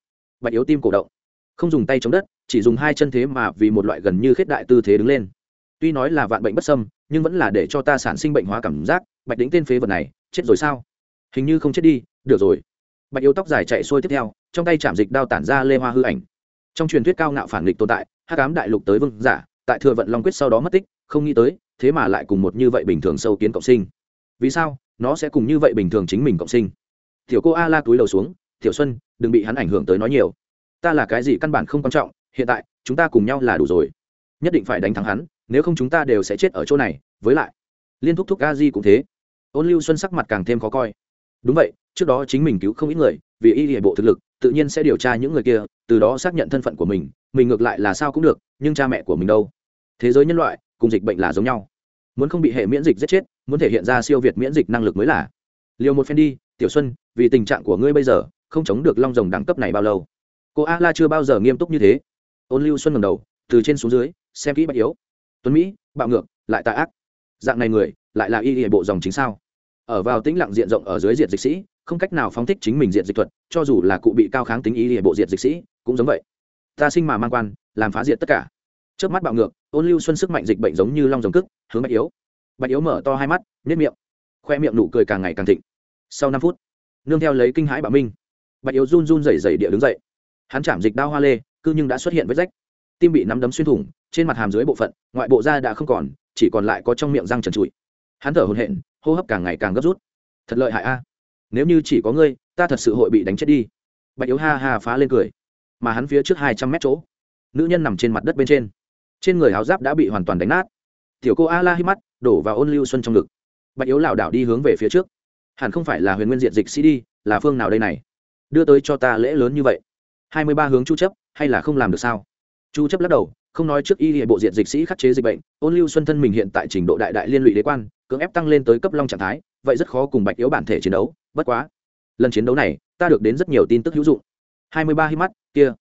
bạch yếu tim cổ động. Không dùng tay chống đất chỉ dùng hai chân thế mà vì một loại gần như khết đại tư thế đứng lên. Tuy nói là vạn bệnh bất sâm nhưng vẫn là để cho ta sản sinh bệnh hóa cảm giác, bạch đĩnh tên phế vật này, chết rồi sao? Hình như không chết đi, được rồi. Bạch yếu tóc dài chạy xuôi tiếp theo, trong tay chạm dịch đao tản ra lê hoa hư ảnh. Trong truyền thuyết cao ngạo phản nghịch tồn tại, hắc ám đại lục tới vương giả, tại thừa vận long quyết sau đó mất tích, không nghĩ tới, thế mà lại cùng một như vậy bình thường sâu kiến cộng sinh. Vì sao, nó sẽ cùng như vậy bình thường chính mình cộng sinh? Tiểu cô a la túi đầu xuống, tiểu xuân, đừng bị hắn ảnh hưởng tới nói nhiều. Ta là cái gì căn bản không quan trọng hiện tại, chúng ta cùng nhau là đủ rồi. Nhất định phải đánh thắng hắn, nếu không chúng ta đều sẽ chết ở chỗ này, với lại, liên thúc thúc a di cũng thế. Ôn lưu xuân sắc mặt càng thêm khó coi. Đúng vậy, trước đó chính mình cứu không ít người, vì y hệ bộ thực lực, tự nhiên sẽ điều tra những người kia, từ đó xác nhận thân phận của mình mình ngược lại là sao cũng được, nhưng cha mẹ của mình đâu? Thế giới nhân loại, cùng dịch bệnh là giống nhau. Muốn không bị hệ miễn dịch giết chết, muốn thể hiện ra siêu việt miễn dịch năng lực mới là. Liều một phen đi, tiểu xuân, vì tình trạng của ngươi bây giờ, không chống được long rồng đẳng cấp này bao lâu? Cô a la chưa bao giờ nghiêm túc như thế ôn lưu xuân ngầm đầu, từ trên xuống dưới, xem kỹ bạch yếu. Tuấn mỹ, bạo ngược, lại tà ác. Dạng này người, lại là y hệ bộ dòng chính sao? Ở vào tĩnh lặng diện rộng ở dưới diện dịch sĩ, không cách nào phóng thích chính mình diện dịch thuật, cho dù là cụ bị cao kháng tính y hệ bộ diện dịch sĩ, cũng giống vậy. Ta sinh mà mang quan, làm phá diệt tất cả. Trước mắt bạo ngược, ôn lưu xuân sức mạnh dịch bệnh giống như long rồng cức hướng bạch yếu. Bạch yếu mở to hai mắt nếp miệng. Khoe miệng nụ cười càng ngày càng thịnh. Sau năm phút, nương theo lấy kinh hãi bạo minh, bạch yếu run run rẩy rẩy địa đứng dậy. Hắn chạm dịch đao hoa lê cư nhưng đã xuất hiện vết rách. Tim bị nắm đấm xuyên thủng, trên mặt hàm dưới bộ phận, ngoại bộ da đã không còn, chỉ còn lại có trong miệng răng trần trụi. Hắn thở hồn hện hô hấp càng ngày càng gấp rút. Thật lợi hại a. Nếu như chỉ có ngươi, ta thật sự hội bị đánh chết đi. Bạch yếu ha ha phá lên cười. Mà hắn phía trước hai trăm mét chỗ, nữ nhân nằm trên mặt đất bên trên. Trên người áo giáp đã bị hoàn toàn đánh nát. Tiểu cô a la hít mắt đổ vào ôn lưu xuân trong ngực. Bạch yếu lảo đảo đi hướng về phía trước. Hẳn không phải là huyền nguyên diện dịch sĩ đi, là phương nào đây này? Đưa tới cho ta lễ lớn như vậy. Hai mươi ba hướng chu chấp hay là không làm được sao? Chu chấp lắc đầu, không nói trước y hệ bộ diện dịch sĩ khắc chế dịch bệnh, ôn lưu xuân thân mình hiện tại trình độ đại đại liên lụy đế quan, cưỡng ép tăng lên tới cấp long trạng thái, vậy rất khó cùng bạch yếu bản thể chiến đấu, bất quá, lần chiến đấu này, ta được đến rất nhiều tin tức hữu dụng. Hai mươi ba mắt, kia,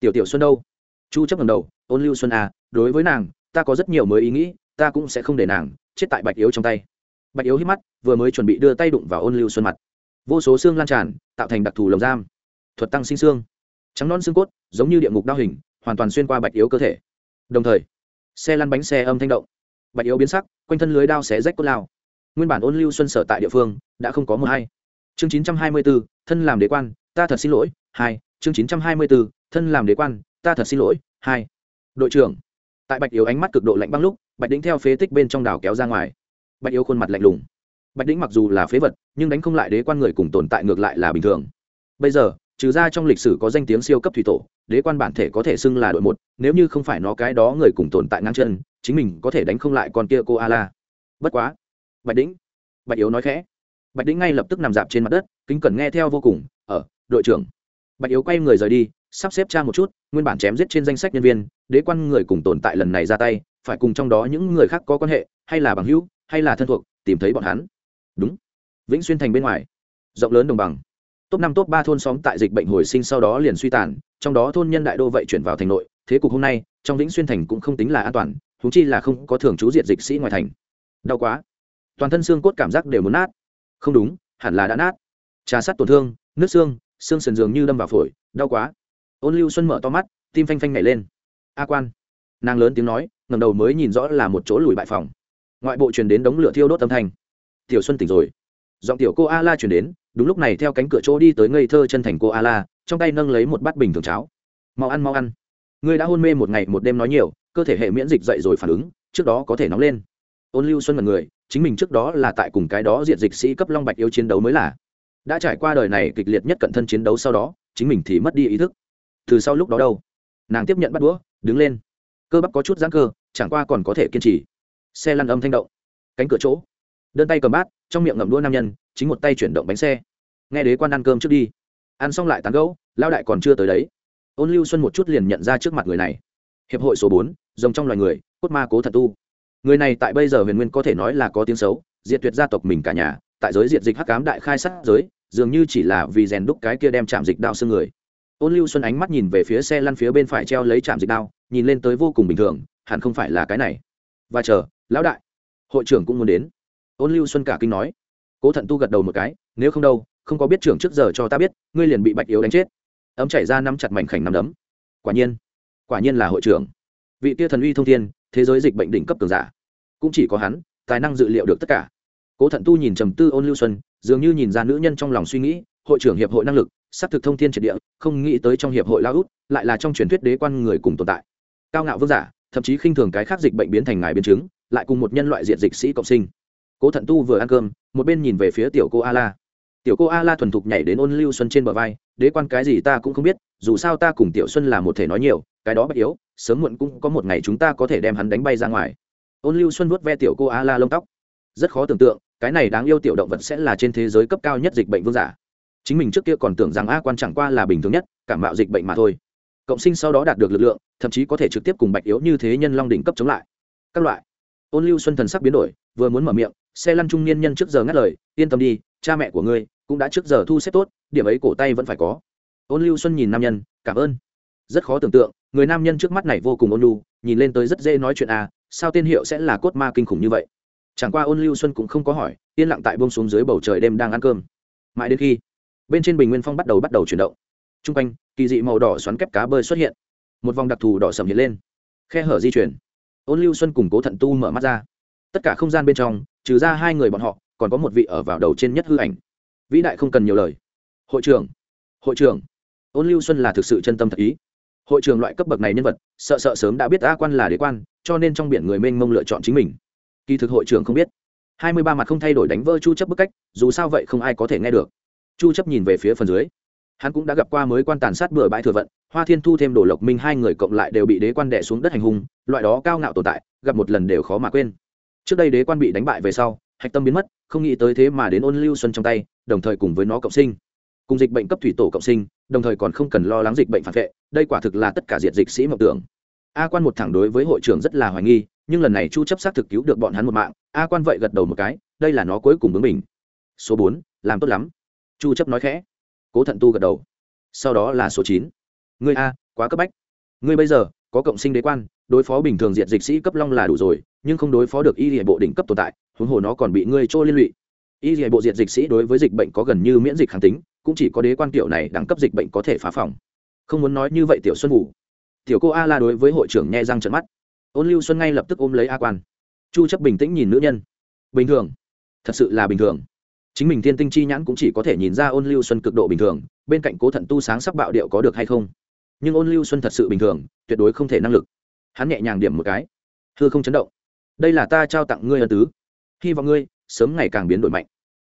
tiểu tiểu xuân đâu? Chu chấp ngẩng đầu, ôn lưu xuân à đối với nàng, ta có rất nhiều mới ý nghĩ, ta cũng sẽ không để nàng chết tại bạch yếu trong tay. Bạch yếu hít mắt, vừa mới chuẩn bị đưa tay đụng vào ôn lưu xuân mặt. Vô số xương lan tràn, tạo thành đặc thù lồng giam. Thuật tăng sinh xương trắng non xương cốt, giống như địa ngục đao hình, hoàn toàn xuyên qua bạch yếu cơ thể. Đồng thời, xe lăn bánh xe âm thanh động. Bạch yếu biến sắc, quanh thân lưới đao xé rách cốt lao. Nguyên bản ôn lưu xuân sở tại địa phương, đã không có một hai chương chín trăm hai mươi bốn thân làm đế quan, ta thật xin lỗi, hai. Chương chín trăm hai mươi bốn thân làm đế quan, ta thật xin lỗi, hai. Đội trưởng, tại bạch yếu ánh mắt cực độ lạnh băng lúc, bạch đính theo phế tích bên trong đảo kéo ra ngoài. Bạch yếu khuôn mặt lạnh lùng. Bạch đính mặc dù là phế vật, nhưng đánh không lại đế quan người cùng tồn tại ngược lại là bình thường. Bây giờ trừ ra trong lịch sử có danh tiếng siêu cấp thủy tổ, đế quan bản thể có thể xưng là đội một, nếu như không phải nó cái đó người cùng tồn tại ngang chân, chính mình có thể đánh không lại con kia cô a la. Bất quá, bạch đĩnh, bạch yếu nói khẽ. Bạch đĩnh ngay lập tức nằm dạp trên mặt đất, kính cẩn nghe theo vô cùng ở đội trưởng. Bạch yếu quay người rời đi, sắp xếp tra một chút, nguyên bản chém giết trên danh sách nhân viên, đế quan người cùng tồn tại lần này ra tay, phải cùng trong đó những người khác có quan hệ, hay là bằng hữu, hay là thân thuộc, tìm thấy bọn hắn. Đúng. Vĩnh xuyên thành bên ngoài. Rộng lớn đồng bằng top năm, top ba thôn xóm tại dịch bệnh hồi sinh sau đó liền suy tàn, trong đó thôn nhân đại đô vậy chuyển vào thành nội, thế cục hôm nay, trong vĩnh xuyên thành cũng không tính là an toàn húng chi là không có thường trú diệt dịch sĩ ngoài thành. Đau quá. Toàn thân xương cốt cảm giác đều muốn nát. Không đúng, hẳn là đã nát. Trà sắt tổn thương nước xương xương sườn dường như đâm vào phổi, đau quá. Ôn lưu xuân mở to mắt, tim phanh phanh nhảy lên. A quan. Nàng lớn tiếng nói ngầm đầu mới nhìn rõ là một chỗ lùi bại phòng. Ngoại bộ truyền đến đống lửa thiêu đốt âm thanh. Tiểu xuân tỉnh rồi giọng tiểu cô a la chuyển đến, đúng lúc này theo cánh cửa chỗ đi tới ngây thơ chân thành cô a la, trong tay nâng lấy một bát bình thường cháo. Mau ăn mau ăn. Ngươi đã hôn mê một ngày một đêm nói nhiều, cơ thể hệ miễn dịch dậy rồi phản ứng, trước đó có thể nóng lên. Ôn lưu xuân mật người, chính mình trước đó là tại cùng cái đó diện dịch sĩ cấp long bạch yêu chiến đấu mới là. Đã trải qua đời này kịch liệt nhất cận thân chiến đấu sau đó, chính mình thì mất đi ý thức. Từ sau lúc đó đâu, nàng tiếp nhận bắt đũa, đứng lên. Cơ bắp có chút giãn cơ, chẳng qua còn có thể kiên trì. Xe lăn âm thanh động. Cánh cửa chỗ đơn tay cầm bát, trong miệng ngậm đũa nam nhân, chính một tay chuyển động bánh xe. Nghe đế quan ăn cơm trước đi. Ăn xong lại tán gẫu lao đại còn chưa tới đấy. Ôn lưu xuân một chút liền nhận ra trước mặt người này. Hiệp hội số bốn, rồng trong loài người, cốt ma cố thật tu. Người này tại bây giờ huyền nguyên có thể nói là có tiếng xấu, diệt tuyệt gia tộc mình cả nhà, tại giới diệt dịch hắc cám đại khai sát giới, dường như chỉ là vì rèn đúc cái kia đem chạm dịch đao xương người. Ôn lưu xuân ánh mắt nhìn về phía xe lăn phía bên phải treo lấy chạm dịch đao, nhìn lên tới vô cùng bình thường, hẳn không phải là cái này. Và chờ, lão đại, hội trưởng cũng muốn đến ôn lưu xuân cả kinh nói, cố thận tu gật đầu một cái, nếu không đâu, không có biết trưởng trước giờ cho ta biết, ngươi liền bị bạch yếu đánh chết. Ấm chảy ra nắm chặt mảnh khảnh nắm đấm. Quả nhiên quả nhiên là hội trưởng. Vị tia thần uy thông thiên, thế giới dịch bệnh đỉnh cấp cường giả. Cũng chỉ có hắn, tài năng dự liệu được tất cả. Cố thận tu nhìn trầm tư ôn lưu xuân, dường như nhìn ra nữ nhân trong lòng suy nghĩ, hội trưởng hiệp hội năng lực, xác thực thông thiên triệt địa, không nghĩ tới trong hiệp hội lao út lại là trong truyền thuyết đế quan người cùng tồn tại. Cao ngạo vương giả, thậm chí khinh thường cái khác dịch bệnh biến thành ngài biến chứng, lại cùng một nhân loại diện dịch sĩ cộng sinh cố thận tu vừa ăn cơm, một bên nhìn về phía tiểu cô a la. Tiểu cô a la thuần thục nhảy đến ôn lưu xuân trên bờ vai, đế quan, cái gì ta cũng không biết, dù sao ta cùng tiểu xuân là một thể nói nhiều, cái đó bất yếu, sớm muộn cũng có một ngày chúng ta có thể đem hắn đánh bay ra ngoài. Ôn lưu xuân vuốt ve tiểu cô a la lông tóc. Rất khó tưởng tượng, cái này đáng yêu tiểu động vật sẽ là trên thế giới cấp cao nhất dịch bệnh vương giả. Chính mình trước kia còn tưởng rằng a quan chẳng qua là bình thường nhất, cảm mạo dịch bệnh mà thôi. Cộng sinh sau đó đạt được lực lượng, thậm chí có thể trực tiếp cùng bạch yếu như thế nhân long đỉnh cấp chống lại. Các loại. Ôn lưu xuân thần sắc biến đổi, vừa muốn mở miệng xe lăn trung niên nhân trước giờ ngắt lời, yên tâm đi, cha mẹ của ngươi cũng đã trước giờ thu xếp tốt, điểm ấy cổ tay vẫn phải có. Ôn lưu xuân nhìn nam nhân, cảm ơn. Rất khó tưởng tượng, người nam nhân trước mắt này vô cùng ôn lưu nhìn lên tới rất dễ nói chuyện à sao tên hiệu sẽ là cốt ma kinh khủng như vậy? Chẳng qua ôn lưu xuân cũng không có hỏi, yên lặng tại bông xuống dưới bầu trời đêm đang ăn cơm. Mãi đến khi, bên trên bình nguyên phong bắt đầu bắt đầu chuyển động. T r u n g quanh, kỳ dị màu đỏ xoắn kép cá bơi xuất hiện. Một vòng đặc thù đỏ sầm hiện lên. Khe hở di chuyển. Ôn lưu xuân củng cố thận tu mở mắt ra. Tất cả không gian bên trong trừ ra hai người bọn họ, còn có một vị ở vào đầu trên nhất hư ảnh. Vĩ đại không cần nhiều lời. Hội trưởng hội trưởng. Ôn lưu xuân là thực sự chân tâm thật ý. Hội trưởng loại cấp bậc này nhân vật, sợ sợ sớm đã biết a quan là đế quan, cho nên trong biển người mênh mông lựa chọn chính mình. Kỳ thực hội trưởng không biết. Hai mươi ba mặt không thay đổi đánh vỡ chu chấp bức cách, dù sao vậy không ai có thể nghe được. Chu chấp nhìn về phía phần dưới. Hắn cũng đã gặp qua mới quan tàn sát bừa bãi thừa vận, hoa thiên thu thêm đổ lộc minh hai người cộng lại đều bị đế quan đè xuống đất hành hung, loại đó cao ngạo tồn tại, gặp một lần đều khó mà quên trước đây đế quan bị đánh bại về sau hạch tâm biến mất không nghĩ tới thế mà đến ôn lưu xuân trong tay đồng thời cùng với nó cộng sinh. Cùng dịch bệnh cấp thủy tổ cộng sinh đồng thời còn không cần lo lắng dịch bệnh phản vệ đây quả thực là tất cả diệt dịch sĩ mộng tưởng. A quan một thẳng đối với hội trưởng rất là hoài nghi nhưng lần này chu chấp xác thực cứu được bọn hắn một mạng a quan vậy gật đầu một cái đây là nó cuối cùng bướng mình số 4, làm tốt lắm. Chu chấp nói khẽ. Cố thận tu gật đầu. Sau đó là số 9. ngươi a quá cấp bách. Ngươi bây giờ có cộng sinh đế quan đối phó bình thường diệt dịch sĩ cấp long là đủ rồi nhưng không đối phó được y hệ bộ đỉnh cấp tồn tại, huống hồ nó còn bị ngươi trôi liên lụy. Y hệ bộ diệt dịch sĩ đối với dịch bệnh có gần như miễn dịch kháng tính, cũng chỉ có đế quan tiểu này đẳng cấp dịch bệnh có thể phá phòng. Không muốn nói như vậy tiểu xuân ngủ. tiểu cô a la đối với hội trưởng nghe răng trận mắt. Ôn lưu xuân ngay lập tức ôm lấy a quan. Chu chấp bình tĩnh nhìn nữ nhân. Bình thường. Thật sự là bình thường. Chính mình thiên tinh chi nhãn cũng chỉ có thể nhìn ra ôn lưu xuân cực độ bình thường, bên cạnh cố thận tu sáng sắc bạo điệu có được hay không. Nhưng ôn lưu xuân thật sự bình thường, tuyệt đối không thể năng lực. Hắn nhẹ nhàng điểm một cái. Hư không chấn động đây là ta trao tặng ngươi ân tứ. Hy vọng ngươi sớm ngày càng biến đổi mạnh.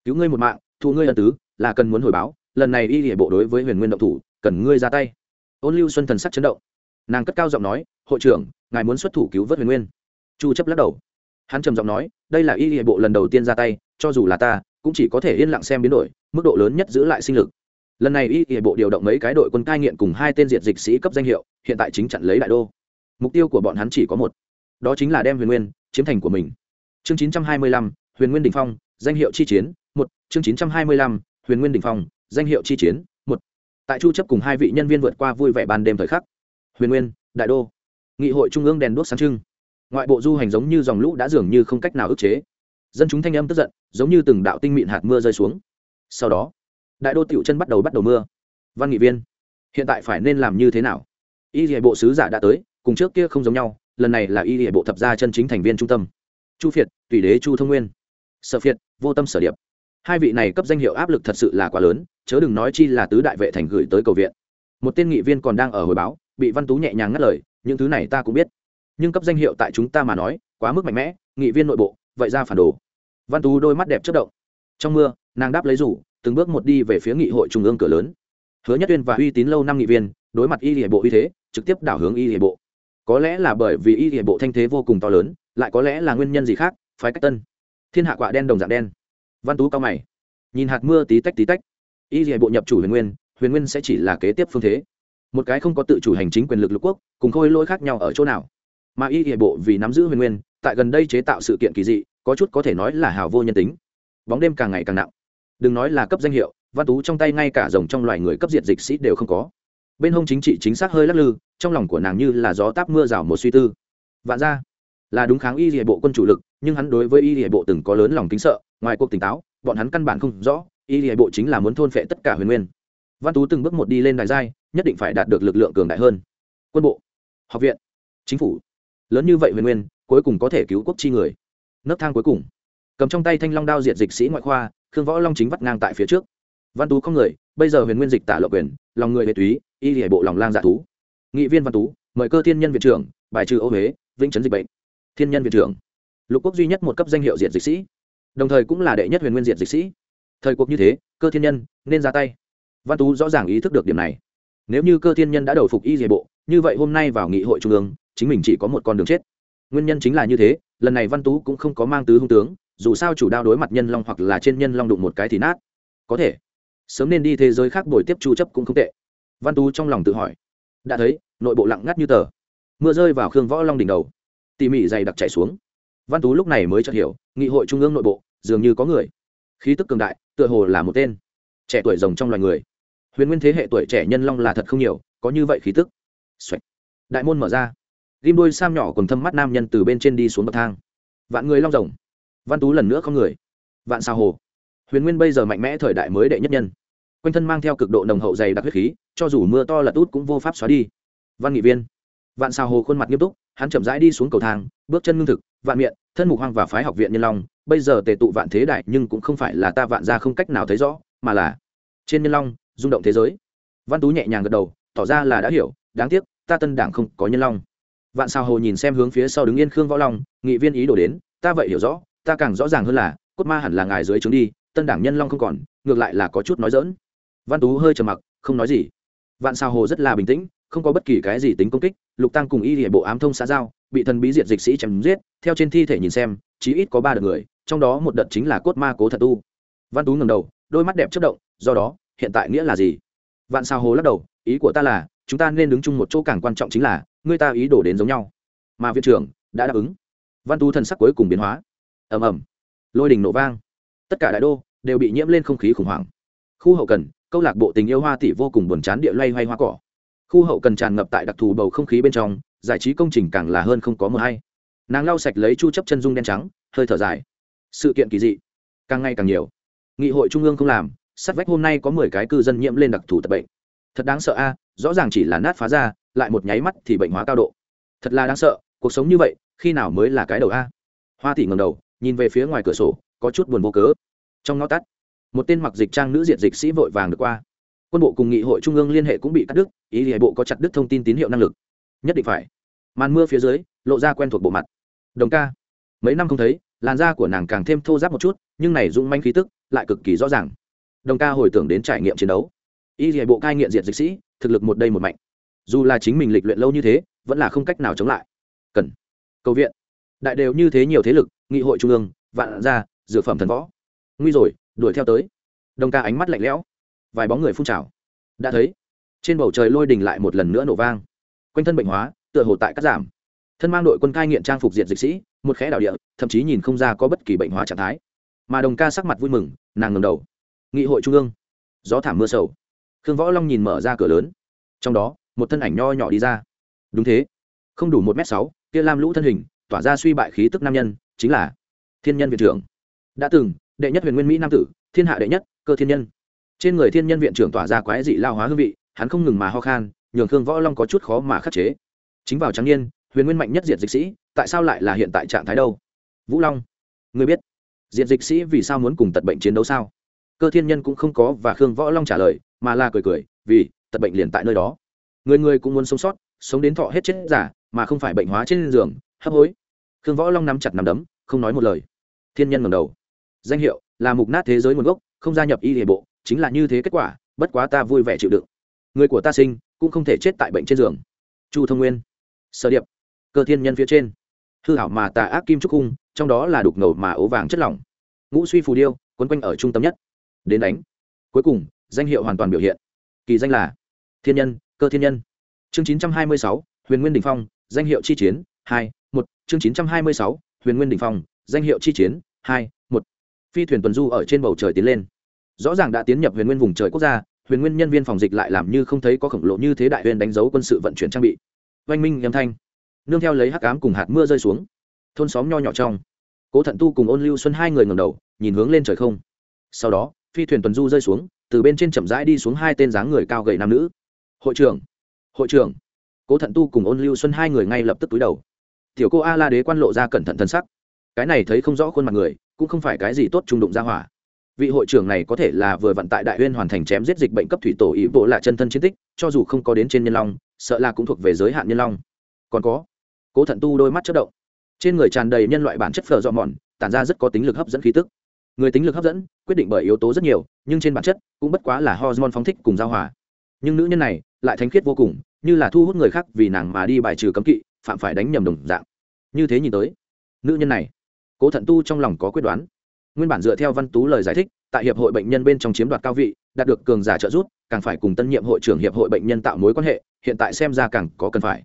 Cứu ngươi một mạng thu ngươi ân tứ, là cần muốn hồi báo. Lần này y địa bộ đối với huyền nguyên động thủ, cần ngươi ra tay. Ôn lưu xuân thần sắc chấn động. Nàng cất cao giọng nói, hội trưởng, ngài muốn xuất thủ cứu vớt huyền nguyên. Chu chấp lắc đầu. Hắn trầm giọng nói, đây là y địa bộ lần đầu tiên ra tay, cho dù là ta, cũng chỉ có thể yên lặng xem biến đổi, mức độ lớn nhất giữ lại sinh lực. Lần này y địa bộ điều động mấy cái đội quân cai nghiện cùng hai tên diệt dịch sĩ cấp danh hiệu, hiện tại chính chặn lấy đại đô. Mục tiêu của bọn hắn chỉ có một, đó chính là đem huyền nguyên chiếm thành của mình. Chương 925, huyền nguyên đỉnh phong danh hiệu chi chiến một. Chương 925, huyền nguyên đỉnh phong danh hiệu chi chiến một. Tại chu chấp cùng hai vị nhân viên vượt qua vui vẻ ban đêm thời khắc huyền nguyên đại đô nghị hội trung ương đèn đuốc sáng trưng. Ngoại bộ du hành giống như dòng lũ đã dường như không cách nào ức chế. Dân chúng thanh âm tức giận giống như từng đạo tinh mịn hạt mưa rơi xuống. Sau đó đại đô tiểu chân bắt đầu bắt đầu mưa. Văn nghị viên hiện tại phải nên làm như thế nào? Y hệ bộ sứ giả đã tới cùng trước kia không giống nhau lần này là y hệ bộ thập gia chân chính thành viên trung tâm. Chu phiệt, tùy đế, chu thông nguyên. Sở phiệt, vô tâm sở điệp. Hai vị này cấp danh hiệu áp lực thật sự là quá lớn, chớ đừng nói chi là tứ đại vệ thành gửi tới cầu viện. Một tên nghị viên còn đang ở hồi báo, bị văn tú nhẹ nhàng ngắt lời, những thứ này ta cũng biết, nhưng cấp danh hiệu tại chúng ta mà nói, quá mức mạnh mẽ, nghị viên nội bộ, vậy ra phản đồ. Văn tú đôi mắt đẹp chất động. Trong mưa, nàng đáp lấy rủ, từng bước một đi về phía nghị hội trung ương cửa lớn. Hứa nhất tuyên và uy tín lâu năm nghị viên, đối mặt y hệ bộ uy thế, trực tiếp đảo hướng y hệ bộ có lẽ là bởi vì y hệ bộ thanh thế vô cùng to lớn, lại có lẽ là nguyên nhân gì khác, phái cách tân. Thiên hạ quạ đen đồng dạng đen. Văn tú cao mày. Nhìn hạt mưa tí tách tí tách. Y hệ bộ nhập chủ huyền nguyên huyền nguyên sẽ chỉ là kế tiếp phương thế. Một cái không có tự chủ hành chính quyền lực lục quốc, cùng khôi lỗi khác nhau ở chỗ nào. Mà y hệ bộ vì nắm giữ huyền nguyên, tại gần đây chế tạo sự kiện kỳ dị, có chút có thể nói là hào vô nhân tính. Bóng đêm càng ngày càng nặng. Đừng nói là cấp danh hiệu, văn tú trong tay ngay cả rồng trong loài người cấp diện dịch sĩ đều không có. Bên hông chính trị chính xác hơi lắc lư trong lòng của nàng như là gió táp mưa rào một suy tư. Vạn ra, là đúng kháng y hệ bộ quân chủ lực, nhưng hắn đối với y hệ bộ từng có lớn lòng kính sợ, ngoài cuộc tỉnh táo, bọn hắn căn bản không rõ, y hệ bộ chính là muốn thôn phệ tất cả huyền nguyên. Văn tú từng bước một đi lên đài giai, nhất định phải đạt được lực lượng cường đại hơn. Quân bộ, học viện, chính phủ. Lớn như vậy huyền nguyên, cuối cùng có thể cứu quốc chi người. Nấc thang cuối cùng. Cầm trong tay thanh long đao diệt dịch sĩ ngoại khoa, khương võ long chính vắt ngang tại phía trước. Văn tú không người, bây giờ huyền nguyên dịch tả lộ quyền, lòng người hệ túy, y hệ bộ lòng lang dạ thú nghị viên văn tú, mời cơ thiên nhân viện trưởng, bài trừ ô huế, vĩnh chấn dịch bệnh. Thiên nhân viện trưởng. Lục quốc duy nhất một cấp danh hiệu diệt dịch sĩ. Đồng thời cũng là đệ nhất huyền nguyên diệt dịch sĩ. Thời cuộc như thế, cơ thiên nhân, nên ra tay. Văn tú rõ ràng ý thức được điểm này. Nếu như cơ thiên nhân đã đầu phục y dề bộ, như vậy hôm nay vào nghị hội trung ương, chính mình chỉ có một con đường chết. Nguyên nhân chính là như thế, lần này văn tú cũng không có mang tứ hung tướng, dù sao chủ đao đối mặt nhân long hoặc là trên nhân long đụng một cái thì nát. Có thể. Sớm nên đi thế giới khác bồi tiếp chu chấp cũng không tệ. Văn tú trong lòng tự hỏi đã thấy, nội bộ lặng ngắt như tờ. Mưa rơi vào khương võ long đỉnh đầu. Tỉ mỉ dày đặc chảy xuống. Văn tú lúc này mới chợt hiểu, nghị hội trung ương nội bộ, dường như có người. Khí tức cường đại, tựa hồ là một tên. Trẻ tuổi rồng trong loài người. Huyền nguyên thế hệ tuổi trẻ nhân long là thật không nhiều, có như vậy khí tức. Xoạch. đại môn mở ra. Ghim đôi sam nhỏ còn thâm mắt nam nhân từ bên trên đi xuống bậc thang. Vạn người long rồng. Văn tú lần nữa không người. Vạn sao hồ. Huyền nguyên bây giờ mạnh mẽ thời đại mới đệ nhất nhân quanh thân mang theo cực độ nồng hậu dày đặc huyết khí, cho dù mưa to lật út cũng vô pháp xóa đi. Văn nghị viên. Vạn sao hồ khuôn mặt nghiêm túc, hắn chậm rãi đi xuống cầu thang, bước chân ngưng thực, vạn miệng thân mục hoang và phái học viện nhân long, bây giờ tề tụ vạn thế đại nhưng cũng không phải là ta vạn ra không cách nào thấy rõ, mà là trên nhân long, rung động thế giới. Văn tú nhẹ nhàng gật đầu, tỏ ra là đã hiểu, đáng tiếc, ta tân đảng không có nhân long. Vạn sao hồ nhìn xem hướng phía sau đứng yên khương võ long, nghị viên ý đổ đến, ta vậy hiểu rõ, ta càng rõ ràng hơn là, cốt ma hẳn là ngài dưới trướng đi, tân đảng nhân long không còn, ngược lại là có chút nói dỡn văn tú hơi trầm mặc, không nói gì. Vạn sao hồ rất là bình tĩnh, không có bất kỳ cái gì tính công kích, lục tăng cùng y hệ bộ ám thông xã giao, bị thần bí diệt dịch sĩ chém giết, theo trên thi thể nhìn xem, chí ít có ba đợt người, trong đó một đợt chính là cốt ma cố thật tu. Văn tú ngầm đầu, đôi mắt đẹp chất động, do đó, hiện tại nghĩa là gì? Vạn sao hồ lắc đầu, ý của ta là, chúng ta nên đứng chung một chỗ càng quan trọng chính là, người ta ý đổ đến giống nhau. Mà viện trưởng, đã đáp ứng. Văn tú thần sắc cuối cùng biến hóa. Ầm ầm. Lôi đình nổ vang. Tất cả đại đô, đều bị nhiễm lên không khí khủng hoảng. Khu hậu cần câu lạc bộ tình yêu hoa tỷ vô cùng buồn chán địa loay hoay hoa cỏ. Khu hậu cần tràn ngập tại đặc thù bầu không khí bên trong, giải trí công trình càng là hơn không có mờ hay. Nàng lau sạch lấy chu chấp chân dung đen trắng, hơi thở dài. Sự kiện kỳ dị, càng ngày càng nhiều. Nghị hội trung ương không làm, sát vách hôm nay có 10 cái cư dân nhiễm lên đặc thù tật bệnh. Thật đáng sợ a, rõ ràng chỉ là nát phá ra, lại một nháy mắt thì bệnh hóa cao độ. Thật là đáng sợ, cuộc sống như vậy, khi nào mới là cái đầu a? Hoa tỷ ngẩng đầu, nhìn về phía ngoài cửa sổ, có chút buồn vô cớ. Trong ngõ tắt một tên mặc dịch trang nữ diện dịch sĩ vội vàng được qua. Quân bộ cùng nghị hội trung ương liên hệ cũng bị cắt đứt, ý hệ bộ có chặt đứt thông tin tín hiệu năng lực. Nhất định phải. Màn mưa phía dưới, lộ ra quen thuộc bộ mặt. Đồng ca. Mấy năm không thấy, làn da của nàng càng thêm thô giáp một chút, nhưng này rung manh khí tức lại cực kỳ rõ ràng. Đồng ca hồi tưởng đến trải nghiệm chiến đấu. Y hệ bộ cai nghiện diệt dịch sĩ, thực lực một đây một mạnh. Dù là chính mình lịch luyện lâu như thế, vẫn là không cách nào chống lại. Cần. Cầu viện. Đại đều như thế nhiều thế lực, nghị hội trung ương, vạn gia, dược phẩm thần võ. Nguy rồi đuổi theo tới. Đồng ca ánh mắt lạnh lẽo. Vài bóng người phun trào. Đã thấy, trên bầu trời lôi đình lại một lần nữa nổ vang. Quanh thân bệnh hóa, tựa hồ tại cắt giảm. Thân mang đội quân cai nghiện trang phục diện dịch sĩ, một khẽ đảo địa, thậm chí nhìn không ra có bất kỳ bệnh hóa trạng thái. Mà đồng ca sắc mặt vui mừng, nàng ngầm đầu. Nghị hội trung ương. Gió thảm mưa sầu. Khương võ long nhìn mở ra cửa lớn. Trong đó, một thân ảnh nho nhỏ đi ra. Đúng thế. Không đủ một m sáu, kia lam lũ thân hình, tỏa ra suy bại khí tức nam nhân, chính là thiên nhân viện trưởng. Đã từng đệ nhất huyền nguyên mỹ nam tử, thiên hạ đệ nhất, cơ thiên nhân. Trên người thiên nhân viện trưởng tỏa ra quái dị lao hóa hương vị, hắn không ngừng mà ho khan, nhường khương võ long có chút khó mà khắc chế. Chính vào trắng niên, huyền nguyên mạnh nhất diệt dịch sĩ, tại sao lại là hiện tại trạng thái đâu? Vũ long, người biết. Diệt dịch sĩ vì sao muốn cùng tật bệnh chiến đấu sao? Cơ thiên nhân cũng không có và khương võ long trả lời, mà là cười cười, vì, tật bệnh liền tại nơi đó. Người người cũng muốn sống sót, sống đến thọ hết chết giả, mà không phải bệnh hóa trên giường, hấp hối. Khương võ long nắm chặt nắm đấm, không nói một lời. Thiên nhân ngầm đầu danh hiệu là mục nát thế giới nguồn gốc, không gia nhập y hệ bộ, chính là như thế kết quả, bất quá ta vui vẻ chịu đựng. Người của ta sinh cũng không thể chết tại bệnh trên giường. Chu thông nguyên, sở điệp, cơ thiên nhân phía trên. Hư hảo mà tà ác kim trúc cung trong đó là đục ngầu mà ố vàng chất lỏng. Ngũ suy phù điêu, quấn quanh ở trung tâm nhất. Đến đánh. Cuối cùng, danh hiệu hoàn toàn biểu hiện. Kỳ danh là thiên nhân, cơ thiên nhân. Chương chín trăm hai mươi sáu, huyền nguyên đình phong, danh hiệu chi chiến, hai, một. Chương chín trăm hai mươi sáu, huyền nguyên đình phong, danh hiệu chi chiến, hai, một phi thuyền tuần du ở trên bầu trời tiến lên. Rõ ràng đã tiến nhập huyền nguyên vùng trời quốc gia, huyền nguyên nhân viên phòng dịch lại làm như không thấy có khổng lồ như thế đại huyền đánh dấu quân sự vận chuyển trang bị. Oanh minh âm thanh. Nương theo lấy hắc ám cùng hạt mưa rơi xuống. Thôn xóm nho nhỏ trong. Cố thận tu cùng ôn lưu xuân hai người ngầm đầu, nhìn hướng lên trời không. Sau đó, phi thuyền tuần du rơi xuống, từ bên trên chậm rãi đi xuống hai tên dáng người cao gầy nam nữ. Hội trưởng hội trưởng. Cố thận tu cùng ôn lưu xuân hai người ngay lập tức túi đầu. Tiểu cô a la đế quan lộ ra cẩn thận thân sắc. Cái này thấy không rõ khuôn mặt người cũng không phải cái gì tốt trung đụng ra hỏa. Vị hội trưởng này có thể là vừa vận tại đại huyên hoàn thành chém giết dịch bệnh cấp thủy tổ ý bộ là chân thân chiến tích, cho dù không có đến trên nhân long, sợ là cũng thuộc về giới hạn nhân long. Còn có, cố thận tu đôi mắt chất động. Trên người tràn đầy nhân loại bản chất phở dọ mòn, tản ra rất có tính lực hấp dẫn khí tức. Người tính lực hấp dẫn, quyết định bởi yếu tố rất nhiều, nhưng trên bản chất cũng bất quá là hormone phóng thích cùng giao hòa. Nhưng nữ nhân này lại thánh khiết vô cùng, như là thu hút người khác vì nàng mà đi bài trừ cấm kỵ, phạm phải đánh nhầm đồng dạng. Như thế nhìn tới, nữ nhân này cố thận tu trong lòng có quyết đoán. Nguyên bản dựa theo văn tú lời giải thích, tại hiệp hội bệnh nhân bên trong chiếm đoạt cao vị, đạt được cường giả trợ giúp, càng phải cùng tân nhiệm hội trưởng hiệp hội bệnh nhân tạo mối quan hệ, hiện tại xem ra càng có cần phải.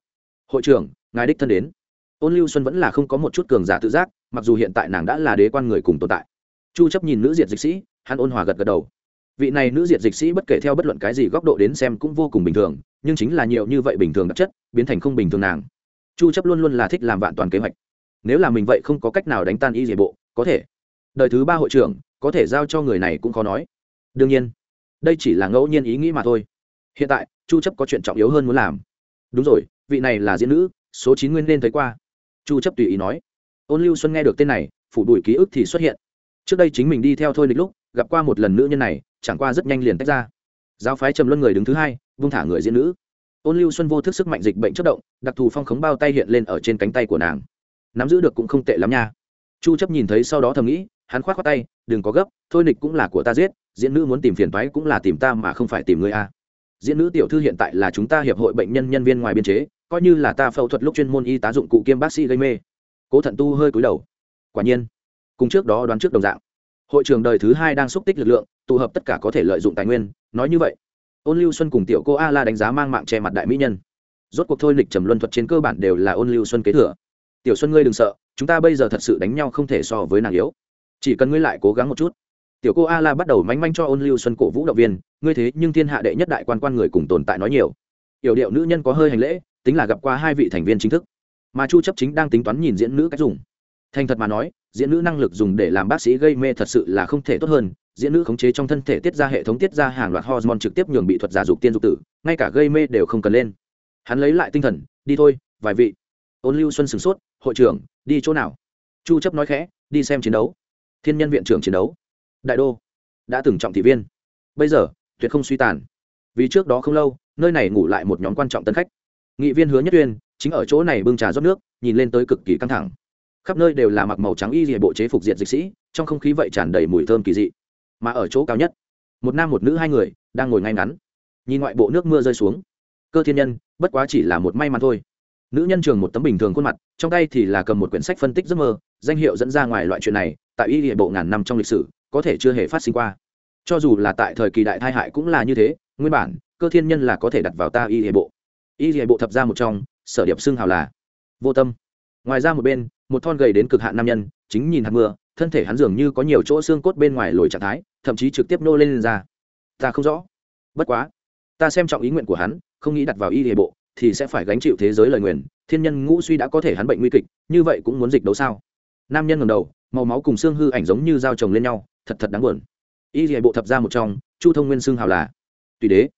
Hội trưởng, ngài đích thân đến. Ôn lưu xuân vẫn là không có một chút cường giả tự giác, mặc dù hiện tại nàng đã là đế quan người cùng tồn tại. Chu chấp nhìn nữ diệt dịch sĩ, hắn ôn hòa gật gật đầu. Vị này nữ diệt dịch sĩ bất kể theo bất luận cái gì góc độ đến xem cũng vô cùng bình thường, nhưng chính là nhiều như vậy bình thường đặc chất, biến thành không bình thường nàng. Chu chấp luôn luôn là thích làm vạn toàn kế hoạch nếu là mình vậy không có cách nào đánh tan y dề bộ, có thể. Đời thứ ba hội trưởng, có thể giao cho người này cũng khó nói. Đương nhiên, đây chỉ là ngẫu nhiên ý nghĩ mà thôi. Hiện tại, chu chấp có chuyện trọng yếu hơn muốn làm. Đúng rồi, vị này là diễn nữ, số 9 nguyên nên thấy qua. Chu chấp tùy ý nói. Ôn lưu xuân nghe được tên này, phủ đuổi ký ức thì xuất hiện. Trước đây chính mình đi theo thôi lịch lúc, gặp qua một lần nữ nhân này, chẳng qua rất nhanh liền tách ra. Giáo phái trầm luân người đứng thứ hai, vung thả người diễn nữ. Ôn lưu xuân vô thức sức mạnh dịch bệnh chất động, đặc thù phong khống bao tay hiện lên ở trên cánh tay của nàng nắm giữ được cũng không tệ lắm nha. Chu chấp nhìn thấy sau đó thầm nghĩ, hắn khoát khoát tay, đừng có gấp, thôi nịch cũng là của ta giết, diễn nữ muốn tìm phiền toái cũng là tìm ta mà không phải tìm người a diễn nữ tiểu thư hiện tại là chúng ta hiệp hội bệnh nhân nhân viên ngoài biên chế, coi như là ta phẫu thuật lúc chuyên môn y tá dụng cụ kiêm bác sĩ gây mê. Cố thận tu hơi cúi đầu. Quả nhiên, cùng trước đó đoán trước đồng dạng. Hội trường đời thứ hai đang xúc tích lực lượng, tụ hợp tất cả có thể lợi dụng tài nguyên, nói như vậy. Ôn lưu xuân cùng tiểu cô a la đánh giá mang mạng che mặt đại mỹ nhân. Rốt cuộc thôi lịch trầm luân thuật trên cơ bản đều là ôn lưu xuân kế thừa tiểu xuân ngươi đừng sợ, chúng ta bây giờ thật sự đánh nhau không thể so với nàng yếu. Chỉ cần ngươi lại cố gắng một chút. Tiểu cô a la bắt đầu manh manh cho ôn lưu xuân cổ vũ động viên, ngươi thế nhưng thiên hạ đệ nhất đại quan quan người cùng tồn tại nói nhiều. Yểu điệu nữ nhân có hơi hành lễ, tính là gặp qua hai vị thành viên chính thức. Mà chu chấp chính đang tính toán nhìn diễn nữ cách dùng. Thành thật mà nói, diễn nữ năng lực dùng để làm bác sĩ gây mê thật sự là không thể tốt hơn. Diễn nữ khống chế trong thân thể tiết ra hệ thống tiết ra hàng loạt hormone trực tiếp nhường bị thuật giả dục tiên dục tử, ngay cả gây mê đều không cần lên. Hắn lấy lại tinh thần, đi thôi, vài vị ôn lưu xuân sửng sốt, hội trưởng, đi chỗ nào? Chu chấp nói khẽ, đi xem chiến đấu. Thiên nhân viện trưởng chiến đấu. Đại đô. Đã từng trọng thị viên. Bây giờ, tuyệt không suy tàn. Vì trước đó không lâu, nơi này ngủ lại một nhóm quan trọng tân khách. Nghị viên hứa nhất uyên, chính ở chỗ này bưng trà rót nước, nhìn lên tới cực kỳ căng thẳng. Khắp nơi đều là mặc màu trắng y rìa bộ chế phục diệt dịch sĩ, trong không khí vậy tràn đầy mùi thơm kỳ dị. Mà ở chỗ cao nhất, một nam một nữ hai người, đang ngồi ngay ngắn. Nhìn ngoại bộ nước mưa rơi xuống. Cơ thiên nhân, bất quá chỉ là một may mắn thôi nữ nhân trường một tấm bình thường khuôn mặt trong tay thì là cầm một quyển sách phân tích giấc mơ danh hiệu dẫn ra ngoài loại chuyện này tại y hệ bộ ngàn năm trong lịch sử có thể chưa hề phát sinh qua. Cho dù là tại thời kỳ đại thai hại cũng là như thế nguyên bản cơ thiên nhân là có thể đặt vào ta y hệ bộ. Y hệ bộ thập ra một trong sở điệp xưng hào là vô tâm. Ngoài ra một bên một thon gầy đến cực hạn nam nhân chính nhìn hạt mưa thân thể hắn dường như có nhiều chỗ xương cốt bên ngoài lồi trạng thái thậm chí trực tiếp nô lên, lên ra. Ta không rõ. Bất quá ta xem trọng ý nguyện của hắn không nghĩ đặt vào y hệ bộ thì sẽ phải gánh chịu thế giới lời nguyền, thiên nhân ngũ suy đã có thể hắn bệnh nguy kịch, như vậy cũng muốn dịch đấu sao? Nam nhân ngầm đầu, màu máu cùng xương hư ảnh giống như dao chồng lên nhau, thật thật đáng buồn. Y dạy bộ thập ra một trong, chu thông nguyên xương hào là tùy đế.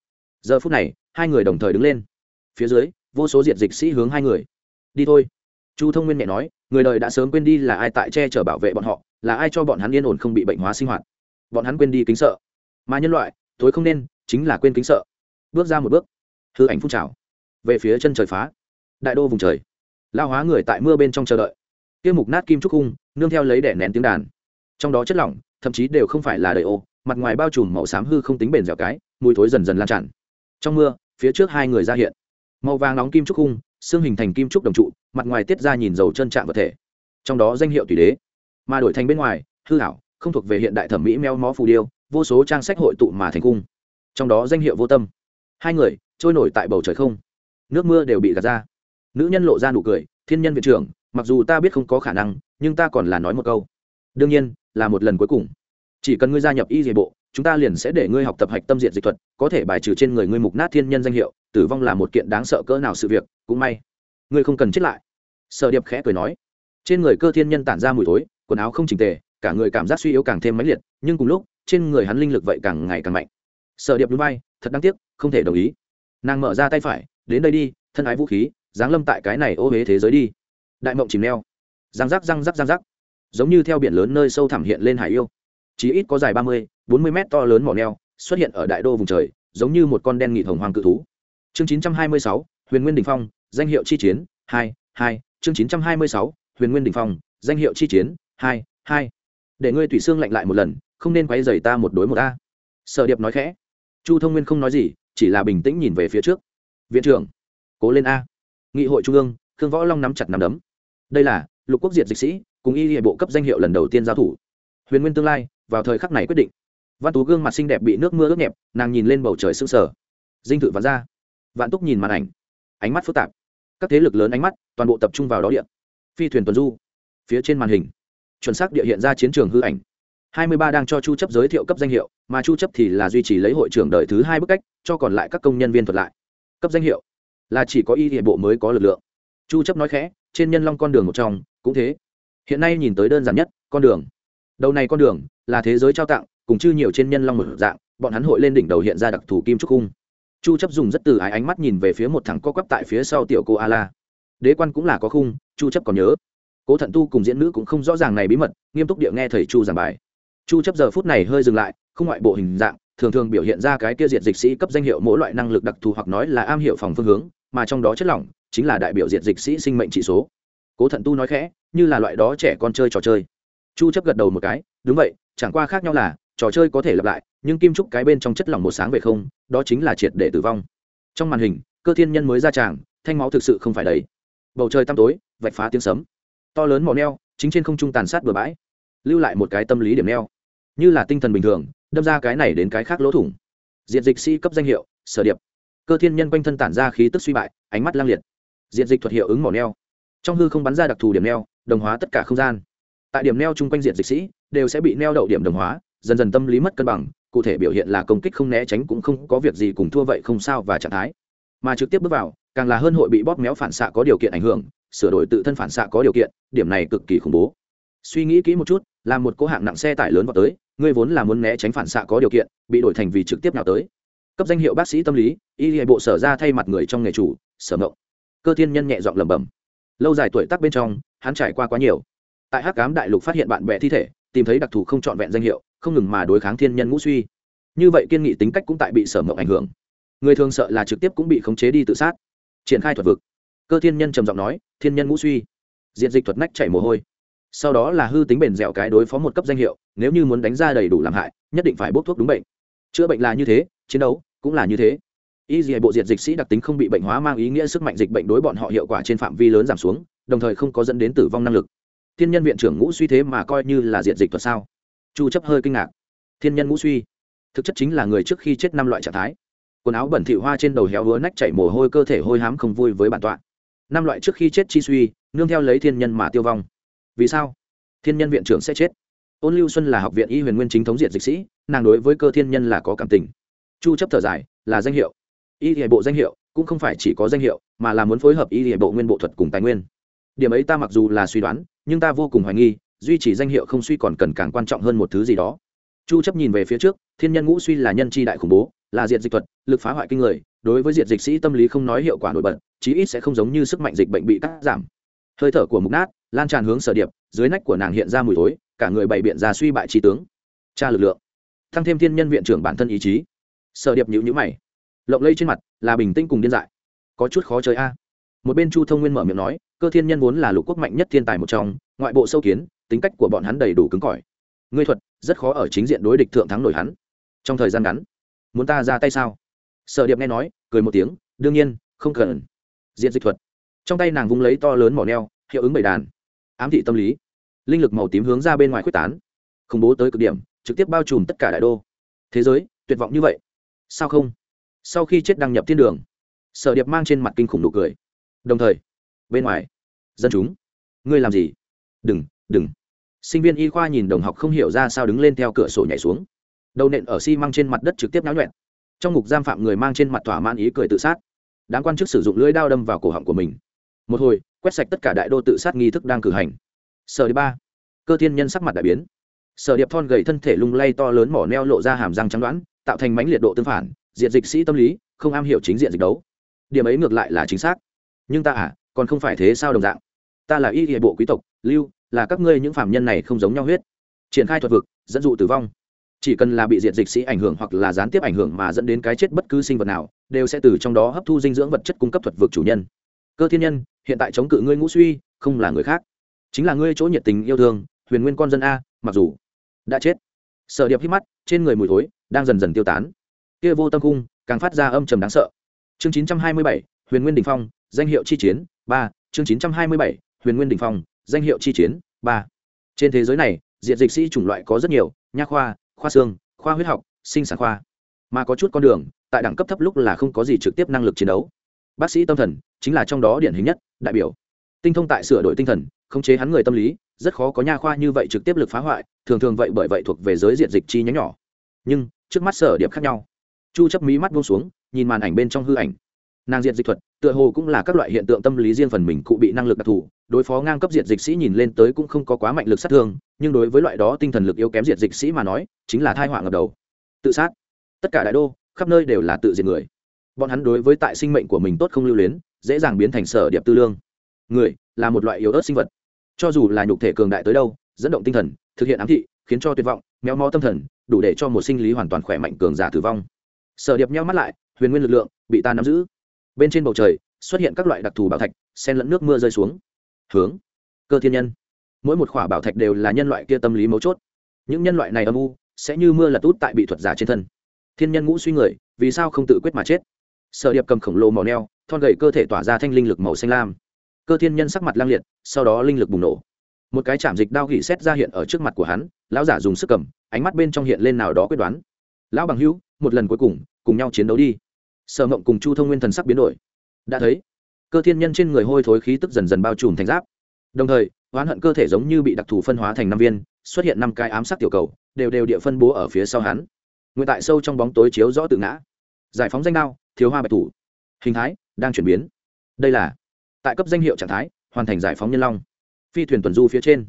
Giờ phút này, hai người đồng thời đứng lên. Phía dưới, vô số diện dịch sĩ hướng hai người. Đi thôi. Chu thông nguyên mẹ nói, người đời đã sớm quên đi là ai tại che chở bảo vệ bọn họ, là ai cho bọn hắn yên ổn không bị bệnh hóa sinh hoạt. Bọn hắn quên đi kính sợ. Mà nhân loại, tối không nên, chính là quên kính sợ. Bước ra một bước. Hư ảnh phun trào về phía chân trời phá. Đại đô vùng trời. Lao hóa người tại mưa bên trong chờ đợi. Kia mục nát kim trúc cung nương theo lấy đẻ nén tiếng đàn. Trong đó chất lỏng, thậm chí đều không phải là đầy ô, mặt ngoài bao trùm màu xám hư không tính bền dẻo cái, mùi thối dần dần lan tràn. Trong mưa, phía trước hai người ra hiện. Màu vàng nóng kim trúc cung xương hình thành kim trúc đồng trụ, mặt ngoài tiết ra nhìn dầu chân chạm vật thể. Trong đó danh hiệu tùy đế. Mà đổi thành bên ngoài, hư hảo không thuộc về hiện đại thẩm mỹ meo mó phù điêu, vô số trang sách hội tụ mà thành cung. Trong đó danh hiệu vô tâm. Hai người, trôi nổi tại bầu trời không nước mưa đều bị gạt ra. Nữ nhân lộ ra nụ cười, thiên nhân viện trưởng, mặc dù ta biết không có khả năng, nhưng ta còn là nói một câu. Đương nhiên, là một lần cuối cùng. Chỉ cần ngươi gia nhập y dề bộ, chúng ta liền sẽ để ngươi học tập hạch tâm diện dịch thuật, có thể bài trừ trên người ngươi mục nát thiên nhân danh hiệu, tử vong là một kiện đáng sợ cỡ nào sự việc, cũng may, ngươi không cần chết lại. Sở điệp khẽ cười nói. Trên người cơ thiên nhân tản ra mùi tối quần áo không chỉnh tề, cả người cảm giác suy yếu càng thêm mãnh liệt, nhưng cùng lúc, trên người hắn linh lực vậy càng ngày càng mạnh. Sở điệp núi bay thật đáng tiếc, không thể đồng ý. Nàng mở ra tay phải đến đây đi, thân ái vũ khí, giáng lâm tại cái này ô huế thế giới đi. Đại mộng chìm neo. Răng rắc răng rắc răng rắc giống như theo biển lớn nơi sâu thẳm hiện lên hải yêu. Chỉ ít có dài ba mươi, bốn mươi mét to lớn mỏ neo xuất hiện ở đại đô vùng trời, giống như một con đen nghị hồng hoàng cự thú. Chương chín trăm hai mươi sáu, huyền nguyên đình phong, danh hiệu chi chiến, hai hai. Chương chín trăm hai mươi sáu, huyền nguyên đình phong, danh hiệu chi chiến, hai hai. Để ngươi thủy xương lạnh lại một lần, không nên quay dày ta một đối một a. Sở điệp nói khẽ. Chu thông nguyên không nói gì, chỉ là bình tĩnh nhìn về phía trước viện trưởng, cố lên a. Nghị hội trung ương, khương võ long nắm chặt nắm đấm. Đây là lục quốc diệt dịch sĩ, cùng y hệ bộ cấp danh hiệu lần đầu tiên giao thủ. Huyền nguyên tương lai, vào thời khắc này quyết định. Văn tú gương mặt xinh đẹp bị nước mưa ướt nhẹp, nàng nhìn lên bầu trời sững sờ. Dinh thự vạn ra vạn túc nhìn màn ảnh. Ánh mắt phức tạp. Các thế lực lớn ánh mắt, toàn bộ tập trung vào đó điện. Phi thuyền tuần du. Phía trên màn hình. Chuẩn xác địa hiện ra chiến trường hư ảnh. Hai mươi ba đang cho chu chấp giới thiệu cấp danh hiệu, mà chu chấp thì là duy trì lấy hội trưởng đời thứ hai bức cách, cho còn lại các công nhân viên thuật lại cấp danh hiệu, là chỉ có y địa bộ mới có lực lượng. Chu chấp nói khẽ, trên nhân long con đường một trong, cũng thế. Hiện nay nhìn tới đơn giản nhất, con đường. Đầu này con đường, là thế giới trao tặng, cùng chư nhiều trên nhân long một dạng, bọn hắn hội lên đỉnh đầu hiện ra đặc thù kim trúc cung. Chu chấp dùng rất từ ái ánh mắt nhìn về phía một thằng co quắp tại phía sau tiểu cô a la đế quan cũng là có khung, chu chấp còn nhớ. Cố thận tu cùng diễn nữ cũng không rõ ràng này bí mật, nghiêm túc địa nghe thầy chu giảng bài. Chu chấp giờ phút này hơi dừng lại, không ngoại bộ hình dạng thường thường biểu hiện ra cái kia diệt dịch sĩ cấp danh hiệu mỗi loại năng lực đặc thù hoặc nói là am hiểu phòng phương hướng, mà trong đó chất lỏng chính là đại biểu diệt dịch sĩ sinh mệnh trị số. Cố thận tu nói khẽ, như là loại đó trẻ con chơi trò chơi. Chu chấp gật đầu một cái, đúng vậy, chẳng qua khác nhau là, trò chơi có thể lặp lại, nhưng kim trúc cái bên trong chất lỏng một sáng về không, đó chính là triệt để tử vong. Trong màn hình, cơ thiên nhân mới ra tràng, thanh máu thực sự không phải đấy. Bầu trời tăm tối, vạch phá tiếng sấm. To lớn màu neo, chính trên không trung tàn sát bừa bãi. Lưu lại một cái tâm lý điểm neo. Như là tinh thần bình thường đâm ra cái này đến cái khác lỗ thủng. Diện dịch sĩ cấp danh hiệu, sở điệp. Cơ thiên nhân quanh thân tản ra khí tức suy bại, ánh mắt lang liệt. Diện dịch thuật hiệu ứng mỏ neo. Trong hư không bắn ra đặc thù điểm neo, đồng hóa tất cả không gian. Tại điểm neo chung quanh diện dịch sĩ, đều sẽ bị neo đậu điểm đồng hóa, dần dần tâm lý mất cân bằng, cụ thể biểu hiện là công kích không né tránh cũng không có việc gì cùng thua vậy không sao và trạng thái. Mà trực tiếp bước vào, càng là hơn hội bị bóp méo phản xạ có điều kiện ảnh hưởng, sửa đổi tự thân phản xạ có điều kiện, điểm này cực kỳ khủng bố. Suy nghĩ kỹ một chút là một cô hạng nặng xe tải lớn vào tới ngươi vốn là muốn né tránh phản xạ có điều kiện, bị đổi thành vì trực tiếp nào tới. Cấp danh hiệu bác sĩ tâm lý, y hệ bộ sở ra thay mặt người trong nghề chủ, sở mộng cơ thiên nhân nhẹ giọng lẩm bẩm. Lâu dài tuổi tác bên trong, hắn trải qua quá nhiều. Tại hắc cám đại lục phát hiện bạn bè thi thể, tìm thấy đặc thù không trọn vẹn danh hiệu, không ngừng mà đối kháng thiên nhân ngũ suy. Như vậy kiên nghị tính cách cũng tại bị sở mộng ảnh hưởng. Người thường sợ là trực tiếp cũng bị khống chế đi tự sát. Triển khai thuật vực. Cơ thiên nhân trầm giọng nói, thiên nhân ngũ suy. Diện dịch thuật nách chảy mồ hôi sau đó là hư tính bền dẻo cái đối phó một cấp danh hiệu, nếu như muốn đánh ra đầy đủ làm hại, nhất định phải bốc thuốc đúng bệnh. Chữa bệnh là như thế, chiến đấu cũng là như thế. Y dì bộ diệt dịch sĩ đặc tính không bị bệnh hóa mang ý nghĩa sức mạnh dịch bệnh đối bọn họ hiệu quả trên phạm vi lớn giảm xuống, đồng thời không có dẫn đến tử vong năng lực. Thiên nhân viện trưởng ngũ suy thế mà coi như là diệt dịch thuật sao? Chu chấp hơi kinh ngạc. Thiên nhân ngũ suy, thực chất chính là người trước khi chết năm loại trạng thái. Quần áo bẩn thỉu hoa trên đầu héo hứa nách chảy mồ hôi cơ thể hôi hám không vui với bản tọa. Năm loại trước khi chết chi suy, nương theo lấy thiên nhân mà tiêu vong vì sao? Thiên nhân viện trưởng sẽ chết. Ôn lưu xuân là học viện y huyền nguyên chính thống diện dịch sĩ, nàng đối với cơ thiên nhân là có cảm tình. Chu chấp thở dài, là danh hiệu. Y hệ bộ danh hiệu, cũng không phải chỉ có danh hiệu, mà là muốn phối hợp y hệ bộ nguyên bộ thuật cùng tài nguyên. Điểm ấy ta mặc dù là suy đoán, nhưng ta vô cùng hoài nghi, duy trì danh hiệu không suy còn cần càng quan trọng hơn một thứ gì đó. Chu chấp nhìn về phía trước, thiên nhân ngũ suy là nhân chi đại khủng bố, là diệt dịch thuật, lực phá hoại kinh người, đối với diệt dịch sĩ tâm lý không nói hiệu quả nổi bật, chí ít sẽ không giống như sức mạnh dịch bệnh bị cắt giảm. Hơi thở của mục nát lan tràn hướng sở điệp, dưới nách của nàng hiện ra mùi tối cả người bày biện ra suy bại trí tướng. Tra lực lượng. Thăng thêm thiên nhân viện trưởng bản thân ý chí. Sở điệp nhữ nhữ mày. Lộng lây trên mặt là bình tĩnh cùng điên dại. Có chút khó chơi a. Một bên chu thông nguyên mở miệng nói, cơ thiên nhân vốn là lục quốc mạnh nhất thiên tài một trong, ngoại bộ sâu kiến, tính cách của bọn hắn đầy đủ cứng cỏi. Ngươi thuật, rất khó ở chính diện đối địch thượng thắng nổi hắn. Trong thời gian ngắn, muốn ta ra tay sao? Sở điệp nghe nói, cười một tiếng, đương nhiên, không cần. Diện dịch thuật. Trong tay nàng vung lấy to lớn mỏ neo, hiệu ứng bảy đàn ám thị tâm lý. Linh lực màu tím hướng ra bên ngoài quyết tán, khủng bố tới cực điểm, trực tiếp bao trùm tất cả đại đô. Thế giới, tuyệt vọng như vậy. Sao không? Sau khi chết đăng nhập thiên đường, sở điệp mang trên mặt kinh khủng nụ cười. Đồng thời, bên ngoài, dân chúng. Ngươi làm gì? Đừng đừng. Sinh viên y khoa nhìn đồng học không hiểu ra sao đứng lên theo cửa sổ nhảy xuống. Đầu nện ở xi trên mặt đất trực tiếp náo nhuẹn. Trong ngục giam phạm người mang trên mặt thỏa man ý cười tự sát. Đáng quan chức sử dụng lưỡi đao đâm vào cổ họng của mình. Một hồi quét sạch tất cả đại đô tự sát nghi thức đang cử hành. Sở điệp ba. Cơ thiên nhân sắc mặt đại biến. Sở điệp thon gầy thân thể lung lay to lớn mỏ neo lộ ra hàm răng trắng đoán, tạo thành mánh liệt độ tương phản diện dịch sĩ tâm lý, không am hiểu chính diện dịch đấu. Điểm ấy ngược lại là chính xác. Nhưng ta à còn không phải thế sao đồng dạng? Ta là y địa bộ quý tộc, lưu, là các ngươi những phạm nhân này không giống nhau huyết. Triển khai thuật vực, dẫn dụ tử vong. Chỉ cần là bị diệt dịch sĩ ảnh hưởng hoặc là gián tiếp ảnh hưởng mà dẫn đến cái chết bất cứ sinh vật nào, đều sẽ từ trong đó hấp thu dinh dưỡng vật chất cung cấp thuật vực chủ nhân. Cơ thiên nhân hiện tại chống cự ngươi ngũ suy, không là người khác. Chính là ngươi chỗ nhiệt tình yêu thương, huyền nguyên con dân a, mặc dù đã chết. Sợ điệp hít mắt, trên người mùi thối đang dần dần tiêu tán. Kia vô tâm cung, càng phát ra âm trầm đáng sợ. Chương chín trăm hai mươi bảy, huyền nguyên đình phong, danh hiệu chi chiến, ba. Chương chín trăm hai mươi bảy, huyền nguyên đình phong, danh hiệu chi chiến, ba. Trên thế giới này, diện dịch sĩ chủng loại có rất nhiều, nha khoa khoa xương, khoa huyết học, sinh sản khoa. Mà có chút con đường, tại đẳng cấp thấp lúc là không có gì trực tiếp năng lực chiến đấu bác sĩ tâm thần, chính là trong đó điển hình nhất, đại biểu. Tinh thông tại sửa đổi tinh thần, khống chế hắn người tâm lý, rất khó có nha khoa như vậy trực tiếp lực phá hoại, thường thường vậy bởi vậy thuộc về giới diện dịch chi nhánh nhỏ. Nhưng, trước mắt sở điểm khác nhau. Chu chấp mí mắt buông xuống, nhìn màn ảnh bên trong hư ảnh. Nàng diện dịch thuật, tựa hồ cũng là các loại hiện tượng tâm lý riêng phần mình cụ bị năng lực đặc thù, đối phó ngang cấp diện dịch sĩ nhìn lên tới cũng không có quá mạnh lực sát thương, nhưng đối với loại đó tinh thần lực yếu kém diện dịch sĩ mà nói, chính là thai họa ngập đầu. Tự sát. Tất cả đại đô, khắp nơi đều là tự diệt người bọn hắn đối với tại sinh mệnh của mình tốt không lưu luyến, dễ dàng biến thành sở điệp tư lương. Người là một loại yếu ớt sinh vật. Cho dù là nhục thể cường đại tới đâu, dẫn động tinh thần, thực hiện ám thị, khiến cho tuyệt vọng, méo mó tâm thần, đủ để cho một sinh lý hoàn toàn khỏe mạnh cường giả tử vong. Sở điệp nhau mắt lại, huyền nguyên lực lượng bị ta nắm giữ. Bên trên bầu trời xuất hiện các loại đặc thù bảo thạch sen lẫn nước mưa rơi xuống. Hướng, cơ thiên nhân. Mỗi một khỏa bảo thạch đều là nhân loại kia tâm lý mấu chốt. Những nhân loại này âm u, sẽ như mưa là tút tại bị thuật giả trên thân. Thiên nhân ngũ suy người, vì sao không tự quyết mà chết? Sở điệp cầm khổng lồ màu neo, thon gậy cơ thể tỏa ra thanh linh lực màu xanh lam. Cơ thiên nhân sắc mặt lang liệt, sau đó linh lực bùng nổ. Một cái chạm dịch đao gỉ xét ra hiện ở trước mặt của hắn, lão giả dùng sức cầm, ánh mắt bên trong hiện lên nào đó quyết đoán. Lão bằng hữu, một lần cuối cùng cùng nhau chiến đấu đi. Sở mộng cùng chu thông nguyên thần sắc biến đổi. Đã thấy. Cơ thiên nhân trên người hôi thối khí tức dần dần bao trùm thành giáp. Đồng thời, oán hận cơ thể giống như bị đặc thù phân hóa thành năm viên, xuất hiện năm cái ám sát tiểu cầu, đều đều địa phân bố ở phía sau hắn. Nguyện tại sâu trong bóng tối chiếu rõ tự ngã. Giải phóng danh đao thiếu hoa bạch thủ. Hình thái đang chuyển biến. Đây là, tại cấp danh hiệu trạng thái, hoàn thành giải phóng nhân long. Phi thuyền tuần du phía trên.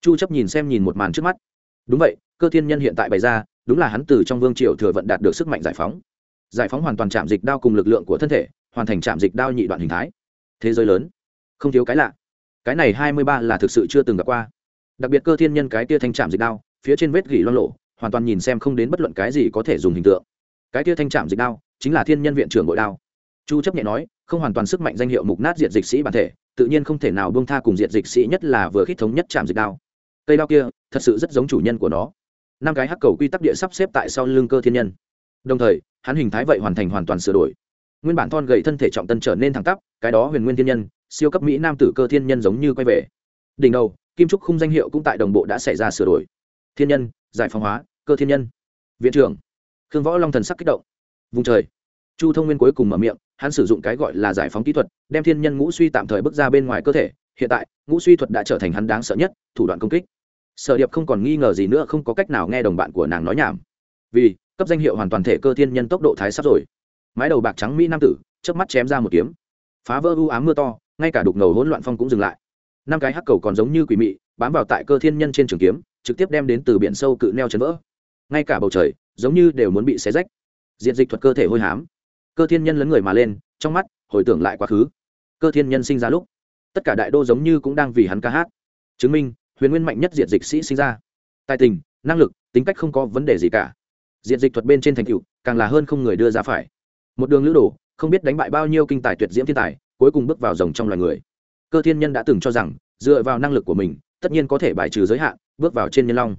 Chu chấp nhìn xem nhìn một màn trước mắt. Đúng vậy, cơ thiên nhân hiện tại bày ra, đúng là hắn từ trong vương triều thừa vận đạt được sức mạnh giải phóng. Giải phóng hoàn toàn chạm dịch đao cùng lực lượng của thân thể, hoàn thành chạm dịch đao nhị đoạn hình thái. Thế giới lớn. Không thiếu cái lạ. Cái này hai mươi ba là thực sự chưa từng gặp qua. Đặc biệt cơ thiên nhân cái tia thanh chạm dịch đao, phía trên vết gỉ loang lộ hoàn toàn nhìn xem không đến bất luận cái gì có thể dùng hình tượng. Cái tia thanh chạm dịch đao chính là thiên nhân viện trưởng bội đao. Chu chấp nhẹ nói, không hoàn toàn sức mạnh danh hiệu mục nát diệt dịch sĩ bản thể, tự nhiên không thể nào buông tha cùng diệt dịch sĩ nhất là vừa khít thống nhất chạm dịch đao. Cây đao kia, thật sự rất giống chủ nhân của nó. Năm cái hắc cầu quy tắc địa sắp xếp tại sau lưng cơ thiên nhân. Đồng thời, hắn hình thái vậy hoàn thành hoàn toàn sửa đổi. Nguyên bản thon gầy thân thể trọng tân trở nên thẳng tắp, cái đó huyền nguyên thiên nhân, siêu cấp mỹ nam tử cơ thiên nhân giống như quay về. Đỉnh đầu, kim trúc khung danh hiệu cũng tại đồng bộ đã xảy ra sửa đổi. Thiên nhân, giải phóng hóa, cơ thiên nhân. Viện trưởng. Khương võ long thần sắc kích động vùng trời. Chu thông nguyên cuối cùng mở miệng, hắn sử dụng cái gọi là giải phóng kỹ thuật, đem thiên nhân ngũ suy tạm thời bước ra bên ngoài cơ thể, hiện tại, ngũ suy thuật đã trở thành hắn đáng sợ nhất, thủ đoạn công kích. Sở điệp không còn nghi ngờ gì nữa, không có cách nào nghe đồng bạn của nàng nói nhảm. Vì, cấp danh hiệu hoàn toàn thể cơ thiên nhân tốc độ thái sắp rồi. Mái đầu bạc trắng mỹ nam tử, chớp mắt chém ra một kiếm. Phá vỡ u ám mưa to, ngay cả đục ngầu hỗn loạn phong cũng dừng lại. Năm cái hắc cầu còn giống như quỷ mị, bám vào tại cơ thiên nhân trên trường kiếm, trực tiếp đem đến từ biển sâu cự neo chấn vỡ. Ngay cả bầu trời, giống như đều muốn bị xé rách diện dịch thuật cơ thể hôi hám. Cơ thiên nhân lấn người mà lên, trong mắt, hồi tưởng lại quá khứ. Cơ thiên nhân sinh ra lúc, tất cả đại đô giống như cũng đang vì hắn ca hát. Chứng minh, huyền nguyên mạnh nhất diện dịch sĩ sinh ra. Tài tình, năng lực, tính cách không có vấn đề gì cả. Diện dịch thuật bên trên thành cựu càng là hơn không người đưa ra phải. Một đường lữ đồ, không biết đánh bại bao nhiêu kinh tài tuyệt diễm thiên tài, cuối cùng bước vào rồng trong loài người. Cơ thiên nhân đã từng cho rằng, dựa vào năng lực của mình, tất nhiên có thể bài trừ giới hạn, bước vào trên nhân long.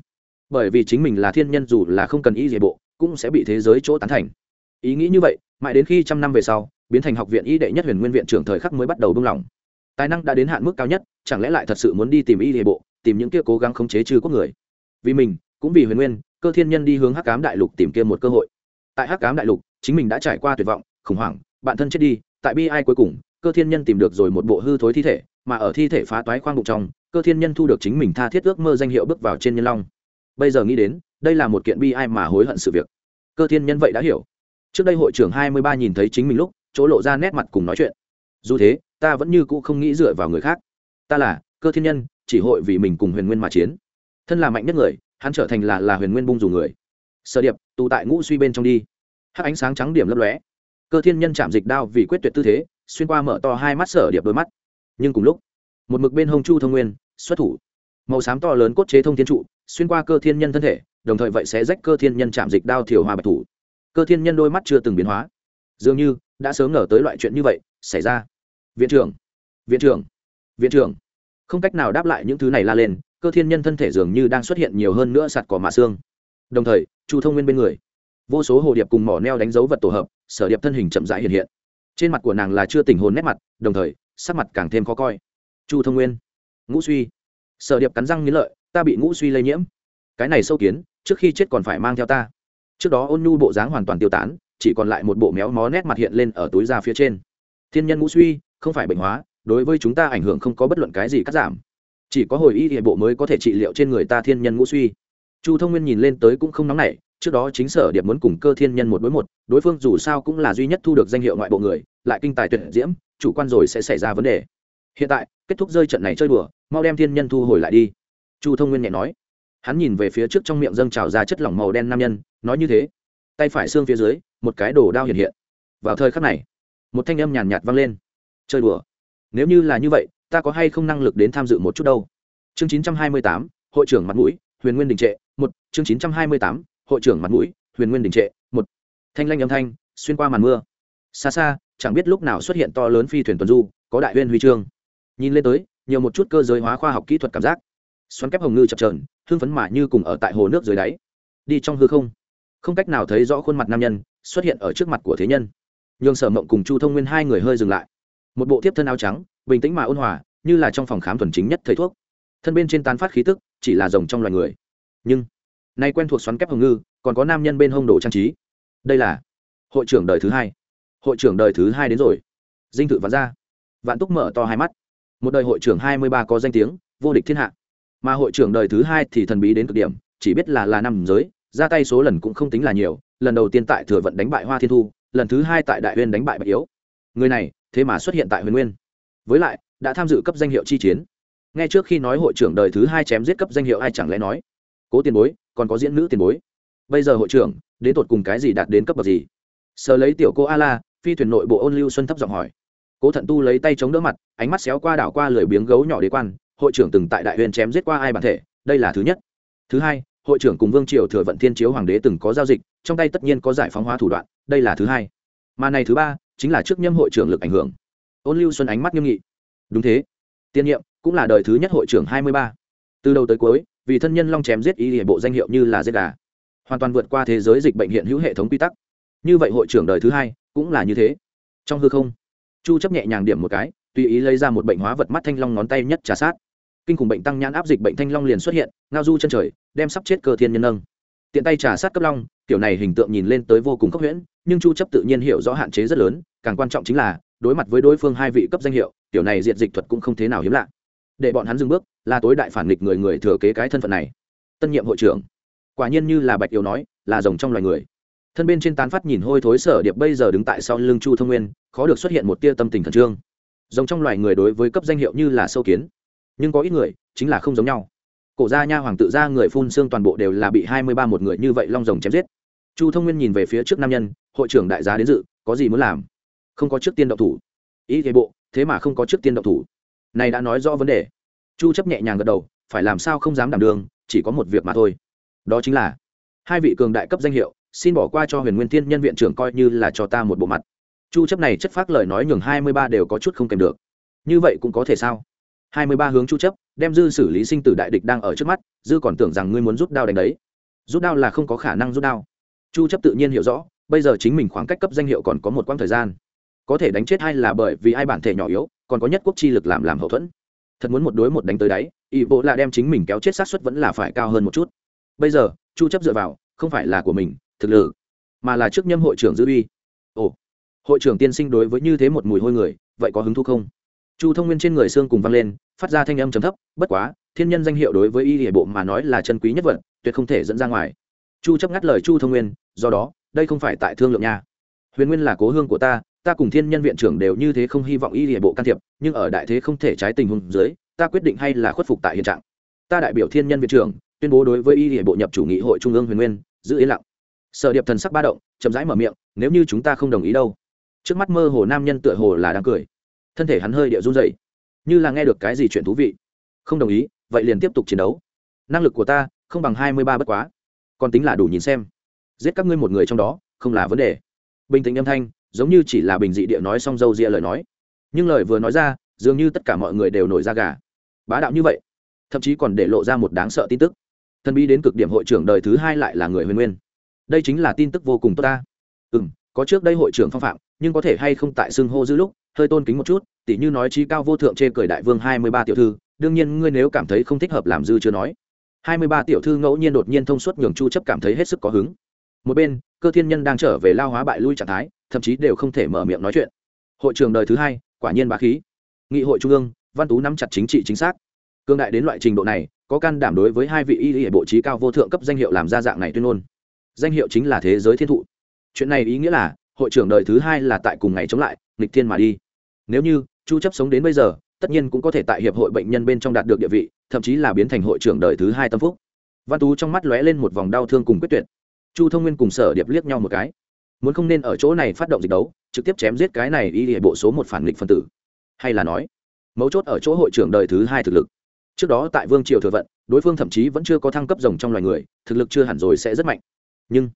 Bởi vì chính mình là thiên nhân dù là không cần ý gì bộ cũng sẽ bị thế giới chỗ tán thành. Ý nghĩ như vậy, mãi đến khi trăm năm về sau, biến thành học viện y đệ nhất huyền nguyên viện trưởng thời khắc mới bắt đầu buông lỏng tài năng đã đến hạn mức cao nhất, chẳng lẽ lại thật sự muốn đi tìm y hệ bộ, tìm những kia cố gắng khống chế trừ quốc người? Vì mình, cũng vì huyền nguyên, cơ thiên nhân đi hướng hắc cám đại lục tìm kiếm một cơ hội. Tại hắc cám đại lục, chính mình đã trải qua tuyệt vọng, khủng hoảng, bạn thân chết đi, tại bi ai cuối cùng, cơ thiên nhân tìm được rồi một bộ hư thối thi thể, mà ở thi thể phá toái khoang bụng trong, cơ thiên nhân thu được chính mình tha thiết ước mơ danh hiệu bước vào trên nhân long. Bây giờ nghĩ đến đây là một kiện bi ai mà hối hận sự việc. Cơ thiên nhân vậy đã hiểu. Trước đây hội trưởng hai mươi ba nhìn thấy chính mình lúc, chỗ lộ ra nét mặt cùng nói chuyện. Dù thế, ta vẫn như cũ không nghĩ dựa vào người khác. Ta là, cơ thiên nhân, chỉ hội vì mình cùng huyền nguyên mà chiến. Thân là mạnh nhất người, hắn trở thành là là huyền nguyên bung dù người. Sở điệp tụ tại ngũ suy bên trong đi. Hắc ánh sáng trắng điểm lấp lóe. Cơ thiên nhân chạm dịch đao vì quyết tuyệt tư thế, xuyên qua mở to hai mắt sở điệp đôi mắt. Nhưng cùng lúc, một mực bên hông chu thông nguyên, xuất thủ. Màu xám to lớn cốt chế thông thiên trụ xuyên qua cơ thiên nhân thân thể, đồng thời vậy sẽ rách cơ thiên nhân chạm dịch đao thiểu hòa bạch thủ. Cơ thiên nhân đôi mắt chưa từng biến hóa. Dường như đã sớm ngờ tới loại chuyện như vậy xảy ra. Viện trưởng viện trưởng viện trưởng. Không cách nào đáp lại những thứ này la lên, cơ thiên nhân thân thể dường như đang xuất hiện nhiều hơn nữa sạt cỏ mạ xương. Đồng thời, chu thông nguyên bên người. Vô số hồ điệp cùng mỏ neo đánh dấu vật tổ hợp, sở điệp thân hình chậm rãi hiện hiện. Trên mặt của nàng là chưa tình hồn nét mặt, đồng thời, sắc mặt càng thêm khó coi. Chu thông nguyên. Ngũ suy. Sở điệp cắn răng nghĩ lợi ta bị ngũ suy lây nhiễm. Cái này sâu kiến, trước khi chết còn phải mang theo ta. Trước đó ôn nhu bộ dáng hoàn toàn tiêu tán, chỉ còn lại một bộ méo mó nét mặt hiện lên ở túi da phía trên. Thiên nhân ngũ suy, không phải bệnh hóa, đối với chúng ta ảnh hưởng không có bất luận cái gì cắt giảm. Chỉ có hồi y địa bộ mới có thể trị liệu trên người ta thiên nhân ngũ suy. Chu thông nguyên nhìn lên tới cũng không nóng nảy, trước đó chính sở điệp muốn cùng cơ thiên nhân một đối một, đối phương dù sao cũng là duy nhất thu được danh hiệu ngoại bộ người, lại kinh tài tuyệt diễm, chủ quan rồi sẽ xảy ra vấn đề. Hiện tại, kết thúc rơi trận này chơi đùa, mau đem thiên nhân thu hồi lại đi chu thông nguyên nhẹ nói. Hắn nhìn về phía trước trong miệng dâng trào ra chất lỏng màu đen nam nhân nói như thế. Tay phải xương phía dưới một cái đồ đao hiện hiện. Vào thời khắc này một thanh âm nhàn nhạt vang lên. Chơi đùa. Nếu như là như vậy ta có hay không năng lực đến tham dự một chút đâu? Chương 928, hội trưởng mặt mũi huyền nguyên đình trệ một. Chương 928, hội trưởng mặt mũi huyền nguyên đình trệ một. Thanh lanh âm thanh xuyên qua màn mưa. Xa xa chẳng biết lúc nào xuất hiện to lớn phi thuyền tuần du có đại huyên huy chương. Nhìn lên tới nhiều một chút cơ giới hóa khoa học kỹ thuật cảm giác xoắn kép hồng ngư chập trờn hương phấn mà như cùng ở tại hồ nước dưới đáy. Đi trong hư không không cách nào thấy rõ khuôn mặt nam nhân xuất hiện ở trước mặt của thế nhân. Nhường sở mộng cùng chu thông nguyên hai người hơi dừng lại. Một bộ tiếp thân áo trắng, bình tĩnh mà ôn hòa, như là trong phòng khám thuần chính nhất thầy thuốc. Thân bên trên tán phát khí tức, chỉ là rồng trong loài người. Nhưng, nay quen thuộc xoắn kép hồng ngư, còn có nam nhân bên hông đồ trang trí. Đây là hội trưởng đời thứ hai. Hội trưởng đời thứ hai đến rồi. Dinh thự vạn gia. Vạn túc mở to hai mắt. Một đời hội trưởng hai mươi ba có danh tiếng, vô địch thiên hạ mà hội trưởng đời thứ hai thì thần bí đến cực điểm, chỉ biết là là năm giới, ra tay số lần cũng không tính là nhiều, lần đầu tiên tại thừa vận đánh bại hoa thiên thu, lần thứ hai tại đại huyên đánh bại bạch yếu. Người này, thế mà xuất hiện tại huyền nguyên. Với lại, đã tham dự cấp danh hiệu chi chiến. Ngay trước khi nói hội trưởng đời thứ hai chém giết cấp danh hiệu ai chẳng lẽ nói? Cố tiền bối, còn có diễn nữ tiền bối. Bây giờ hội trưởng, đến tột cùng cái gì đạt đến cấp bậc gì? Sờ lấy tiểu cô a la, phi thuyền nội bộ ôn lưu xuân thấp giọng hỏi. Cố thận tu lấy tay chống đỡ mặt, ánh mắt xéo qua đảo qua lười biếng gấu nhỏ đế quan hội trưởng từng tại đại huyền chém giết qua ai bản thể, đây là thứ nhất. Thứ hai, hội trưởng cùng vương triều thừa vận thiên chiếu hoàng đế từng có giao dịch, trong tay tất nhiên có giải phóng hóa thủ đoạn, đây là thứ hai. Mà này thứ ba, chính là trước nhâm hội trưởng lực ảnh hưởng. Ôn lưu xuân ánh mắt nghiêm nghị. Đúng thế. Tiên nhiệm cũng là đời thứ nhất hội trưởng hai mươi ba. Từ đầu tới cuối, vì thân nhân long chém giết ý địa bộ danh hiệu như là giết gà, hoàn toàn vượt qua thế giới dịch bệnh hiện hữu hệ thống quy tắc. Như vậy hội trưởng đời thứ hai cũng là như thế. Trong hư không, chu chấp nhẹ nhàng điểm một cái, tùy ý lấy ra một bệnh hóa vật mắt thanh long ngón tay nhất trà sát kinh khủng bệnh tăng nhãn áp dịch bệnh thanh long liền xuất hiện, ngao du chân trời, đem sắp chết cơ thiên nhân nâng. Tiện tay trà sát cấp long, kiểu này hình tượng nhìn lên tới vô cùng khốc huyễn, nhưng chu chấp tự nhiên hiểu rõ hạn chế rất lớn, càng quan trọng chính là, đối mặt với đối phương hai vị cấp danh hiệu, kiểu này diện dịch thuật cũng không thế nào hiếm lạ. Để bọn hắn dừng bước, là tối đại phản nghịch người người thừa kế cái thân phận này. Tân nhiệm hội trưởng. Quả nhiên như là bạch yêu nói, là rồng trong loài người. Thân bên trên tán phát nhìn hôi thối sở điệp bây giờ đứng tại sau lưng chu thông nguyên, khó được xuất hiện một tia tâm tình khẩn trương. Rồng trong loài người đối với cấp danh hiệu như là sâu kiến nhưng có ít người chính là không giống nhau. Cổ gia nha hoàng tự ra người phun xương toàn bộ đều là bị hai mươi ba một người như vậy long rồng chém giết. Chu thông nguyên nhìn về phía trước nam nhân, hội trưởng đại giá đến dự, có gì muốn làm? Không có trước tiên động thủ. Ý thế bộ, thế mà không có trước tiên động thủ. Này đã nói rõ vấn đề. Chu chấp nhẹ nhàng gật đầu, phải làm sao không dám đảm đường, chỉ có một việc mà thôi. Đó chính là, hai vị cường đại cấp danh hiệu, xin bỏ qua cho huyền nguyên thiên nhân viện trưởng coi như là cho ta một bộ mặt. Chu chấp này chất phác lời nói nhường 23 đều có chút không kèm được. Như vậy cũng có thể sao? 23 hướng chu chấp, đem dư xử lý sinh tử đại địch đang ở trước mắt, dư còn tưởng rằng ngươi muốn rút đao đánh đấy. Rút đao là không có khả năng rút đao. Chu chấp tự nhiên hiểu rõ, bây giờ chính mình khoảng cách cấp danh hiệu còn có một quãng thời gian. Có thể đánh chết hay là bởi vì ai bản thể nhỏ yếu, còn có nhất quốc chi lực làm làm hậu thuẫn. Thật muốn một đối một đánh tới đáy, ý bộ là đem chính mình kéo chết sát suất vẫn là phải cao hơn một chút. Bây giờ, chu chấp dựa vào, không phải là của mình, thực lực, mà là trước nhâm hội trưởng dư uy. Ồ, hội trưởng tiên sinh đối với như thế một mùi hôi người, vậy có hứng thú không? Chu thông nguyên trên người xương cùng vang lên, phát ra thanh âm trầm thấp, bất quá, thiên nhân danh hiệu đối với y hệ bộ mà nói là chân quý nhất vật, tuyệt không thể dẫn ra ngoài. Chu chấp ngắt lời chu thông nguyên, do đó, đây không phải tại thương lượng nha. Huyền nguyên là cố hương của ta ta cùng thiên nhân viện trưởng đều như thế không hy vọng y hệ bộ can thiệp, nhưng ở đại thế không thể trái tình huống dưới, ta quyết định hay là khuất phục tại hiện trạng. Ta đại biểu thiên nhân viện trưởng, tuyên bố đối với y hệ bộ nhập chủ nghị hội trung ương huyền nguyên, giữ yên lặng. Sở điệp thần sắc ba động, chậm rãi mở miệng, nếu như chúng ta không đồng ý đâu? Trước mắt mơ hồ nam nhân tựa hồ là đang cười thân thể hắn hơi địa run dậy như là nghe được cái gì chuyện thú vị. Không đồng ý, vậy liền tiếp tục chiến đấu. Năng lực của ta không bằng hai mươi ba bất quá. Còn tính là đủ nhìn xem. Giết các ngươi một người trong đó, không là vấn đề. Bình tĩnh âm thanh, giống như chỉ là bình dị địa nói xong dâu ria lời nói. Nhưng lời vừa nói ra, dường như tất cả mọi người đều nổi ra gà. Bá đạo như vậy, thậm chí còn để lộ ra một đáng sợ tin tức. Thần bí đến cực điểm hội trưởng đời thứ hai lại là người huyền nguyên. Đây chính là tin tức vô cùng tốt ta. Ừ m có trước đây hội trưởng phong phạm, nhưng có thể hay không tại xưng hô giữ lúc hơi tôn kính một chút, tỉ như nói trí cao vô thượng chê cười đại vương hai mươi ba tiểu thư, đương nhiên ngươi nếu cảm thấy không thích hợp làm dư chưa nói. hai mươi ba tiểu thư ngẫu nhiên đột nhiên thông suốt nhường chu chấp cảm thấy hết sức có hứng. Một bên, cơ thiên nhân đang trở về lao hóa bại lui trạng thái, thậm chí đều không thể mở miệng nói chuyện. Hội trường đời thứ hai, quả nhiên bá khí. Nghị hội trung ương, văn tú nắm chặt chính trị chính xác. Cương đại đến loại trình độ này, có can đảm đối với hai vị y y bộ trí cao vô thượng cấp danh hiệu làm ra dạng này tuyên ngôn. Danh hiệu chính là thế giới thiên thụ. Chuyện này ý nghĩa là, hội trưởng đời thứ hai là tại cùng ngày chống lại nghịch thiên mà đi. Nếu như chu chấp sống đến bây giờ, tất nhiên cũng có thể tại hiệp hội bệnh nhân bên trong đạt được địa vị, thậm chí là biến thành hội trưởng đời thứ hai tâm phúc. Văn tú trong mắt lóe lên một vòng đau thương cùng quyết tuyệt. Chu thông nguyên cùng sở điệp liếc nhau một cái. Muốn không nên ở chỗ này phát động dịch đấu, trực tiếp chém giết cái này y hệ bộ số một phản nghịch phân tử. Hay là nói, mấu chốt ở chỗ hội trưởng đời thứ hai thực lực. Trước đó tại vương triều thừa vận, đối phương thậm chí vẫn chưa có thăng cấp rồng trong loài người, thực lực chưa hẳn rồi sẽ rất mạnh. Nhưng,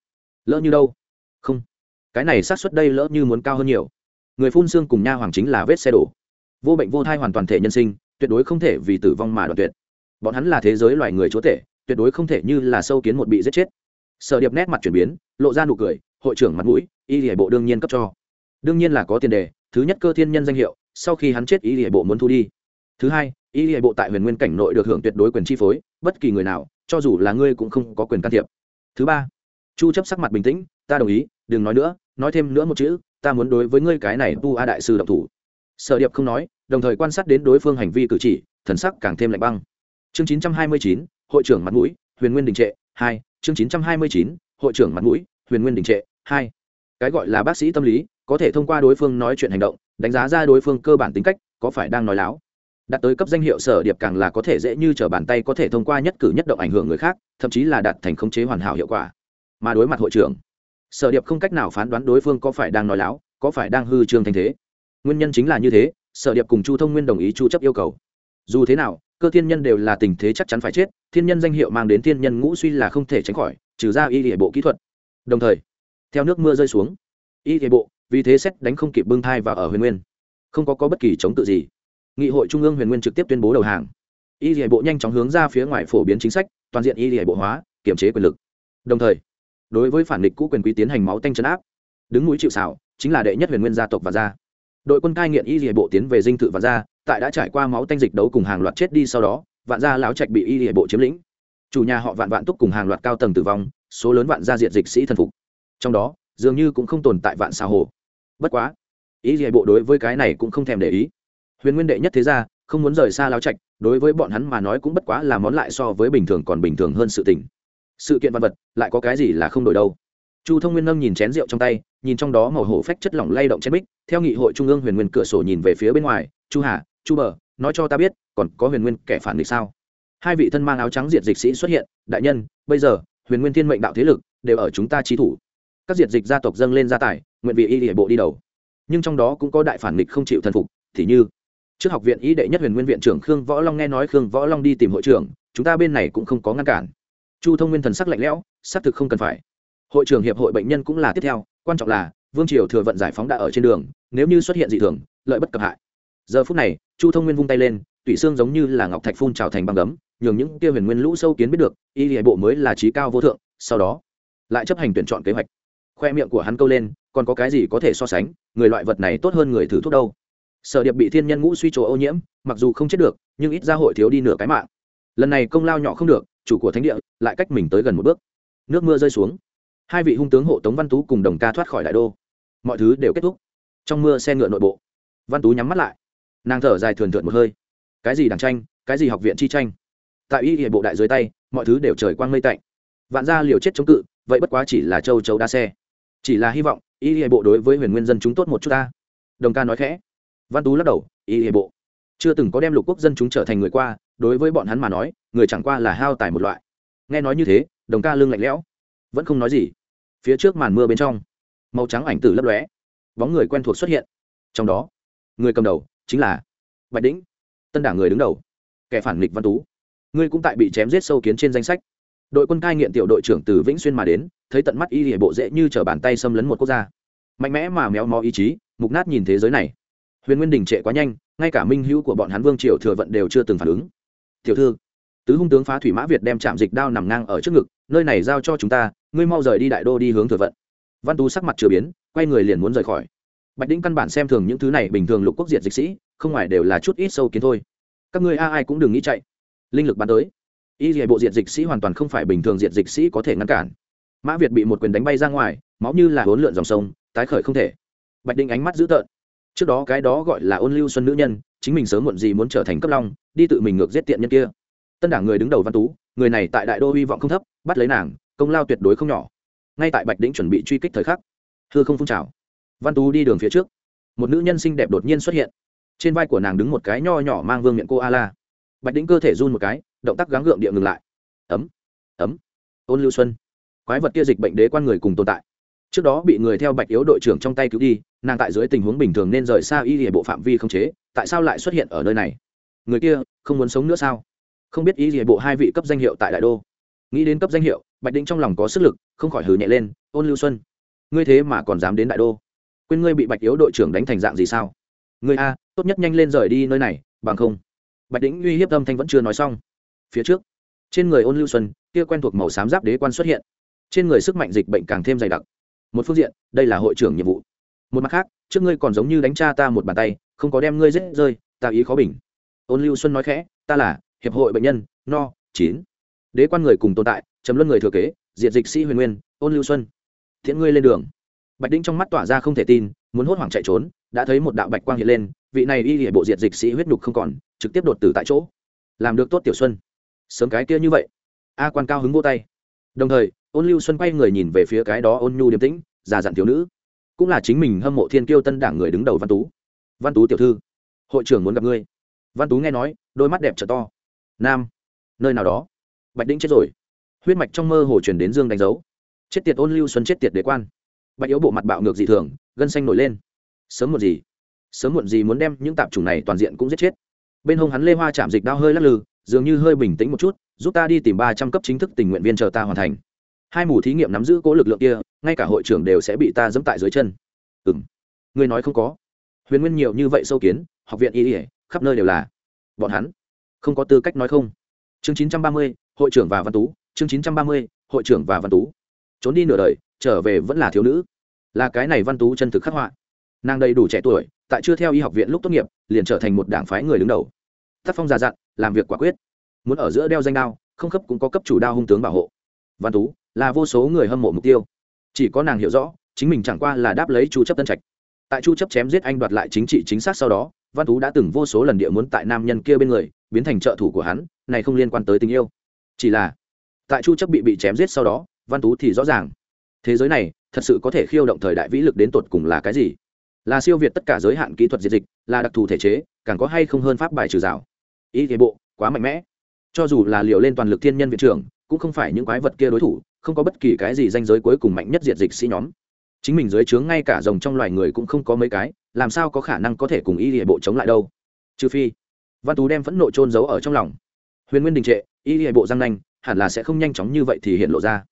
lỡ như đâu? Không. Cái này sát suất đây lỡ như muốn cao hơn nhiều người phun xương cùng nha hoàng chính là vết xe đổ. Vô bệnh vô thai hoàn toàn thể nhân sinh, tuyệt đối không thể vì tử vong mà đoạn tuyệt. Bọn hắn là thế giới loài người chúa tể, tuyệt đối không thể như là sâu kiến một bị giết chết. Sở điệp nét mặt chuyển biến, lộ ra nụ cười, hội trưởng mặt mũi, y hệ bộ đương nhiên cấp cho. Đương nhiên là có tiền đề, thứ nhất cơ thiên nhân danh hiệu, sau khi hắn chết y hệ bộ muốn thu đi. Thứ hai, y hệ bộ tại huyền nguyên cảnh nội được hưởng tuyệt đối quyền chi phối, bất kỳ người nào, cho dù là ngươi cũng không có quyền can thiệp. Thứ ba, chu chấp sắc mặt bình tĩnh, ta đồng ý, đừng nói nữa, nói thêm nữa một chữ ta muốn đối với ngươi cái này tu a đại sư động thủ. Sở điệp không nói đồng thời quan sát đến đối phương hành vi cử chỉ thần sắc càng thêm lạnh băng. Chương 929, hội trưởng mặt mũi huyền nguyên đình trệ hai. Chương 929, hội trưởng mặt mũi huyền nguyên đình trệ hai. Cái gọi là bác sĩ tâm lý có thể thông qua đối phương nói chuyện hành động đánh giá ra đối phương cơ bản tính cách có phải đang nói láo. Đạt tới cấp danh hiệu sở điệp càng là có thể dễ như t r ở bàn tay có thể thông qua nhất cử nhất động ảnh hưởng người khác thậm chí là đạt thành khống chế hoàn hảo hiệu quả. Mà đối mặt hội trưởng sở điệp không cách nào phán đoán đối phương có phải đang nói láo, có phải đang hư trương thanh thế. Nguyên nhân chính là như thế, sở điệp cùng chu thông nguyên đồng ý chu chấp yêu cầu. Dù thế nào, cơ thiên nhân đều là tình thế chắc chắn phải chết, thiên nhân danh hiệu mang đến thiên nhân ngũ suy là không thể tránh khỏi, trừ ra y địa bộ kỹ thuật. Đồng thời, theo nước mưa rơi xuống, y địa bộ, vì thế xét đánh không kịp bưng thai và ở huyền nguyên. Không có có bất kỳ chống tự gì. Nghị hội trung ương huyền nguyên trực tiếp tuyên bố đầu hàng. Y địa bộ nhanh chóng hướng ra phía ngoài phổ biến chính sách, toàn diện y địa bộ hóa kiểm chế quyền lực. Đồng thời đối với phản địch cũ quyền quý tiến hành máu tanh chấn áp. Đứng mũi chịu xảo chính là đệ nhất huyền nguyên gia tộc và gia. Đội quân cai nghiện y hệ bộ tiến về dinh thự và gia, tại đã trải qua máu tanh dịch đấu cùng hàng loạt chết đi sau đó, vạn gia láo trạch bị y hệ bộ chiếm lĩnh. Chủ nhà họ vạn vạn túc cùng hàng loạt cao tầng tử vong, số lớn vạn gia diệt dịch sĩ thần phục. Trong đó, dường như cũng không tồn tại vạn xào hồ. Bất quá ý gì bộ đối với cái này cũng không thèm để ý. Huyền nguyên đệ nhất thế gia, không muốn rời xa lao trạch, đối với bọn hắn mà nói cũng bất quá là món lại so với bình thường còn bình thường hơn sự tình sự kiện văn vật, lại có cái gì là không đổi đâu. Chu thông nguyên ngâm nhìn chén rượu trong tay, nhìn trong đó màu hổ phách chất lỏng lay động chén bích, theo nghị hội trung ương huyền nguyên cửa sổ nhìn về phía bên ngoài, chu hà, chu bờ, nói cho ta biết, còn có huyền nguyên kẻ phản địch sao? Hai vị thân mang áo trắng diệt dịch sĩ xuất hiện, đại nhân, bây giờ, huyền nguyên thiên mệnh đạo thế lực đều ở chúng ta trí thủ. Các diệt dịch gia tộc dâng lên gia tài, nguyện vị y địa bộ đi đầu. Nhưng trong đó cũng có đại phản nghịch không chịu thần phục, thì như, trước học viện y đệ nhất huyền nguyên viện trưởng khương võ long nghe nói khương võ long đi tìm hội trưởng, chúng ta bên này cũng không có ngăn cản chu thông nguyên thần sắc lạnh lẽo, xác thực không cần phải. Hội trưởng hiệp hội bệnh nhân cũng là tiếp theo, quan trọng là, vương triều thừa vận giải phóng đã ở trên đường, nếu như xuất hiện dị thường, lợi bất cập hại. Giờ phút này, chu thông nguyên vung tay lên, tủy xương giống như là ngọc thạch phun trào thành băng gấm, nhường những kia huyền nguyên lũ sâu kiến biết được, y hệ bộ mới là trí cao vô thượng, sau đó, lại chấp hành tuyển chọn kế hoạch. Khoe miệng của hắn câu lên, còn có cái gì có thể so sánh, người loại vật này tốt hơn người thử thuốc đâu. Sở điệp bị thiên nhân ngũ suy chỗ ô nhiễm, mặc dù không chết được, nhưng ít ra hội thiếu đi nửa cái mạng. Lần này công lao nhỏ không được chủ của thánh địa, lại cách mình tới gần một bước. Nước mưa rơi xuống. Hai vị hung tướng hộ tống văn tú cùng đồng ca thoát khỏi đại đô. Mọi thứ đều kết thúc. Trong mưa xe ngựa nội bộ, văn tú nhắm mắt lại. Nàng thở dài thường thượt một hơi. Cái gì đảng tranh, cái gì học viện chi tranh? Tại y hệ bộ đại dưới tay, mọi thứ đều trời quang mây tạnh. Vạn gia liều chết chống cự, vậy bất quá chỉ là châu chấu đa xe. Chỉ là hy vọng, y hệ bộ đối với huyền nguyên dân chúng tốt một chút ta. Đồng ca nói khẽ. Văn tú lắc đầu, y hệ bộ. Chưa từng có đem lục quốc dân chúng trở thành người qua đối với bọn hắn mà nói, người chẳng qua là hao tài một loại. Nghe nói như thế, đồng ca lưng lạnh lẽo, vẫn không nói gì. Phía trước màn mưa bên trong, màu trắng ảnh tử lấp lóe, bóng người quen thuộc xuất hiện. Trong đó, người cầm đầu chính là bạch đĩnh, tân đảng người đứng đầu, kẻ phản nghịch văn tú. Ngươi cũng tại bị chém giết sâu kiến trên danh sách. Đội quân cai nghiện tiểu đội trưởng từ vĩnh xuyên mà đến, thấy tận mắt y hệ bộ dễ như t r ở bàn tay xâm lấn một quốc gia. Mạnh mẽ mà méo mó ý chí, mục nát nhìn thế giới này. Huyền nguyên đình trệ quá nhanh, ngay cả minh hữu của bọn hắn vương triều thừa vận đều chưa từng phản ứng tiểu thư. Tứ hung tướng phá thủy mã việt đem chạm dịch đao nằm ngang ở trước ngực, nơi này giao cho chúng ta, ngươi mau rời đi đại đô đi hướng thừa vận. Văn tú sắc mặt chưa biến, quay người liền muốn rời khỏi. Bạch đĩnh căn bản xem thường những thứ này, bình thường lục quốc diệt dịch sĩ, không ngoài đều là chút ít sâu kiến thôi. Các ngươi a ai cũng đừng nghĩ chạy. Linh lực bắn tới. Y hệ bộ diện dịch sĩ hoàn toàn không phải bình thường diện dịch sĩ có thể ngăn cản. Mã việt bị một quyền đánh bay ra ngoài, máu như là hỗn lượn dòng sông, tái khởi không thể. Bạch đinh ánh mắt dữ tợn. Trước đó cái đó gọi là ôn lưu xuân nữ nhân chính mình sớm muộn gì muốn trở thành cấp long, đi tự mình ngược giết tiện nhân kia. Tân đảng người đứng đầu văn tú, người này tại đại đô hy vọng không thấp, bắt lấy nàng, công lao tuyệt đối không nhỏ. Ngay tại bạch đĩnh chuẩn bị truy kích thời khắc, hư không phun trào. Văn tú đi đường phía trước, một nữ nhân xinh đẹp đột nhiên xuất hiện. Trên vai của nàng đứng một cái nho nhỏ mang vương miệng cô a la. Bạch đĩnh cơ thể run một cái, động tác gắng gượng địa ngừng lại. Ấm ấm. Ôn lưu xuân. Quái vật kia dịch bệnh đế quan người cùng tồn tại trước đó bị người theo bạch yếu đội trưởng trong tay cứu đi, nàng tại dưới tình huống bình thường nên rời xa y hệ bộ phạm vi không chế, tại sao lại xuất hiện ở nơi này? Người kia không muốn sống nữa sao? Không biết y hệ bộ hai vị cấp danh hiệu tại đại đô. Nghĩ đến cấp danh hiệu, bạch đĩnh trong lòng có sức lực, không khỏi hừ nhẹ lên, ôn lưu xuân, ngươi thế mà còn dám đến đại đô? Quên ngươi bị bạch yếu đội trưởng đánh thành dạng gì sao? Ngươi a, tốt nhất nhanh lên rời đi nơi này, bằng không. Bạch đĩnh uy hiếp âm thanh vẫn chưa nói xong. Phía trước, trên người ôn lưu xuân, kia quen thuộc màu xám giáp đế quan xuất hiện. Trên người sức mạnh dịch bệnh càng thêm dày đặc một phương diện, đây là hội trưởng nhiệm vụ. Một mặt khác, trước ngươi còn giống như đánh cha ta một bàn tay, không có đem ngươi rết rơi, ta ý khó bình. Ôn lưu xuân nói khẽ, ta là hiệp hội bệnh nhân, no, chín. Đế quan người cùng tồn tại chấm luân người thừa kế diện dịch sĩ huyền nguyên, ôn lưu xuân. Thiện ngươi lên đường. Bạch đinh trong mắt tỏa ra không thể tin, muốn hốt hoảng chạy trốn, đã thấy một đạo bạch quang hiện lên, vị này y hệ bộ diệt dịch sĩ huyết nhục không còn, trực tiếp đột tử tại chỗ. Làm được tốt tiểu xuân. Sớm cái kia như vậy. A quan cao hứng vô tay đồng thời, ôn lưu xuân quay người nhìn về phía cái đó ôn nhu điềm tĩnh, già dặn thiếu nữ. Cũng là chính mình hâm mộ thiên kiêu tân đảng người đứng đầu văn tú. Văn tú tiểu thư, hội trưởng muốn gặp ngươi. Văn tú nghe nói, đôi mắt đẹp trở to. Nam, nơi nào đó. Bạch đĩnh chết rồi. Huyết mạch trong mơ hồ truyền đến dương đánh dấu. Chết tiệt ôn lưu xuân chết tiệt đế quan. Bạch yếu bộ mặt bạo ngược dị thường, gân xanh nổi lên. Sớm một gì? Sớm muộn gì muốn đem những tạp chủng này toàn diện cũng giết chết? Bên hông hắn lê hoa chạm dịch đao hơi lắc lư, dường như hơi bình tĩnh một chút giúp ta đi tìm ba trăm cấp chính thức tình nguyện viên chờ ta hoàn thành. Hai mù thí nghiệm nắm giữ cố lực lượng kia, ngay cả hội trưởng đều sẽ bị ta dẫm tại dưới chân. Ừ m ngươi nói không có. Huyền nguyên nhiều như vậy sâu kiến, học viện y ỉa khắp nơi đều là. Bọn hắn không có tư cách nói không. Chương chín trăm ba mươi, hội trưởng và văn tú. Chương chín trăm ba mươi, hội trưởng và văn tú. Trốn đi nửa đời, trở về vẫn là thiếu nữ. Là cái này văn tú chân thực khắc họa. Nàng đầy đủ trẻ tuổi, tại chưa theo y học viện lúc tốt nghiệp, liền trở thành một đảng phái người đứng đầu. Tác phong già dặn, làm việc quả quyết muốn ở giữa đeo danh đao, không cấp cũng có cấp chủ đao hung tướng bảo hộ. Văn tú là vô số người hâm mộ mục tiêu. Chỉ có nàng hiểu rõ, chính mình chẳng qua là đáp lấy chu chấp tân trạch. Tại chu chấp chém giết anh đoạt lại chính trị chính xác sau đó, văn tú đã từng vô số lần địa muốn tại nam nhân kia bên người, biến thành trợ thủ của hắn, này không liên quan tới tình yêu. Chỉ là, tại chu chấp bị bị chém giết sau đó, văn tú thì rõ ràng, thế giới này thật sự có thể khiêu động thời đại vĩ lực đến tột cùng là cái gì? Là siêu việt tất cả giới hạn kỹ thuật diệt dịch, là đặc thù thể chế, càng có hay không hơn pháp bài trừ rào. Ý thế bộ, quá mạnh mẽ cho dù là liều lên toàn lực thiên nhân viện trưởng, cũng không phải những quái vật kia đối thủ, không có bất kỳ cái gì danh giới cuối cùng mạnh nhất diệt dịch sĩ nhóm. Chính mình dưới trướng ngay cả rồng trong loài người cũng không có mấy cái, làm sao có khả năng có thể cùng y địa bộ chống lại đâu? Trừ phi, văn tú đem phẫn nộ trôn giấu ở trong lòng. Huyền nguyên đình trệ, y địa bộ giang nanh, hẳn là sẽ không nhanh chóng như vậy thì hiện lộ ra.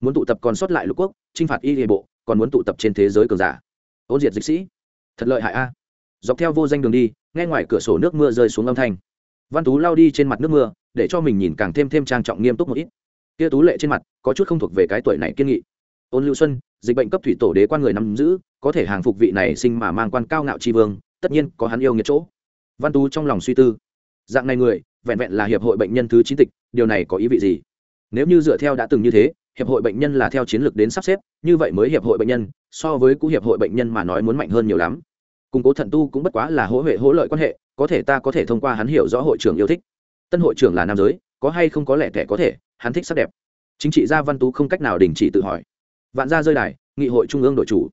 Muốn tụ tập còn sót lại lục quốc, chinh phạt y địa bộ, còn muốn tụ tập trên thế giới cường giả. Ôn diệt dịch sĩ, thật lợi hại a. Dọc theo vô danh đường đi, nghe ngoài cửa sổ nước mưa rơi xuống âm thanh. Văn tú lao đi trên mặt nước mưa để cho mình nhìn càng thêm thêm trang trọng nghiêm túc một ít. Kia tú lệ trên mặt, có chút không thuộc về cái tuổi này kiên nghị. Ôn lưu xuân, dịch bệnh cấp thủy tổ đế quan người nắm giữ, có thể hàng phục vị này sinh mà mang quan cao ngạo tri vương, tất nhiên có hắn yêu nghiệt chỗ. Văn tú trong lòng suy tư. Dạng này người, vẹn vẹn là hiệp hội bệnh nhân thứ chín tịch, điều này có ý vị gì? Nếu như dựa theo đã từng như thế, hiệp hội bệnh nhân là theo chiến lược đến sắp xếp, như vậy mới hiệp hội bệnh nhân, so với cũ hiệp hội bệnh nhân mà nói muốn mạnh hơn nhiều lắm. Củng cố thận tu cũng bất quá là hỗ huệ hỗ lợi quan hệ, có thể ta có thể thông qua hắn hiểu rõ hội trưởng yêu thích tân hội trưởng là nam giới, có hay không có lẽ kẻ có thể, hắn thích sắc đẹp. Chính trị gia văn tú không cách nào đình chỉ tự hỏi. Vạn gia rơi đài, nghị hội trung ương đội chủ.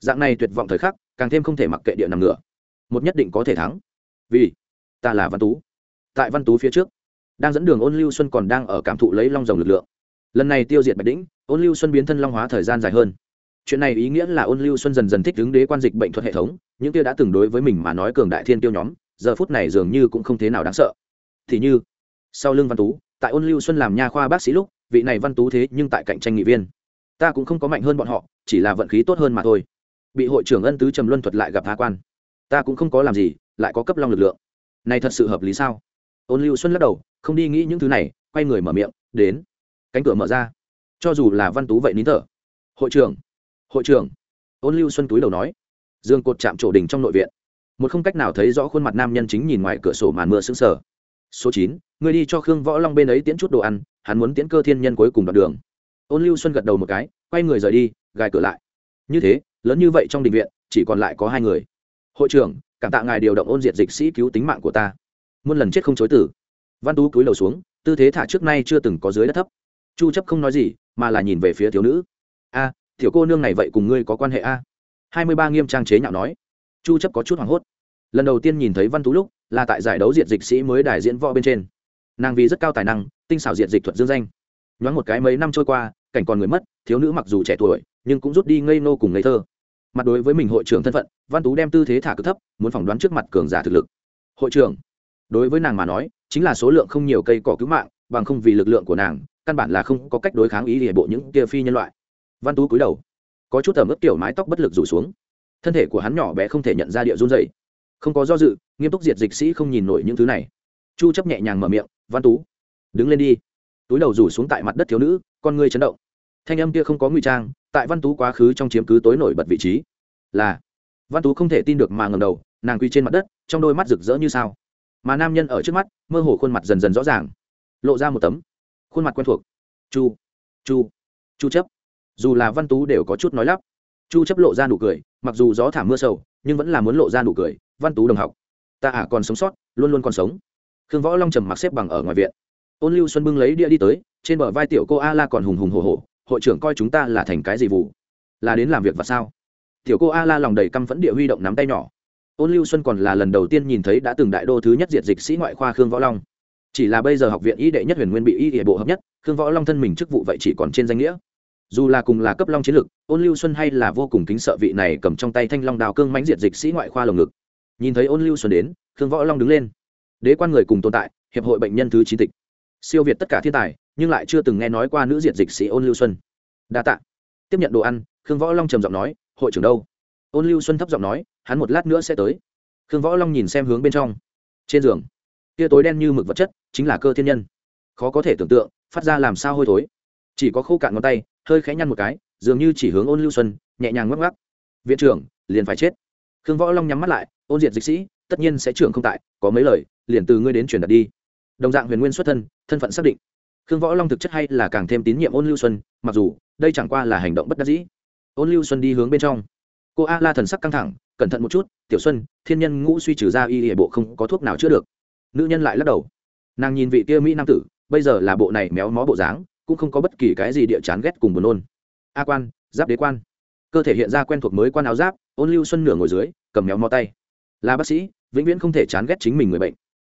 Dạng này tuyệt vọng thời khắc, càng thêm không thể mặc kệ địa nằm ngửa. Một nhất định có thể thắng. Vì, ta là văn tú. Tại văn tú phía trước, đang dẫn đường ôn lưu xuân còn đang ở cảm thụ lấy long rồng lực lượng. Lần này tiêu diệt bạch đĩnh, ôn lưu xuân biến thân long hóa thời gian dài hơn. Chuyện này ý nghĩa là ôn lưu xuân dần dần thích đứng đế quan dịch bệnh thuật hệ thống, những kia đã từng đối với mình mà nói cường đại thiên tiêu nhóm, giờ phút này dường như cũng không thế nào đáng sợ thì như, sau lưng văn tú, tại ôn lưu xuân làm nha khoa bác sĩ lúc, vị này văn tú thế nhưng tại cạnh tranh nghị viên. Ta cũng không có mạnh hơn bọn họ, chỉ là vận khí tốt hơn mà thôi. Bị hội trưởng ân tứ trầm luân thuật lại gặp hạ quan. Ta cũng không có làm gì, lại có cấp long lực lượng. Này thật sự hợp lý sao? Ôn lưu xuân lắc đầu, không đi nghĩ những thứ này, quay người mở miệng, đến. Cánh cửa mở ra. Cho dù là văn tú vậy nín thở. Hội trưởng hội trưởng. Ôn lưu xuân túi đầu nói. Dương cột chạm trổ đình trong nội viện. Một không cách nào thấy rõ khuôn mặt nam nhân chính nhìn ngoài cửa sổ màn mưa sững sờ số chín, ngươi đi cho khương võ long bên ấy tiễn chút đồ ăn, hắn muốn tiễn cơ thiên nhân cuối cùng đoạn đường. Ôn lưu xuân gật đầu một cái, quay người rời đi, gài cửa lại. Như thế, lớn như vậy trong đình viện, chỉ còn lại có hai người. Hội trưởng, cảm tạ ngài điều động ôn diệt dịch sĩ cứu tính mạng của ta. Muôn lần chết không chối tử văn tú cúi đầu xuống, tư thế thả trước nay chưa từng có dưới đất thấp. Chu chấp không nói gì, mà là nhìn về phía thiếu nữ. A, tiểu cô nương này vậy cùng ngươi có quan hệ a? Hai mươi ba nghiêm trang chế nhạo nói. Chu chấp có chút hoảng hốt lần đầu tiên nhìn thấy văn tú lúc, là tại giải đấu diệt dịch sĩ mới đài diễn võ bên trên. Nàng vì rất cao tài năng, tinh xảo diệt dịch thuật dương danh. Nhoáng một cái mấy năm trôi qua, cảnh còn người mất, thiếu nữ mặc dù trẻ tuổi, nhưng cũng rút đi ngây nô cùng ngây thơ. Mặt đối với mình hội trưởng thân phận, văn tú đem tư thế thả cực thấp, muốn phỏng đoán trước mặt cường giả thực lực. Hội trưởng, đối với nàng mà nói, chính là số lượng không nhiều cây cỏ cứu mạng, bằng không vì lực lượng của nàng, căn bản là không có cách đối kháng ý địa bộ những kia phi nhân loại. Văn tú cúi đầu, có chút tầm ướp kiểu mái tóc bất lực rủ xuống. Thân thể của hắn nhỏ bé không thể nhận ra địa run dày không có do dự, nghiêm túc diệt dịch sĩ không nhìn nổi những thứ này. Chu chấp nhẹ nhàng mở miệng, văn tú, đứng lên đi. Túi đầu rủ xuống tại mặt đất thiếu nữ, con ngươi chấn động. Thanh âm kia không có nguy trang, tại văn tú quá khứ trong chiếm cứ tối nổi bật vị trí. Là, văn tú không thể tin được mà ngầm đầu, nàng quy trên mặt đất, trong đôi mắt rực rỡ như sao. Mà nam nhân ở trước mắt, mơ hồ khuôn mặt dần dần rõ ràng, lộ ra một tấm khuôn mặt quen thuộc. Chu chu chu chấp. Dù là văn tú đều có chút nói lắp. Chu chấp lộ ra nụ cười, mặc dù gió thả mưa sầu, nhưng vẫn là muốn lộ ra nụ cười văn tú đồng học. Ta à còn sống sót, luôn luôn còn sống. Khương võ long trầm mặc xếp bằng ở ngoài viện. Ôn lưu xuân bưng lấy đĩa đi tới, trên bờ vai tiểu cô a la còn hùng hùng hồ hồ hội trưởng coi chúng ta là thành cái gì vụ? Là đến làm việc và sao? Tiểu cô a la lòng đầy căm phẫn địa huy động nắm tay nhỏ. Ôn lưu xuân còn là lần đầu tiên nhìn thấy đã từng đại đô thứ nhất diệt dịch sĩ ngoại khoa khương võ long. Chỉ là bây giờ học viện y đệ nhất huyền nguyên bị y địa bộ hợp nhất, khương võ long thân mình chức vụ vậy chỉ còn trên danh nghĩa. Dù là cùng là cấp long chiến lực ôn lưu xuân hay là vô cùng kính sợ vị này cầm trong tay thanh long đào cương mãnh diệt dịch sĩ ngoại khoa lồng ngực nhìn thấy ôn lưu xuân đến, khương võ long đứng lên. Đế quan người cùng tồn tại, hiệp hội bệnh nhân thứ chín tịch. Siêu việt tất cả thiên tài, nhưng lại chưa từng nghe nói qua nữ diệt dịch sĩ ôn lưu xuân. Đa tạ. Tiếp nhận đồ ăn, khương võ long trầm giọng nói, hội trưởng đâu? Ôn lưu xuân thấp giọng nói, hắn một lát nữa sẽ tới. Khương võ long nhìn xem hướng bên trong. Trên giường, tia tối đen như mực vật chất, chính là cơ thiên nhân. Khó có thể tưởng tượng, phát ra làm sao hôi thối. Chỉ có khô cạn ngón tay, hơi khẽ nhăn một cái, dường như chỉ hướng ôn lưu xuân, nhẹ nhàng ngắc ngắc viện trưởng, liền phải chết. Khương võ long nhắm mắt lại ôn diệt dịch sĩ, tất nhiên sẽ trưởng không tại, có mấy lời, liền từ ngươi đến truyền đạt đi. Đồng dạng huyền nguyên xuất thân thân phận xác định. Khương võ long thực chất hay là càng thêm tín nhiệm ôn lưu xuân, mặc dù, đây chẳng qua là hành động bất đắc dĩ. Ôn lưu xuân đi hướng bên trong. Cô a la thần sắc căng thẳng, cẩn thận một chút, tiểu xuân, thiên nhân ngũ suy trừ ra y hệ bộ không có thuốc nào chữa được. Nữ nhân lại lắc đầu. Nàng nhìn vị kia mỹ nam tử, bây giờ là bộ này méo mó bộ dáng, cũng không có bất kỳ cái gì địa chán ghét cùng buồn nôn. A quan, giáp đế quan. Cơ thể hiện ra quen thuộc mới quan áo giáp, ôn lưu xuân nửa ngồi dưới, cầm méo mó tay là bác sĩ vĩnh viễn không thể chán ghét chính mình người bệnh.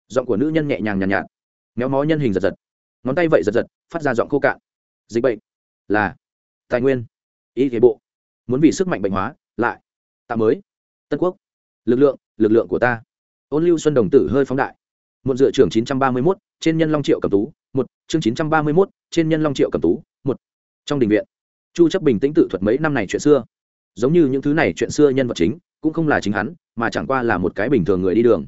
Giọng của nữ nhân nhẹ nhàng nhàn nhạt, nhạt méo mó nhân hình giật giật. Ngón tay vậy giật giật phát ra giọng khô cạn. Dịch bệnh là tài nguyên y thế bộ. Muốn vì sức mạnh bệnh hóa lại tạo mới. Tân quốc lực lượng lực lượng của ta. Ôn lưu xuân đồng tử hơi phóng đại. Một dựa trưởng chín trăm ba mươi 931, trên nhân long triệu cầm tú một chương chín trăm ba mươi 931, trên nhân long triệu cầm tú một. Trong đình viện chu chấp bình tĩnh tự thuật mấy năm này chuyện xưa. Giống như những thứ này chuyện xưa nhân vật chính cũng không là chính hắn mà chẳng qua là một cái bình thường người đi đường.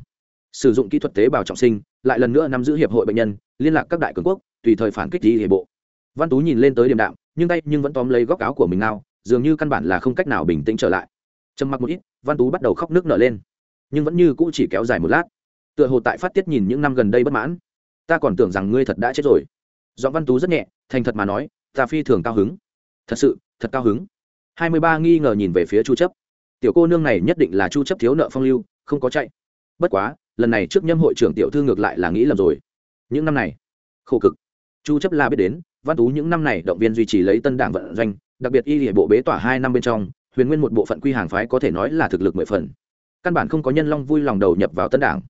Sử dụng kỹ thuật tế bào trọng sinh, lại lần nữa nắm giữ hiệp hội bệnh nhân, liên lạc các đại cường quốc, tùy thời phản kích đi hệ bộ. Văn tú nhìn lên tới điểm đạm, nhưng tay nhưng vẫn tóm lấy góc áo của mình nào dường như căn bản là không cách nào bình tĩnh trở lại. Trầm mặc một ít, văn tú bắt đầu khóc nước nở lên. Nhưng vẫn như cũ chỉ kéo dài một lát. Tựa hồ tại phát tiết nhìn những năm gần đây bất mãn. Ta còn tưởng rằng ngươi thật đã chết rồi. Giọng văn tú rất nhẹ, thành thật mà nói, ta phi thường cao hứng. Thật sự, thật cao hứng. Hai mươi ba nghi ngờ nhìn về phía chu chấp tiểu cô nương này nhất định là chu chấp thiếu nợ phong lưu, không có chạy. Bất quá, lần này trước nhâm hội trưởng tiểu thư ngược lại là nghĩ lầm rồi. Những năm này, khổ cực. Chu chấp là biết đến, văn tú những năm này động viên duy trì lấy tân đảng vận doanh, đặc biệt y hệ bộ bế tỏa hai năm bên trong, huyền nguyên một bộ phận quy hàng phái có thể nói là thực lực mười phần. Căn bản không có nhân long vui lòng đầu nhập vào tân đảng.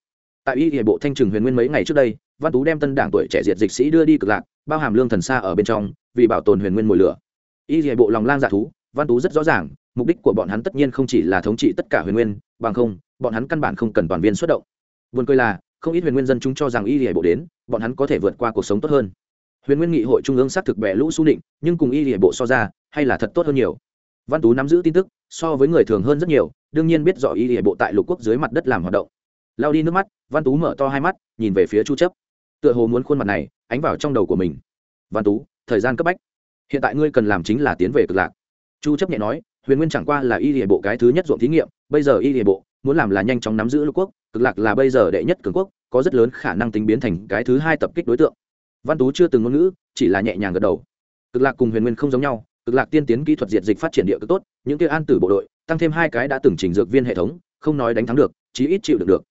Tại y hệ bộ thanh trừng huyền nguyên mấy ngày trước đây, văn tú đem tân đảng tuổi trẻ diệt dịch sĩ đưa đi cực lạc, bao hàm lương thần xa ở bên trong, vì bảo tồn huyền nguyên mùi lửa. Y hệ bộ lòng lang dạ thú, văn tú rất rõ ràng mục đích của bọn hắn tất nhiên không chỉ là thống trị tất cả huyền nguyên bằng không bọn hắn căn bản không cần toàn viên xuất động Buồn cười là, không ít huyền nguyên dân chúng cho rằng y liễu bộ đến, bọn hắn có thể vượt qua cuộc sống tốt hơn. Huyền Nguyên Nghị hội trung ương xác thực bẻ lũ su định, nhưng cùng y liễu bộ so ra, hay là thật tốt hơn nhiều. Văn Tú nắm giữ tin tức, so với người thường hơn rất nhiều, đương nhiên biết rõ y liễu bộ tại lục quốc dưới mặt đất làm hoạt động. Lao đi nước mắt, Văn Tú mở to hai mắt, nhìn về phía Chu Chấp. Tựa hồ muốn khuôn mặt này ánh vào trong đầu của mình. Văn Tú, thời gian cấp bách. Hiện tại ngươi cần làm chính là tiến về cực lạc. Chu Chấp nhẹ nói, Huyền Nguyên chẳng qua là y địa bộ cái thứ nhất ruộng thí nghiệm, bây giờ y địa bộ muốn làm là nhanh chóng nắm giữ lục quốc cực lạc là bây giờ đệ nhất cường quốc có rất lớn khả năng tính biến thành cái thứ hai tập kích đối tượng. Văn tú chưa từng ngôn ngữ chỉ là nhẹ nhàng gật đầu. Cực lạc cùng huyền nguyên không giống nhau cực lạc tiên tiến kỹ thuật diệt dịch phát triển địa cực tốt những kia an tử bộ đội tăng thêm hai cái đã từng chỉnh dược viên hệ thống không nói đánh thắng được chí ít chịu được được.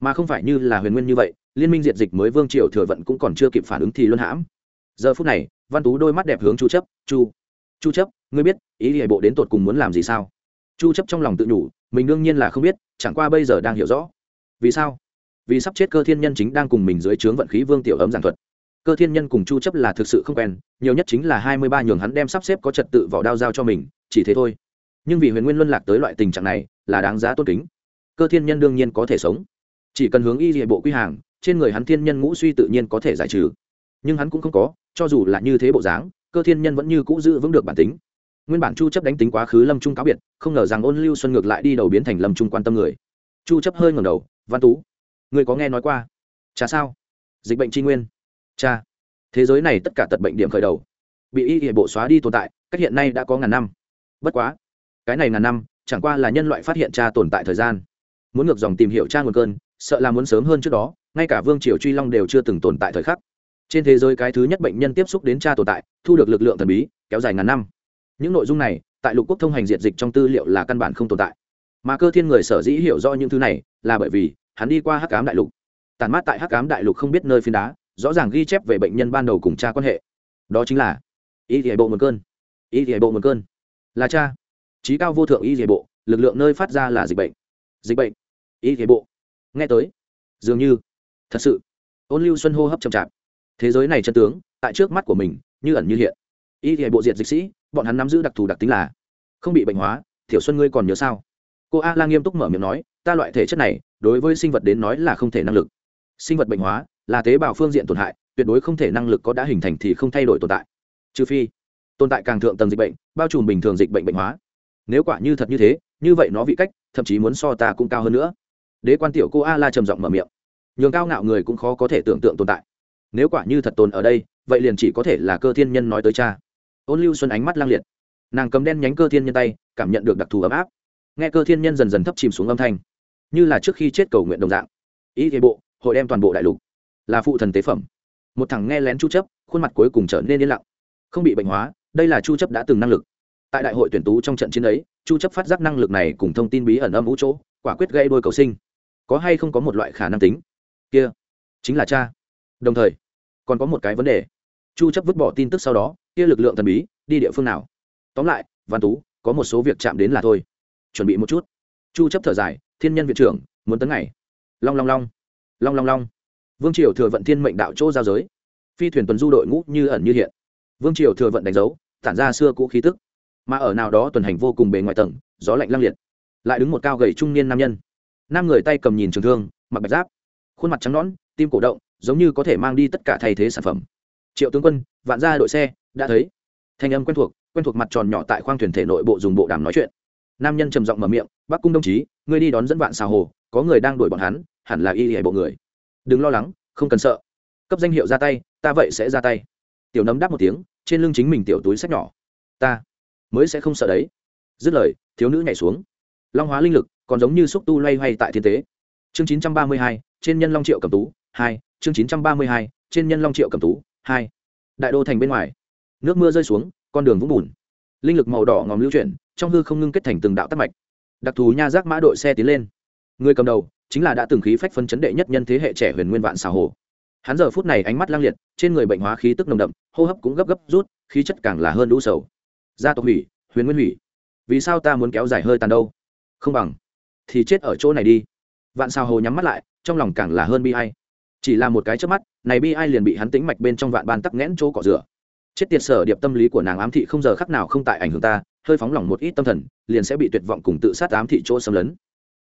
Mà không phải như là huyền nguyên như vậy liên minh diệt dịch mới vương triều thừa vận cũng còn chưa kịp phản ứng thì luân hãm. Giờ phút này văn tú đôi mắt đẹp hướng chu chấp chu chu chấp, ngươi biết, ý hệ bộ đến tột cùng muốn làm gì sao? Chu chấp trong lòng tự nhủ, mình đương nhiên là không biết, chẳng qua bây giờ đang hiểu rõ. Vì sao? Vì sắp chết cơ thiên nhân chính đang cùng mình dưới trướng vận khí vương tiểu ấm giảng thuật. Cơ thiên nhân cùng chu chấp là thực sự không quen, nhiều nhất chính là 23 nhường hắn đem sắp xếp có trật tự vỏ đao giao cho mình, chỉ thế thôi. Nhưng vì huyền nguyên luân lạc tới loại tình trạng này, là đáng giá tôn kính. Cơ thiên nhân đương nhiên có thể sống. Chỉ cần hướng y hệ bộ quy hàng, trên người hắn thiên nhân ngũ suy tự nhiên có thể giải trừ. Nhưng hắn cũng không có, cho dù là như thế bộ dáng cơ thiên nhân vẫn như cũ giữ vững được bản tính. Nguyên bản chu chấp đánh tính quá khứ lâm trung cáo biệt, không ngờ rằng ôn lưu xuân ngược lại đi đầu biến thành lâm trung quan tâm người. Chu chấp hơi ngẩng đầu, văn tú, người có nghe nói qua? Cha sao. Dịch bệnh tri nguyên. Cha thế giới này tất cả tật bệnh điểm khởi đầu, bị y hệ bộ xóa đi tồn tại, cách hiện nay đã có ngàn năm. Bất quá, cái này ngàn năm, chẳng qua là nhân loại phát hiện cha tồn tại thời gian. Muốn ngược dòng tìm hiểu cha nguồn cơn, sợ là muốn sớm hơn trước đó, ngay cả vương triều truy long đều chưa từng tồn tại thời khắc trên thế giới cái thứ nhất bệnh nhân tiếp xúc đến cha tồn tại, thu được lực lượng thần bí, kéo dài ngàn năm. Những nội dung này, tại lục quốc thông hành diệt dịch trong tư liệu là căn bản không tồn tại. Mà cơ thiên người sở dĩ hiểu rõ những thứ này, là bởi vì, hắn đi qua hắc cám đại lục. Tàn mát tại hắc cám đại lục không biết nơi phiên đá, rõ ràng ghi chép về bệnh nhân ban đầu cùng cha quan hệ. Đó chính là, y thể bộ một cơn. Y thể bộ một cơn. Là cha. Trí cao vô thượng y thể bộ, lực lượng nơi phát ra là dịch bệnh. Dịch bệnh. Y thể bộ. Nghe tới. Dường như. Thật sự. Ôn lưu xuân hô hấp chậm chạp thế giới này chân tướng, tại trước mắt của mình, như ẩn như hiện. Y thể bộ diệt dịch sĩ, bọn hắn nắm giữ đặc thù đặc tính là, không bị bệnh hóa thiểu xuân ngươi còn nhớ sao? Cô a la nghiêm túc mở miệng nói, ta loại thể chất này, đối với sinh vật đến nói là không thể năng lực. Sinh vật bệnh hóa, là tế bào phương diện tổn hại, tuyệt đối không thể năng lực có đã hình thành thì không thay đổi tồn tại. Trừ phi, tồn tại càng thượng tầng dịch bệnh, bao trùm bình thường dịch bệnh bệnh hóa. Nếu quả như thật như thế, như vậy nó vị cách, thậm chí muốn so ta cũng cao hơn nữa. Đế quan tiểu cô a la trầm giọng mở miệng. Nhường cao ngạo người cũng khó có thể tưởng tượng tồn tại nếu quả như thật tồn ở đây, vậy liền chỉ có thể là cơ thiên nhân nói tới cha. Ôn lưu xuân ánh mắt lang liệt. Nàng cầm đen nhánh cơ thiên nhân tay, cảm nhận được đặc thù ấm áp. Nghe cơ thiên nhân dần dần thấp chìm xuống âm thanh, như là trước khi chết cầu nguyện đồng dạng. Ý thế bộ, hội đem toàn bộ đại lục là phụ thần tế phẩm. Một thằng nghe lén chu chấp, khuôn mặt cuối cùng trở nên yên lặng. Không bị bệnh hóa, đây là chu chấp đã từng năng lực. Tại đại hội tuyển tú trong trận chiến ấy, chu chấp phát giác năng lực này cùng thông tin bí ẩn âm vũ chỗ, quả quyết gây đôi cầu sinh. Có hay không có một loại khả năng tính? Kia, chính là cha đồng thời, còn có một cái vấn đề. Chu chấp vứt bỏ tin tức sau đó, kia lực lượng thần bí, đi địa phương nào? Tóm lại, văn tú, có một số việc chạm đến là thôi. Chuẩn bị một chút. Chu chấp thở dài, thiên nhân viện trưởng, muốn tấn ngày. Long long long. Long long long. Vương triều thừa vận thiên mệnh đạo chỗ giao giới. Phi thuyền tuần du đội ngũ như ẩn như hiện. Vương triều thừa vận đánh dấu, tản ra xưa cũ khí tức. Mà ở nào đó tuần hành vô cùng bề ngoài tầng, gió lạnh lăng liệt. Lại đứng một cao gầy trung niên nam nhân. Nam người tay cầm nhìn trường thương, mặc bạch giáp. Khuôn mặt trắng nõn, tim cổ động giống như có thể mang đi tất cả thay thế sản phẩm. Triệu tướng quân, vạn gia đội xe, đã thấy. Thanh âm quen thuộc quen thuộc mặt tròn nhỏ tại khoang thuyền thể nội bộ dùng bộ đàm nói chuyện. Nam nhân trầm giọng mở miệng, bắc cung đồng chí, ngươi đi đón dẫn vạn xào hồ, có người đang đuổi bọn hắn, hẳn là y hệ bộ người. Đừng lo lắng, không cần sợ. Cấp danh hiệu ra tay, ta vậy sẽ ra tay. Tiểu nấm đáp một tiếng, trên lưng chính mình tiểu túi sách nhỏ. Ta mới sẽ không sợ đấy. Dứt lời, thiếu nữ nhảy xuống. Long hóa linh lực, còn giống như xúc tu loay hoay tại thiên tế. Chương chín trăm ba mươi hai, trên nhân long triệu cầm tú hai, chương chín trăm ba mươi hai, trên nhân long triệu cầm tú, hai. Đại đô thành bên ngoài. Nước mưa rơi xuống, con đường vũng bùn. Linh lực màu đỏ ngòm lưu chuyển, trong hư không ngưng kết thành từng đạo tắc mạch. Đặc thù nha giác mã đội xe tiến lên. Người cầm đầu chính là đã từng khí phách phân chấn đệ nhất nhân thế hệ trẻ huyền nguyên vạn xà hồ. Hắn giờ phút này ánh mắt lang liệt, trên người bệnh hóa khí tức nồng đậm, hô hấp cũng gấp gấp rút, khí chất càng là hơn lũ sầu. Gia tộc hủy, huyền nguyên hủy. Vì sao ta muốn kéo dài hơi tàn đâu? Không bằng. Thì chết ở chỗ này đi. Vạn xà hồ nhắm mắt lại, trong lòng càng là hơn bi ai chỉ là một cái trước mắt, này bi ai liền bị hắn tính mạch bên trong vạn ban tắc nghẽn chỗ cỏ rửa. Chết tiệt sở điệp tâm lý của nàng ám thị không giờ khắc nào không tại ảnh hưởng ta, hơi phóng lỏng một ít tâm thần, liền sẽ bị tuyệt vọng cùng tự sát ám thị chỗ xâm lấn.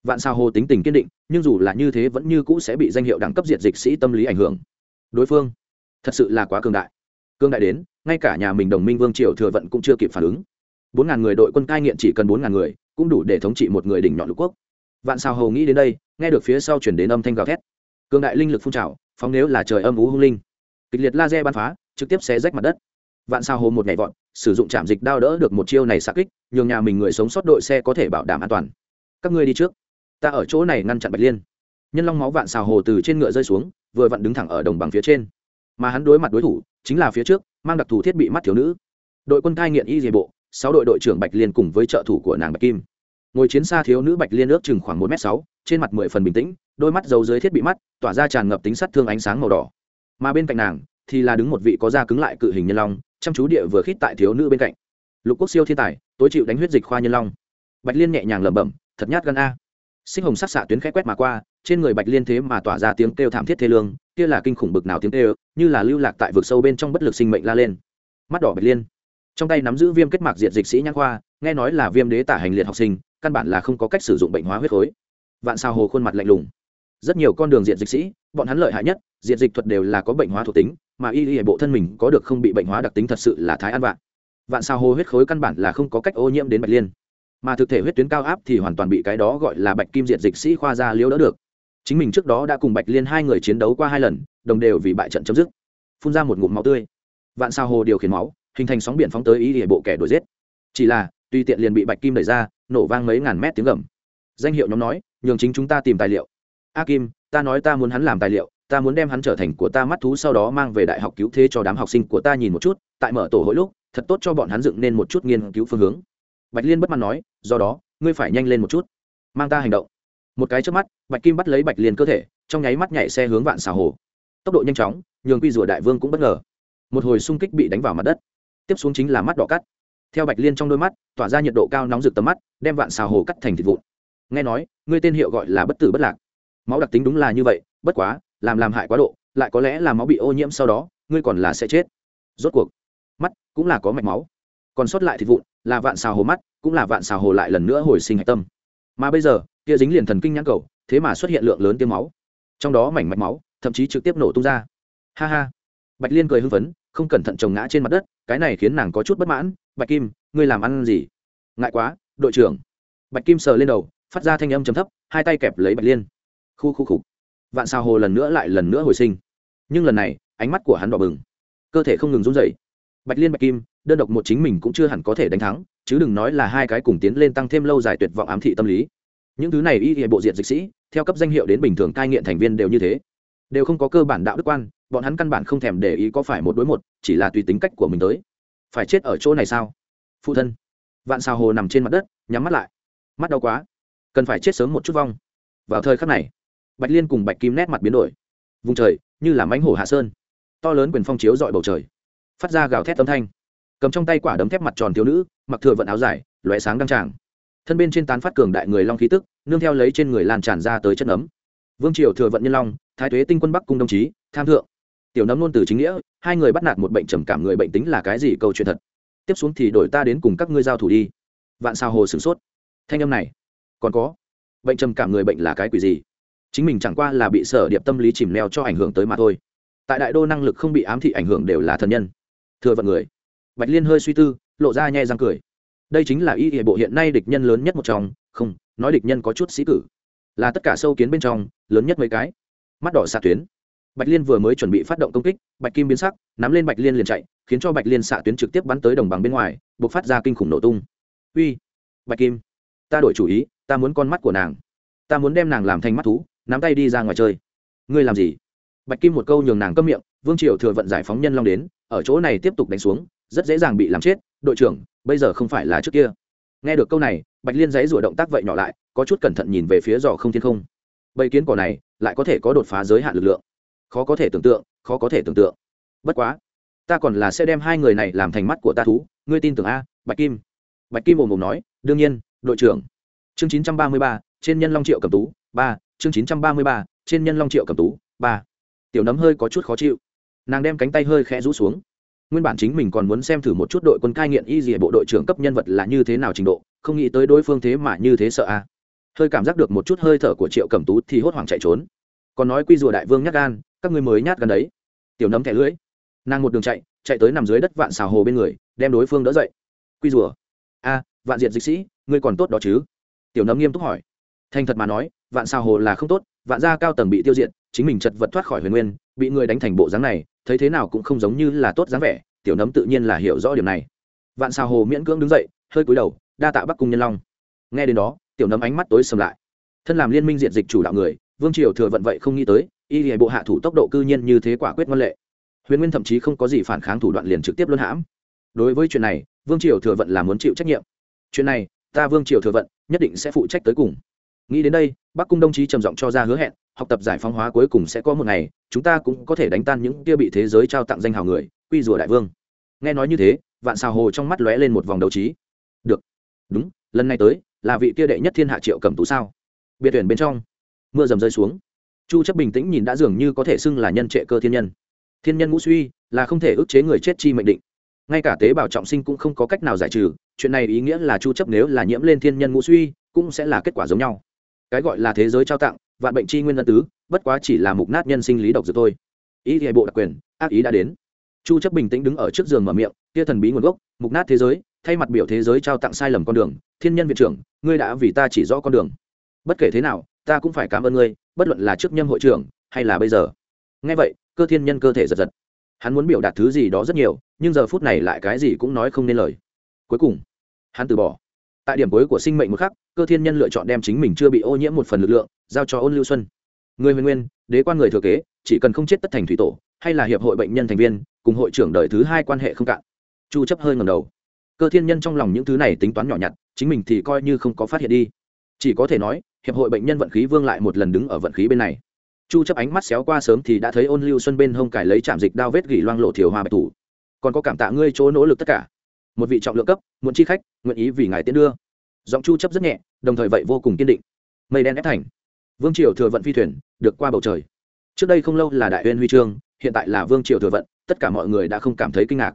Vạn sao hồ tính tình kiên định, nhưng dù là như thế vẫn như cũ sẽ bị danh hiệu đẳng cấp diệt dịch sĩ tâm lý ảnh hưởng. Đối phương, thật sự là quá cường đại. Cường đại đến, ngay cả nhà mình đồng minh vương triều thừa vận cũng chưa kịp phản ứng. Bốn ngàn người đội quân cai nghiện chỉ cần bốn ngàn người, cũng đủ để thống trị một người đỉnh nhọn lục quốc. Vạn sao hầu nghĩ đến đây, nghe được phía sau chuyển đến âm thanh gào thét cương đại linh lực phun trào, phóng nếu là trời âm ú hung linh. Kịch liệt laser bắn phá, trực tiếp xé rách mặt đất. Vạn sao hồ một nhảy vọt, sử dụng trạm dịch đao đỡ được một chiêu này xa kích, nhường nhà mình người sống sót đội xe có thể bảo đảm an toàn. Các ngươi đi trước. Ta ở chỗ này ngăn chặn bạch liên. Nhân long máu vạn xào hồ từ trên ngựa rơi xuống, vừa vặn đứng thẳng ở đồng bằng phía trên. Mà hắn đối mặt đối thủ, chính là phía trước, mang đặc thù thiết bị mắt thiếu nữ. Đội quân cai nghiện y dề bộ, sáu đội đội trưởng bạch liên cùng với trợ thủ của nàng bạch kim ngồi chiến xa thiếu nữ bạch liên ước chừng khoảng một m sáu, trên mặt mười phần bình tĩnh, đôi mắt giấu dưới thiết bị mắt, tỏa ra tràn ngập tính sắt thương ánh sáng màu đỏ. Mà bên cạnh nàng, thì là đứng một vị có da cứng lại cự hình nhân long, chăm chú địa vừa khít tại thiếu nữ bên cạnh. Lục quốc siêu thiên tài, tối chịu đánh huyết dịch khoa nhân long. Bạch liên nhẹ nhàng lẩm bẩm, thật nhát gan a. Sinh hồng sắc xạ tuyến khẽ quét mà qua, trên người bạch liên thế mà tỏa ra tiếng kêu thảm thiết thê lương, kia là kinh khủng bực nào tiếng kêu, như là lưu lạc tại vực sâu bên trong bất lực sinh mệnh la lên. Mắt đỏ bạch liên. Trong tay nắm giữ viêm kết mạc diện dịch sĩ nhãn khoa, nghe nói là viêm đế tả hành liệt học sinh căn bản là không có cách sử dụng bệnh hóa huyết khối. Vạn sao hồ khuôn mặt lạnh lùng. Rất nhiều con đường diện dịch sĩ, bọn hắn lợi hại nhất, diện dịch thuật đều là có bệnh hóa thuộc tính, mà y y bộ thân mình có được không bị bệnh hóa đặc tính thật sự là thái an vạn. Vạn sao hồ huyết khối căn bản là không có cách ô nhiễm đến bạch liên. Mà thực thể huyết tuyến cao áp thì hoàn toàn bị cái đó gọi là bạch kim diện dịch sĩ khoa ra liễu đỡ được. Chính mình trước đó đã cùng bạch liên hai người chiến đấu qua hai lần, đồng đều vì bại trận chấm dứt. Phun ra một ngụm máu tươi. Vạn sao hồ điều khiển máu, hình thành sóng biển phóng tới y y bộ kẻ đuổi giết. Chỉ là, tuy tiện liền bị bạch kim đẩy ra nổ vang mấy ngàn mét tiếng gầm. Danh hiệu nhóm nói, nhường chính chúng ta tìm tài liệu. A kim, ta nói ta muốn hắn làm tài liệu, ta muốn đem hắn trở thành của ta mắt thú sau đó mang về đại học cứu thế cho đám học sinh của ta nhìn một chút, tại mở tổ hội lúc, thật tốt cho bọn hắn dựng nên một chút nghiên cứu phương hướng. Bạch liên bất mãn nói, do đó, ngươi phải nhanh lên một chút. Mang ta hành động. Một cái trước mắt, bạch kim bắt lấy bạch liên cơ thể, trong nháy mắt nhảy xe hướng vạn xà hồ. Tốc độ nhanh chóng, nhường quy rùa đại vương cũng bất ngờ. Một hồi xung kích bị đánh vào mặt đất. Tiếp xuống chính là mắt đỏ cắt theo bạch liên trong đôi mắt, tỏa ra nhiệt độ cao nóng rực tầm mắt, đem vạn xào hồ cắt thành thịt vụn. Nghe nói, ngươi tên hiệu gọi là bất tử bất lạc. Máu đặc tính đúng là như vậy, bất quá, làm làm hại quá độ, lại có lẽ là máu bị ô nhiễm sau đó, ngươi còn là sẽ chết. Rốt cuộc, mắt cũng là có mạch máu. Còn sót lại thịt vụn, là vạn xào hồ mắt, cũng là vạn xào hồ lại lần nữa hồi sinh hạch tâm. Mà bây giờ, kia dính liền thần kinh nhãn cầu, thế mà xuất hiện lượng lớn tiêm máu. Trong đó mảnh mạch máu, thậm chí trực tiếp nổ tung ra. Ha ha. Bạch liên cười hưng phấn không cẩn thận trồng ngã trên mặt đất, cái này khiến nàng có chút bất mãn. Bạch kim, ngươi làm ăn gì? Ngại quá, đội trưởng. Bạch kim sờ lên đầu, phát ra thanh âm chấm thấp, hai tay kẹp lấy bạch liên. Khu khu khục vạn sao hồ lần nữa lại lần nữa hồi sinh. Nhưng lần này, ánh mắt của hắn đỏ bừng. Cơ thể không ngừng run dậy bạch liên, bạch kim, đơn độc một chính mình cũng chưa hẳn có thể đánh thắng, chứ đừng nói là hai cái cùng tiến lên tăng thêm lâu dài tuyệt vọng ám thị tâm lý. Những thứ này y hệ bộ diện dịch sĩ, theo cấp danh hiệu đến bình thường cai nghiện thành viên đều như thế. Đều không có cơ bản đạo đức quan bọn hắn căn bản không thèm để ý có phải một đối một, chỉ là tùy tính cách của mình tới. Phải chết ở chỗ này sao? Phụ thân. Vạn xào hồ nằm trên mặt đất, nhắm mắt lại. Mắt đau quá. Cần phải chết sớm một chút vong. Vào thời khắc này, bạch liên cùng bạch kim nét mặt biến đổi. Vùng trời, như là mánh hổ hạ sơn. To lớn quyền phong chiếu dọi bầu trời. Phát ra gào thét tấm thanh. Cầm trong tay quả đấm thép mặt tròn thiếu nữ, mặc thừa vận áo dài loé sáng đăng tràng. Thân bên trên tán phát cường đại người long khí tức, nương theo lấy trên người lan tràn ra tới chất ấm. vương triều thừa vận nhân long, thái tuế tinh quân bắc cung đồng chí, tham thượng tiểu nấm luôn từ chính nghĩa, hai người bắt nạt một bệnh trầm cảm người bệnh tính là cái gì câu chuyện thật? Tiếp xuống thì đổi ta đến cùng các ngươi giao thủ đi. Vạn sao hồ sửng sốt. Thanh âm này, còn có, bệnh trầm cảm người bệnh là cái quỷ gì? Chính mình chẳng qua là bị sở điệp tâm lý chìm neo cho ảnh hưởng tới mà thôi. Tại đại đô năng lực không bị ám thị ảnh hưởng đều là thần nhân. Thừa vận người. Bạch liên hơi suy tư, lộ ra nhẹ răng cười. Đây chính là y hệ bộ hiện nay địch nhân lớn nhất một trong. Không, nói địch nhân có chút sĩ cử. Là tất cả sâu kiến bên trong, lớn nhất mấy cái. Mắt đỏ xạ tuyến bạch liên vừa mới chuẩn bị phát động công kích, bạch kim biến sắc, nắm lên bạch liên liền chạy, khiến cho bạch liên xạ tuyến trực tiếp bắn tới đồng bằng bên ngoài, bộc phát ra kinh khủng nổ tung. Uy, bạch kim, ta đổi chủ ý, ta muốn con mắt của nàng. Ta muốn đem nàng làm thành mắt thú, nắm tay đi ra ngoài chơi. Ngươi làm gì? Bạch kim một câu nhường nàng câm miệng, vương triều thừa vận giải phóng nhân long đến, ở chỗ này tiếp tục đánh xuống, rất dễ dàng bị làm chết, đội trưởng, bây giờ không phải là trước kia. Nghe được câu này, bạch liên giấy rủa động tác vậy nhỏ lại, có chút cẩn thận nhìn về phía giò không thiên không. Bầy kiến cỏ này, lại có thể có đột phá giới hạn lực lượng khó có thể tưởng tượng, khó có thể tưởng tượng. Bất quá, ta còn là sẽ đem hai người này làm thành mắt của ta thú, ngươi tin tưởng a, bạch kim. Bạch kim ồm ồm nói, đương nhiên, đội trưởng. Chương chín trăm ba mươi ba, trên nhân long triệu cầm tú, ba, chương chín trăm ba mươi ba, trên nhân long triệu cầm tú, ba. Tiểu nấm hơi có chút khó chịu. Nàng đem cánh tay hơi khẽ rũ xuống. Nguyên bản chính mình còn muốn xem thử một chút đội quân cai nghiện y dìa bộ đội trưởng cấp nhân vật là như thế nào trình độ, không nghĩ tới đối phương thế mà như thế sợ a. Hơi cảm giác được một chút hơi thở của triệu cầm tú thì hốt hoảng chạy trốn. Còn nói quy rùa đại vương nhát gan các ngươi mới nhát gan đấy. Tiểu nấm thẻ lưỡi. Nàng một đường chạy chạy tới nằm dưới đất vạn xào hồ bên người, đem đối phương đỡ dậy. Quy rùa. A, vạn diệt dịch sĩ, ngươi còn tốt đó chứ? Tiểu nấm nghiêm túc hỏi. Thành thật mà nói, vạn xào hồ là không tốt, vạn gia cao tầng bị tiêu diệt, chính mình chật vật thoát khỏi huyền nguyên, bị người đánh thành bộ dáng này, thấy thế nào cũng không giống như là tốt dáng vẻ, tiểu nấm tự nhiên là hiểu rõ điểm này. Vạn xào hồ miễn cưỡng đứng dậy, hơi cúi đầu, đa tạ bắc cung nhân long. Nghe đến đó, tiểu nấm ánh mắt tối sầm lại. Thân làm liên minh diện dịch chủ đạo người vương triều thừa vận vậy không nghĩ tới, y hệ bộ hạ thủ tốc độ cư nhiên như thế quả quyết ngoan lệ. Huyền nguyên thậm chí không có gì phản kháng thủ đoạn liền trực tiếp luân hãm. Đối với chuyện này, vương triều thừa vận là muốn chịu trách nhiệm. Chuyện này, ta vương triều thừa vận nhất định sẽ phụ trách tới cùng. Nghĩ đến đây, bắc cung đồng chí trầm giọng cho ra hứa hẹn, học tập giải phóng hóa cuối cùng sẽ có một ngày, chúng ta cũng có thể đánh tan những kia bị thế giới trao tặng danh hào người, quy rùa đại vương. Nghe nói như thế, vạn xào hồ trong mắt lóe lên một vòng đấu trí. Được. Đúng, lần này tới, là vị kia đệ nhất thiên hạ triệu cầm tú sao? Biệt tuyển bên trong mưa dầm rơi xuống. Chu chấp bình tĩnh nhìn đã dường như có thể xưng là nhân trệ cơ thiên nhân. Thiên nhân ngũ suy, là không thể ức chế người chết chi mệnh định. Ngay cả tế bào trọng sinh cũng không có cách nào giải trừ, chuyện này ý nghĩa là chu chấp nếu là nhiễm lên thiên nhân ngũ suy, cũng sẽ là kết quả giống nhau. Cái gọi là thế giới trao tặng, vạn bệnh chi nguyên ân tứ, bất quá chỉ là mục nát nhân sinh lý độc dược thôi. Ý thì bộ đặc quyền, ác ý đã đến. Chu chấp bình tĩnh đứng ở trước giường mở miệng kia thần bí nguồn gốc, mục nát thế giới, thay mặt biểu thế giới trao tặng sai lầm con đường, thiên nhân viện trưởng, ngươi đã vì ta chỉ rõ con đường. Bất kể thế nào ta cũng phải cảm ơn ngươi, bất luận là trước nhâm hội trưởng, hay là bây giờ. Nghe vậy, cơ thiên nhân cơ thể giật giật. Hắn muốn biểu đạt thứ gì đó rất nhiều, nhưng giờ phút này lại cái gì cũng nói không nên lời. Cuối cùng, hắn từ bỏ. Tại điểm cuối của sinh mệnh một khắc, cơ thiên nhân lựa chọn đem chính mình chưa bị ô nhiễm một phần lực lượng, giao cho ôn lưu xuân. Người huyền nguyên, đế quan người thừa kế, chỉ cần không chết tất thành thủy tổ, hay là hiệp hội bệnh nhân thành viên, cùng hội trưởng đời thứ hai quan hệ không cạn. Chu chấp hơi ngầm đầu. Cơ thiên nhân trong lòng những thứ này tính toán nhỏ nhặt, chính mình thì coi như không có phát hiện đi. Chỉ có thể nói hiệp hội bệnh nhân vận khí vương lại một lần đứng ở vận khí bên này. Chu chấp ánh mắt xéo qua sớm thì đã thấy ôn lưu xuân bên hông cải lấy chạm dịch đao vết gỉ loang lộ thiều hoa bạch thủ. Còn có cảm tạ ngươi chỗ nỗ lực tất cả. Một vị trọng lượng cấp muốn chi khách, nguyện ý vì ngài tiến đưa. Giọng chu chấp rất nhẹ, đồng thời vậy vô cùng kiên định. Mây đen ép thành. Vương triều thừa vận phi thuyền, được qua bầu trời. Trước đây không lâu là đại uyên huy chương, hiện tại là vương triều thừa vận, tất cả mọi người đã không cảm thấy kinh ngạc.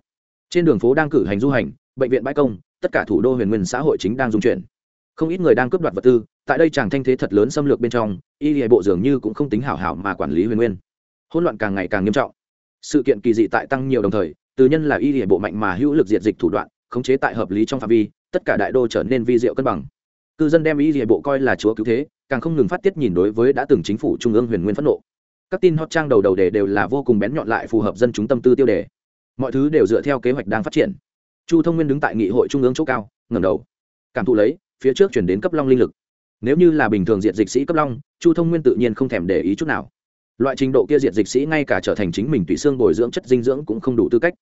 Trên đường phố đang cử hành du hành, bệnh viện bãi công, tất cả thủ đô huyền nguyên xã hội chính đang dung chuyển. Không ít người đang cướp đoạt vật tư tại đây chàng thanh thế thật lớn xâm lược bên trong, y hệ bộ dường như cũng không tính hảo hảo mà quản lý huyền nguyên. Hỗn loạn càng ngày càng nghiêm trọng. Sự kiện kỳ dị tại tăng nhiều đồng thời, từ nhân là y hệ bộ mạnh mà hữu lực diệt dịch thủ đoạn, khống chế tại hợp lý trong phạm vi, tất cả đại đô trở nên vi diệu cân bằng. Cư dân đem y hệ bộ coi là chúa cứu thế, càng không ngừng phát tiết nhìn đối với đã từng chính phủ trung ương huyền nguyên phẫn nộ. Các tin hot trang đầu đầu đề đều là vô cùng bén nhọn lại phù hợp dân chúng tâm tư tiêu đề. Mọi thứ đều dựa theo kế hoạch đang phát triển. Chu thông nguyên đứng tại nghị hội trung ương chỗ cao, ngẩng đầu. Cảm thụ lấy, phía trước chuyển đến cấp long linh lực nếu như là bình thường diệt dịch sĩ cấp long, chu thông nguyên tự nhiên không thèm để ý chút nào. Loại trình độ kia diệt dịch sĩ ngay cả trở thành chính mình tùy xương bồi dưỡng chất dinh dưỡng cũng không đủ tư cách.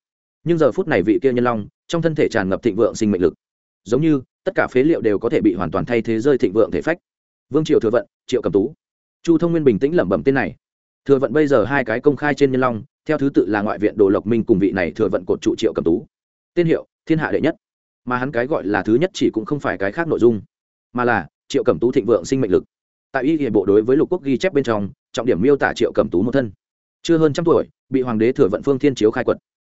Nhưng giờ phút này vị kia nhân long, trong thân thể tràn ngập thịnh vượng sinh mệnh lực. Giống như, tất cả phế liệu đều có thể bị hoàn toàn thay thế rơi thịnh vượng thể phách. Vương triều thừa vận, triệu cầm tú. Chu thông nguyên bình tĩnh lẩm bẩm tên này. Thừa vận bây giờ hai cái công khai trên nhân long, theo thứ tự là ngoại viện đồ lộc minh cùng vị này thừa vận cột trụ triệu cầm tú. Tên hiệu, thiên hạ đệ nhất. Mà hắn cái gọi là thứ nhất chỉ cũng không phải cái khác nội dung, mà là triệu cẩm tú thịnh vượng sinh mệnh lực. Tại y hiệp bộ đối với lục quốc ghi chép bên trong, trọng điểm miêu tả triệu cẩm tú một thân. Chưa hơn trăm tuổi, bị hoàng đế thừa vận phương thiên chiếu khai quật.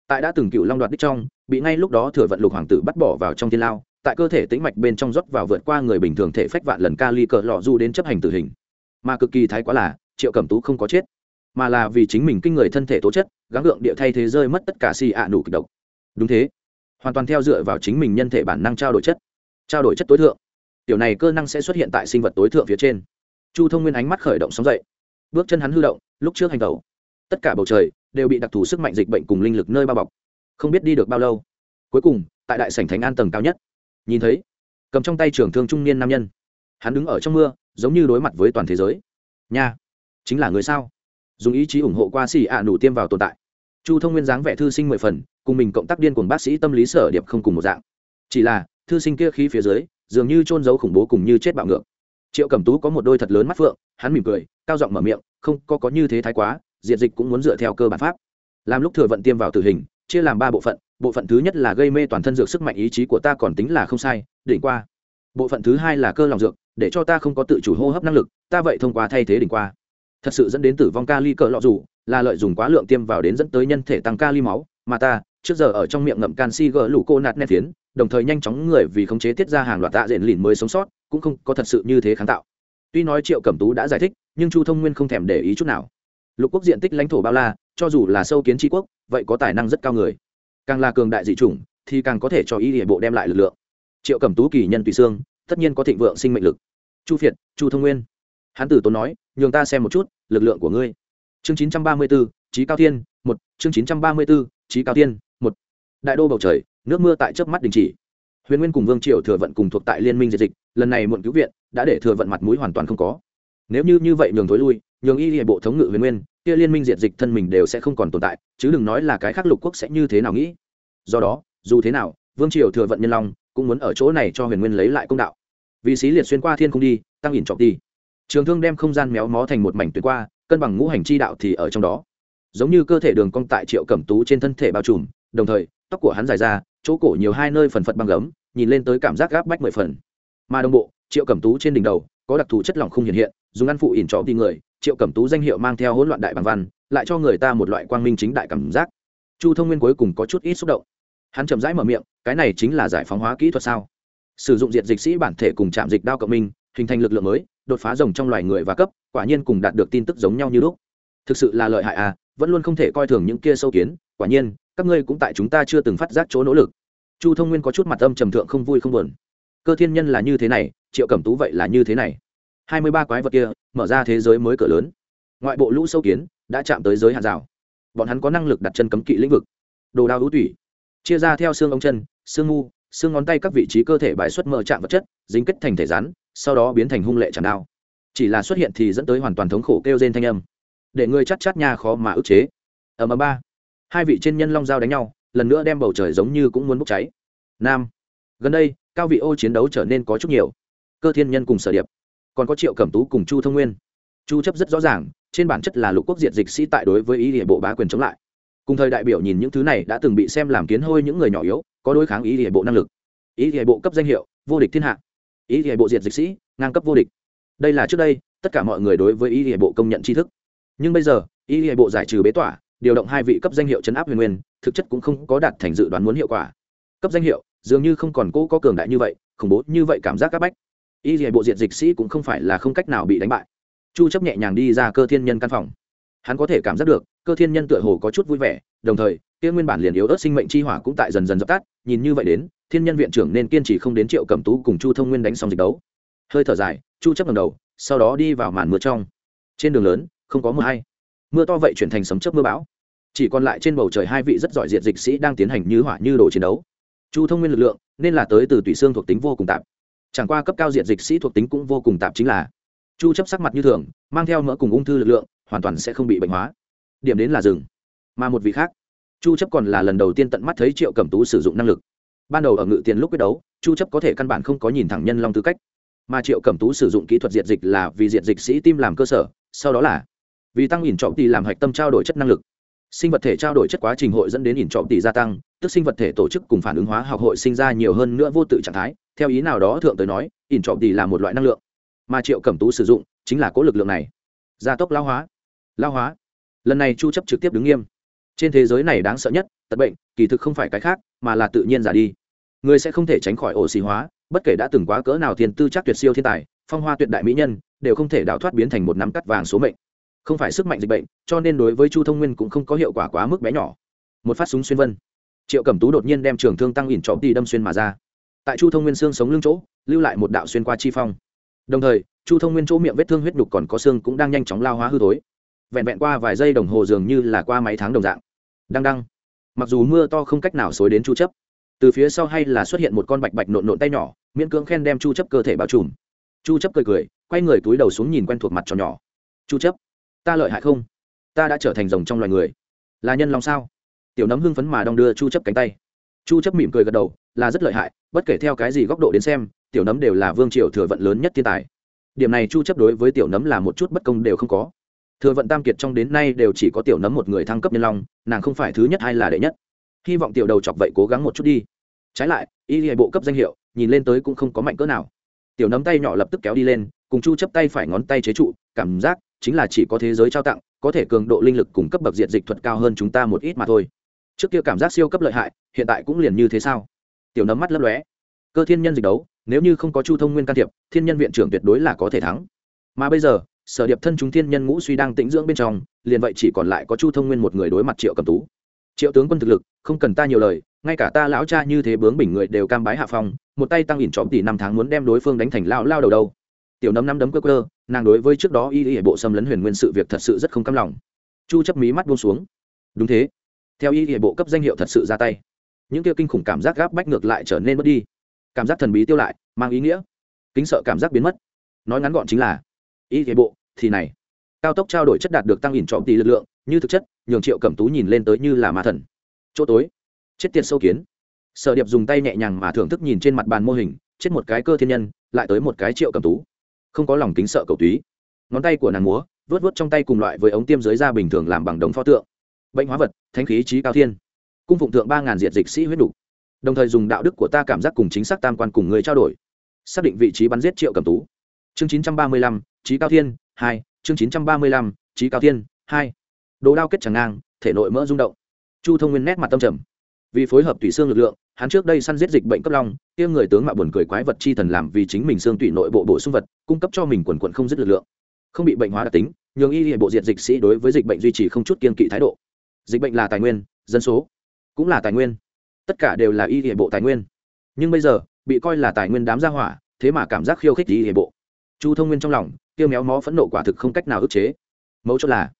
Tại đã từng cựu long đoạt đích trong, bị ngay lúc đó thừa vận lục hoàng tử bắt bỏ vào trong thiên lao, tại cơ thể tĩnh mạch bên trong rót vào vượt qua người bình thường thể phách vạn lần ca ly cờ lọ du đến chấp hành tử hình. Mà cực kỳ thái quá là, triệu cẩm tú không có chết, mà là vì chính mình kinh người thân thể tố chất, gắng gượng địa thay thế rơi mất tất cả si ạ nụ kịch độc. Đúng thế, hoàn toàn theo dựa vào chính mình nhân thể bản năng trao đổi chất. Trao đổi chất tối thượng tiểu này cơ năng sẽ xuất hiện tại sinh vật tối thượng phía trên. Chu thông nguyên ánh mắt khởi động sóng dậy. Bước chân hắn hư động, lúc trước hành tẩu. Tất cả bầu trời đều bị đặc thù sức mạnh dịch bệnh cùng linh lực nơi bao bọc. Không biết đi được bao lâu. Cuối cùng, tại đại sảnh thánh an tầng cao nhất. Nhìn thấy, cầm trong tay trưởng thương trung niên nam nhân. Hắn đứng ở trong mưa, giống như đối mặt với toàn thế giới. Nha, chính là người sao? Dùng ý chí ủng hộ qua xì ạ à nủ tiêm vào tồn tại. Chu thông nguyên dáng vẻ thư sinh mười phần, cùng mình cộng tác điên cùng bác sĩ tâm lý sở điệp không cùng một dạng. Chỉ là, thư sinh kia khí phía dưới dường như trôn giấu khủng bố cùng như chết bạo ngược. Triệu cẩm tú có một đôi thật lớn mắt phượng, hắn mỉm cười, cao giọng mở miệng, không, có có như thế thái quá diệt dịch cũng muốn dựa theo cơ bản pháp. Làm lúc thừa vận tiêm vào tử hình, chia làm ba bộ phận bộ phận thứ nhất là gây mê toàn thân dược sức mạnh ý chí của ta còn tính là không sai, đỉnh qua. Bộ phận thứ hai là cơ lòng dược, để cho ta không có tự chủ hô hấp năng lực, ta vậy thông qua thay thế đỉnh qua. Thật sự dẫn đến tử vong kali cỡ lọ dù, là lợi dùng quá lượng tiêm vào đến dẫn tới nhân thể tăng kali máu, mà ta, trước giờ ở trong miệng ngậm canxi gỡ lũ cô nạt nét phiến đồng thời nhanh chóng người vì khống chế tiết ra hàng loạt tạ diện lìn mới sống sót cũng không có thật sự như thế kháng tạo. Tuy nói triệu cẩm tú đã giải thích nhưng chu thông nguyên không thèm để ý chút nào. Lục quốc diện tích lãnh thổ bao la cho dù là sâu kiến tri quốc vậy có tài năng rất cao người. Càng là cường đại dị chủng thì càng có thể cho ý địa bộ đem lại lực lượng. Triệu cẩm tú kỳ nhân tùy xương tất nhiên có thịnh vượng sinh mệnh lực. Chu phiệt chu thông nguyên. Hán tử tốn nói nhường ta xem một chút lực lượng của ngươi. Chương chín trăm ba mươi 934, trí cao thiên một. Chương chín trăm ba mươi 934, trí cao thiên một. Đại đô bầu trời nước mưa tại chớp mắt đình chỉ. Huyền nguyên cùng vương triều thừa vận cùng thuộc tại liên minh diệt dịch, lần này muộn cứu viện, đã để thừa vận mặt mũi hoàn toàn không có. Nếu như như vậy nhường thối lui, nhường y hệ bộ thống ngự huyền nguyên, kia liên minh diệt dịch thân mình đều sẽ không còn tồn tại, chứ đừng nói là cái khác lục quốc sẽ như thế nào nghĩ. Do đó, dù thế nào, vương triều thừa vận nhân long cũng muốn ở chỗ này cho huyền nguyên lấy lại công đạo. Vì xí liệt xuyên qua thiên không đi, tăng ỉn trọng đi. Trường thương đem không gian méo mó thành một mảnh tuyệt qua, cân bằng ngũ hành chi đạo thì ở trong đó. Giống như cơ thể đường cong tại triệu cẩm tú trên thân thể bao trùm, đồng thời, tóc của hắn dài ra chỗ cổ nhiều hai nơi phần phật băng gấm, nhìn lên tới cảm giác gáp bách mười phần. Mà đồng bộ, triệu cẩm tú trên đỉnh đầu, có đặc thù chất lỏng không hiện hiện, dùng ăn phụ ỉn trọ đi người, triệu cẩm tú danh hiệu mang theo hỗn loạn đại bằng văn, lại cho người ta một loại quang minh chính đại cảm giác. Chu thông nguyên cuối cùng có chút ít xúc động. Hắn chậm rãi mở miệng, cái này chính là giải phóng hóa kỹ thuật sao? Sử dụng diệt dịch sĩ bản thể cùng chạm dịch đao cộng minh, hình thành lực lượng mới, đột phá rồng trong loài người và cấp, quả nhiên cùng đạt được tin tức giống nhau như lúc. Thực sự là lợi hại à vẫn luôn không thể coi thường những kia sâu kiến, quả nhiên các ngươi cũng tại chúng ta chưa từng phát giác chỗ nỗ lực. Chu thông nguyên có chút mặt âm trầm thượng không vui không buồn. Cơ thiên nhân là như thế này, triệu cẩm tú vậy là như thế này. Hai mươi ba quái vật kia, mở ra thế giới mới cửa lớn. Ngoại bộ lũ sâu kiến, đã chạm tới giới hạn rào. Bọn hắn có năng lực đặt chân cấm kỵ lĩnh vực. Đồ đao hữu tủy. Chia ra theo xương ống chân, xương ngu xương ngón tay các vị trí cơ thể bài xuất mở chạm vật chất, dính kết thành thể rắn, sau đó biến thành hung lệ chẳng đao. Chỉ là xuất hiện thì dẫn tới hoàn toàn thống khổ kêu trên thanh âm. Để người chắc chát nha khó mà ức chế. Ở mà ba hai vị trên nhân long giao đánh nhau, lần nữa đem bầu trời giống như cũng muốn bốc cháy. Nam, gần đây, cao vị ô chiến đấu trở nên có chút nhiều. Cơ thiên nhân cùng sở điệp, còn có triệu cẩm tú cùng chu thông nguyên. Chu chấp rất rõ ràng, trên bản chất là lục quốc diệt dịch sĩ tại đối với ý địa bộ bá quyền chống lại. Cùng thời đại biểu nhìn những thứ này đã từng bị xem làm kiến hôi những người nhỏ yếu, có đối kháng ý địa bộ năng lực. Ý địa bộ cấp danh hiệu, vô địch thiên hạ. Ý địa bộ diệt dịch sĩ, ngang cấp vô địch. Đây là trước đây, tất cả mọi người đối với ý địa bộ công nhận tri thức. Nhưng bây giờ, ý địa bộ giải trừ bế tỏa điều động hai vị cấp danh hiệu chấn áp huyền nguyên, thực chất cũng không có đạt thành dự đoán muốn hiệu quả. Cấp danh hiệu, dường như không còn cố có cường đại như vậy, khủng bố như vậy cảm giác các bách. Y dạy bộ diện dịch sĩ cũng không phải là không cách nào bị đánh bại. Chu chấp nhẹ nhàng đi ra cơ thiên nhân căn phòng. Hắn có thể cảm giác được, cơ thiên nhân tựa hồ có chút vui vẻ, đồng thời, kia nguyên bản liền yếu ớt sinh mệnh chi hỏa cũng tại dần dần dập tắt, nhìn như vậy đến, thiên nhân viện trưởng nên kiên trì không đến triệu cẩm tú cùng chu thông nguyên đánh xong dịch đấu. Hơi thở dài, chu chấp ngẩng đầu, sau đó đi vào màn mưa trong. Trên đường lớn, không có mưa hay mưa to vậy chuyển thành sấm chớp mưa bão. Chỉ còn lại trên bầu trời hai vị rất giỏi diệt dịch sĩ đang tiến hành như hỏa như đồ chiến đấu. Chu thông nguyên lực lượng, nên là tới từ tùy xương thuộc tính vô cùng tạp. Chẳng qua cấp cao diệt dịch sĩ thuộc tính cũng vô cùng tạp chính là, chu chấp sắc mặt như thường, mang theo mỡ cùng ung thư lực lượng, hoàn toàn sẽ không bị bệnh hóa. Điểm đến là rừng mà một vị khác, chu chấp còn là lần đầu tiên tận mắt thấy triệu cẩm tú sử dụng năng lực. Ban đầu ở ngự tiền lúc quyết đấu, chu chấp có thể căn bản không có nhìn thẳng nhân long tư cách. Mà triệu cẩm tú sử dụng kỹ thuật diệt dịch là vì diệt dịch sĩ tim làm cơ sở, sau đó là vì tăng ỉn trọng tỷ làm hạch tâm trao đổi chất năng lực. Sinh vật thể trao đổi chất quá trình hội dẫn đến ỉn trọng tỷ gia tăng, tức sinh vật thể tổ chức cùng phản ứng hóa học hội sinh ra nhiều hơn nữa vô tự trạng thái, theo ý nào đó thượng tới nói, ỉn trọng tỷ là một loại năng lượng mà triệu cẩm tú sử dụng chính là cố lực lượng này. Gia tốc lao hóa. Lao hóa. Lần này chu chấp trực tiếp đứng nghiêm. Trên thế giới này đáng sợ nhất, tật bệnh, kỳ thực không phải cái khác, mà là tự nhiên giả đi. Người sẽ không thể tránh khỏi ổ xì hóa, bất kể đã từng quá cỡ nào thiên tư chắc tuyệt siêu thiên tài, phong hoa tuyệt đại mỹ nhân, đều không thể đào thoát biến thành một nắm cắt vàng số mệnh không phải sức mạnh dịch bệnh, cho nên đối với chu thông nguyên cũng không có hiệu quả quá mức bé nhỏ. Một phát súng xuyên vân. Triệu cẩm tú đột nhiên đem trường thương tăng ỉn trọm đi đâm xuyên mà ra. Tại chu thông nguyên xương sống lưng chỗ, lưu lại một đạo xuyên qua chi phong. Đồng thời, chu thông nguyên chỗ miệng vết thương huyết đục còn có xương cũng đang nhanh chóng lao hóa hư thối. Vẹn vẹn qua vài giây đồng hồ dường như là qua mấy tháng đồng dạng. Đăng đăng. Mặc dù mưa to không cách nào xối đến chu chấp, từ phía sau hay là xuất hiện một con bạch bạch nộn nộn tay nhỏ, miễn cưỡng khen đem chu chấp cơ thể bao trùm. Chu chấp cười cười, quay người túi đầu xuống nhìn quen thuộc mặt tròn nhỏ. Chu chấp ta lợi hại không? Ta đã trở thành rồng trong loài người. Là nhân lòng sao? Tiểu nấm hưng phấn mà đong đưa chu chấp cánh tay. Chu chấp mỉm cười gật đầu, là rất lợi hại, bất kể theo cái gì góc độ đến xem, tiểu nấm đều là vương triều thừa vận lớn nhất thiên tài. Điểm này chu chấp đối với tiểu nấm là một chút bất công đều không có. Thừa vận tam kiệt trong đến nay đều chỉ có tiểu nấm một người thăng cấp nhân long, nàng không phải thứ nhất hay là đệ nhất. Hy vọng tiểu đầu chọc vậy cố gắng một chút đi. Trái lại, y hệ bộ cấp danh hiệu, nhìn lên tới cũng không có mạnh cỡ nào. Tiểu nấm tay nhỏ lập tức kéo đi lên, cùng chu chấp tay phải ngón tay chế trụ, cảm giác chính là chỉ có thế giới trao tặng, có thể cường độ linh lực cùng cấp bậc diện dịch thuật cao hơn chúng ta một ít mà thôi. Trước kia cảm giác siêu cấp lợi hại, hiện tại cũng liền như thế sao? Tiểu nấm mắt lấp lóe. Cơ thiên nhân dịch đấu, nếu như không có chu thông nguyên can thiệp, thiên nhân viện trưởng tuyệt đối là có thể thắng. Mà bây giờ, sở điệp thân chúng thiên nhân ngũ suy đang tĩnh dưỡng bên trong, liền vậy chỉ còn lại có chu thông nguyên một người đối mặt triệu cầm tú. Triệu tướng quân thực lực, không cần ta nhiều lời, ngay cả ta lão cha như thế bướng bình người đều cam bái hạ phong, một tay tăng ỉn trọm tỷ năm tháng muốn đem đối phương đánh thành lao lao đầu đâu tiểu nấm năm đấm cơ cơ nàng đối với trước đó y y bộ xâm lấn huyền nguyên sự việc thật sự rất không cam lòng. Chu chấp mí mắt buông xuống. Đúng thế. Theo y Y bộ cấp danh hiệu thật sự ra tay, những kia kinh khủng cảm giác gáp bách ngược lại trở nên mất đi. Cảm giác thần bí tiêu lại, mang ý nghĩa. Kính sợ cảm giác biến mất. Nói ngắn gọn chính là, y Y bộ, thì này. Cao tốc trao đổi chất đạt được tăng ỉn trọng tỷ lực lượng, như thực chất, nhường triệu cẩm tú nhìn lên tới như là ma thần. Chỗ tối. Chết tiệt sâu kiến. Sở điệp dùng tay nhẹ nhàng mà thưởng thức nhìn trên mặt bàn mô hình, chết một cái cơ thiên nhân, lại tới một cái triệu cẩm tú không có lòng kính sợ cầu túy. Ngón tay của nàng múa vớt vớt trong tay cùng loại với ống tiêm dưới da bình thường làm bằng đồng pho tượng. Bệnh hóa vật, thánh khí trí cao thiên. Cung phụng thượng ba ngàn diệt dịch sĩ huyết đủ. Đồng thời dùng đạo đức của ta cảm giác cùng chính xác tam quan cùng người trao đổi. Xác định vị trí bắn giết triệu cầm tú. Chương chín trăm ba mươi lăm, trí cao thiên, hai. Chương chín trăm ba mươi lăm, trí cao thiên, hai. Đồ đao kết chẳng ngang, thể nội mỡ rung động. Chu thông nguyên nét mặt tâm trầm vì phối hợp tùy xương lực lượng, hắn trước đây săn giết dịch bệnh cấp long, kia người tướng mạo buồn cười quái vật chi thần làm vì chính mình xương tủy nội bộ bổ sung vật, cung cấp cho mình quần quận không dứt lực lượng. Không bị bệnh hóa đặc tính, nhường y hệ bộ diện dịch sĩ đối với dịch bệnh duy trì không chút kiên kỵ thái độ. Dịch bệnh là tài nguyên, dân số cũng là tài nguyên. Tất cả đều là y hệ bộ tài nguyên. Nhưng bây giờ, bị coi là tài nguyên đám gia hỏa, thế mà cảm giác khiêu khích y hệ bộ. Chu thông nguyên trong lòng kêu méo mó phẫn nộ quả thực không cách nào ức chế. Mấu chốt là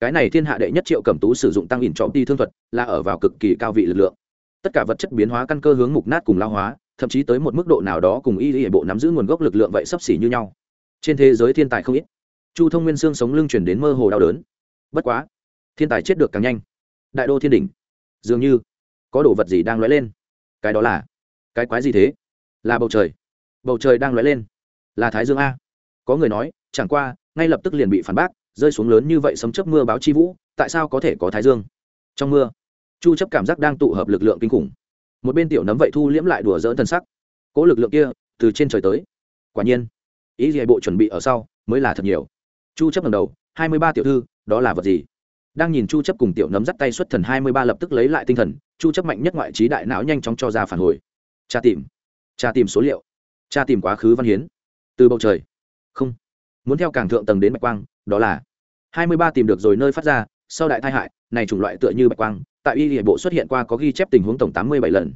cái này thiên hạ đệ nhất triệu cẩm tú sử dụng tăng ỉn trọng đi thương thuật, là ở vào cực kỳ cao vị lực lượng. Tất cả vật chất biến hóa căn cơ hướng mục nát cùng lao hóa, thậm chí tới một mức độ nào đó cùng y y bộ nắm giữ nguồn gốc lực lượng vậy sấp xỉ như nhau. Trên thế giới thiên tài không ít. Chu thông nguyên xương sống lưng chuyển đến mơ hồ đau đớn. Bất quá, thiên tài chết được càng nhanh. Đại đô thiên đỉnh. Dường như, có đồ vật gì đang lóe lên. Cái đó là, cái quái gì thế? Là bầu trời. Bầu trời đang lóe lên. Là thái dương a. Có người nói, chẳng qua, ngay lập tức liền bị phản bác rơi xuống lớn như vậy sấm chớp mưa báo chi vũ, tại sao có thể có thái dương? Trong mưa, chu chấp cảm giác đang tụ hợp lực lượng kinh khủng. Một bên tiểu nấm vậy thu liễm lại đùa dỡn thần sắc. Cố lực lượng kia, từ trên trời tới. Quả nhiên, ý gì bộ chuẩn bị ở sau, mới là thật nhiều. Chu chấp lần đầu, hai mươi ba tiểu thư, đó là vật gì? Đang nhìn chu chấp cùng tiểu nấm dắt tay xuất thần hai mươi ba lập tức lấy lại tinh thần, chu chấp mạnh nhất ngoại trí đại não nhanh chóng cho ra phản hồi. Tra tìm tra tìm số liệu. Tra tìm quá khứ văn hiến. Từ bầu trời. Không muốn theo càng thượng tầng đến bạch quang, đó là hai mươi ba tìm được rồi nơi phát ra, sau đại tai hại, này chủng loại tựa như bạch quang, tại y hệ bộ xuất hiện qua có ghi chép tình huống tổng tám mươi bảy lần.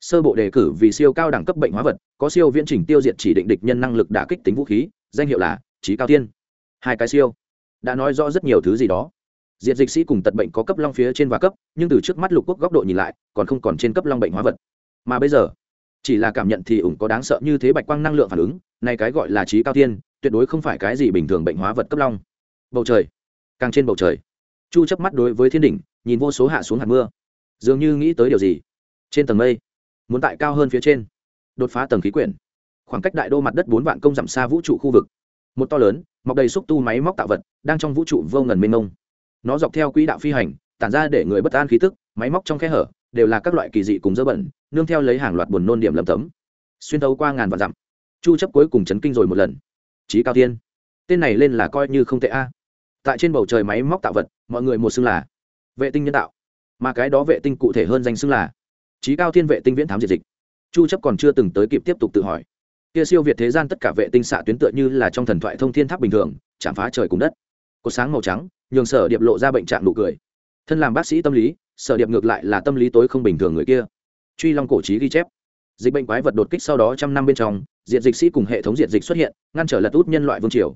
Sơ bộ đề cử vì siêu cao đẳng cấp bệnh hóa vật, có siêu viễn trình tiêu diệt chỉ định địch nhân năng lực đả kích tính vũ khí, danh hiệu là trí cao thiên. Hai cái siêu. Đã nói rõ rất nhiều thứ gì đó. Diệt dịch sĩ cùng tật bệnh có cấp long phía trên và cấp, nhưng từ trước mắt lục quốc góc độ nhìn lại, còn không còn trên cấp long bệnh hóa vật. Mà bây giờ, chỉ là cảm nhận thì ủng có đáng sợ như thế bạch quang năng lượng phản ứng, này cái gọi là trí cao thiên tuyệt đối không phải cái gì bình thường bệnh hóa vật cấp long. Bầu trời. Càng trên bầu trời. Chu chấp mắt đối với thiên đỉnh, nhìn vô số hạ xuống hạt mưa. Dường như nghĩ tới điều gì. Trên tầng mây, muốn tại cao hơn phía trên, đột phá tầng khí quyển. Khoảng cách đại đô mặt đất bốn vạn công dặm xa vũ trụ khu vực. Một to lớn, mọc đầy xúc tu máy móc tạo vật, đang trong vũ trụ vô ngần mênh mông. Nó dọc theo quỹ đạo phi hành, tản ra để người bất an khí tức, máy móc trong khe hở, đều là các loại kỳ dị cùng dơ bẩn, nương theo lấy hàng loạt buồn nôn điểm lầm tấm. Xuyên thấu qua ngàn vạn dặm. Chu chấp cuối cùng chấn kinh rồi một lần trí cao tiên tên này lên là coi như không tệ a. Tại trên bầu trời máy móc tạo vật, mọi người một xưng là vệ tinh nhân tạo. Mà cái đó vệ tinh cụ thể hơn danh xưng là trí cao thiên vệ tinh viễn thám diệt dịch. Chu chấp còn chưa từng tới kịp tiếp tục tự hỏi. Kia siêu việt thế gian tất cả vệ tinh xạ tuyến tựa như là trong thần thoại thông thiên tháp bình thường, chạm phá trời cùng đất. Có sáng màu trắng, nhường sở điệp lộ ra bệnh trạng nụ cười. Thân làm bác sĩ tâm lý, sở điệp ngược lại là tâm lý tối không bình thường người kia. Truy long cổ trí ghi chép dịch bệnh quái vật đột kích sau đó trăm năm bên trong diện dịch sĩ cùng hệ thống diện dịch xuất hiện, ngăn trở lật út nhân loại vương triều.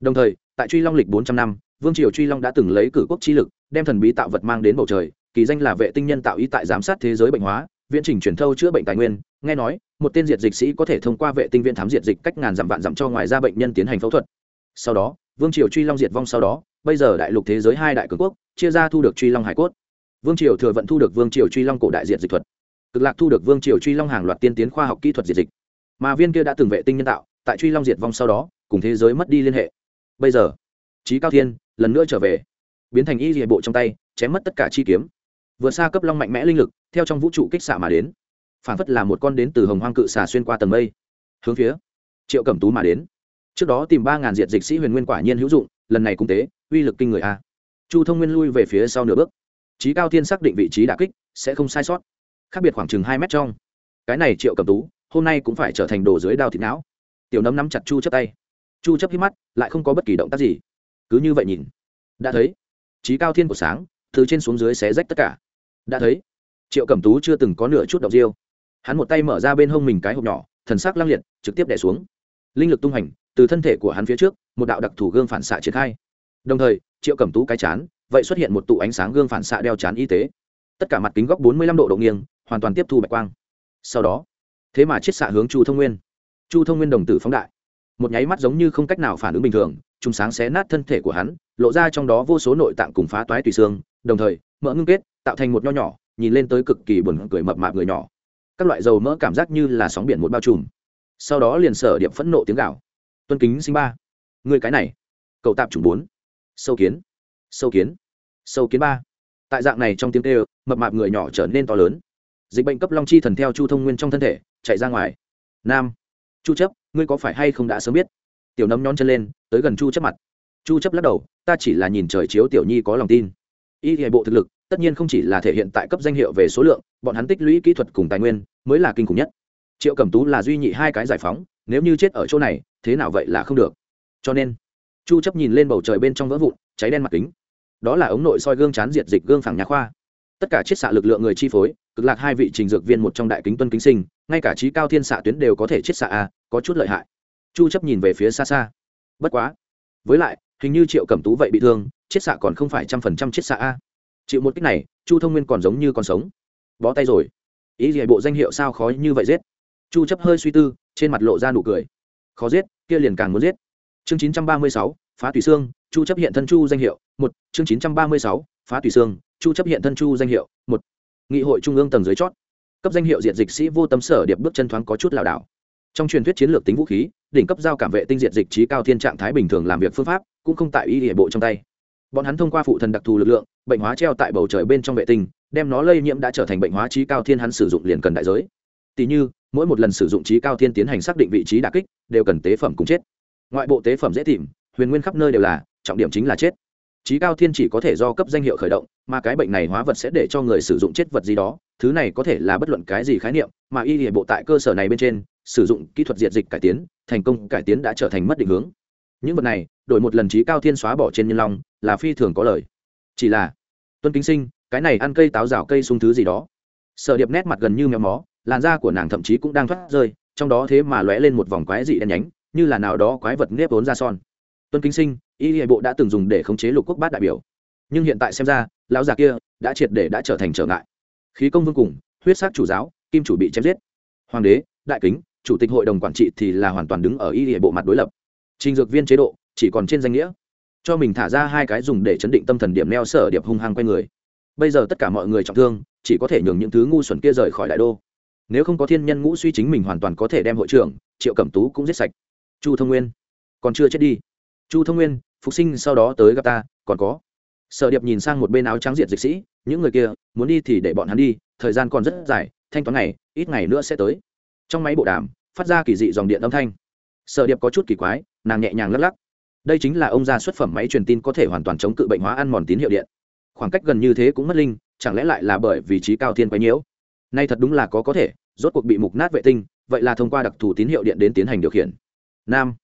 Đồng thời, tại truy long lịch bốn trăm năm, vương triều truy long đã từng lấy cử quốc chi lực, đem thần bí tạo vật mang đến bầu trời, kỳ danh là vệ tinh nhân tạo ý tại giám sát thế giới bệnh hóa, viễn trình truyền thâu chữa bệnh tài nguyên. Nghe nói, một tên diệt dịch sĩ có thể thông qua vệ tinh viện thám diệt dịch cách ngàn dặm vạn dặm cho ngoài ra bệnh nhân tiến hành phẫu thuật. Sau đó, vương triều truy long diệt vong sau đó, bây giờ đại lục thế giới hai đại cường quốc chia ra thu được truy long hải cốt. Vương triều thừa vận thu được vương triều truy long cổ đại diệt dịch thuật cực lạc thu được vương triều truy long hàng loạt tiên tiến khoa học kỹ thuật diệt dịch. Mà viên kia đã từng vệ tinh nhân tạo, tại truy long diệt vong sau đó, cùng thế giới mất đi liên hệ. Bây giờ trí cao thiên lần nữa trở về, biến thành y địa bộ trong tay, chém mất tất cả chi kiếm. Vượt xa cấp long mạnh mẽ linh lực, theo trong vũ trụ kích xạ mà đến. Phản phất là một con đến từ hồng hoang cự xà xuyên qua tầng mây. Hướng phía triệu cẩm tú mà đến. Trước đó tìm ba ngàn diệt dịch sĩ huyền nguyên quả nhiên hữu dụng, lần này cũng tế uy lực kinh người a. Chu thông nguyên lui về phía sau nửa bước. Trí cao thiên xác định vị trí đà kích, sẽ không sai sót khác biệt khoảng chừng hai mét trong. Cái này triệu cẩm tú, hôm nay cũng phải trở thành đồ dưới đao thịt não. Tiểu nấm nắm chặt chu chấp tay. Chu chấp hít mắt, lại không có bất kỳ động tác gì. Cứ như vậy nhìn. Đã thấy, trí cao thiên của sáng, từ trên xuống dưới xé rách tất cả. Đã thấy, triệu cẩm tú chưa từng có nửa chút động riêu. Hắn một tay mở ra bên hông mình cái hộp nhỏ, thần sắc lăng liệt, trực tiếp đẻ xuống. Linh lực tung hành, từ thân thể của hắn phía trước, một đạo đặc thủ gương phản xạ triển khai. Đồng thời, triệu cẩm tú cái chán, vậy xuất hiện một tụ ánh sáng gương phản xạ đeo chán y tế. Tất cả mặt kính góc bốn mươi lăm độ độ nghiêng hoàn toàn tiếp thu bạch quang. Sau đó, thế mà chiết xạ hướng chu thông nguyên. Chu thông nguyên đồng tử phóng đại. Một nháy mắt giống như không cách nào phản ứng bình thường, trùng sáng xé nát thân thể của hắn, lộ ra trong đó vô số nội tạng cùng phá toái tùy xương, đồng thời, mỡ ngưng kết, tạo thành một nho nhỏ, nhìn lên tới cực kỳ buồn cười mập mạp người nhỏ. Các loại dầu mỡ cảm giác như là sóng biển một bao trùm. Sau đó liền sở điệp phẫn nộ tiếng gạo tuân kính sinh ba. Người cái này. Cậu tạp chủng bốn. Sâu kiến. Sâu kiến. Sâu kiến ba. Tại dạng này trong tiếng tê mập mạp người nhỏ trở nên to lớn dịch bệnh cấp long chi thần theo chu thông nguyên trong thân thể, chạy ra ngoài. Nam, chu chấp, ngươi có phải hay không đã sớm biết? Tiểu nấm nhón chân lên, tới gần chu chấp mặt. Chu chấp lắc đầu, ta chỉ là nhìn trời chiếu tiểu nhi có lòng tin. Y hệ bộ thực lực, tất nhiên không chỉ là thể hiện tại cấp danh hiệu về số lượng, bọn hắn tích lũy kỹ thuật cùng tài nguyên mới là kinh khủng nhất. Triệu cẩm tú là duy nhị hai cái giải phóng, nếu như chết ở chỗ này, thế nào vậy là không được. Cho nên, chu chấp nhìn lên bầu trời bên trong vỡ vụn, cháy đen mặt kính. Đó là ống nội soi gương chán diệt dịch gương phẳng nhà khoa. Tất cả chiết xạ lực lượng người chi phối cực lạc hai vị trình dược viên một trong đại kính tuân kính sinh ngay cả trí cao thiên xạ tuyến đều có thể chiết xạ a có chút lợi hại. Chu chấp nhìn về phía xa xa. Bất quá với lại hình như triệu cẩm tú vậy bị thương chiết xạ còn không phải trăm phần trăm chiết xạ a. Chịu một cách này chu thông nguyên còn giống như còn sống. Bó tay rồi. Ý gì bộ danh hiệu sao khó như vậy giết? Chu chấp hơi suy tư trên mặt lộ ra nụ cười. Khó giết kia liền càng muốn giết. Chương 936, phá tùy xương chu chấp hiện thân chu danh hiệu một. Chương 936, phá tùy xương chu chấp hiện thân chu danh hiệu một nghị hội trung ương tầng dưới chót. Cấp danh hiệu diệt dịch sĩ vô tâm sở điệp bước chân thoáng có chút lảo đảo. Trong truyền thuyết chiến lược tính vũ khí, đỉnh cấp giao cảm vệ tinh diệt dịch trí cao thiên trạng thái bình thường làm việc phương pháp, cũng không tại y địa bộ trong tay. Bọn hắn thông qua phụ thần đặc thù lực lượng, bệnh hóa treo tại bầu trời bên trong vệ tinh, đem nó lây nhiễm đã trở thành bệnh hóa trí cao thiên hắn sử dụng liền cần đại giới. Tỷ như, mỗi một lần sử dụng trí cao thiên tiến hành xác định vị trí đà kích, đều cần tế phẩm cùng chết. Ngoại bộ tế phẩm dễ tìm, huyền nguyên khắp nơi đều là, trọng điểm chính là chết trí cao thiên chỉ có thể do cấp danh hiệu khởi động, mà cái bệnh này hóa vật sẽ để cho người sử dụng chết vật gì đó, thứ này có thể là bất luận cái gì khái niệm, mà y hệ bộ tại cơ sở này bên trên, sử dụng kỹ thuật diệt dịch cải tiến, thành công cải tiến đã trở thành mất định hướng. Những vật này, đổi một lần trí cao thiên xóa bỏ trên nhân long, là phi thường có lời chỉ là, tuân kính sinh, cái này ăn cây táo rào cây sung thứ gì đó. Sợ điệp nét mặt gần như méo mó, làn da của nàng thậm chí cũng đang thoát rơi, trong đó thế mà lóe lên một vòng quái dị đen nhánh, như là nào đó quái vật nếp vốn ra son. Tuân kính sinh y hệ bộ đã từng dùng để khống chế lục quốc bát đại biểu. Nhưng hiện tại xem ra, lão già kia đã triệt để đã trở thành trở ngại. Khí công vương cùng, huyết sát chủ giáo, kim chủ bị chém giết. Hoàng đế, đại kính, chủ tịch hội đồng quản trị thì là hoàn toàn đứng ở y hệ bộ mặt đối lập. Trình dược viên chế độ, chỉ còn trên danh nghĩa. Cho mình thả ra hai cái dùng để chấn định tâm thần điểm neo sở điệp hung hăng quay người. Bây giờ tất cả mọi người trọng thương, chỉ có thể nhường những thứ ngu xuẩn kia rời khỏi đại đô. Nếu không có thiên nhân ngũ suy chính mình hoàn toàn có thể đem hội trưởng, triệu cẩm tú cũng giết sạch. Chu thông nguyên, còn chưa chết đi. Chu thông nguyên phục sinh sau đó tới gặp ta, còn có. Sở điệp nhìn sang một bên áo trắng diệt dịch sĩ, những người kia, muốn đi thì để bọn hắn đi, thời gian còn rất dài, thanh toán này ít ngày nữa sẽ tới. Trong máy bộ đàm, phát ra kỳ dị dòng điện âm thanh. Sở điệp có chút kỳ quái, nàng nhẹ nhàng lắc lắc. Đây chính là ông gia xuất phẩm máy truyền tin có thể hoàn toàn chống cự bệnh hóa ăn mòn tín hiệu điện. Khoảng cách gần như thế cũng mất linh, chẳng lẽ lại là bởi vì trí cao thiên quấy nhiễu? Nay thật đúng là có có thể, rốt cuộc bị mục nát vệ tinh, vậy là thông qua đặc thù tín hiệu điện đến tiến hành điều khiển. Nam,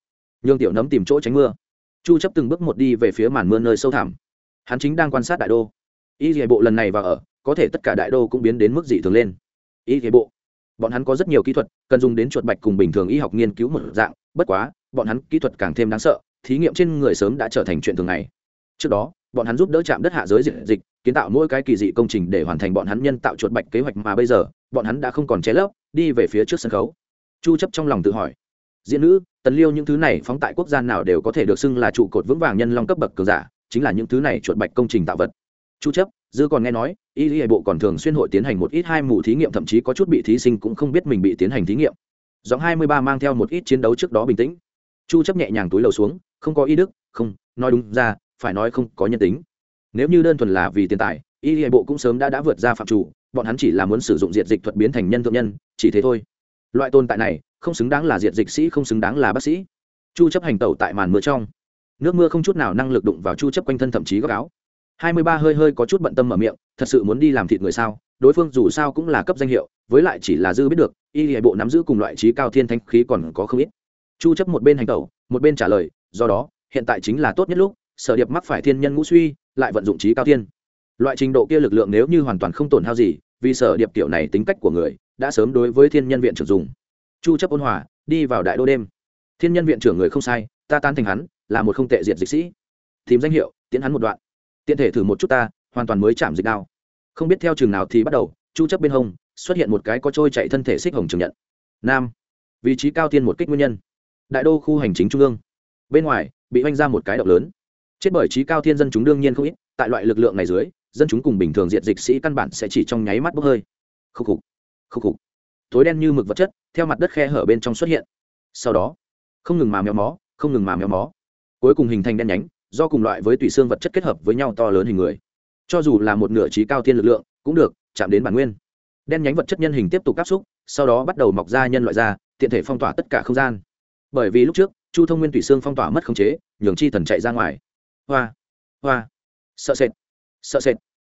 nhương tiểu nấm tìm chỗ tránh mưa chu chấp từng bước một đi về phía màn mưa nơi sâu thẳm. Hắn chính đang quan sát đại đô. Y hệ bộ lần này vào ở, có thể tất cả đại đô cũng biến đến mức dị thường lên. Y hệ bộ, bọn hắn có rất nhiều kỹ thuật, cần dùng đến chuột bạch cùng bình thường y học nghiên cứu một dạng, bất quá, bọn hắn kỹ thuật càng thêm đáng sợ, thí nghiệm trên người sớm đã trở thành chuyện thường ngày. Trước đó, bọn hắn giúp đỡ chạm đất hạ giới dịch dịch, kiến tạo mỗi cái kỳ dị công trình để hoàn thành bọn hắn nhân tạo chuột bạch kế hoạch mà bây giờ, bọn hắn đã không còn che lấp, đi về phía trước sân khấu. Chu chấp trong lòng tự hỏi diễn nữ, tần liêu những thứ này phóng tại quốc gia nào đều có thể được xưng là trụ cột vững vàng nhân long cấp bậc cường giả, chính là những thứ này chuột bạch công trình tạo vật. Chu chấp, dư còn nghe nói, y lý hệ bộ còn thường xuyên hội tiến hành một ít hai mù thí nghiệm, thậm chí có chút bị thí sinh cũng không biết mình bị tiến hành thí nghiệm. Giọng 23 mang theo một ít chiến đấu trước đó bình tĩnh. Chu chấp nhẹ nhàng túi lầu xuống, không có ý đức, không, nói đúng ra, phải nói không có nhân tính. Nếu như đơn thuần là vì tiền tài, y hệ bộ cũng sớm đã đã vượt ra phạm chủ, bọn hắn chỉ là muốn sử dụng diệt dịch thuật biến thành nhân thượng nhân, chỉ thế thôi. Loại tồn tại này không xứng đáng là diệt dịch sĩ, không xứng đáng là bác sĩ. Chu chấp hành tẩu tại màn mưa trong. Nước mưa không chút nào năng lực đụng vào chu chấp quanh thân thậm chí góc áo. 23 hơi hơi có chút bận tâm mở miệng, thật sự muốn đi làm thịt người sao? Đối phương dù sao cũng là cấp danh hiệu, với lại chỉ là dư biết được, y hệ bộ nắm giữ cùng loại trí cao thiên thanh khí còn có không ít. Chu chấp một bên hành tẩu, một bên trả lời, do đó, hiện tại chính là tốt nhất lúc, sở điệp mắc phải thiên nhân ngũ suy, lại vận dụng trí cao thiên. Loại trình độ kia lực lượng nếu như hoàn toàn không tổn hao gì, vì sở điệp kiểu này tính cách của người, đã sớm đối với thiên nhân viện trưởng dùng chu chấp ôn hòa, đi vào đại đô đêm. Thiên nhân viện trưởng người không sai, ta tan thành hắn, là một không tệ diệt dịch sĩ. Tìm danh hiệu tiến hắn một đoạn. Tiện thể thử một chút ta, hoàn toàn mới chạm dịch đao. Không biết theo trường nào thì bắt đầu, chu chấp bên hông, xuất hiện một cái có trôi chạy thân thể xích hồng trường nhận. Nam. Vị trí cao tiên một kích nguyên nhân. Đại đô khu hành chính trung ương. Bên ngoài, bị oanh ra một cái động lớn. Chết bởi trí cao thiên dân chúng đương nhiên không ít, tại loại lực lượng này dưới, dân chúng cùng bình thường diện dịch sĩ căn bản sẽ chỉ trong nháy mắt bốc hơi. Khúc khục. Khúc khục tối đen như mực vật chất, theo mặt đất khe hở bên trong xuất hiện. Sau đó, không ngừng mà méo mó, không ngừng mà méo mó. Cuối cùng hình thành đen nhánh, do cùng loại với tùy xương vật chất kết hợp với nhau to lớn hình người. Cho dù là một nửa trí cao tiên lực lượng, cũng được, chạm đến bản nguyên. Đen nhánh vật chất nhân hình tiếp tục áp xúc, sau đó bắt đầu mọc ra nhân loại ra, tiện thể phong tỏa tất cả không gian. Bởi vì lúc trước, chu thông nguyên tùy xương phong tỏa mất khống chế, nhường chi thần chạy ra ngoài. Hoa hoa. Sợ sệt sợ sệt.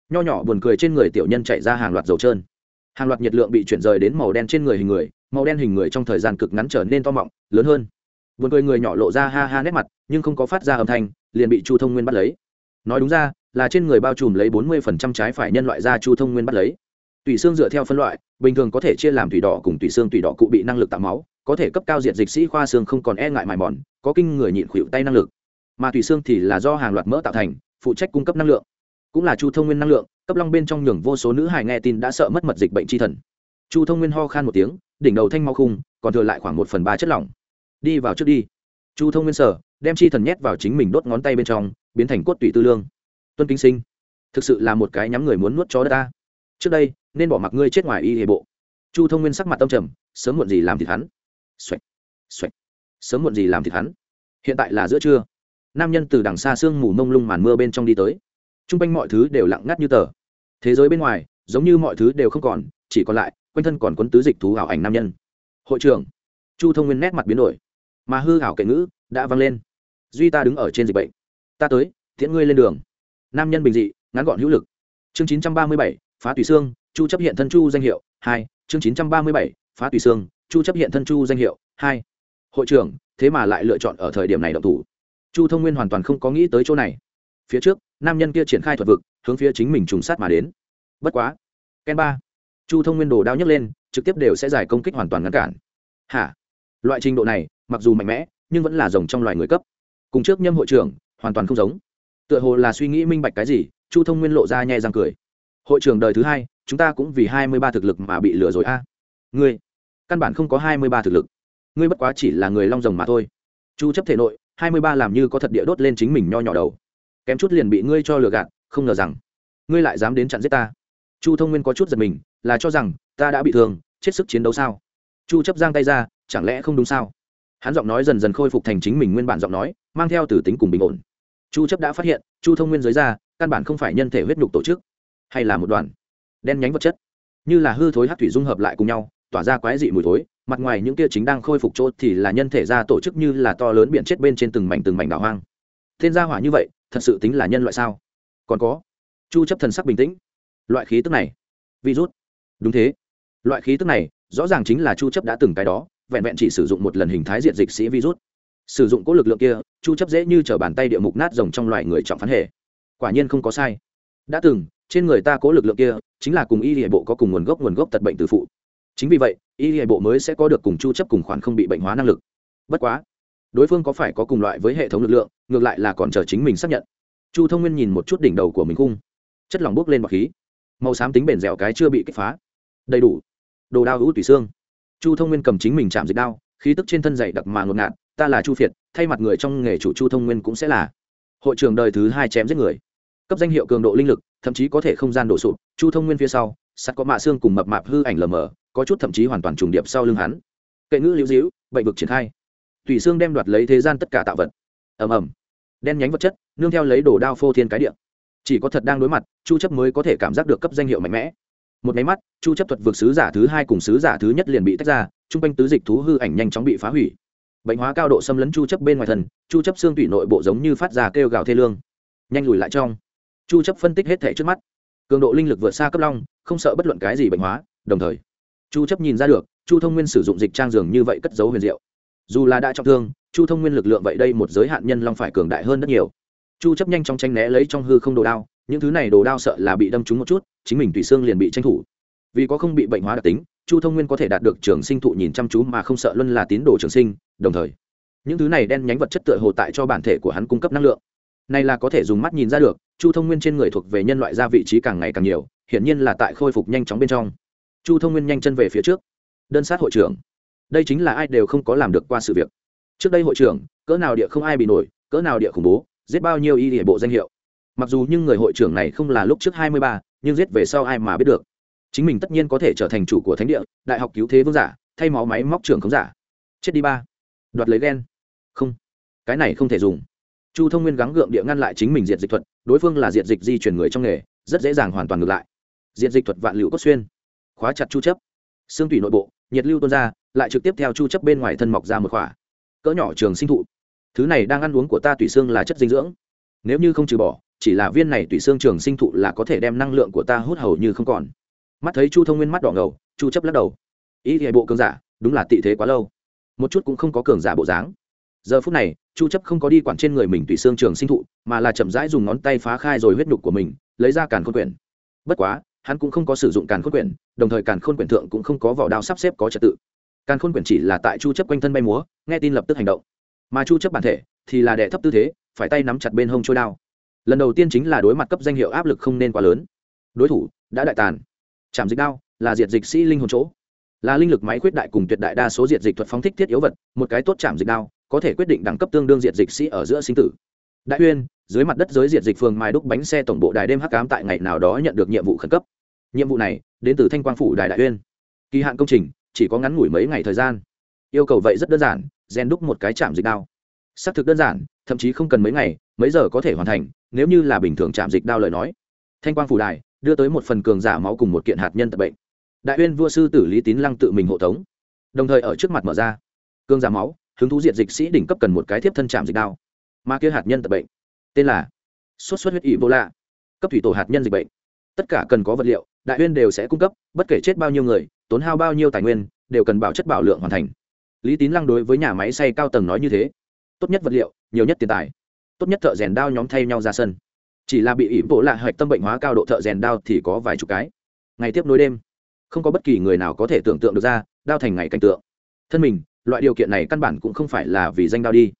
Nho nhỏ buồn cười trên người tiểu nhân chạy ra hàng loạt dầu trơn hàng loạt nhiệt lượng bị chuyển rời đến màu đen trên người hình người, màu đen hình người trong thời gian cực ngắn trở nên to mọng, lớn hơn. Vườn cười người nhỏ lộ ra ha ha nét mặt, nhưng không có phát ra âm thanh, liền bị chu thông nguyên bắt lấy. Nói đúng ra, là trên người bao trùm lấy bốn mươi phần trăm trái phải nhân loại ra chu thông nguyên bắt lấy. Tủy xương dựa theo phân loại, bình thường có thể chia làm tùy đỏ cùng tùy xương tùy đỏ cụ bị năng lực tạo máu, có thể cấp cao diện dịch sĩ khoa xương không còn e ngại mài mòn, có kinh người nhịn khuỵu tay năng lực. Mà tùy xương thì là do hàng loạt mỡ tạo thành, phụ trách cung cấp năng lượng cũng là chu thông nguyên năng lượng, cấp long bên trong nhường vô số nữ hài nghe tin đã sợ mất mật dịch bệnh chi thần. Chu thông nguyên ho khan một tiếng, đỉnh đầu thanh mau khung, còn thừa lại khoảng một phần ba chất lỏng. Đi vào trước đi. Chu thông nguyên sở đem chi thần nhét vào chính mình đốt ngón tay bên trong, biến thành cốt tủy tư lương. Tuân kính sinh, thực sự là một cái nhắm người muốn nuốt chó đất ta. Trước đây, nên bỏ mặc ngươi chết ngoài y hệ bộ. Chu thông nguyên sắc mặt tâm trầm, sớm muộn gì làm thịt hắn. Xoạch xoạch sớm muộn gì làm thịt hắn. Hiện tại là giữa trưa. Nam nhân từ đằng xa sương mù mông lung màn mưa bên trong đi tới t r u n g quanh mọi thứ đều lặng ngắt như tờ. Thế giới bên ngoài, giống như mọi thứ đều không còn, chỉ còn lại, quanh thân còn quấn tứ dịch thú ảo ảnh nam nhân. Hội trưởng, chu thông nguyên nét mặt biến đổi. Mà hư ảo kệ ngữ đã vang lên. Duy ta đứng ở trên dịch bệnh. Ta tới, tiễn ngươi lên đường. Nam nhân bình dị, ngắn gọn hữu lực. Chương chín trăm ba mươi bảy, phá tùy xương, chu chấp hiện thân chu danh hiệu, hai. Chương chín trăm ba mươi bảy, phá tùy xương, chu chấp hiện thân chu danh hiệu, hai. Hội trưởng, thế mà lại lựa chọn ở thời điểm này động thủ. Chu thông nguyên hoàn toàn không có nghĩ tới chỗ này phía trước, nam nhân kia triển khai thuật vực, hướng phía chính mình trùng sát mà đến. Bất quá, ken ba, chu thông nguyên đồ đao nhấc lên, trực tiếp đều sẽ giải công kích hoàn toàn ngăn cản. Hả? Loại trình độ này, mặc dù mạnh mẽ, nhưng vẫn là rồng trong loài người cấp. Cùng trước nhâm hội trưởng, hoàn toàn không giống. Tựa hồ là suy nghĩ minh bạch cái gì, chu thông nguyên lộ ra nhẹ răng cười. Hội trưởng đời thứ hai, chúng ta cũng vì hai mươi ba thực lực mà bị lừa rồi a. Ngươi, căn bản không có hai mươi ba thực lực. Ngươi bất quá chỉ là người long rồng mà thôi. Chu chấp thể nội, hai mươi ba làm như có thật địa đốt lên chính mình nho nhỏ đầu kém chút liền bị ngươi cho lừa gạt, không ngờ rằng, ngươi lại dám đến chặn giết ta. Chu thông nguyên có chút giật mình, là cho rằng, ta đã bị thương, chết sức chiến đấu sao? Chu chấp giang tay ra, chẳng lẽ không đúng sao? Hắn giọng nói dần dần khôi phục thành chính mình nguyên bản giọng nói, mang theo từ tính cùng bình ổn. Chu chấp đã phát hiện, chu thông nguyên dưới ra, căn bản không phải nhân thể huyết nhục tổ chức, hay là một đoàn đen nhánh vật chất. Như là hư thối hắc thủy dung hợp lại cùng nhau, tỏa ra quái dị mùi thối, mặt ngoài những kia chính đang khôi phục chỗ thì là nhân thể ra tổ chức như là to lớn biển chết bên trên từng mảnh từng mảnh đảo hoang. Thiên gia hỏa như vậy thật sự tính là nhân loại sao? Còn có, chu chấp thần sắc bình tĩnh. Loại khí tức này virus đúng thế. Loại khí tức này, rõ ràng chính là chu chấp đã từng cái đó, vẹn vẹn chỉ sử dụng một lần hình thái diện dịch sĩ virus sử dụng cố lực lượng kia, chu chấp dễ như trở bàn tay địa mục nát rồng trong loài người trọng phán hệ. Quả nhiên không có sai. Đã từng, trên người ta cố lực lượng kia, chính là cùng y hệ bộ có cùng nguồn gốc nguồn gốc tật bệnh từ phụ. Chính vì vậy, y hệ bộ mới sẽ có được cùng chu chấp cùng khoản không bị bệnh hóa năng lực. Bất quá đối phương có phải có cùng loại với hệ thống lực lượng, ngược lại là còn chờ chính mình xác nhận. Chu thông nguyên nhìn một chút đỉnh đầu của mình cung chất lỏng bốc lên bọc khí. Màu xám tính bền dẻo cái chưa bị kích phá. Đầy đủ. Đồ đao hữu tùy xương. Chu thông nguyên cầm chính mình chạm dịch đao, khí tức trên thân dày đặc mà ngột ngạt, ta là chu phiệt, thay mặt người trong nghề chủ chu thông nguyên cũng sẽ là hội trưởng đời thứ hai chém giết người. Cấp danh hiệu cường độ linh lực, thậm chí có thể không gian đổ sụp, chu thông nguyên phía sau, sắt có mạ xương cùng mập mạp hư ảnh lờ mờ, có chút thậm chí hoàn toàn trùng điệp sau lưng hắn. Kệ ngữ liễu dĩu bệnh vực triển khai tùy xương đem đoạt lấy thế gian tất cả tạo vật. Ầm ầm. Đen nhánh vật chất, nương theo lấy đồ đao phô thiên cái địa. Chỉ có thật đang đối mặt, chu chấp mới có thể cảm giác được cấp danh hiệu mạnh mẽ. Một máy mắt, chu chấp thuật vượt sứ giả thứ hai cùng sứ giả thứ nhất liền bị tách ra trung quanh tứ dịch thú hư ảnh nhanh chóng bị phá hủy. Bệnh hóa cao độ xâm lấn chu chấp bên ngoài thần, chu chấp xương tủy nội bộ giống như phát ra kêu gào thê lương. Nhanh lùi lại trong. Chu chấp phân tích hết thể trước mắt. Cường độ linh lực vượt xa cấp long, không sợ bất luận cái gì bệnh hóa, đồng thời, chu chấp nhìn ra được, chu thông nguyên sử dụng dịch trang dường như vậy cất giấu huyền diệu dù là đã trọng thương, chu thông nguyên lực lượng vậy đây một giới hạn nhân long phải cường đại hơn rất nhiều. Chu chấp nhanh chóng tranh né lấy trong hư không đồ đao, những thứ này đồ đao sợ là bị đâm trúng một chút, chính mình tùy xương liền bị tranh thủ. Vì có không bị bệnh hóa đặc tính, chu thông nguyên có thể đạt được trường sinh thụ nhìn chăm chú mà không sợ luân là tín đồ trường sinh, đồng thời, những thứ này đen nhánh vật chất tựa hồ tại cho bản thể của hắn cung cấp năng lượng. Này là có thể dùng mắt nhìn ra được, chu thông nguyên trên người thuộc về nhân loại ra vị trí càng ngày càng nhiều, hiển nhiên là tại khôi phục nhanh chóng bên trong. Chu thông nguyên nhanh chân về phía trước. Đơn sát hội trưởng đây chính là ai đều không có làm được qua sự việc. Trước đây hội trưởng, cỡ nào địa không ai bị nổi, cỡ nào địa khủng bố, giết bao nhiêu y địa bộ danh hiệu. Mặc dù nhưng người hội trưởng này không là lúc trước hai mươi ba, nhưng giết về sau ai mà biết được. Chính mình tất nhiên có thể trở thành chủ của thánh địa, đại học cứu thế vương giả, thay máu máy móc trưởng khống giả. Chết đi ba. Đoạt lấy ghen không. Cái này không thể dùng. Chu thông nguyên gắng gượng địa ngăn lại chính mình diệt dịch thuật, đối phương là diệt dịch di chuyển người trong nghề, rất dễ dàng hoàn toàn ngược lại. Diệt dịch thuật vạn liệu cốt xuyên. Khóa chặt chu chấp. Xương tủy nội bộ nhiệt lưu tuôn ra, lại trực tiếp theo chu chấp bên ngoài thân mọc ra một khỏa. Cỡ nhỏ trường sinh thụ. Thứ này đang ăn uống của ta tùy xương là chất dinh dưỡng. Nếu như không trừ bỏ, chỉ là viên này tùy xương trường sinh thụ là có thể đem năng lượng của ta hút hầu như không còn. Mắt thấy chu thông nguyên mắt đỏ ngầu, chu chấp lắc đầu. Ý hệ bộ cường giả, đúng là tị thế quá lâu. Một chút cũng không có cường giả bộ dáng. Giờ phút này, chu chấp không có đi quản trên người mình tùy xương trường sinh thụ, mà là chậm rãi dùng ngón tay phá khai rồi huyết nhục của mình, lấy ra càn khôn quyển. Bất quá hắn cũng không có sử dụng càn khôn quyển, đồng thời càn khôn quyển thượng cũng không có vỏ đao sắp xếp có trật tự. Càn khôn quyển chỉ là tại chu chấp quanh thân bay múa, nghe tin lập tức hành động. Mà chu chấp bản thể thì là đệ thấp tư thế, phải tay nắm chặt bên hông trôi đao. Lần đầu tiên chính là đối mặt cấp danh hiệu áp lực không nên quá lớn. Đối thủ đã đại tàn. Chạm dịch đao là diệt dịch sĩ linh hồn chỗ. Là linh lực máy quyết đại cùng tuyệt đại đa số diệt dịch thuật phóng thích thiết yếu vật, một cái tốt chạm dịch đao, có thể quyết định đẳng cấp tương đương diệt dịch sĩ ở giữa sinh tử. Đại uyên, dưới mặt đất giới diệt dịch phường mai đúc bánh xe tổng bộ đài đêm hắc cám tại ngày nào đó nhận được nhiệm vụ khẩn cấp nhiệm vụ này, đến từ thanh quang phủ đài đại uyên. Kỳ hạn công trình, chỉ có ngắn ngủi mấy ngày thời gian. Yêu cầu vậy rất đơn giản gen đúc một cái chạm dịch đao. Xác thực đơn giản, thậm chí không cần mấy ngày, mấy giờ có thể hoàn thành, nếu như là bình thường chạm dịch đao lời nói. Thanh quang phủ đài đưa tới một phần cường giả máu cùng một kiện hạt nhân tập bệnh. Đại uyên vua sư tử lý tín lăng tự mình hộ tống. Đồng thời ở trước mặt mở ra. Cường giả máu, hứng thú diện dịch sĩ đỉnh cấp cần một cái thiếp thân chạm dịch đao. Mà kia hạt nhân tập bệnh, tên là sốt xuất huyết ị vô lạ cấp thủy tổ hạt nhân dịch bệnh. Tất cả cần có vật liệu đại uyên đều sẽ cung cấp, bất kể chết bao nhiêu người, tốn hao bao nhiêu tài nguyên, đều cần bảo chất bảo lượng hoàn thành. Lý tín lăng đối với nhà máy xây cao tầng nói như thế. Tốt nhất vật liệu, nhiều nhất tiền tài. Tốt nhất thợ rèn đao nhóm thay nhau ra sân. Chỉ là bị ỷ bộ lạ hạch tâm bệnh hóa cao độ thợ rèn đao thì có vài chục cái. Ngày tiếp nối đêm, không có bất kỳ người nào có thể tưởng tượng được ra, đao thành ngày cảnh tượng. Thân mình, loại điều kiện này căn bản cũng không phải là vì danh đao đi,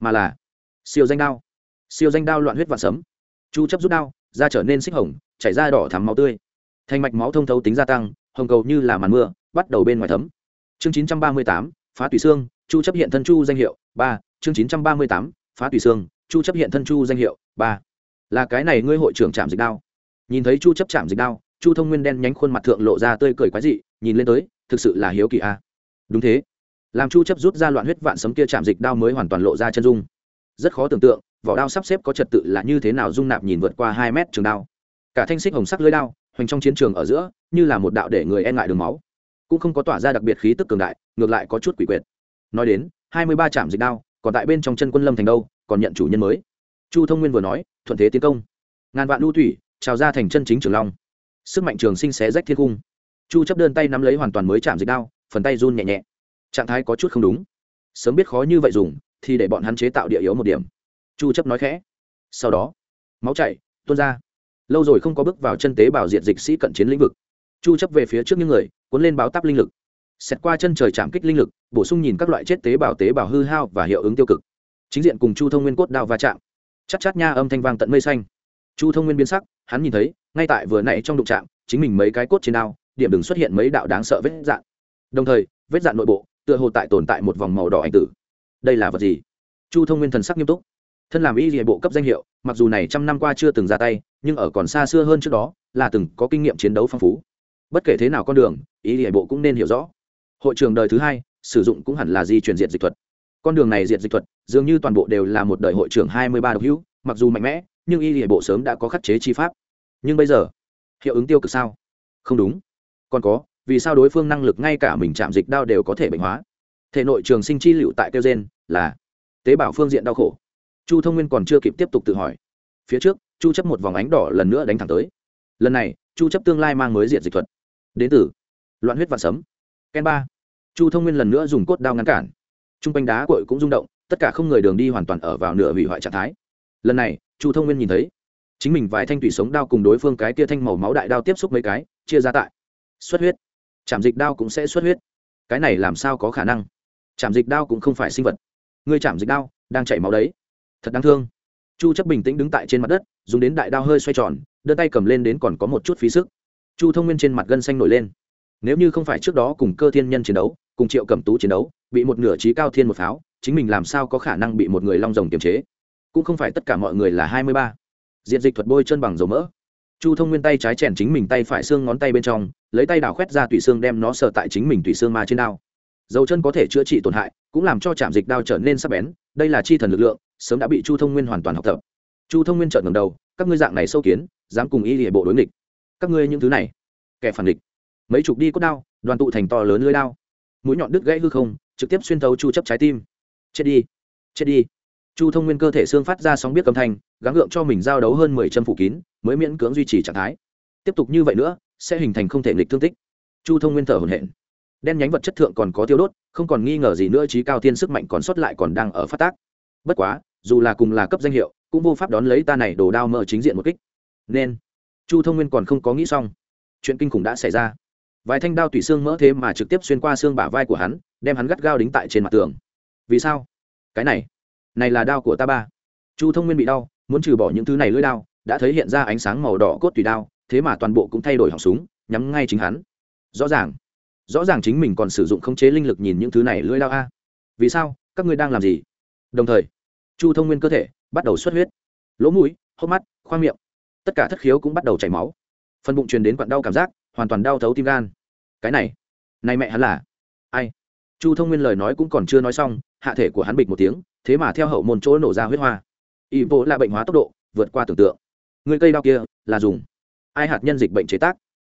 mà là siêu danh đao. Siêu danh đao loạn huyết vạn sấm. Chu chấp rút đao, da trở nên xích hồng, chảy ra đỏ thắm máu tươi thành mạch máu thông thấu tính gia tăng hồng cầu như là màn mưa bắt đầu bên ngoài thấm. Chương 938, phá tùy xương chu chấp hiện thân chu danh hiệu ba. Chương 938, phá tùy xương chu chấp hiện thân chu danh hiệu ba. Là cái này ngươi hội trưởng chạm dịch đao. Nhìn thấy chu chấp chạm dịch đao chu thông nguyên đen nhánh khuôn mặt thượng lộ ra tươi cười quái dị nhìn lên tới thực sự là hiếu kỳ a. Đúng thế. Làm chu chấp rút ra loạn huyết vạn sấm kia chạm dịch đao mới hoàn toàn lộ ra chân dung. Rất khó tưởng tượng vỏ đao sắp xếp có trật tự là như thế nào dung nạp nhìn vượt qua 2 mét trường đao. Cả thanh xích hồng sắc lưỡi đao hoành trong chiến trường ở giữa, như là một đạo để người e ngại đường máu. Cũng không có tỏa ra đặc biệt khí tức cường đại, ngược lại có chút quỷ quyệt. Nói đến 23 chạm dịch đao, còn tại bên trong chân quân lâm thành đâu, còn nhận chủ nhân mới. Chu thông nguyên vừa nói, thuận thế tiến công. Ngàn vạn lưu thủy, trào ra thành chân chính trường long. Sức mạnh trường sinh xé rách thiên cung. Chu chấp đơn tay nắm lấy hoàn toàn mới chạm dịch đao, phần tay run nhẹ nhẹ. Trạng thái có chút không đúng. Sớm biết khó như vậy dùng, thì để bọn hắn chế tạo địa yếu một điểm. Chu chấp nói khẽ. Sau đó, máu chảy, tuôn ra lâu rồi không có bước vào chân tế bào diện dịch sĩ cận chiến lĩnh vực. Chu chấp về phía trước những người, cuốn lên báo táp linh lực. Xét qua chân trời chạm kích linh lực, bổ sung nhìn các loại chết tế bào tế bào hư hao và hiệu ứng tiêu cực. Chính diện cùng chu thông nguyên cốt đao va chạm. Chắc chát nha âm thanh vang tận mây xanh. Chu thông nguyên biến sắc, hắn nhìn thấy, ngay tại vừa nãy trong đụng chạm, chính mình mấy cái cốt trên đao, điểm đừng xuất hiện mấy đạo đáng sợ vết dạn. Đồng thời, vết dạn nội bộ, tựa hồ tại tồn tại một vòng màu đỏ ảnh tử. Đây là vật gì? Chu thông nguyên thần sắc nghiêm túc thân làm y địa bộ cấp danh hiệu, mặc dù này trăm năm qua chưa từng ra tay, nhưng ở còn xa xưa hơn trước đó, là từng có kinh nghiệm chiến đấu phong phú. Bất kể thế nào con đường, y địa bộ cũng nên hiểu rõ. Hội trường đời thứ hai, sử dụng cũng hẳn là di truyền diệt dịch thuật. Con đường này diệt dịch thuật, dường như toàn bộ đều là một đời hội trưởng hai mươi ba độc hữu, mặc dù mạnh mẽ, nhưng y địa bộ sớm đã có khắc chế chi pháp. Nhưng bây giờ, hiệu ứng tiêu cực sao? Không đúng. Còn có, vì sao đối phương năng lực ngay cả mình chạm dịch đao đều có thể bệnh hóa? Thể nội trường sinh chi liệu tại kêu gen là tế bào phương diện đau khổ chu thông nguyên còn chưa kịp tiếp tục tự hỏi. Phía trước, chu chấp một vòng ánh đỏ lần nữa đánh thẳng tới. Lần này, chu chấp tương lai mang mới diện dịch thuật. Đến từ loạn huyết vạn sấm. Ken ba. Chu thông nguyên lần nữa dùng cốt đao ngăn cản. Trung quanh đá cội cũng rung động, tất cả không người đường đi hoàn toàn ở vào nửa hủy hoại trạng thái. Lần này, chu thông nguyên nhìn thấy, chính mình vài thanh thủy sống đao cùng đối phương cái tia thanh màu máu đại đao tiếp xúc mấy cái, chia ra tại. Xuất huyết. Chạm dịch đao cũng sẽ xuất huyết. Cái này làm sao có khả năng? Chạm dịch đao cũng không phải sinh vật. Người chạm dịch đao đang chảy máu đấy thật đáng thương. Chu chấp bình tĩnh đứng tại trên mặt đất, dùng đến đại đao hơi xoay tròn, đưa tay cầm lên đến còn có một chút phí sức. Chu thông nguyên trên mặt gân xanh nổi lên. Nếu như không phải trước đó cùng cơ thiên nhân chiến đấu, cùng triệu cầm tú chiến đấu, bị một nửa trí cao thiên một pháo, chính mình làm sao có khả năng bị một người long rồng kiềm chế? Cũng không phải tất cả mọi người là hai mươi ba. Diện dịch thuật bôi chân bằng dầu mỡ. Chu thông nguyên tay trái chèn chính mình tay phải xương ngón tay bên trong, lấy tay đào khoét ra tủy xương đem nó sờ tại chính mình tủy xương ma trên đao. Dầu chân có thể chữa trị tổn hại, cũng làm cho chạm dịch đao trở nên sắc bén, đây là chi thần lực lượng sớm đã bị chu thông nguyên hoàn toàn học tập. Chu thông nguyên trợn ngầm đầu, các ngươi dạng này sâu kiến, dám cùng y địa bộ đối nghịch. Các ngươi những thứ này, kẻ phản địch mấy chục đi cốt đao, đoàn tụ thành to lớn lưới đao. Mũi nhọn đứt gãy hư không, trực tiếp xuyên thấu chu chấp trái tim. Chết đi chết đi. Chu thông nguyên cơ thể xương phát ra sóng biết âm thanh, gắng gượng cho mình giao đấu hơn mười chân phủ kín, mới miễn cưỡng duy trì trạng thái. Tiếp tục như vậy nữa, sẽ hình thành không thể nghịch thương tích. Chu thông nguyên thở hổn hển. Đen nhánh vật chất thượng còn có tiêu đốt, không còn nghi ngờ gì nữa, trí cao tiên sức mạnh còn sót lại còn đang ở phát tác bất quá, dù là cùng là cấp danh hiệu, cũng vô pháp đón lấy ta này đồ đao mở chính diện một kích. Nên, chu thông nguyên còn không có nghĩ xong. Chuyện kinh khủng đã xảy ra. Vài thanh đao tủy xương mỡ thế mà trực tiếp xuyên qua xương bả vai của hắn, đem hắn gắt gao đính tại trên mặt tường. Vì sao? Cái này này là đao của ta ba. Chu thông nguyên bị đau, muốn trừ bỏ những thứ này lưỡi đao, đã thấy hiện ra ánh sáng màu đỏ cốt tùy đao, thế mà toàn bộ cũng thay đổi họng súng, nhắm ngay chính hắn. Rõ ràng rõ ràng chính mình còn sử dụng khống chế linh lực nhìn những thứ này lưỡi đao a. Vì sao? Các ngươi đang làm gì? Đồng thời, chu thông nguyên cơ thể bắt đầu xuất huyết. Lỗ mũi, hốc mắt, khoang miệng, tất cả thất khiếu cũng bắt đầu chảy máu. Phần bụng truyền đến quặn đau cảm giác, hoàn toàn đau thấu tim gan. Cái này này mẹ hắn là ai? Chu thông nguyên lời nói cũng còn chưa nói xong, hạ thể của hắn bịch một tiếng, thế mà theo hậu môn chỗ nổ ra huyết hoa. Y vô là bệnh hóa tốc độ, vượt qua tưởng tượng. Người cây đau kia là dùng ai hạt nhân dịch bệnh chế tác?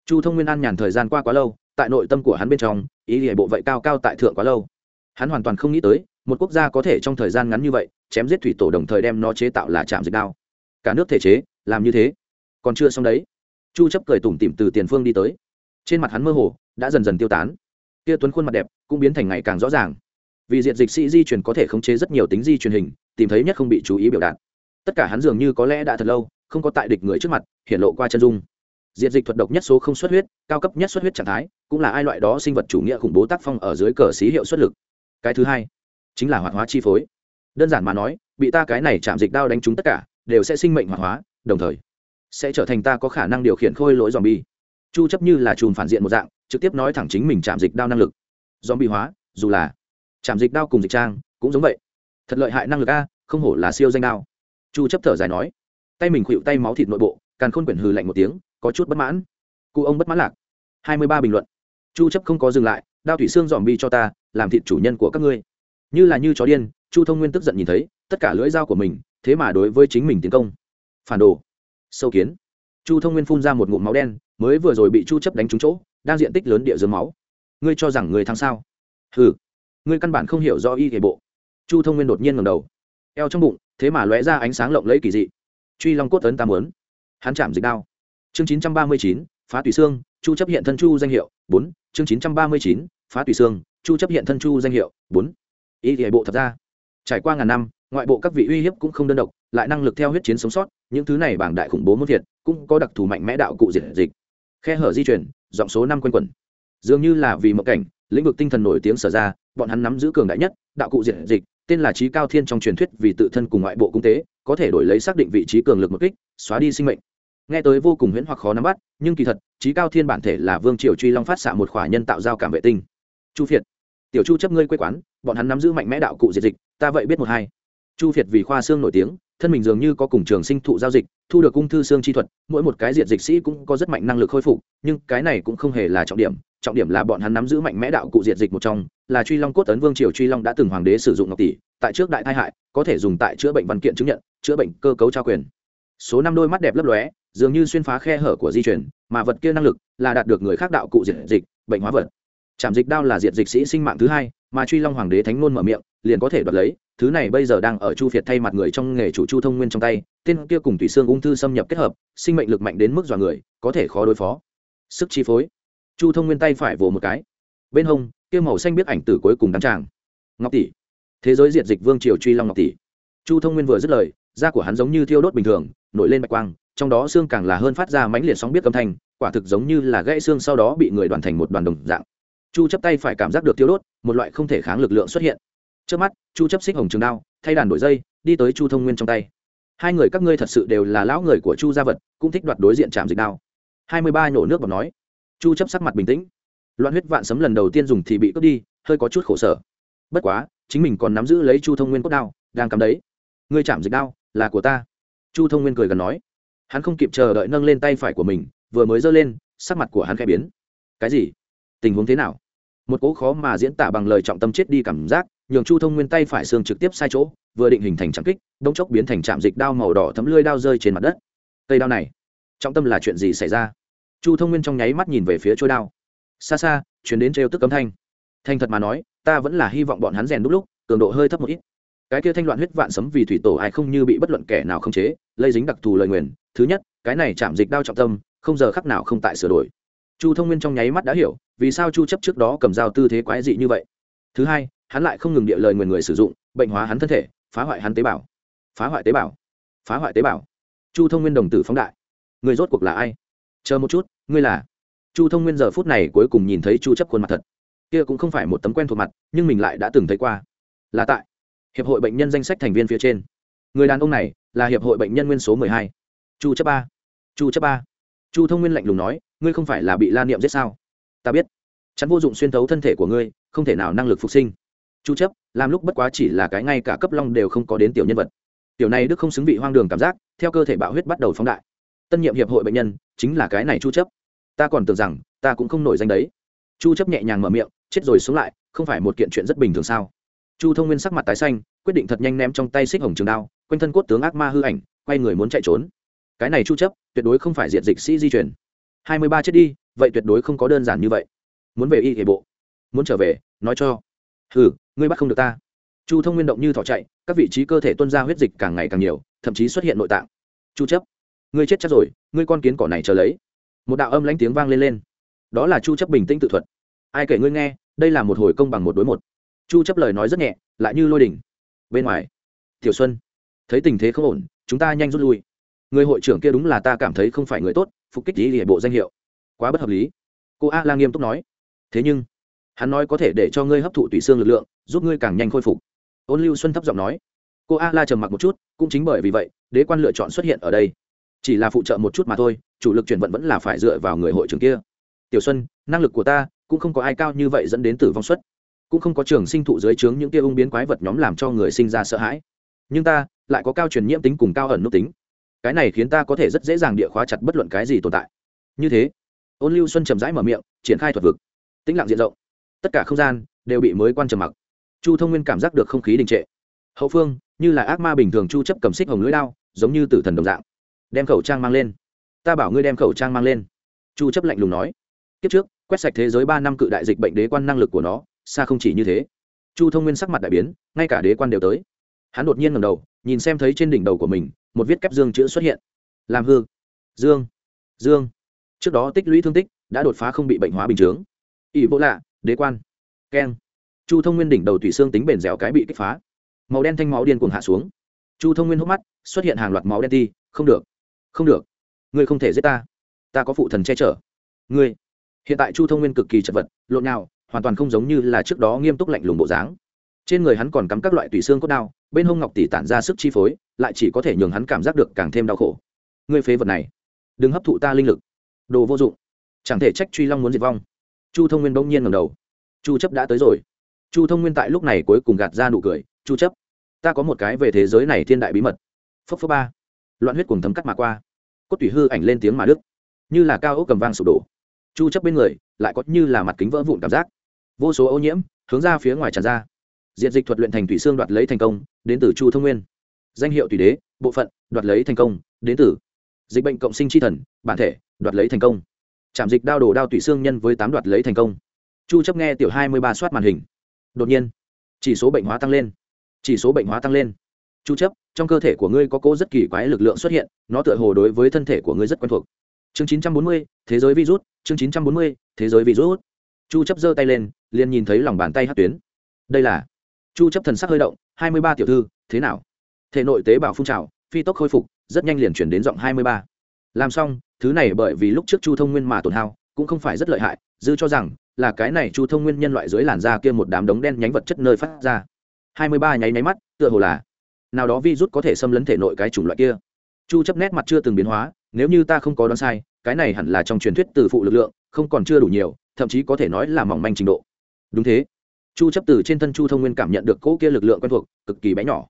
Chu thông nguyên ăn nhàn thời gian qua quá lâu, tại nội tâm của hắn bên trong, ý hệ bộ vậy cao cao tại thượng quá lâu. Hắn hoàn toàn không nghĩ tới một quốc gia có thể trong thời gian ngắn như vậy chém giết thủy tổ đồng thời đem nó chế tạo là chạm dịch đao. Cả nước thể chế, làm như thế. Còn chưa xong đấy. Chu chấp cười tủm tỉm từ tiền phương đi tới. Trên mặt hắn mơ hồ, đã dần dần tiêu tán. Kia tuấn khuôn mặt đẹp cũng biến thành ngày càng rõ ràng. Vì diện dịch sĩ di truyền có thể khống chế rất nhiều tính di truyền hình, tìm thấy nhất không bị chú ý biểu đạt. Tất cả hắn dường như có lẽ đã thật lâu, không có tại địch người trước mặt hiện lộ qua chân dung. Diện dịch thuật độc nhất số không xuất huyết, cao cấp nhất xuất huyết trạng thái, cũng là ai loại đó sinh vật chủ nghĩa khủng bố tác phong ở dưới cờ xí hiệu xuất lực. Cái thứ hai chính là hoạt hóa chi phối. Đơn giản mà nói, bị ta cái này chạm dịch đao đánh trúng tất cả, đều sẽ sinh mệnh hoạt hóa, đồng thời sẽ trở thành ta có khả năng điều khiển khôi lỗi dòm bi chu chấp như là chùm phản diện một dạng, trực tiếp nói thẳng chính mình chạm dịch đao năng lực. Dòm bi hóa, dù là chạm dịch đao cùng dịch trang, cũng giống vậy. Thật lợi hại năng lực a, không hổ là siêu danh đao. Chu chấp thở dài nói. Tay mình khuỵu tay máu thịt nội bộ càng khôn quyển hừ lạnh một tiếng, có chút bất mãn. Cụ ông bất mãn lạc. 23 bình luận. Chu chấp không có dừng lại, đao thủy xương dòm bi cho ta, làm thịt chủ nhân của các ngươi như là như chó điên chu thông nguyên tức giận nhìn thấy tất cả lưỡi dao của mình thế mà đối với chính mình tiến công. Phản đồ. Sâu kiến. Chu thông nguyên phun ra một ngụm máu đen mới vừa rồi bị chu chấp đánh trúng chỗ đang diện tích lớn địa dưới máu. Ngươi cho rằng người thắng sao? Hừ. Ngươi căn bản không hiểu do y thể bộ. Chu thông nguyên đột nhiên ngẩng đầu. Eo trong bụng thế mà lóe ra ánh sáng lộng lẫy kỳ dị. Truy long cốt tấn tam muốn. Hắn chạm dịch đao. Chương 939, phá tùy xương chu chấp hiện thân chu danh hiệu 4, chương 939, phá tùy xương chu chấp hiện thân chu danh hiệu 4 y thể bộ thật ra trải qua ngàn năm, ngoại bộ các vị uy hiếp cũng không đơn độc, lại năng lực theo huyết chiến sống sót, những thứ này bảng đại khủng bố muốn thiệt cũng có đặc thù mạnh mẽ đạo cụ diệt dịch. Khe hở di chuyển, giọng số năm quanh quẩn. Dường như là vì mộng cảnh, lĩnh vực tinh thần nổi tiếng sở ra, bọn hắn nắm giữ cường đại nhất đạo cụ diệt dịch, tên là trí cao thiên trong truyền thuyết vì tự thân cùng ngoại bộ cung tế, có thể đổi lấy xác định vị trí cường lực một kích, xóa đi sinh mệnh. Nghe tới vô cùng huyễn hoặc khó nắm bắt, nhưng kỳ thật trí cao thiên bản thể là vương triều truy long phát xạ một khỏa nhân tạo giao cảm vệ tinh. Chu phiệt tiểu chu chấp ngươi quê quán, bọn hắn nắm giữ mạnh mẽ đạo cụ diệt dịch, ta vậy biết một hai. Chu Việt vì khoa xương nổi tiếng, thân mình dường như có cùng trường sinh thụ giao dịch, thu được ung thư xương chi thuật, mỗi một cái diệt dịch sĩ cũng có rất mạnh năng lực khôi phục, nhưng cái này cũng không hề là trọng điểm trọng điểm là bọn hắn nắm giữ mạnh mẽ đạo cụ diệt dịch một trong, là truy long cốt tấn vương triều truy long đã từng hoàng đế sử dụng ngọc tỷ, tại trước đại tai hại, có thể dùng tại chữa bệnh văn kiện chứng nhận, chữa bệnh cơ cấu trao quyền. Số năm đôi mắt đẹp lấp lóe, dường như xuyên phá khe hở của di chuyển mà vật kia năng lực là đạt được người khác đạo cụ diệt dịch, bệnh hóa vật trạm dịch đao là diệt dịch sĩ sinh mạng thứ hai, mà truy long hoàng đế thánh ngôn mở miệng, liền có thể đoạt lấy, thứ này bây giờ đang ở chu phiệt thay mặt người trong nghề chủ chu thông nguyên trong tay, tên kia cùng tùy xương ung thư xâm nhập kết hợp, sinh mệnh lực mạnh đến mức dọa người, có thể khó đối phó. Sức chi phối. Chu thông nguyên tay phải vồ một cái. Bên hông, kia màu xanh biết ảnh tử cuối cùng đăng tràng. Ngọc tỷ. Thế giới diệt dịch vương triều truy long ngọc tỷ. Chu thông nguyên vừa dứt lời, da của hắn giống như thiêu đốt bình thường, nổi lên bạch quang, trong đó xương càng là hơn phát ra mãnh liệt sóng biết âm thanh, quả thực giống như là gãy xương sau đó bị người đoàn thành một đoàn đồng dạng chu chấp tay phải cảm giác được tiêu đốt, một loại không thể kháng lực lượng xuất hiện. Trước mắt, chu chấp xích hồng trường đao, thay đàn đổi dây, đi tới chu thông nguyên trong tay. Hai người các ngươi thật sự đều là lão người của chu gia vật, cũng thích đoạt đối diện chạm dịch đao. 23 nhổ nước bọt nói. Chu chấp sắc mặt bình tĩnh. Loạn huyết vạn sấm lần đầu tiên dùng thì bị cướp đi, hơi có chút khổ sở. Bất quá, chính mình còn nắm giữ lấy chu thông nguyên cốt đao, đang cầm đấy. Ngươi chạm dịch đao, là của ta. Chu thông nguyên cười gần nói. Hắn không kịp chờ đợi nâng lên tay phải của mình, vừa mới giơ lên, sắc mặt của hắn khẽ biến. Cái gì? Tình huống thế nào? Một cỗ khó mà diễn tả bằng lời trọng tâm chết đi cảm giác, nhường chu thông nguyên tay phải xương trực tiếp sai chỗ, vừa định hình thành trạm kích đông chốc biến thành trạm dịch đao màu đỏ thấm lươi đao rơi trên mặt đất. Cây đao này, trọng tâm là chuyện gì xảy ra? Chu thông nguyên trong nháy mắt nhìn về phía trôi đao. Xa xa chuyển đến trêu tức cấm thanh. Thành thật mà nói, ta vẫn là hy vọng bọn hắn rèn đúc lúc, cường độ hơi thấp một ít. Cái kia thanh loạn huyết vạn sấm vì thủy tổ ai không như bị bất luận kẻ nào không chế, lây dính đặc thù lời nguyền. Thứ nhất, cái này chạm dịch đao trọng tâm, không giờ khắc nào không tại sửa đổi chu thông nguyên trong nháy mắt đã hiểu, vì sao chu chấp trước đó cầm dao tư thế quái dị như vậy. Thứ hai, hắn lại không ngừng địa lời nguyền người sử dụng, bệnh hóa hắn thân thể, phá hoại hắn tế bào. Phá hoại tế bào. Phá hoại tế bào. Chu thông nguyên đồng tử phóng đại. Người rốt cuộc là ai? Chờ một chút, ngươi là? Chu thông nguyên giờ phút này cuối cùng nhìn thấy chu chấp khuôn mặt thật. Kia cũng không phải một tấm quen thuộc mặt, nhưng mình lại đã từng thấy qua. Là tại hiệp hội bệnh nhân danh sách thành viên phía trên. Người đàn ông này là hiệp hội bệnh nhân nguyên số 12. chu chấp ba. Chu chấp ba. Chu thông nguyên lạnh lùng nói ngươi không phải là bị la niệm giết sao? Ta biết. Chắn vô dụng xuyên thấu thân thể của ngươi, không thể nào năng lực phục sinh. Chu chấp, làm lúc bất quá chỉ là cái ngay cả cấp long đều không có đến tiểu nhân vật. Tiểu này đức không xứng vị hoang đường cảm giác, theo cơ thể bạo huyết bắt đầu phóng đại. Tân nhiệm hiệp hội bệnh nhân, chính là cái này chu chấp. Ta còn tưởng rằng, ta cũng không nổi danh đấy. Chu chấp nhẹ nhàng mở miệng, chết rồi xuống lại, không phải một kiện chuyện rất bình thường sao? Chu thông nguyên sắc mặt tái xanh, quyết định thật nhanh ném trong tay xích hồng trường đao, quanh thân cốt tướng ác ma hư ảnh, quay người muốn chạy trốn. Cái này chu chấp, tuyệt đối không phải diện dịch sĩ di chuyển 23 chết đi, vậy tuyệt đối không có đơn giản như vậy. Muốn về y hệ bộ, muốn trở về, nói cho. Hừ, ngươi bắt không được ta. Chu thông nguyên động như thỏ chạy, các vị trí cơ thể tuân ra huyết dịch càng ngày càng nhiều, thậm chí xuất hiện nội tạng. Chu chấp, ngươi chết chắc rồi, ngươi con kiến cỏ này chờ lấy. Một đạo âm lãnh tiếng vang lên lên. Đó là chu chấp bình tĩnh tự thuật. Ai kể ngươi nghe, đây là một hồi công bằng một đối một. Chu chấp lời nói rất nhẹ, lại như lôi đỉnh. Bên ngoài, tiểu xuân, thấy tình thế không ổn, chúng ta nhanh rút lui. Người hội trưởng kia đúng là ta cảm thấy không phải người tốt phục kích lý hệ bộ danh hiệu. Quá bất hợp lý. Cô a la nghiêm túc nói. Thế nhưng, hắn nói có thể để cho ngươi hấp thụ tùy xương lực lượng, giúp ngươi càng nhanh khôi phục. Ôn lưu xuân thấp giọng nói. Cô a la trầm mặc một chút, cũng chính bởi vì vậy, đế quan lựa chọn xuất hiện ở đây. Chỉ là phụ trợ một chút mà thôi, chủ lực chuyển vận vẫn là phải dựa vào người hội trưởng kia. Tiểu xuân, năng lực của ta, cũng không có ai cao như vậy dẫn đến tử vong suất. Cũng không có trường sinh thụ dưới trướng những tia ung biến quái vật nhóm làm cho người sinh ra sợ hãi. Nhưng ta, lại có cao truyền nhiễm tính cùng cao ẩn nút tính cái này khiến ta có thể rất dễ dàng địa khóa chặt bất luận cái gì tồn tại. Như thế, ôn lưu xuân chầm rãi mở miệng, triển khai thuật vực. Tĩnh lặng diện rộng. Tất cả không gian đều bị mới quan trầm mặc. Chu thông nguyên cảm giác được không khí đình trệ. Hậu phương, như là ác ma bình thường chu chấp cầm xích hồng lưỡi đao, giống như tử thần đồng dạng. Đem khẩu trang mang lên. Ta bảo ngươi đem khẩu trang mang lên. Chu chấp lạnh lùng nói. Kiếp trước, quét sạch thế giới ba năm cự đại dịch bệnh đế quan năng lực của nó, xa không chỉ như thế. Chu thông nguyên sắc mặt đại biến, ngay cả đế quan đều tới. Hắn đột nhiên ngẩng đầu, nhìn xem thấy trên đỉnh đầu của mình một viết kép dương chữ xuất hiện. Làm hư. Dương. Dương. Trước đó tích lũy thương tích, đã đột phá không bị bệnh hóa bình chướng. Ỷ bộ lạ, đế quan. Keng. Chu thông nguyên đỉnh đầu thủy xương tính bền dẻo cái bị kích phá. Màu đen thanh máu điên cuồng hạ xuống. Chu thông nguyên hốc mắt, xuất hiện hàng loạt máu đen ti. Không được. Không được. Ngươi không thể giết ta. Ta có phụ thần che chở. Ngươi. Hiện tại chu thông nguyên cực kỳ chật vật, lộn nào hoàn toàn không giống như là trước đó nghiêm túc lạnh lùng bộ dáng trên người hắn còn cắm các loại tùy xương cốt đao, bên hông ngọc tỷ tản ra sức chi phối, lại chỉ có thể nhường hắn cảm giác được càng thêm đau khổ. Ngươi phế vật này, đừng hấp thụ ta linh lực. Đồ vô dụng. Chẳng thể trách truy long muốn diệt vong. Chu thông nguyên bỗng nhiên ngầm đầu. Chu chấp đã tới rồi. Chu thông nguyên tại lúc này cuối cùng gạt ra nụ cười. Chu chấp, ta có một cái về thế giới này thiên đại bí mật. Phấp phấp ba. Loạn huyết cùng thấm cắt mà qua. Cốt tủy hư ảnh lên tiếng mà đức như là cao ốc cầm vang sụp đổ. Chu chấp bên người, lại có như là mặt kính vỡ vụn cảm giác. Vô số ô nhiễm hướng ra phía ngoài tràn ra diện dịch thuật luyện thành thủy xương đoạt lấy thành công đến từ chu thông nguyên. Danh hiệu tùy đế bộ phận đoạt lấy thành công đến từ dịch bệnh cộng sinh chi thần bản thể đoạt lấy thành công. Trạm dịch đao đồ đao tùy xương nhân với tám đoạt lấy thành công. Chu chấp nghe tiểu 23 soát màn hình. Đột nhiên chỉ số bệnh hóa tăng lên. Chỉ số bệnh hóa tăng lên. Chu chấp trong cơ thể của ngươi có cố rất kỳ quái lực lượng xuất hiện nó tựa hồ đối với thân thể của ngươi rất quen thuộc. Chương 940, thế giới virus chương 940, thế giới virus. Chu chấp giơ tay lên liền nhìn thấy lòng bàn tay hất tuyến. Đây là chu chấp thần sắc hơi động 23 tiểu thư, thế nào? Thể nội tế bào phun trào, phi tốc khôi phục, rất nhanh liền chuyển đến giọng 23. làm xong, thứ này bởi vì lúc trước chu thông nguyên mà tổn hao, cũng không phải rất lợi hại, dư cho rằng là cái này chu thông nguyên nhân loại dưới làn da kia một đám đống đen nhánh vật chất nơi phát ra. 23 nháy nháy mắt, tựa hồ là nào đó virus có thể xâm lấn thể nội cái chủng loại kia. Chu chấp nét mặt chưa từng biến hóa, nếu như ta không có đoán sai, cái này hẳn là trong truyền thuyết từ phụ lực lượng, không còn chưa đủ nhiều, thậm chí có thể nói là mỏng manh trình độ. Đúng thế chu chấp từ trên thân chu thông nguyên cảm nhận được cỗ kia lực lượng quen thuộc, cực kỳ bé nhỏ.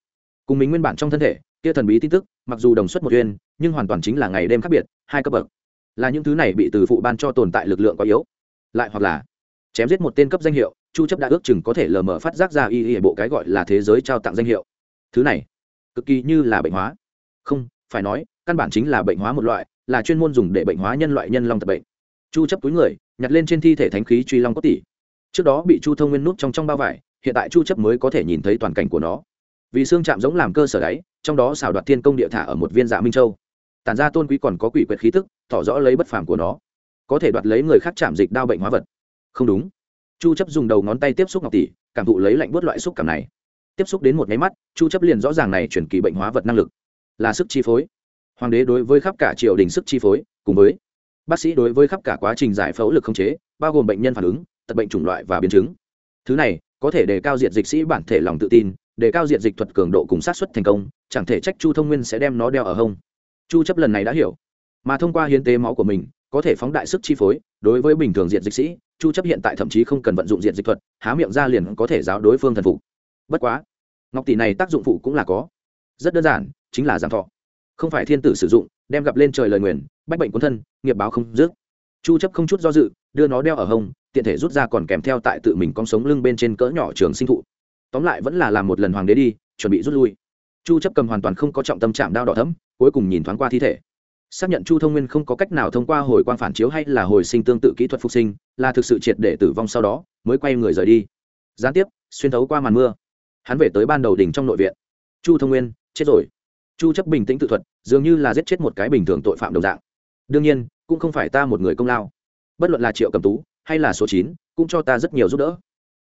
Cùng mình nguyên bản trong thân thể, kia thần bí tin tức, mặc dù đồng xuất một uyên nhưng hoàn toàn chính là ngày đêm khác biệt, hai cấp bậc. Là những thứ này bị từ phụ ban cho tồn tại lực lượng quá yếu. Lại hoặc là, chém giết một tên cấp danh hiệu, chu chấp đã ước chừng có thể lờ mờ phát giác ra y y bộ cái gọi là thế giới trao tặng danh hiệu. Thứ này, cực kỳ như là bệnh hóa. Không, phải nói, căn bản chính là bệnh hóa một loại, là chuyên môn dùng để bệnh hóa nhân loại nhân long tập bệnh. Chu chấp túi người, nhặt lên trên thi thể thánh khí truy long có tỷ trước đó bị chu thông nguyên nút trong trong bao vải, hiện tại chu chấp mới có thể nhìn thấy toàn cảnh của nó. Vì xương chạm giống làm cơ sở đáy trong đó xảo đoạt thiên công địa thả ở một viên dạ minh châu. Tản ra tôn quý còn có quỷ quyệt khí tức, tỏ rõ lấy bất phàm của nó. Có thể đoạt lấy người khác chạm dịch đao bệnh hóa vật. Không đúng. Chu chấp dùng đầu ngón tay tiếp xúc ngọc tỷ, cảm thụ lấy lạnh buốt loại xúc cảm này. Tiếp xúc đến một máy mắt, chu chấp liền rõ ràng này chuyển kỳ bệnh hóa vật năng lực. Là sức chi phối. Hoàng đế đối với khắp cả triều đình sức chi phối, cùng với bác sĩ đối với khắp cả quá trình giải phẫu lực không chế, bao gồm bệnh nhân phản ứng tật bệnh chủng loại và biến chứng. Thứ này, có thể đề cao diện dịch sĩ bản thể lòng tự tin đề cao diện dịch thuật cường độ cùng sát xuất thành công, chẳng thể trách chu thông nguyên sẽ đem nó đeo ở hông. Chu chấp lần này đã hiểu. Mà thông qua hiến tế máu của mình, có thể phóng đại sức chi phối, đối với bình thường diện dịch sĩ, chu chấp hiện tại thậm chí không cần vận dụng diện dịch thuật, há miệng ra liền có thể giáo đối phương thần phục. Bất quá, ngọc tỷ này tác dụng phụ cũng là có. Rất đơn giản, chính là giảm thọ. Không phải thiên tử sử dụng, đem gặp lên trời lời nguyền, bách bệnh cuốn thân, nghiệp báo không dứt. Chu chấp không chút do dự, đưa nó đeo ở hông tiện thể rút ra còn kèm theo tại tự mình con sống lưng bên trên cỡ nhỏ trường sinh thụ. Tóm lại vẫn là làm một lần hoàng đế đi, chuẩn bị rút lui. Chu chấp cầm hoàn toàn không có trọng tâm chạm đao đỏ thấm cuối cùng nhìn thoáng qua thi thể. Xác nhận chu thông nguyên không có cách nào thông qua hồi quang phản chiếu hay là hồi sinh tương tự kỹ thuật phục sinh, là thực sự triệt để tử vong sau đó, mới quay người rời đi. Gián tiếp, xuyên thấu qua màn mưa. Hắn về tới ban đầu đỉnh trong nội viện. Chu thông nguyên, chết rồi. Chu chấp bình tĩnh tự thuật, dường như là giết chết một cái bình thường tội phạm đồng dạng. Đương nhiên, cũng không phải ta một người công lao. Bất luận là triệu cầm tú hay là số 9, cũng cho ta rất nhiều giúp đỡ.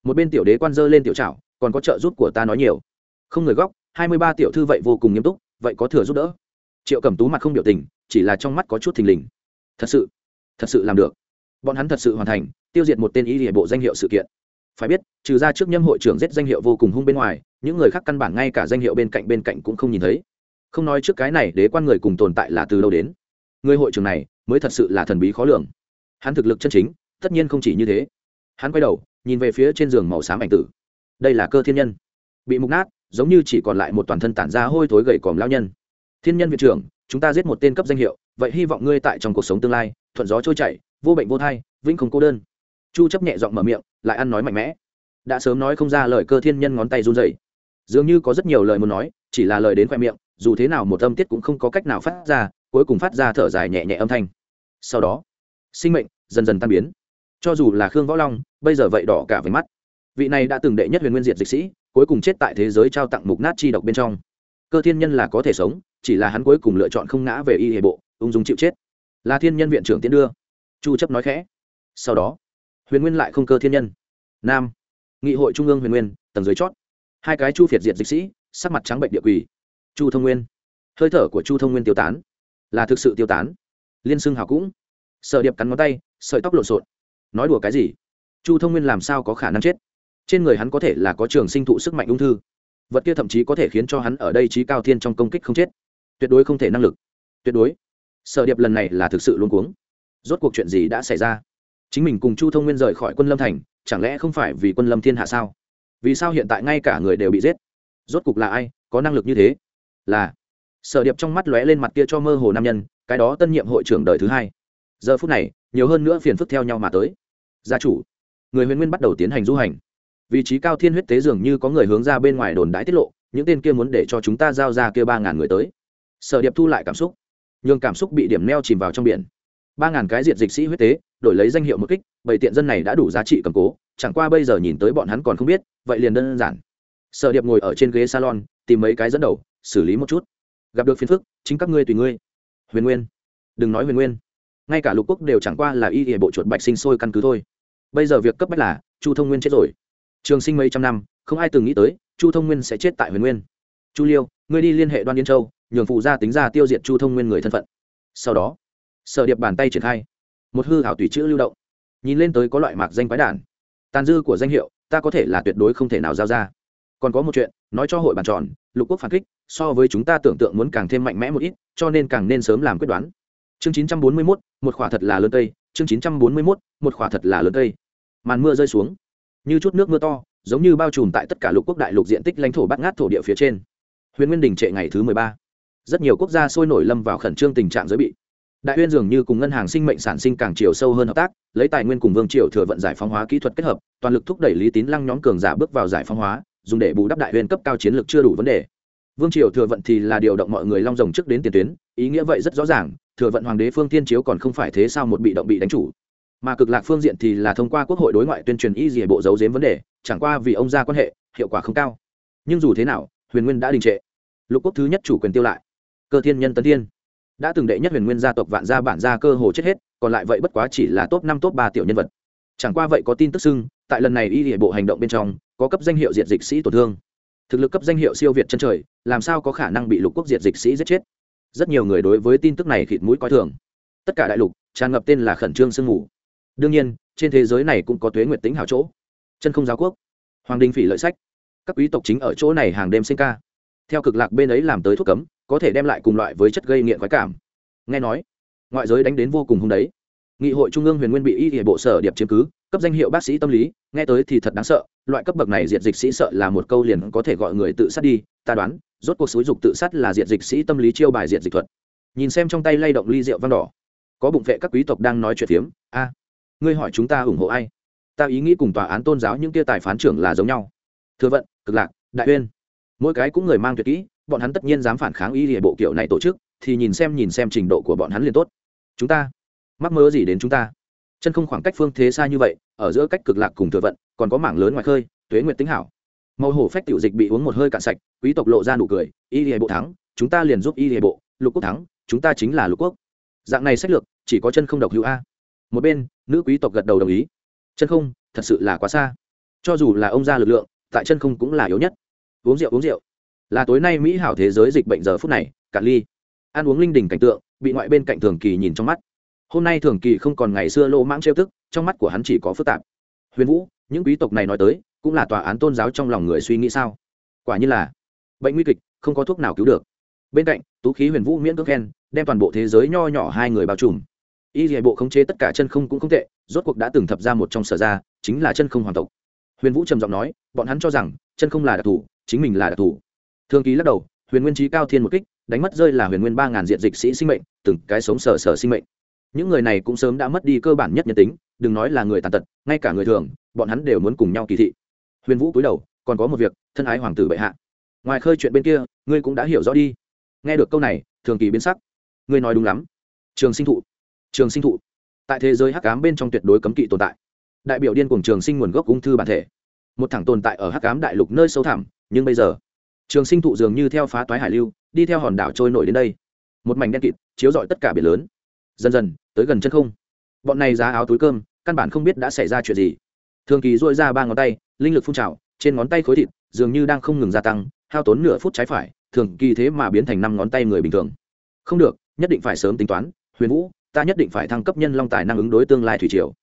Một bên tiểu đế quan dơ lên tiểu trảo còn có trợ giúp của ta nói nhiều. Không người góc 23 tiểu thư vậy vô cùng nghiêm túc vậy có thừa giúp đỡ. Triệu cẩm tú mặt không biểu tình chỉ là trong mắt có chút thình lình. Thật sự thật sự làm được. Bọn hắn thật sự hoàn thành tiêu diệt một tên y địa bộ danh hiệu sự kiện. Phải biết trừ ra trước nhâm hội trưởng giết danh hiệu vô cùng hung bên ngoài những người khác căn bản ngay cả danh hiệu bên cạnh bên cạnh cũng không nhìn thấy. Không nói trước cái này đế quan người cùng tồn tại là từ đâu đến. Người hội trưởng này mới thật sự là thần bí khó lường. Hắn thực lực chân chính tất nhiên không chỉ như thế. Hắn quay đầu, nhìn về phía trên giường màu xám ảnh tử. Đây là cơ thiên nhân. Bị mục nát, giống như chỉ còn lại một toàn thân tản ra hôi thối gầy còm lao nhân. Thiên nhân viện trưởng, chúng ta giết một tên cấp danh hiệu, vậy hy vọng ngươi tại trong cuộc sống tương lai, thuận gió trôi chảy, vô bệnh vô thai, vĩnh không cô đơn. Chu chấp nhẹ giọng mở miệng, lại ăn nói mạnh mẽ. Đã sớm nói không ra lời cơ thiên nhân ngón tay run rẩy. Dường như có rất nhiều lời muốn nói, chỉ là lời đến khoe miệng, dù thế nào một âm tiết cũng không có cách nào phát ra, cuối cùng phát ra thở dài nhẹ nhẹ âm thanh. Sau đó, sinh mệnh dần dần tan biến cho dù là khương võ long, bây giờ vậy đỏ cả với mắt. Vị này đã từng đệ nhất huyền nguyên diệt dịch sĩ, cuối cùng chết tại thế giới trao tặng mục nát chi độc bên trong. Cơ thiên nhân là có thể sống, chỉ là hắn cuối cùng lựa chọn không ngã về y hệ bộ, ung dung chịu chết. Là thiên nhân viện trưởng tiến đưa. Chu chấp nói khẽ. Sau đó, huyền nguyên lại không cơ thiên nhân. Nam, nghị hội trung ương huyền nguyên, tầng dưới chót. Hai cái chu phiệt diệt dịch sĩ, sắc mặt trắng bệnh địa quỷ chu thông nguyên. Hơi thở của chu thông nguyên tiêu tán. Là thực sự tiêu tán. Liên xưng hào cũng. Sợ điệp cắn ngón tay, sợi tóc lộn xộn nói đùa cái gì? Chu thông nguyên làm sao có khả năng chết? Trên người hắn có thể là có trường sinh thụ sức mạnh ung thư. Vật kia thậm chí có thể khiến cho hắn ở đây trí cao thiên trong công kích không chết. Tuyệt đối không thể năng lực. Tuyệt đối. Sở điệp lần này là thực sự luôn cuống. Rốt cuộc chuyện gì đã xảy ra? Chính mình cùng chu thông nguyên rời khỏi quân lâm thành, chẳng lẽ không phải vì quân lâm thiên hạ sao? Vì sao hiện tại ngay cả người đều bị giết? Rốt cuộc là ai? Có năng lực như thế? Là. Sở điệp trong mắt lóe lên mặt kia cho mơ hồ nam nhân, cái đó tân nhiệm hội trưởng đời thứ hai giờ phút này, nhiều hơn nữa phiền phức theo nhau mà tới. Gia chủ, người huyền nguyên bắt đầu tiến hành du hành. Vị trí cao thiên huyết tế dường như có người hướng ra bên ngoài đồn đãi tiết lộ, những tên kia muốn để cho chúng ta giao ra kia ba ngàn người tới. Sở điệp thu lại cảm xúc. Nhường cảm xúc bị điểm neo chìm vào trong biển. Ba ngàn cái diệt dịch sĩ huyết tế, đổi lấy danh hiệu một kích, bảy tiện dân này đã đủ giá trị cầm cố, chẳng qua bây giờ nhìn tới bọn hắn còn không biết, vậy liền đơn giản. Sở điệp ngồi ở trên ghế salon, tìm mấy cái dẫn đầu, xử lý một chút. Gặp được phiền phức, chính các ngươi tùy ngươi. Huyền nguyên, đừng nói huyền nguyên ngay cả lục quốc đều chẳng qua là y hệ bộ chuột bạch sinh sôi căn cứ thôi. Bây giờ việc cấp bách là, chu thông nguyên chết rồi. Trường sinh mấy trăm năm, không ai từng nghĩ tới, chu thông nguyên sẽ chết tại huyền nguyên. Chu liêu, ngươi đi liên hệ đoan yên châu, nhường phụ gia tính ra tiêu diệt chu thông nguyên người thân phận. Sau đó, sở điệp bàn tay triển khai. Một hư hảo tùy chữ lưu động. Nhìn lên tới có loại mạc danh quái đản. Tàn dư của danh hiệu, ta có thể là tuyệt đối không thể nào giao ra. Còn có một chuyện, nói cho hội bàn tròn, lục quốc phản kích, so với chúng ta tưởng tượng muốn càng thêm mạnh mẽ một ít, cho nên càng nên sớm làm quyết đoán chương 941, một khỏa thật là lớn tây chương 941, một khỏa thật là lớn tây màn mưa rơi xuống. Như chút nước mưa to giống như bao trùm tại tất cả lục quốc đại lục diện tích lãnh thổ bát ngát thổ địa phía trên. Huyền nguyên đình trệ ngày thứ mười ba. Rất nhiều quốc gia sôi nổi lâm vào khẩn trương tình trạng giới bị. Đại huyên dường như cùng ngân hàng sinh mệnh sản sinh càng chiều sâu hơn hợp tác lấy tài nguyên cùng vương triều thừa vận giải phóng hóa kỹ thuật kết hợp toàn lực thúc đẩy lý tín lăng nhóm cường giả bước vào giải phóng hóa dùng để bù đắp đại huyên cấp cao chiến lược chưa đủ vấn đề vương triều thừa vận thì là điều động mọi người long rồng trước đến tiền tuyến, ý nghĩa vậy rất rõ ràng, thừa vận hoàng đế phương tiên chiếu còn không phải thế sao một bị động bị đánh chủ. Mà cực lạc phương diện thì là thông qua quốc hội đối ngoại tuyên truyền y dìa bộ giấu giếm vấn đề, chẳng qua vì ông ra quan hệ, hiệu quả không cao. Nhưng dù thế nào, huyền nguyên đã đình trệ. Lục quốc thứ nhất chủ quyền tiêu lại. Cơ thiên nhân tấn thiên. Đã từng đệ nhất huyền nguyên gia tộc vạn gia bản gia cơ hồ chết hết, còn lại vậy bất quá chỉ là top năm, top ba tiểu nhân vật. Chẳng qua vậy có tin tức xưng, tại lần này y địa bộ hành động bên trong, có cấp danh hiệu diện dịch sĩ tổn thương thực lực cấp danh hiệu siêu việt chân trời, làm sao có khả năng bị lục quốc diệt dịch sĩ giết chết? Rất nhiều người đối với tin tức này khịt mũi coi thường. Tất cả đại lục, tràn ngập tên là khẩn trương sương mù. Đương nhiên, trên thế giới này cũng có tuế nguyệt tính hảo chỗ. Chân không giáo quốc, hoàng đình phỉ lợi sách. Các quý tộc chính ở chỗ này hàng đêm sinh ca. Theo cực lạc bên ấy làm tới thuốc cấm, có thể đem lại cùng loại với chất gây nghiện khoái cảm. Nghe nói, ngoại giới đánh đến vô cùng hung đấy. Nghị hội trung ương huyền nguyên bị y hệ bộ sở điệp chiếm cứ cấp danh hiệu bác sĩ tâm lý, nghe tới thì thật đáng sợ, loại cấp bậc này diệt dịch sĩ sợ là một câu liền có thể gọi người tự sát đi, ta đoán, rốt cuộc xúi dục tự sát là diệt dịch sĩ tâm lý chiêu bài diệt dịch thuật. Nhìn xem trong tay lay động ly rượu văn đỏ, có bụng vệ các quý tộc đang nói chuyện phiếm, a, ngươi hỏi chúng ta ủng hộ ai? Ta ý nghĩ cùng tòa án tôn giáo những kia tài phán trưởng là giống nhau. Thừa vận, cực lạc, đại uyên. Mỗi cái cũng người mang tuyệt kỹ, bọn hắn tất nhiên dám phản kháng y địa bộ kiểu này tổ chức, thì nhìn xem nhìn xem trình độ của bọn hắn liền tốt. Chúng ta, mắc mơ gì đến chúng ta? Chân không khoảng cách phương thế xa như vậy, ở giữa cách cực lạc cùng thừa vận, còn có mảng lớn ngoài khơi, tuế nguyệt tính hảo. Màu hổ phách tiểu dịch bị uống một hơi cạn sạch, quý tộc lộ ra nụ cười, y địa bộ thắng, chúng ta liền giúp y địa bộ, lục quốc thắng, chúng ta chính là lục quốc. Dạng này sách lược, chỉ có chân không độc hữu a. Một bên, nữ quý tộc gật đầu đồng ý. Chân không, thật sự là quá xa. Cho dù là ông ra lực lượng, tại chân không cũng là yếu nhất. Uống rượu uống rượu. Là tối nay mỹ hảo thế giới dịch bệnh giờ phút này, cạn ly. Ăn uống linh đình cảnh tượng, bị ngoại bên cạnh thường kỳ nhìn trong mắt hôm nay thường kỳ không còn ngày xưa lô mãng trêu tức, trong mắt của hắn chỉ có phức tạp. Huyền vũ, những quý tộc này nói tới, cũng là tòa án tôn giáo trong lòng người suy nghĩ sao? Quả như là, bệnh nguy kịch, không có thuốc nào cứu được. Bên cạnh, tú khí huyền vũ miễn cưỡng khen, đem toàn bộ thế giới nho nhỏ hai người bao trùm. Y hệ bộ khống chế tất cả chân không cũng không tệ, rốt cuộc đã từng thập ra một trong sở ra chính là chân không hoàng tộc. Huyền vũ trầm giọng nói, bọn hắn cho rằng, chân không là đặc thù, chính mình là đặc thù. Thương ký lắc đầu, huyền nguyên trí cao thiên một kích, đánh mất rơi là huyền nguyên ba ngàn diện dịch sĩ sinh mệnh, từng cái sống sở sở sinh mệnh những người này cũng sớm đã mất đi cơ bản nhất nhân tính, đừng nói là người tàn tật, ngay cả người thường, bọn hắn đều muốn cùng nhau kỳ thị. Huyền vũ cúi đầu, còn có một việc, thân ái hoàng tử bệ hạ. Ngoài khơi chuyện bên kia, ngươi cũng đã hiểu rõ đi. Nghe được câu này, thường kỳ biến sắc. Ngươi nói đúng lắm. Trường sinh thụ. Trường sinh thụ. Tại thế giới hắc cám bên trong tuyệt đối cấm kỵ tồn tại. Đại biểu điên cùng trường sinh nguồn gốc ung thư bản thể. Một thẳng tồn tại ở hắc cám đại lục nơi sâu thẳm, nhưng bây giờ, trường sinh thụ dường như theo phá toái hải lưu, đi theo hòn đảo trôi nổi đến đây. Một mảnh đen kịt, chiếu rọi tất cả biển lớn dần dần, tới gần chân không. Bọn này giá áo túi cơm, căn bản không biết đã xảy ra chuyện gì. Thường kỳ dội ra ba ngón tay, linh lực phun trào, trên ngón tay khối thịt dường như đang không ngừng gia tăng, hao tốn nửa phút trái phải, thường kỳ thế mà biến thành năm ngón tay người bình thường. Không được, nhất định phải sớm tính toán, huyền vũ, ta nhất định phải thăng cấp nhân long tài năng ứng đối tương lai thủy triều.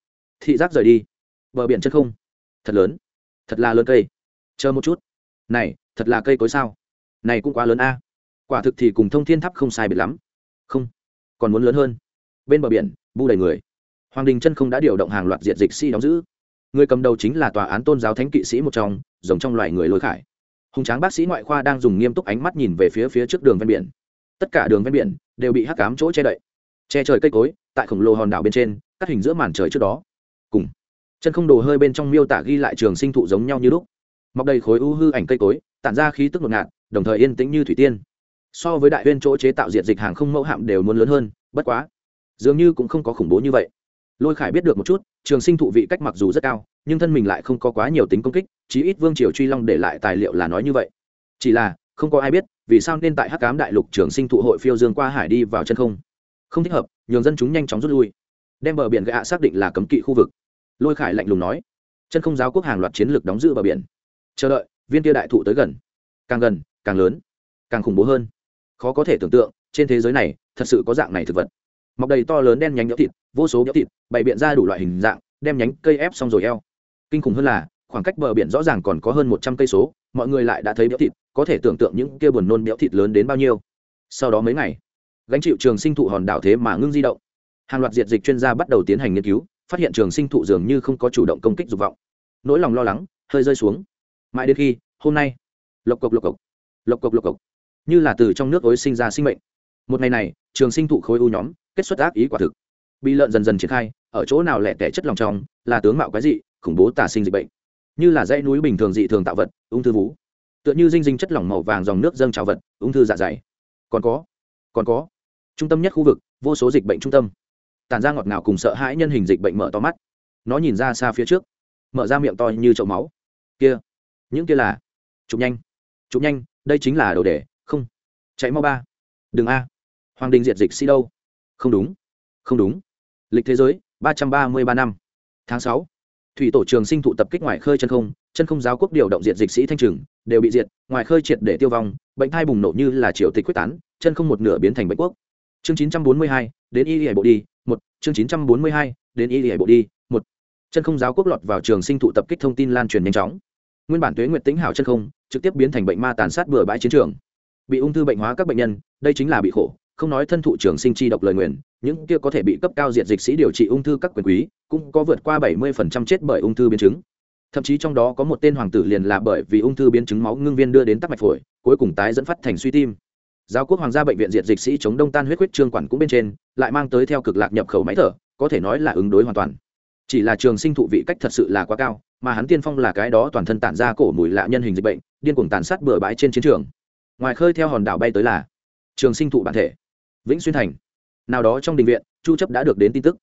Thị giác rời đi. Bờ biển chân không. Thật lớn. Thật là lớn cây. Chờ một chút. Này, thật là cây cối sao? Này cũng quá lớn a. Quả thực thì cùng thông thiên tháp không sai biệt lắm. Không. Còn muốn lớn hơn bên bờ biển, bu đầy người. Hoàng đình chân không đã điều động hàng loạt diện dịch sĩ đóng giữ. Người cầm đầu chính là tòa án tôn giáo thánh kỵ sĩ một trong, giống trong loài người lôi khải. Hùng tráng bác sĩ ngoại khoa đang dùng nghiêm túc ánh mắt nhìn về phía phía trước đường ven biển. Tất cả đường ven biển đều bị hắc cám chỗ che đậy. Che trời cây cối, tại khổng lồ hòn đảo bên trên, cắt hình giữa màn trời trước đó. Cùng, chân không đồ hơi bên trong miêu tả ghi lại trường sinh thụ giống nhau như lúc. Mọc đầy khối u hư ảnh cây cối, tản ra khí tức ngột ngạt, đồng thời yên tĩnh như thủy tiên. So với đại huyên chỗ chế tạo diện dịch hàng không mẫu hạm đều muốn lớn hơn, bất quá dường như cũng không có khủng bố như vậy. Lôi khải biết được một chút, trường sinh thụ vị cách mặc dù rất cao, nhưng thân mình lại không có quá nhiều tính công kích, chí ít vương triều truy long để lại tài liệu là nói như vậy. Chỉ là, không có ai biết, vì sao nên tại hắc cám đại lục trường sinh thụ hội phiêu dương qua hải đi vào chân không? Không thích hợp, nhường dân chúng nhanh chóng rút lui. Đem bờ biển gạ xác định là cấm kỵ khu vực. Lôi khải lạnh lùng nói. Chân không giáo quốc hàng loạt chiến lược đóng giữ bờ biển. Chờ đợi, viên Tia đại thụ tới gần. Càng gần, càng lớn, càng khủng bố hơn. Khó có thể tưởng tượng, trên thế giới này, thật sự có dạng này thực vật mọc đầy to lớn đen nhánh nhỡ thịt, vô số nhỡ thịt, bày biện ra đủ loại hình dạng, đem nhánh cây ép xong rồi eo. Kinh khủng hơn là, khoảng cách bờ biển rõ ràng còn có hơn một trăm cây số, mọi người lại đã thấy béo thịt, có thể tưởng tượng những kia buồn nôn béo thịt lớn đến bao nhiêu. Sau đó mấy ngày, gánh chịu trường sinh thụ hòn đảo thế mà ngưng di động. Hàng loạt diệt dịch chuyên gia bắt đầu tiến hành nghiên cứu, phát hiện trường sinh thụ dường như không có chủ động công kích dục vọng. Nỗi lòng lo lắng, hơi rơi xuống. Mãi đến khi, hôm nay, lộc cộc lộc cộc lộc cộc lộc cộc, như là từ trong nước ối sinh ra sinh mệnh. Một ngày này, trường sinh thụ khối u nhóm kết xuất ác ý quả thực. Bị lợn dần dần triển khai, ở chỗ nào lẻ tẻ chất lòng trong, là tướng mạo quái dị, khủng bố tả sinh dịch bệnh. Như là dãy núi bình thường dị thường tạo vật, ung thư vú. Tựa như dinh dinh chất lỏng màu vàng dòng nước dâng trào vật, ung thư dạ dày. Còn có còn có, trung tâm nhất khu vực, vô số dịch bệnh trung tâm. Tàn ra ngọt ngào cùng sợ hãi nhân hình dịch bệnh mở to mắt. Nó nhìn ra xa phía trước, mở ra miệng to như chậu máu. Kia, những kia là, chụp nhanh chụp nhanh, đây chính là đồ đề không, chạy mau ba. Đừng a. Hoàng đình diệt dịch si đâu? Không đúng. Không đúng. Lịch thế giới, ba trăm ba mươi ba năm. Tháng sáu. Thủy tổ trường sinh thụ tập kích ngoài khơi chân không chân không giáo quốc điều động diện dịch sĩ thanh trừng, đều bị diệt, ngoài khơi triệt để tiêu vong, bệnh thai bùng nổ như là triều tịch quyết tán, chân không một nửa biến thành bệnh quốc. Chương chín trăm bốn mươi hai, đến y hải bộ đi, một. Chương chín trăm bốn mươi hai, đến y hải bộ đi, một. Chân không giáo quốc lọt vào trường sinh thụ tập kích thông tin lan truyền nhanh chóng. Nguyên bản tuế nguyệt tĩnh hảo chân không, trực tiếp biến thành bệnh ma tàn sát bừa bãi chiến trường. Bị ung thư bệnh hóa các bệnh nhân, đây chính là bị khổ không nói thân thụ trường sinh chi độc lời nguyền, những kia có thể bị cấp cao diện dịch sĩ điều trị ung thư các quyền quý, cũng có vượt qua bảy mươi phần trăm chết bởi ung thư biến chứng. Thậm chí trong đó có một tên hoàng tử liền là bởi vì ung thư biến chứng máu ngưng viên đưa đến tắc mạch phổi, cuối cùng tái dẫn phát thành suy tim. Giáo quốc hoàng gia bệnh viện diện dịch sĩ chống đông tan huyết huyết trương quản cũng bên trên, lại mang tới theo cực lạc nhập khẩu máy thở, có thể nói là ứng đối hoàn toàn. Chỉ là trường sinh thụ vị cách thật sự là quá cao, mà hắn tiên phong là cái đó toàn thân tản ra cổ mùi lạ nhân hình dịch bệnh, điên cuồng tàn sát bừa bãi trên chiến trường. Ngoài khơi theo hòn đảo bay tới là trường sinh thụ bản thể vĩnh xuyên thành. Nào đó trong đình viện, chu chấp đã được đến tin tức.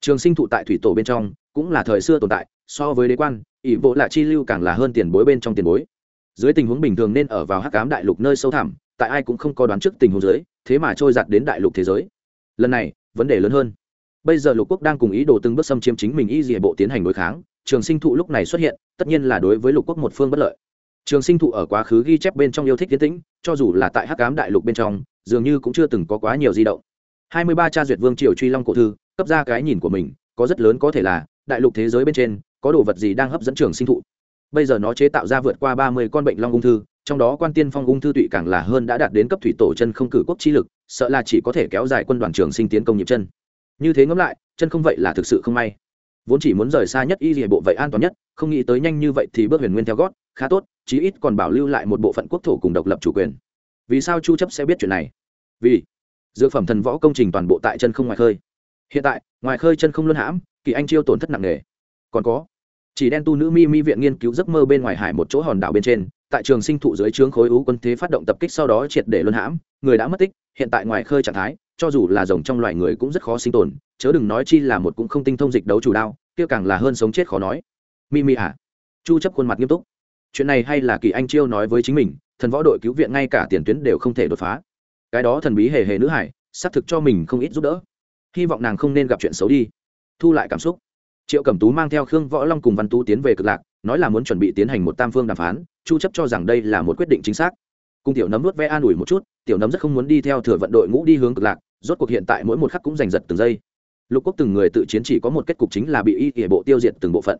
Trường sinh thụ tại thủy tổ bên trong, cũng là thời xưa tồn tại, so với đế quan, ỷ bộ là chi lưu càng là hơn tiền bối bên trong tiền bối. Dưới tình huống bình thường nên ở vào hắc ám đại lục nơi sâu thẳm, tại ai cũng không có đoán trước tình huống dưới, thế mà trôi giặt đến đại lục thế giới. Lần này, vấn đề lớn hơn. Bây giờ lục quốc đang cùng ý đồ từng bước xâm chiếm chính mình y dị bộ tiến hành đối kháng, trường sinh thụ lúc này xuất hiện, tất nhiên là đối với lục quốc một phương bất lợi. Trường sinh thụ ở quá khứ ghi chép bên trong yêu thích tiến tĩnh, cho dù là tại hắc ám đại lục bên trong dường như cũng chưa từng có quá nhiều di động. Hai mươi ba cha duyệt vương triều truy long cổ thư, cấp ra cái nhìn của mình, có rất lớn có thể là, đại lục thế giới bên trên, có đồ vật gì đang hấp dẫn trường sinh thụ. Bây giờ nó chế tạo ra vượt qua ba mươi con bệnh long ung thư, trong đó quan tiên phong ung thư tụy càng là hơn đã đạt đến cấp thủy tổ chân không cử quốc chi lực, sợ là chỉ có thể kéo dài quân đoàn trường sinh tiến công nhịp chân. Như thế ngẫm lại, chân không vậy là thực sự không may. Vốn chỉ muốn rời xa nhất y dì bộ vậy an toàn nhất, không nghĩ tới nhanh như vậy thì bước huyền nguyên theo gót, khá tốt, chí ít còn bảo lưu lại một bộ phận quốc thổ cùng độc lập chủ quyền vì sao chu chấp sẽ biết chuyện này? Vì dược phẩm thần võ công trình toàn bộ tại chân không ngoài khơi. Hiện tại, ngoài khơi chân không luân hãm, kỳ anh chiêu tổn thất nặng nề. Còn có, chỉ đen tu nữ mi mi viện nghiên cứu giấc mơ bên ngoài hải một chỗ hòn đảo bên trên, tại trường sinh thụ dưới trướng khối ú quân thế phát động tập kích sau đó triệt để luân hãm, người đã mất tích, hiện tại ngoài khơi trạng thái, cho dù là rồng trong loài người cũng rất khó sinh tồn, chớ đừng nói chi là một cũng không tinh thông dịch đấu chủ đao, kia càng là hơn sống chết khó nói. Mi mi à. Chu chấp khuôn mặt nghiêm túc. Chuyện này hay là kỳ anh chiêu nói với chính mình thần võ đội cứu viện ngay cả tiền tuyến đều không thể đột phá. Cái đó thần bí hề hề nữ hải, xác thực cho mình không ít giúp đỡ. Hy vọng nàng không nên gặp chuyện xấu đi. Thu lại cảm xúc. Triệu cẩm tú mang theo khương võ long cùng văn tú tiến về cực lạc, nói là muốn chuẩn bị tiến hành một tam phương đàm phán, chu chấp cho rằng đây là một quyết định chính xác. Cùng tiểu nấm nuốt ve an ủi một chút, tiểu nấm rất không muốn đi theo thừa vận đội ngũ đi hướng cực lạc, rốt cuộc hiện tại mỗi một khắc cũng giành giật từng giây. Lục quốc từng người tự chiến chỉ có một kết cục chính là bị y hệ bộ tiêu diệt từng bộ phận.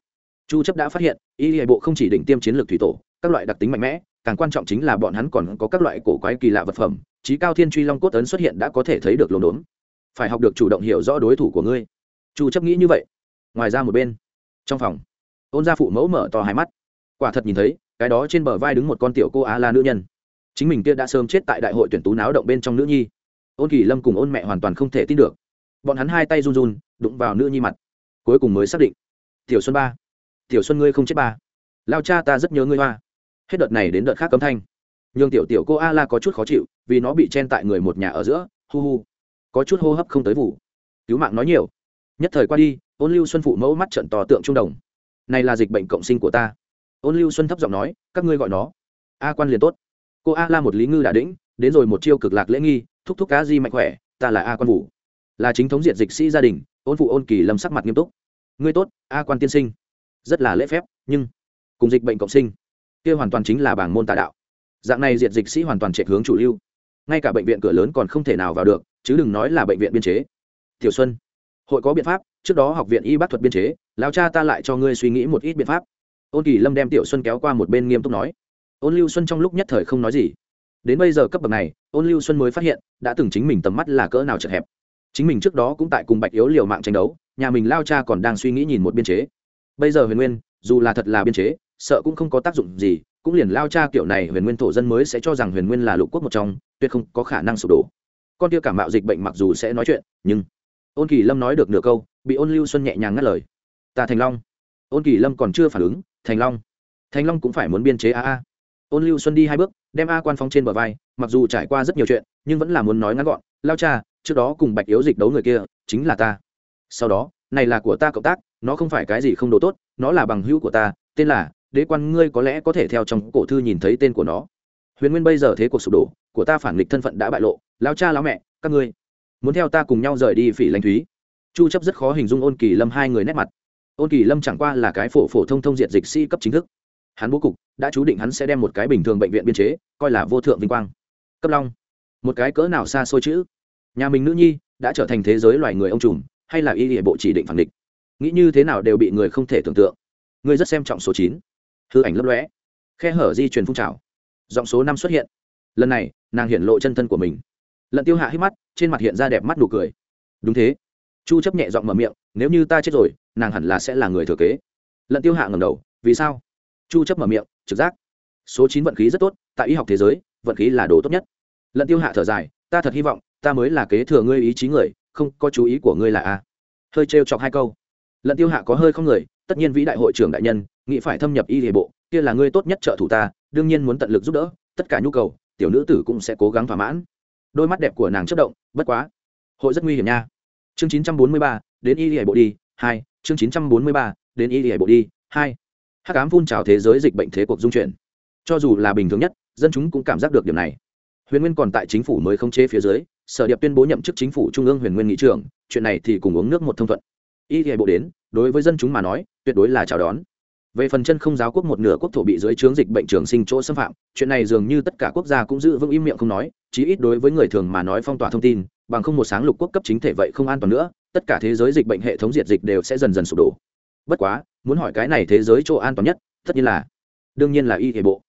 Chu chấp đã phát hiện, y hệ bộ không chỉ định tiêm chiến lược thủy tổ, các loại đặc tính mạnh mẽ càng quan trọng chính là bọn hắn còn có các loại cổ quái kỳ lạ vật phẩm trí cao thiên truy long cốt ấn xuất hiện đã có thể thấy được lồn đốn. Phải học được chủ động hiểu rõ đối thủ của ngươi. Chu chấp nghĩ như vậy. Ngoài ra một bên, trong phòng ôn gia phụ mẫu mở to hai mắt. Quả thật nhìn thấy, cái đó trên bờ vai đứng một con tiểu cô á la nữ nhân. Chính mình kia đã sớm chết tại đại hội tuyển tú náo động bên trong nữ nhi. Ôn kỳ lâm cùng ôn mẹ hoàn toàn không thể tin được. Bọn hắn hai tay run run, đụng vào nữ nhi mặt. Cuối cùng mới xác định. Tiểu xuân ba. Tiểu xuân ngươi không chết ba. Lao cha ta rất nhớ ngươi hoa hết đợt này đến đợt khác cấm thanh. Nhường tiểu tiểu cô a la có chút khó chịu, vì nó bị chen tại người một nhà ở giữa, hu hu. Có chút hô hấp không tới vụ. Cứu mạng nói nhiều. Nhất thời qua đi, ôn lưu xuân phụ mẫu mắt trận tò tượng trung đồng. Này là dịch bệnh cộng sinh của ta. Ôn lưu xuân thấp giọng nói, các ngươi gọi nó. A quan liền tốt. Cô a la một lý ngư đã đĩnh, đến rồi một chiêu cực lạc lễ nghi, thúc thúc cá di mạnh khỏe, ta là a quan vũ. Là chính thống diện dịch sĩ gia đình, ôn phụ ôn kỳ lâm sắc mặt nghiêm túc. Ngươi tốt, a quan tiên sinh. Rất là lễ phép, nhưng cùng dịch bệnh cộng sinh kia hoàn toàn chính là bảng môn tà đạo. Dạng này diệt dịch sĩ hoàn toàn chạy hướng chủ lưu. Ngay cả bệnh viện cửa lớn còn không thể nào vào được, chứ đừng nói là bệnh viện biên chế. Tiểu xuân, hội có biện pháp, trước đó học viện y bác thuật biên chế lao cha ta lại cho ngươi suy nghĩ một ít biện pháp. Ôn kỳ lâm đem tiểu xuân kéo qua một bên nghiêm túc nói. Ôn lưu xuân trong lúc nhất thời không nói gì. Đến bây giờ cấp bậc này, ôn lưu xuân mới phát hiện, đã từng chính mình tầm mắt là cỡ nào chật hẹp. Chính mình trước đó cũng tại cùng bạch yếu liều mạng tranh đấu, nhà mình lao cha còn đang suy nghĩ nhìn một biên chế. Bây giờ huyền nguyên, dù là thật là biên chế sợ cũng không có tác dụng gì, cũng liền lao cha kiểu này huyền nguyên thổ dân mới sẽ cho rằng huyền nguyên là lục quốc một trong, tuyệt không có khả năng sụp đổ. Con kia cảm mạo dịch bệnh mặc dù sẽ nói chuyện, nhưng ôn kỳ lâm nói được nửa câu, bị ôn lưu xuân nhẹ nhàng ngắt lời. Ta thành long. Ôn kỳ lâm còn chưa phản ứng, thành long. Thành long cũng phải muốn biên chế a a. Ôn lưu xuân đi hai bước, đem a quan phong trên bờ vai, mặc dù trải qua rất nhiều chuyện, nhưng vẫn là muốn nói ngắn gọn, lao cha, trước đó cùng bạch yếu dịch đấu người kia, chính là ta. Sau đó, này là của ta cộng tác, nó không phải cái gì không đồ tốt, nó là bằng hữu của ta, tên là đế quan ngươi có lẽ có thể theo trong cổ thư nhìn thấy tên của nó. Huyền nguyên bây giờ thế cuộc sụp đổ, của ta phản nghịch thân phận đã bại lộ lao cha lao mẹ, các ngươi muốn theo ta cùng nhau rời đi phỉ lãnh thúy. Chu chấp rất khó hình dung ôn kỳ lâm hai người nét mặt. Ôn kỳ lâm chẳng qua là cái phổ phổ thông thông diện dịch sĩ cấp chính thức. Hắn bố cục, đã chú định hắn sẽ đem một cái bình thường bệnh viện biên chế, coi là vô thượng vinh quang. Cấp long, một cái cỡ nào xa xôi chữ? Nhà mình nữ nhi, đã trở thành thế giới loài người ông trùm, hay là y địa bộ chỉ định phản địch nghĩ như thế nào đều bị người không thể tưởng tượng. Người rất xem trọng số chín hư ảnh lấp lóe, khe hở di truyền phun trào. Giọng số năm xuất hiện. Lần này, nàng hiện lộ chân thân của mình. Lận tiêu hạ hít mắt, trên mặt hiện ra đẹp mắt nụ cười. Đúng thế. Chu chấp nhẹ giọng mở miệng, nếu như ta chết rồi, nàng hẳn là sẽ là người thừa kế. Lận tiêu hạ ngẩng đầu, vì sao? Chu chấp mở miệng, trực giác. Số 9 vận khí rất tốt, tại y học thế giới, vận khí là đồ tốt nhất. Lận tiêu hạ thở dài, ta thật hy vọng, ta mới là kế thừa ngươi ý chí người, không có chú ý của ngươi là a. Hơi trêu chọc hai câu. Lận tiêu hạ có hơi không người tất nhiên vĩ đại hội trưởng đại nhân nghĩ phải thâm nhập y hệ bộ kia là ngươi tốt nhất trợ thủ ta đương nhiên muốn tận lực giúp đỡ tất cả nhu cầu tiểu nữ tử cũng sẽ cố gắng thỏa mãn. Đôi mắt đẹp của nàng chất động bất quá hội rất nguy hiểm nha. Chương 943, đến y hệ bộ đi hai chương 943, đến y hệ bộ đi hai. Hắc ám phun trào thế giới dịch bệnh thế cuộc dung chuyển. Cho dù là bình thường nhất dân chúng cũng cảm giác được điểm này. Huyền nguyên còn tại chính phủ mới không chế phía dưới sở điệp tuyên bố nhậm chức chính phủ trung ương huyền nguyên nghị trưởng chuyện này thì cùng uống nước một thông thuận y hệ bộ đến, đối với dân chúng mà nói, tuyệt đối là chào đón. Về phần chân không giáo quốc một nửa quốc thổ bị dưới chướng dịch bệnh trường sinh chỗ xâm phạm, chuyện này dường như tất cả quốc gia cũng giữ vững im miệng không nói, chí ít đối với người thường mà nói phong tỏa thông tin, bằng không một sáng lục quốc cấp chính thể vậy không an toàn nữa, tất cả thế giới dịch bệnh hệ thống diệt dịch đều sẽ dần dần sụp đổ. Bất quá, muốn hỏi cái này thế giới chỗ an toàn nhất, tất nhiên là, đương nhiên là y hệ bộ.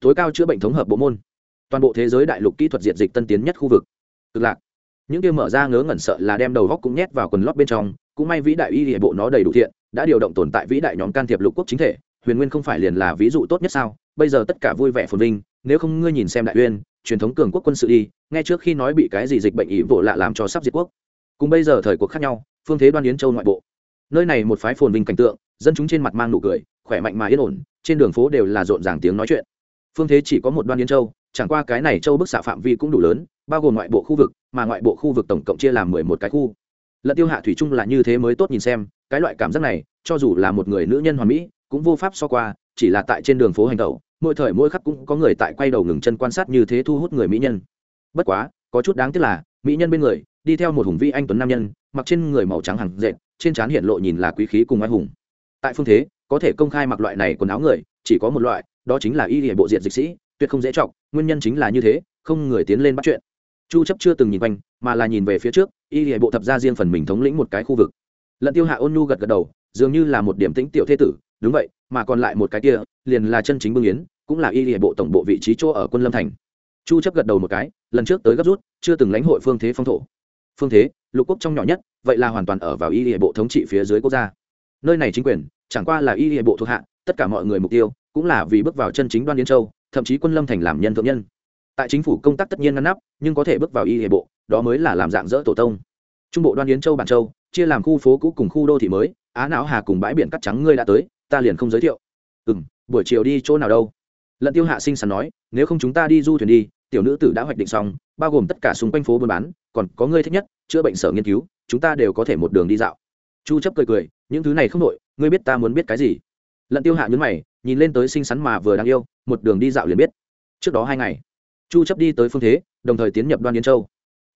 Tối cao chữa bệnh thống hợp bộ môn. Toàn bộ thế giới đại lục kỹ thuật diệt dịch tân tiến nhất khu vực. Cực lạc. Những kia mở ra ngớ ngẩn sợ là đem đầu góc cũng nhét vào quần lót bên trong cũng may vĩ đại y hệ bộ nó đầy đủ thiện, đã điều động tồn tại vĩ đại nhóm can thiệp lục quốc chính thể. Huyền nguyên không phải liền là ví dụ tốt nhất sao? Bây giờ tất cả vui vẻ phồn vinh, nếu không ngươi nhìn xem đại uyên, truyền thống cường quốc quân sự đi ngay trước khi nói bị cái gì dịch bệnh ý bộ lạ làm cho sắp diệt quốc. Cùng bây giờ thời cuộc khác nhau, phương thế đoan yến châu ngoại bộ. Nơi này một phái phồn vinh cảnh tượng, dân chúng trên mặt mang nụ cười, khỏe mạnh mà yên ổn, trên đường phố đều là rộn ràng tiếng nói chuyện. Phương thế chỉ có một đoan yến châu, chẳng qua cái này châu bức xạ phạm vi cũng đủ lớn, bao gồm ngoại bộ khu vực, mà ngoại bộ khu vực tổng cộng chia làm mười một cái khu lận tiêu hạ thủy chung là như thế mới tốt nhìn xem, cái loại cảm giác này, cho dù là một người nữ nhân hoàn mỹ, cũng vô pháp so qua, chỉ là tại trên đường phố hành tẩu, mỗi thời mỗi khắc cũng có người tại quay đầu ngừng chân quan sát như thế thu hút người mỹ nhân. Bất quá, có chút đáng tiếc là, mỹ nhân bên người, đi theo một hùng vi anh tuấn nam nhân, mặc trên người màu trắng hàng dệt, trên trán hiện lộ nhìn là quý khí cùng anh hùng. Tại phương thế, có thể công khai mặc loại này quần áo người, chỉ có một loại, đó chính là y hệ bộ diện dịch sĩ, tuyệt không dễ chọc, nguyên nhân chính là như thế, không người tiến lên bắt chuyện. Chu chấp chưa từng nhìn quanh, mà là nhìn về phía trước y hệ bộ thập ra riêng phần mình thống lĩnh một cái khu vực. Lận tiêu hạ ôn nhu gật gật đầu, dường như là một điểm tĩnh tiểu thế tử, đúng vậy, mà còn lại một cái kia, liền là chân chính bưng yến, cũng là y hệ bộ tổng bộ vị trí chỗ ở quân lâm thành. Chu chấp gật đầu một cái, lần trước tới gấp rút, chưa từng lãnh hội phương thế phong thổ. Phương thế, lục quốc trong nhỏ nhất, vậy là hoàn toàn ở vào y hệ bộ thống trị phía dưới quốc gia. Nơi này chính quyền, chẳng qua là y hệ bộ thuộc hạ, tất cả mọi người mục tiêu, cũng là vì bước vào chân chính đoan yến châu, thậm chí quân lâm thành làm nhân thượng nhân. Tại chính phủ công tác tất nhiên ngăn nắp, nhưng có thể bước vào y hệ bộ đó mới là làm dạng dỡ tổ tông. Trung bộ đoan yến châu bản châu, chia làm khu phố cũ cùng khu đô thị mới, á não hà cùng bãi biển cắt trắng ngươi đã tới, ta liền không giới thiệu. Ừ m buổi chiều đi chỗ nào đâu? Lận tiêu hạ sinh sắn nói, nếu không chúng ta đi du thuyền đi, tiểu nữ tử đã hoạch định xong, bao gồm tất cả xung quanh phố buôn bán, còn có ngươi thích nhất, chữa bệnh sở nghiên cứu, chúng ta đều có thể một đường đi dạo. Chu chấp cười cười, những thứ này không nội ngươi biết ta muốn biết cái gì? Lận tiêu hạ nhấn mày, nhìn lên tới xinh xắn mà vừa đáng yêu, một đường đi dạo liền biết. Trước đó hai ngày, chu chấp đi tới phương thế, đồng thời tiến nhập đoan yến châu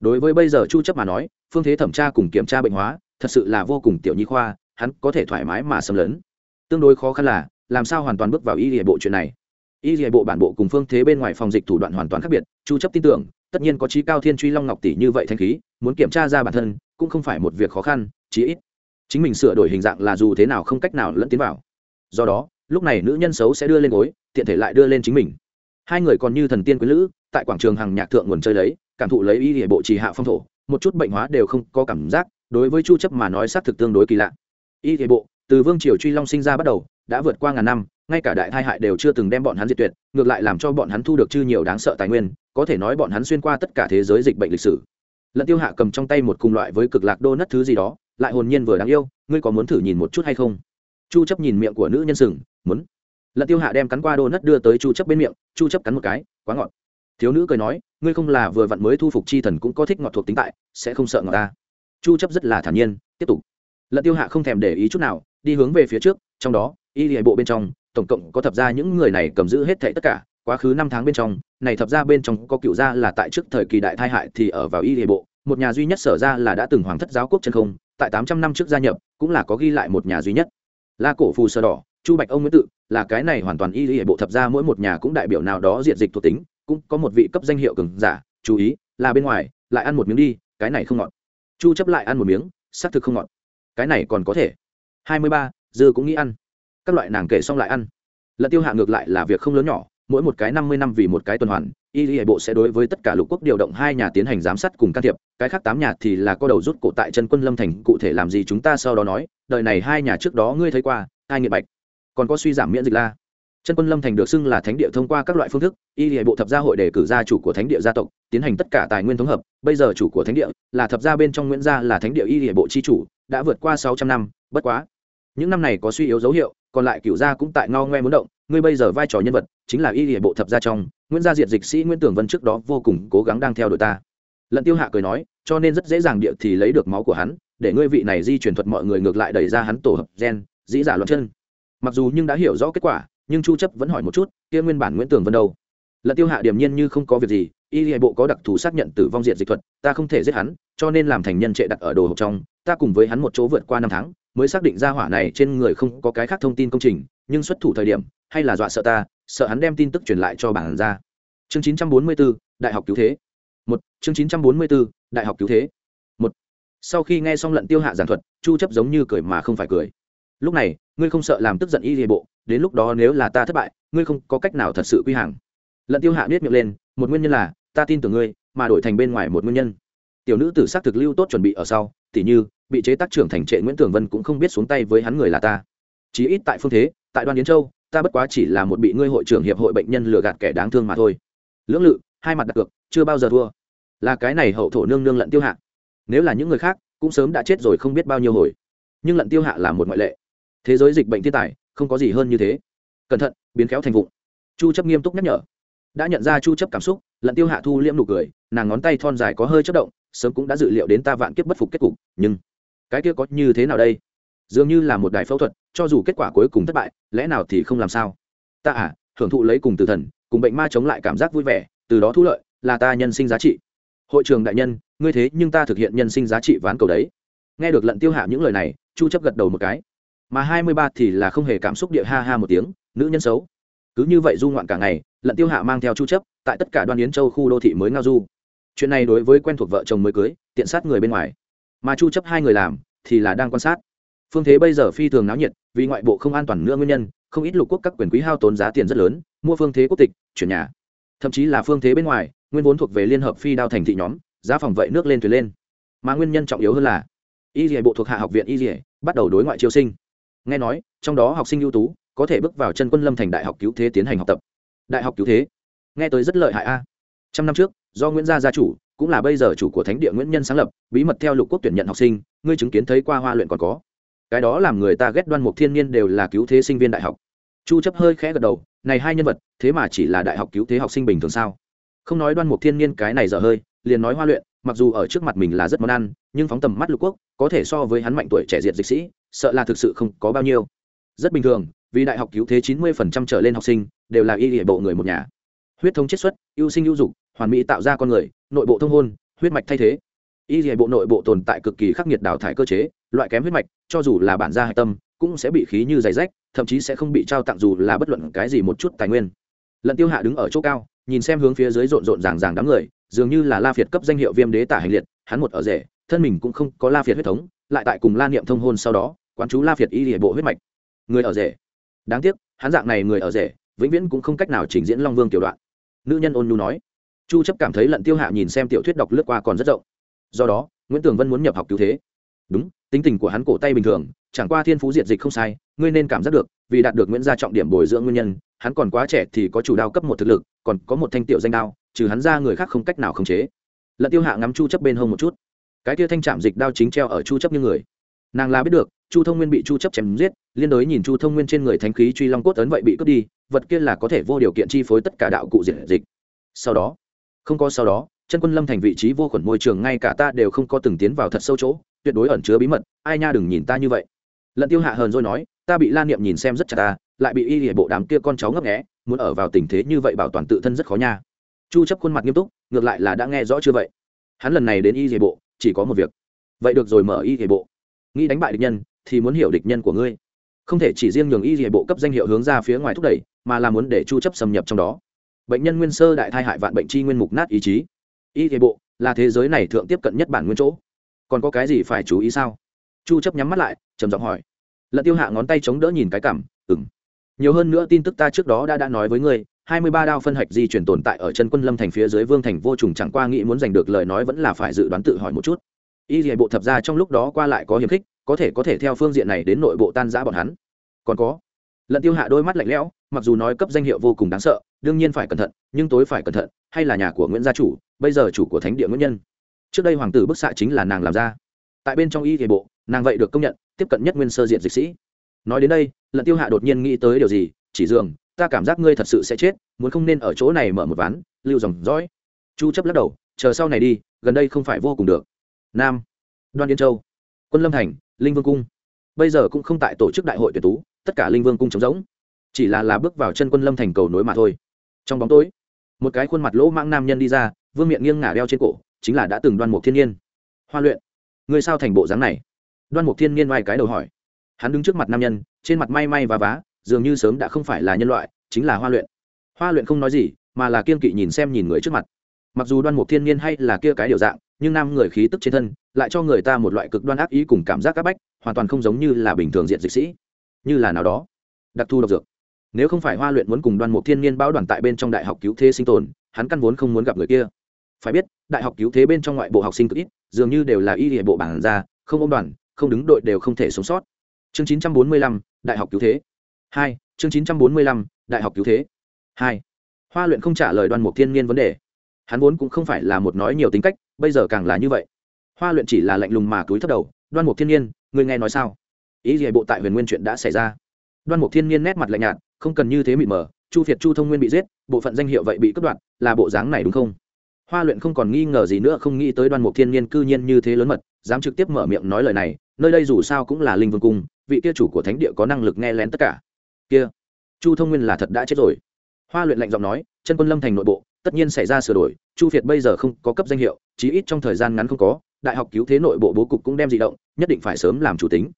đối với bây giờ chu chấp mà nói, phương thế thẩm tra cùng kiểm tra bệnh hóa, thật sự là vô cùng tiểu nhi khoa, hắn có thể thoải mái mà xâm lấn. Tương đối khó khăn là, làm sao hoàn toàn bước vào y hệ bộ chuyện này? Y hệ bộ bản bộ cùng phương thế bên ngoài phòng dịch thủ đoạn hoàn toàn khác biệt, chu chấp tin tưởng, tất nhiên có trí cao thiên truy long ngọc tỷ như vậy thanh khí, muốn kiểm tra ra bản thân, cũng không phải một việc khó khăn, chí ít chính mình sửa đổi hình dạng là dù thế nào không cách nào lẫn tiến vào. Do đó, lúc này nữ nhân xấu sẽ đưa lên gối, tiện thể lại đưa lên chính mình. Hai người còn như thần tiên quý lữ, tại quảng trường hàng nhạc thượng nguồn chơi lấy cảm thụ lấy y địa bộ trì hạ phong thổ, một chút bệnh hóa đều không có cảm giác, đối với chu chấp mà nói xác thực tương đối kỳ lạ. Y địa bộ, từ vương triều truy long sinh ra bắt đầu, đã vượt qua ngàn năm, ngay cả đại thai hại đều chưa từng đem bọn hắn diệt tuyệt, ngược lại làm cho bọn hắn thu được chư nhiều đáng sợ tài nguyên, có thể nói bọn hắn xuyên qua tất cả thế giới dịch bệnh lịch sử. Lận tiêu hạ cầm trong tay một cùng loại với cực lạc đô nất thứ gì đó, lại hồn nhiên vừa đáng yêu, ngươi có muốn thử nhìn một chút hay không? Chu chấp nhìn miệng của nữ nhân sừng, muốn. Lận tiêu hạ đem cắn qua đô nất đưa tới chu chấp bên miệng, chu chấp cắn một cái, quá ngọt thiếu nữ cười nói, ngươi không là vừa vặn mới thu phục chi thần cũng có thích ngọt thuộc tính tại, sẽ không sợ ngọt ta. Chu chấp rất là thản nhiên, tiếp tục. Lận tiêu hạ không thèm để ý chút nào, đi hướng về phía trước, trong đó, y lìa bộ bên trong, tổng cộng có thập gia những người này cầm giữ hết thảy tất cả, quá khứ năm tháng bên trong, này thập gia bên trong có cựu gia là tại trước thời kỳ đại thai hại thì ở vào y lìa bộ, một nhà duy nhất sở ra là đã từng hoàng thất giáo quốc chân không, tại 800 năm trước gia nhập, cũng là có ghi lại một nhà duy nhất. La cổ phù sơ đỏ, chu bạch ông nguyễn tự, là cái này hoàn toàn y lìa bộ thập gia mỗi một nhà cũng đại biểu nào đó diện dịch thuộc tính cũng có một vị cấp danh hiệu cường giả, chú ý, là bên ngoài, lại ăn một miếng đi, cái này không ngọt. Chu chấp lại ăn một miếng, xác thực không ngọt. Cái này còn có thể. Hai mươi ba, dư cũng nghĩ ăn. Các loại nàng kể xong lại ăn. Lận tiêu hạ ngược lại là việc không lớn nhỏ, mỗi một cái năm mươi năm vì một cái tuần hoàn, y lý hệ bộ sẽ đối với tất cả lục quốc điều động hai nhà tiến hành giám sát cùng can thiệp, cái khác tám nhà thì là có đầu rút cổ tại chân quân lâm thành, cụ thể làm gì chúng ta sau đó nói, đời này hai nhà trước đó ngươi thấy qua hai nghiệt bạch? Còn có suy giảm miễn dịch la chân quân lâm thành được xưng là thánh địa thông qua các loại phương thức, y hệ bộ thập gia hội đề cử gia chủ của thánh địa gia tộc, tiến hành tất cả tài nguyên thống hợp. Bây giờ chủ của thánh địa là thập gia bên trong nguyễn gia là thánh địa y hệ bộ chi chủ, đã vượt qua sáu trăm năm, bất quá. Những năm này có suy yếu dấu hiệu, còn lại cựu gia cũng tại ngao ngoe muốn động. Ngươi bây giờ vai trò nhân vật chính là y hệ bộ thập gia trong. Nguyễn gia diệt dịch sĩ nguyễn tưởng vân trước đó vô cùng cố gắng đang theo đuổi ta. Lận tiêu hạ cười nói, cho nên rất dễ dàng địa thì lấy được máu của hắn, để ngươi vị này di truyền thuật mọi người ngược lại đẩy ra hắn tổ hợp gen, dĩ giả luận chân. Mặc dù nhưng đã hiểu rõ kết quả nhưng chu chấp vẫn hỏi một chút kia nguyên bản nguyễn tường vân đâu? Lận tiêu hạ Điểm nhiên như không có việc gì y hệ bộ có đặc thù xác nhận tử vong diện dịch thuật ta không thể giết hắn cho nên làm thành nhân trệ đặt ở đồ hộp trong ta cùng với hắn một chỗ vượt qua năm tháng mới xác định ra hỏa này trên người không có cái khác thông tin công trình nhưng xuất thủ thời điểm hay là dọa sợ ta sợ hắn đem tin tức truyền lại cho bản ra. Chương 944, đại học cứu thế. Một chương 944, đại học cứu thế. Một sau khi nghe xong lận tiêu hạ giảng thuật chu chấp giống như cười mà không phải cười. Lúc này ngươi không sợ làm tức giận y hệ bộ đến lúc đó nếu là ta thất bại, ngươi không có cách nào thật sự quy hàng. Lận tiêu hạ biết miệng lên, một nguyên nhân là, ta tin tưởng ngươi, mà đổi thành bên ngoài một nguyên nhân. Tiểu nữ tử xác thực lưu tốt chuẩn bị ở sau, tỉ như, bị chế tác trưởng thành trệ nguyễn tường vân cũng không biết xuống tay với hắn người là ta. Chí ít tại phương thế, tại Đoan yến châu, ta bất quá chỉ là một bị ngươi hội trưởng hiệp hội bệnh nhân lừa gạt kẻ đáng thương mà thôi. Lưỡng lự, hai mặt đặt cược, chưa bao giờ thua. Là cái này hậu thổ nương nương lận tiêu hạ. Nếu là những người khác, cũng sớm đã chết rồi không biết bao nhiêu hồi. Nhưng lận tiêu hạ là một ngoại lệ. Thế giới dịch bệnh thiên tài không có gì hơn như thế. Cẩn thận, biến khéo thành vụn. chu chấp nghiêm túc nhắc nhở. Đã nhận ra chu chấp cảm xúc, lận tiêu hạ thu liễm nụ cười, nàng ngón tay thon dài có hơi chớp động, sớm cũng đã dự liệu đến ta vạn kiếp bất phục kết cục, nhưng cái kia có như thế nào đây? Dường như là một đài phẫu thuật, cho dù kết quả cuối cùng thất bại, lẽ nào thì không làm sao? Ta à hưởng thụ lấy cùng từ thần, cùng bệnh ma chống lại cảm giác vui vẻ, từ đó thu lợi, là ta nhân sinh giá trị. Hội trường đại nhân, ngươi thế nhưng ta thực hiện nhân sinh giá trị ván cầu đấy. Nghe được lận tiêu hạ những lời này, chu chấp gật đầu một cái mà hai mươi ba thì là không hề cảm xúc địa ha ha một tiếng, nữ nhân xấu. Cứ như vậy du ngoạn cả ngày, lận tiêu hạ mang theo chu chấp, tại tất cả đoan yến châu khu đô thị mới ngao du. Chuyện này đối với quen thuộc vợ chồng mới cưới, tiện sát người bên ngoài. Mà chu chấp hai người làm, thì là đang quan sát. Phương thế bây giờ phi thường náo nhiệt, vì ngoại bộ không an toàn nữa nguyên nhân, không ít lục quốc các quyền quý hao tốn giá tiền rất lớn, mua phương thế quốc tịch, chuyển nhà. Thậm chí là phương thế bên ngoài, nguyên vốn thuộc về liên hợp phi đao thành thị nhóm, giá phòng vậy nước lên thuyền lên. Mà nguyên nhân trọng yếu hơn là, y dì bộ thuộc hạ học viện y dì bắt đầu đối ngoại chiêu sinh nghe nói, trong đó học sinh ưu tú có thể bước vào chân quân lâm thành đại học cứu thế tiến hành học tập. Đại học cứu thế? Nghe tới rất lợi hại a. Trăm năm trước, do nguyễn gia gia chủ, cũng là bây giờ chủ của thánh địa nguyễn nhân sáng lập, bí mật theo lục quốc tuyển nhận học sinh, ngươi chứng kiến thấy qua hoa luyện còn có. Cái đó làm người ta ghét đoan mục thiên nhiên đều là cứu thế sinh viên đại học. Chu chấp hơi khẽ gật đầu, này hai nhân vật, thế mà chỉ là đại học cứu thế học sinh bình thường sao? Không nói đoan mục thiên nhiên cái này dở hơi, liền nói hoa luyện, mặc dù ở trước mặt mình là rất món ăn, nhưng phóng tầm mắt lục quốc, có thể so với hắn mạnh tuổi trẻ diệt dịch sĩ sợ là thực sự không có bao nhiêu. Rất bình thường, vì đại học cứu thế chín mươi trở lên học sinh, đều là y hệ bộ người một nhà. Huyết thống chiết xuất, ưu sinh ưu dục, hoàn mỹ tạo ra con người, nội bộ thông hôn, huyết mạch thay thế. Y hệ bộ nội bộ tồn tại cực kỳ khắc nghiệt đào thải cơ chế, loại kém huyết mạch, cho dù là bản gia hạch tâm, cũng sẽ bị khí như giày rách, thậm chí sẽ không bị trao tặng dù là bất luận cái gì một chút tài nguyên. Lận tiêu hạ đứng ở chỗ cao, nhìn xem hướng phía dưới rộn rộn ràng ràng đám người, dường như là la phiệt cấp danh hiệu viêm đế tả hành liệt, hắn một ở rể, thân mình cũng không có la phiệt huyết thống, lại tại cùng la niệm thông hôn sau đó quán chú la phiệt y hệ bộ huyết mạch. Người ở rể. Đáng tiếc, hắn dạng này người ở rể, vĩnh viễn cũng không cách nào trình diễn long vương tiểu đoạn. Nữ nhân ôn nhu nói. Chu chấp cảm thấy lận tiêu hạ nhìn xem tiểu thuyết đọc lướt qua còn rất rộng. Do đó, nguyễn tường vân muốn nhập học cứu thế. Đúng, tính tình của hắn cổ tay bình thường, chẳng qua thiên phú diệt dịch không sai, ngươi nên cảm giác được, vì đạt được nguyễn gia trọng điểm bồi dưỡng nguyên nhân, hắn còn quá trẻ thì có chủ đao cấp một thực lực, còn có một thanh tiểu danh đao, trừ hắn ra người khác không cách nào khống chế. Lận tiêu hạ ngắm chu chấp bên hông một chút. Cái tia thanh chạm dịch đao chính treo ở chu chấp như người. Nàng là biết được chu thông nguyên bị chu chấp chém giết, liên đối nhìn chu thông nguyên trên người thánh khí truy long cốt ấn vậy bị cướp đi, vật kia là có thể vô điều kiện chi phối tất cả đạo cụ diệt dịch. Sau đó, không có sau đó, chân quân lâm thành vị trí vô khuẩn môi trường ngay cả ta đều không có từng tiến vào thật sâu chỗ, tuyệt đối ẩn chứa bí mật, ai nha đừng nhìn ta như vậy. Lận tiêu hạ hờn rồi nói, ta bị lan niệm nhìn xem rất chặt ta, lại bị y hệ bộ đám kia con cháu ngấp nghé, muốn ở vào tình thế như vậy bảo toàn tự thân rất khó nha. Chu chấp khuôn mặt nghiêm túc, ngược lại là đã nghe rõ chưa vậy? Hắn lần này đến y hệ bộ, chỉ có một việc. Vậy được rồi mở y hệ bộ. Nghĩ đánh bại địch nhân thì muốn hiểu địch nhân của ngươi. Không thể chỉ riêng nhường y hệ bộ cấp danh hiệu hướng ra phía ngoài thúc đẩy, mà là muốn để chu chấp xâm nhập trong đó. Bệnh nhân nguyên sơ đại thai hại vạn bệnh chi nguyên mục nát ý chí. Y hệ bộ là thế giới này thượng tiếp cận nhất bản nguyên chỗ. Còn có cái gì phải chú ý sao? Chu chấp nhắm mắt lại, trầm giọng hỏi. Lận tiêu hạ ngón tay chống đỡ nhìn cái cảm ừng nhiều hơn nữa tin tức ta trước đó đã đã nói với ngươi, hai mươi ba đao phân hạch di chuyển tồn tại ở chân quân lâm thành phía dưới vương thành vô trùng chẳng qua nghĩ muốn giành được lời nói vẫn là phải dự đoán tự hỏi một chút. Y dạy bộ thập ra trong lúc đó qua lại có hiểm khích có thể có thể theo phương diện này đến nội bộ tan giã bọn hắn. Còn có, lận tiêu hạ đôi mắt lạnh lẽo, mặc dù nói cấp danh hiệu vô cùng đáng sợ, đương nhiên phải cẩn thận, nhưng tối phải cẩn thận, hay là nhà của nguyễn gia chủ, bây giờ chủ của thánh địa nguyễn nhân. Trước đây hoàng tử bức xạ chính là nàng làm ra. Tại bên trong y thể bộ, nàng vậy được công nhận, tiếp cận nhất nguyên sơ diện dịch sĩ. Nói đến đây, lận tiêu hạ đột nhiên nghĩ tới điều gì, chỉ dường, ta cảm giác ngươi thật sự sẽ chết, muốn không nên ở chỗ này mở một ván, lưu dòng dõi. Chu chấp lắc đầu, chờ sau này đi, gần đây không phải vô cùng được. Nam, đoan yên châu, quân lâm thành linh vương cung. Bây giờ cũng không tại tổ chức đại hội tuyển tú, tất cả linh vương cung trống rỗng. Chỉ là là bước vào chân quân lâm thành cầu nối mà thôi. Trong bóng tối, một cái khuôn mặt lỗ mãng nam nhân đi ra, vương miệng nghiêng ngả đeo trên cổ, chính là đã từng đoan mục thiên nhiên. Hoa luyện, ngươi sao thành bộ dáng này? Đoan mục thiên nhiên ngoài cái đầu hỏi. Hắn đứng trước mặt nam nhân, trên mặt may may và vá, dường như sớm đã không phải là nhân loại, chính là hoa luyện. Hoa luyện không nói gì, mà là kiên kỵ nhìn xem nhìn người trước mặt. Mặc dù đoan mục thiên nhiên hay là kia cái điều dạng nhưng nam người khí tức trên thân lại cho người ta một loại cực đoan ác ý cùng cảm giác áp bách hoàn toàn không giống như là bình thường diện dịch sĩ như là nào đó. Đặc thù độc dược. Nếu không phải hoa luyện muốn cùng Đoàn mục thiên nhiên báo đoàn tại bên trong đại học cứu thế sinh tồn hắn căn vốn không muốn gặp người kia. Phải biết đại học cứu thế bên trong ngoại bộ học sinh cực ít dường như đều là y địa bộ bản ra không ôm đoàn không đứng đội đều không thể sống sót. Chương 945, đại học cứu thế. Hai chương 945, đại học cứu thế. Hai hoa luyện không trả lời Đoàn mục thiên nhiên vấn đề hắn vốn cũng không phải là một nói nhiều tính cách, bây giờ càng là như vậy. Hoa luyện chỉ là lạnh lùng mà túi thấp đầu, đoan mục thiên nhiên người nghe nói sao? Ý gì bộ tại huyền nguyên chuyện đã xảy ra. Đoan mục thiên nhiên nét mặt lạnh nhạt, không cần như thế mịt mờ, chu việt chu thông nguyên bị giết, bộ phận danh hiệu vậy bị cất đoạn là bộ dáng này đúng không? Hoa luyện không còn nghi ngờ gì nữa, không nghĩ tới đoan mục thiên nhiên cư nhiên như thế lớn mật, dám trực tiếp mở miệng nói lời này, nơi đây dù sao cũng là linh vương cung, vị kia chủ của thánh địa có năng lực nghe lén tất cả. Kia, chu thông nguyên là thật đã chết rồi. Hoa luyện lạnh giọng nói, chân quân lâm thành nội bộ tất nhiên xảy ra sửa đổi, chu việt bây giờ không có cấp danh hiệu, chí ít trong thời gian ngắn không có, đại học cứu thế nội bộ bố cục cũng đem di động, nhất định phải sớm làm chủ tính.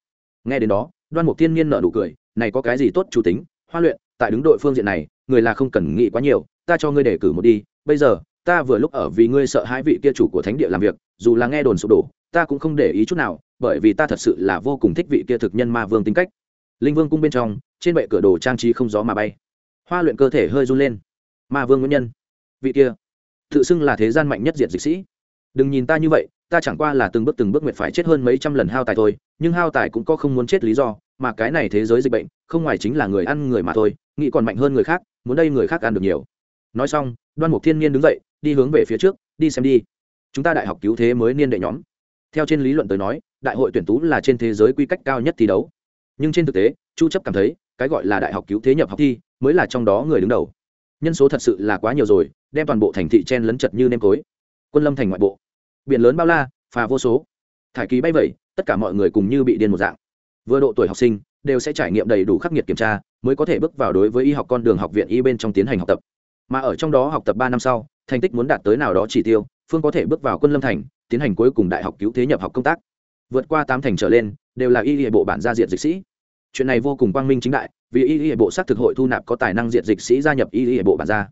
Nghe đến đó, đoan mục thiên nhiên nợ nụ cười, này có cái gì tốt chủ tính? Hoa luyện, tại đứng đội phương diện này, người là không cần nghĩ quá nhiều, ta cho ngươi để cử một đi, bây giờ, ta vừa lúc ở vì ngươi sợ hai vị kia chủ của thánh địa làm việc, dù là nghe đồn sụp đổ, ta cũng không để ý chút nào, bởi vì ta thật sự là vô cùng thích vị kia thực nhân ma vương tính cách. Linh vương cung bên trong, trên bệ cửa đồ trang trí không gió mà bay. Hoa luyện cơ thể hơi run lên. Ma vương nguyên nhân vị kia. Tự xưng là thế gian mạnh nhất diệt dịch sĩ. Đừng nhìn ta như vậy, ta chẳng qua là từng bước từng bước nguyện phải chết hơn mấy trăm lần hao tài thôi, nhưng hao tài cũng có không muốn chết lý do, mà cái này thế giới dịch bệnh, không ngoài chính là người ăn người mà thôi, nghĩ còn mạnh hơn người khác, muốn đây người khác ăn được nhiều. Nói xong, đoan mục thiên niên đứng dậy, đi hướng về phía trước, đi xem đi. Chúng ta đại học cứu thế mới niên đệ nhóm. Theo trên lý luận tới nói, đại hội tuyển tú là trên thế giới quy cách cao nhất thi đấu. Nhưng trên thực tế, chu chấp cảm thấy, cái gọi là đại học cứu thế nhập học thi, mới là trong đó người đứng đầu. Nhân số thật sự là quá nhiều rồi đem toàn bộ thành thị chen lấn chật như nêm cối. Quân lâm thành ngoại bộ. Biển lớn bao la, phà vô số. Thải ký bay vẩy, tất cả mọi người cùng như bị điên một dạng. Vừa độ tuổi học sinh, đều sẽ trải nghiệm đầy đủ khắc nghiệt kiểm tra, mới có thể bước vào đối với y học con đường học viện y bên trong tiến hành học tập. Mà ở trong đó học tập ba năm sau, thành tích muốn đạt tới nào đó chỉ tiêu, phương có thể bước vào quân lâm thành, tiến hành cuối cùng đại học cứu thế nhập học công tác. Vượt qua tám thành trở lên, đều là y hệ bộ bản gia diện dịch sĩ. Chuyện này vô cùng quang minh chính đại, vì y hệ bộ xác thực hội thu nạp có tài năng diện dịch sĩ gia nhập y hệ bộ bản gia.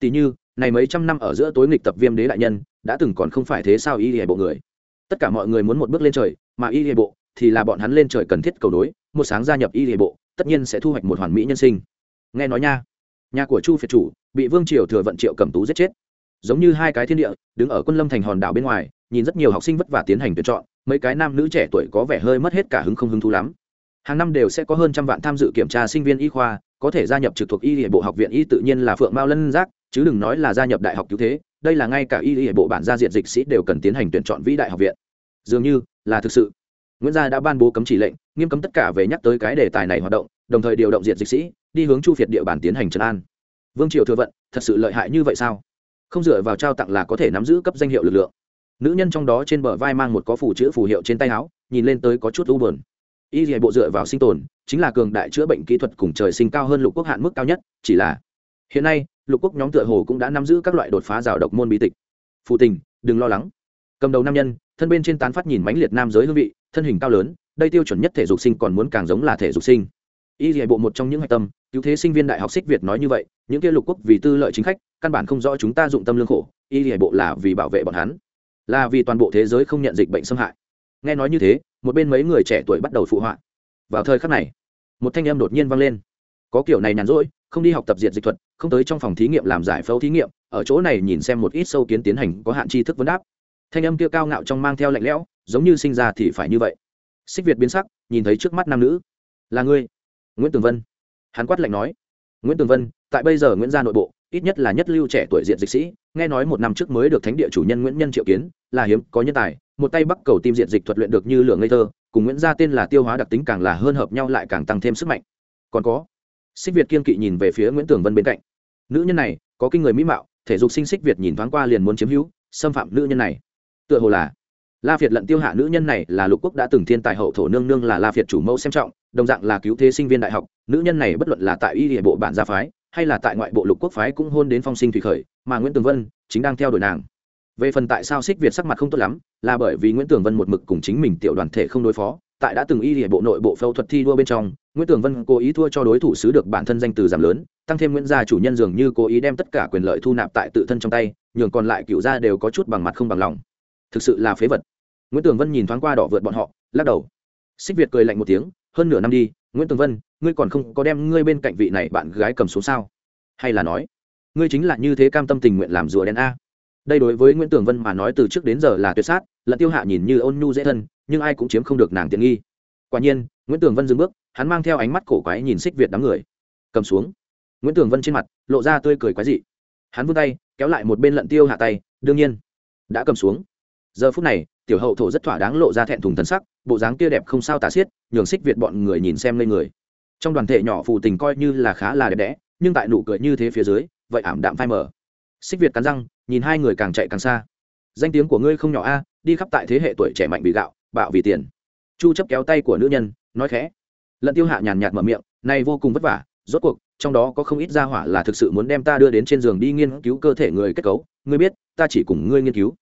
Tỷ như này mấy trăm năm ở giữa tối nghịch tập viêm đế đại nhân, đã từng còn không phải thế sao y hệ bộ người. Tất cả mọi người muốn một bước lên trời, mà y hệ bộ thì là bọn hắn lên trời cần thiết cầu đối, một sáng gia nhập y hệ bộ, tất nhiên sẽ thu hoạch một hoàn mỹ nhân sinh. Nghe nói nha, nhà của chu phiệt chủ bị vương triều thừa vận triệu cầm tú giết chết. Giống như hai cái thiên địa, đứng ở quân lâm thành hòn đảo bên ngoài, nhìn rất nhiều học sinh vất vả tiến hành tuyển chọn, mấy cái nam nữ trẻ tuổi có vẻ hơi mất hết cả hứng không hứng thú lắm. Hàng năm đều sẽ có hơn trăm vạn tham dự kiểm tra sinh viên y khoa, có thể gia nhập trực thuộc y hệ bộ học viện y tự nhiên là phượng mao lân giác chứ đừng nói là gia nhập đại học cứu thế, đây là ngay cả y y bộ bản gia diện dịch sĩ đều cần tiến hành tuyển chọn vĩ đại học viện. Dường như, là thực sự. Nguyễn gia đã ban bố cấm chỉ lệnh, nghiêm cấm tất cả về nhắc tới cái đề tài này hoạt động, đồng thời điều động diện dịch sĩ, đi hướng chu việt địa bàn tiến hành trấn an. Vương triều thừa vận, thật sự lợi hại như vậy sao? Không dựa vào trao tặng là có thể nắm giữ cấp danh hiệu lực lượng. Nữ nhân trong đó trên bờ vai mang một có phủ chữ phù hiệu trên tay áo, nhìn lên tới có chút u bờn y dạy bộ dựa vào sinh tồn, chính là cường đại chữa bệnh kỹ thuật cùng trời sinh cao hơn lục quốc hạn mức cao nhất, chỉ là hiện nay, lục quốc nhóm tựa hồ cũng đã nắm giữ các loại đột phá rào độc môn bí tịch. Phụ tình, đừng lo lắng. Cầm đầu nam nhân, thân bên trên tán phát nhìn mãnh liệt nam giới hương vị, thân hình cao lớn, đây tiêu chuẩn nhất thể dục sinh còn muốn càng giống là thể dục sinh. Y dạy bộ một trong những hạch tâm, cứu thế sinh viên đại học xích việt nói như vậy, những kia lục quốc vì tư lợi chính khách, căn bản không rõ chúng ta dụng tâm lương khổ, y dạy bộ là vì bảo vệ bọn hắn, là vì toàn bộ thế giới không nhận dịch bệnh xâm hại. Nghe nói như thế, một bên mấy người trẻ tuổi bắt đầu phụ họa. Vào thời khắc này, một thanh âm đột nhiên vang lên. Có kiểu này nhàn rỗi không đi học tập diệt dịch thuật, không tới trong phòng thí nghiệm làm giải phẫu thí nghiệm, ở chỗ này nhìn xem một ít sâu kiến tiến hành có hạn tri thức vấn đáp. Thanh âm kia cao ngạo trong mang theo lạnh lẽo, giống như sinh ra thì phải như vậy. Xích việt biến sắc, nhìn thấy trước mắt nam nữ. Là ngươi? Nguyễn tường vân. Hắn quát lạnh nói. Nguyễn tường vân, tại bây giờ nguyễn gia nội bộ, ít nhất là nhất lưu trẻ tuổi diện dịch sĩ, nghe nói một năm trước mới được thánh địa chủ nhân nguyễn nhân triệu kiến, là hiếm, có nhân tài, một tay bắc cầu tim diện dịch thuật luyện được như lửa ngây thơ, cùng nguyễn gia tên là tiêu hóa đặc tính càng là hơn hợp nhau lại càng tăng thêm sức mạnh. Còn có? Xích việt kiên kỵ nhìn về phía nguyễn tường vân bên cạnh. Nữ nhân này, có kinh người mỹ mạo, thể dục sinh xích việt nhìn thoáng qua liền muốn chiếm hữu, xâm phạm nữ nhân này. Tựa hồ là, la việt lận tiêu hạ nữ nhân này là lục quốc đã từng thiên tài hậu thổ nương nương là la việt chủ mẫu xem trọng, đồng dạng là cứu thế sinh viên đại học, nữ nhân này bất luận là tại y địa bộ bản gia phái, hay là tại ngoại bộ lục quốc phái cũng hôn đến phong sinh thủy khởi, mà nguyễn tường vân chính đang theo đuổi nàng. Về phần tại sao xích việt sắc mặt không tốt lắm, là bởi vì nguyễn tường vân một mực cùng chính mình tiểu đoàn thể không đối phó, tại đã từng y địa bộ nội bộ phẫu thuật thi đua bên trong nguyễn tường vân cố ý thua cho đối thủ xứ được bản thân danh từ giảm lớn, tăng thêm nguyễn gia chủ nhân dường như cố ý đem tất cả quyền lợi thu nạp tại tự thân trong tay, nhường còn lại cựu gia đều có chút bằng mặt không bằng lòng. Thực sự là phế vật. Nguyễn tường vân nhìn thoáng qua đỏ vượt bọn họ, lắc đầu. Xích việt cười lạnh một tiếng, hơn nửa năm đi, nguyễn tường vân, ngươi còn không có đem ngươi bên cạnh vị này bạn gái cầm xuống sao? Hay là nói, ngươi chính là như thế cam tâm tình nguyện làm rùa đen a? Đây đối với nguyễn tường vân mà nói từ trước đến giờ là tuyệt sát, lận tiêu hạ nhìn như ôn nhu dễ thân, nhưng ai cũng chiếm không được nàng tiện nghi. Quả nhiên, nguyễn tường vân dừng bước hắn mang theo ánh mắt cổ quái nhìn xích việt đám người. Cầm xuống. Nguyễn tường vân trên mặt, lộ ra tươi cười quái dị. Hắn vươn tay, kéo lại một bên lận tiêu hạ tay, đương nhiên, đã cầm xuống. Giờ phút này, tiểu hậu thổ rất thỏa đáng lộ ra thẹn thùng thân sắc, bộ dáng kia đẹp không sao tả xiết, nhường xích việt bọn người nhìn xem lên người. Trong đoàn thể nhỏ phù tình coi như là khá là đẹp đẽ, nhưng tại nụ cười như thế phía dưới, vậy ảm đạm phai mờ. Xích việt cắn răng, nhìn hai người càng chạy càng xa. Danh tiếng của ngươi không nhỏ a, đi khắp tại thế hệ tuổi trẻ mạnh bị gạo, bạo vì tiền. Chu chấp kéo tay của nữ nhân, nói khẽ lận tiêu hạ nhàn nhạt mở miệng, này vô cùng vất vả, rốt cuộc, trong đó có không ít gia hỏa là thực sự muốn đem ta đưa đến trên giường đi nghiên cứu cơ thể người kết cấu. Ngươi biết, ta chỉ cùng ngươi nghiên cứu.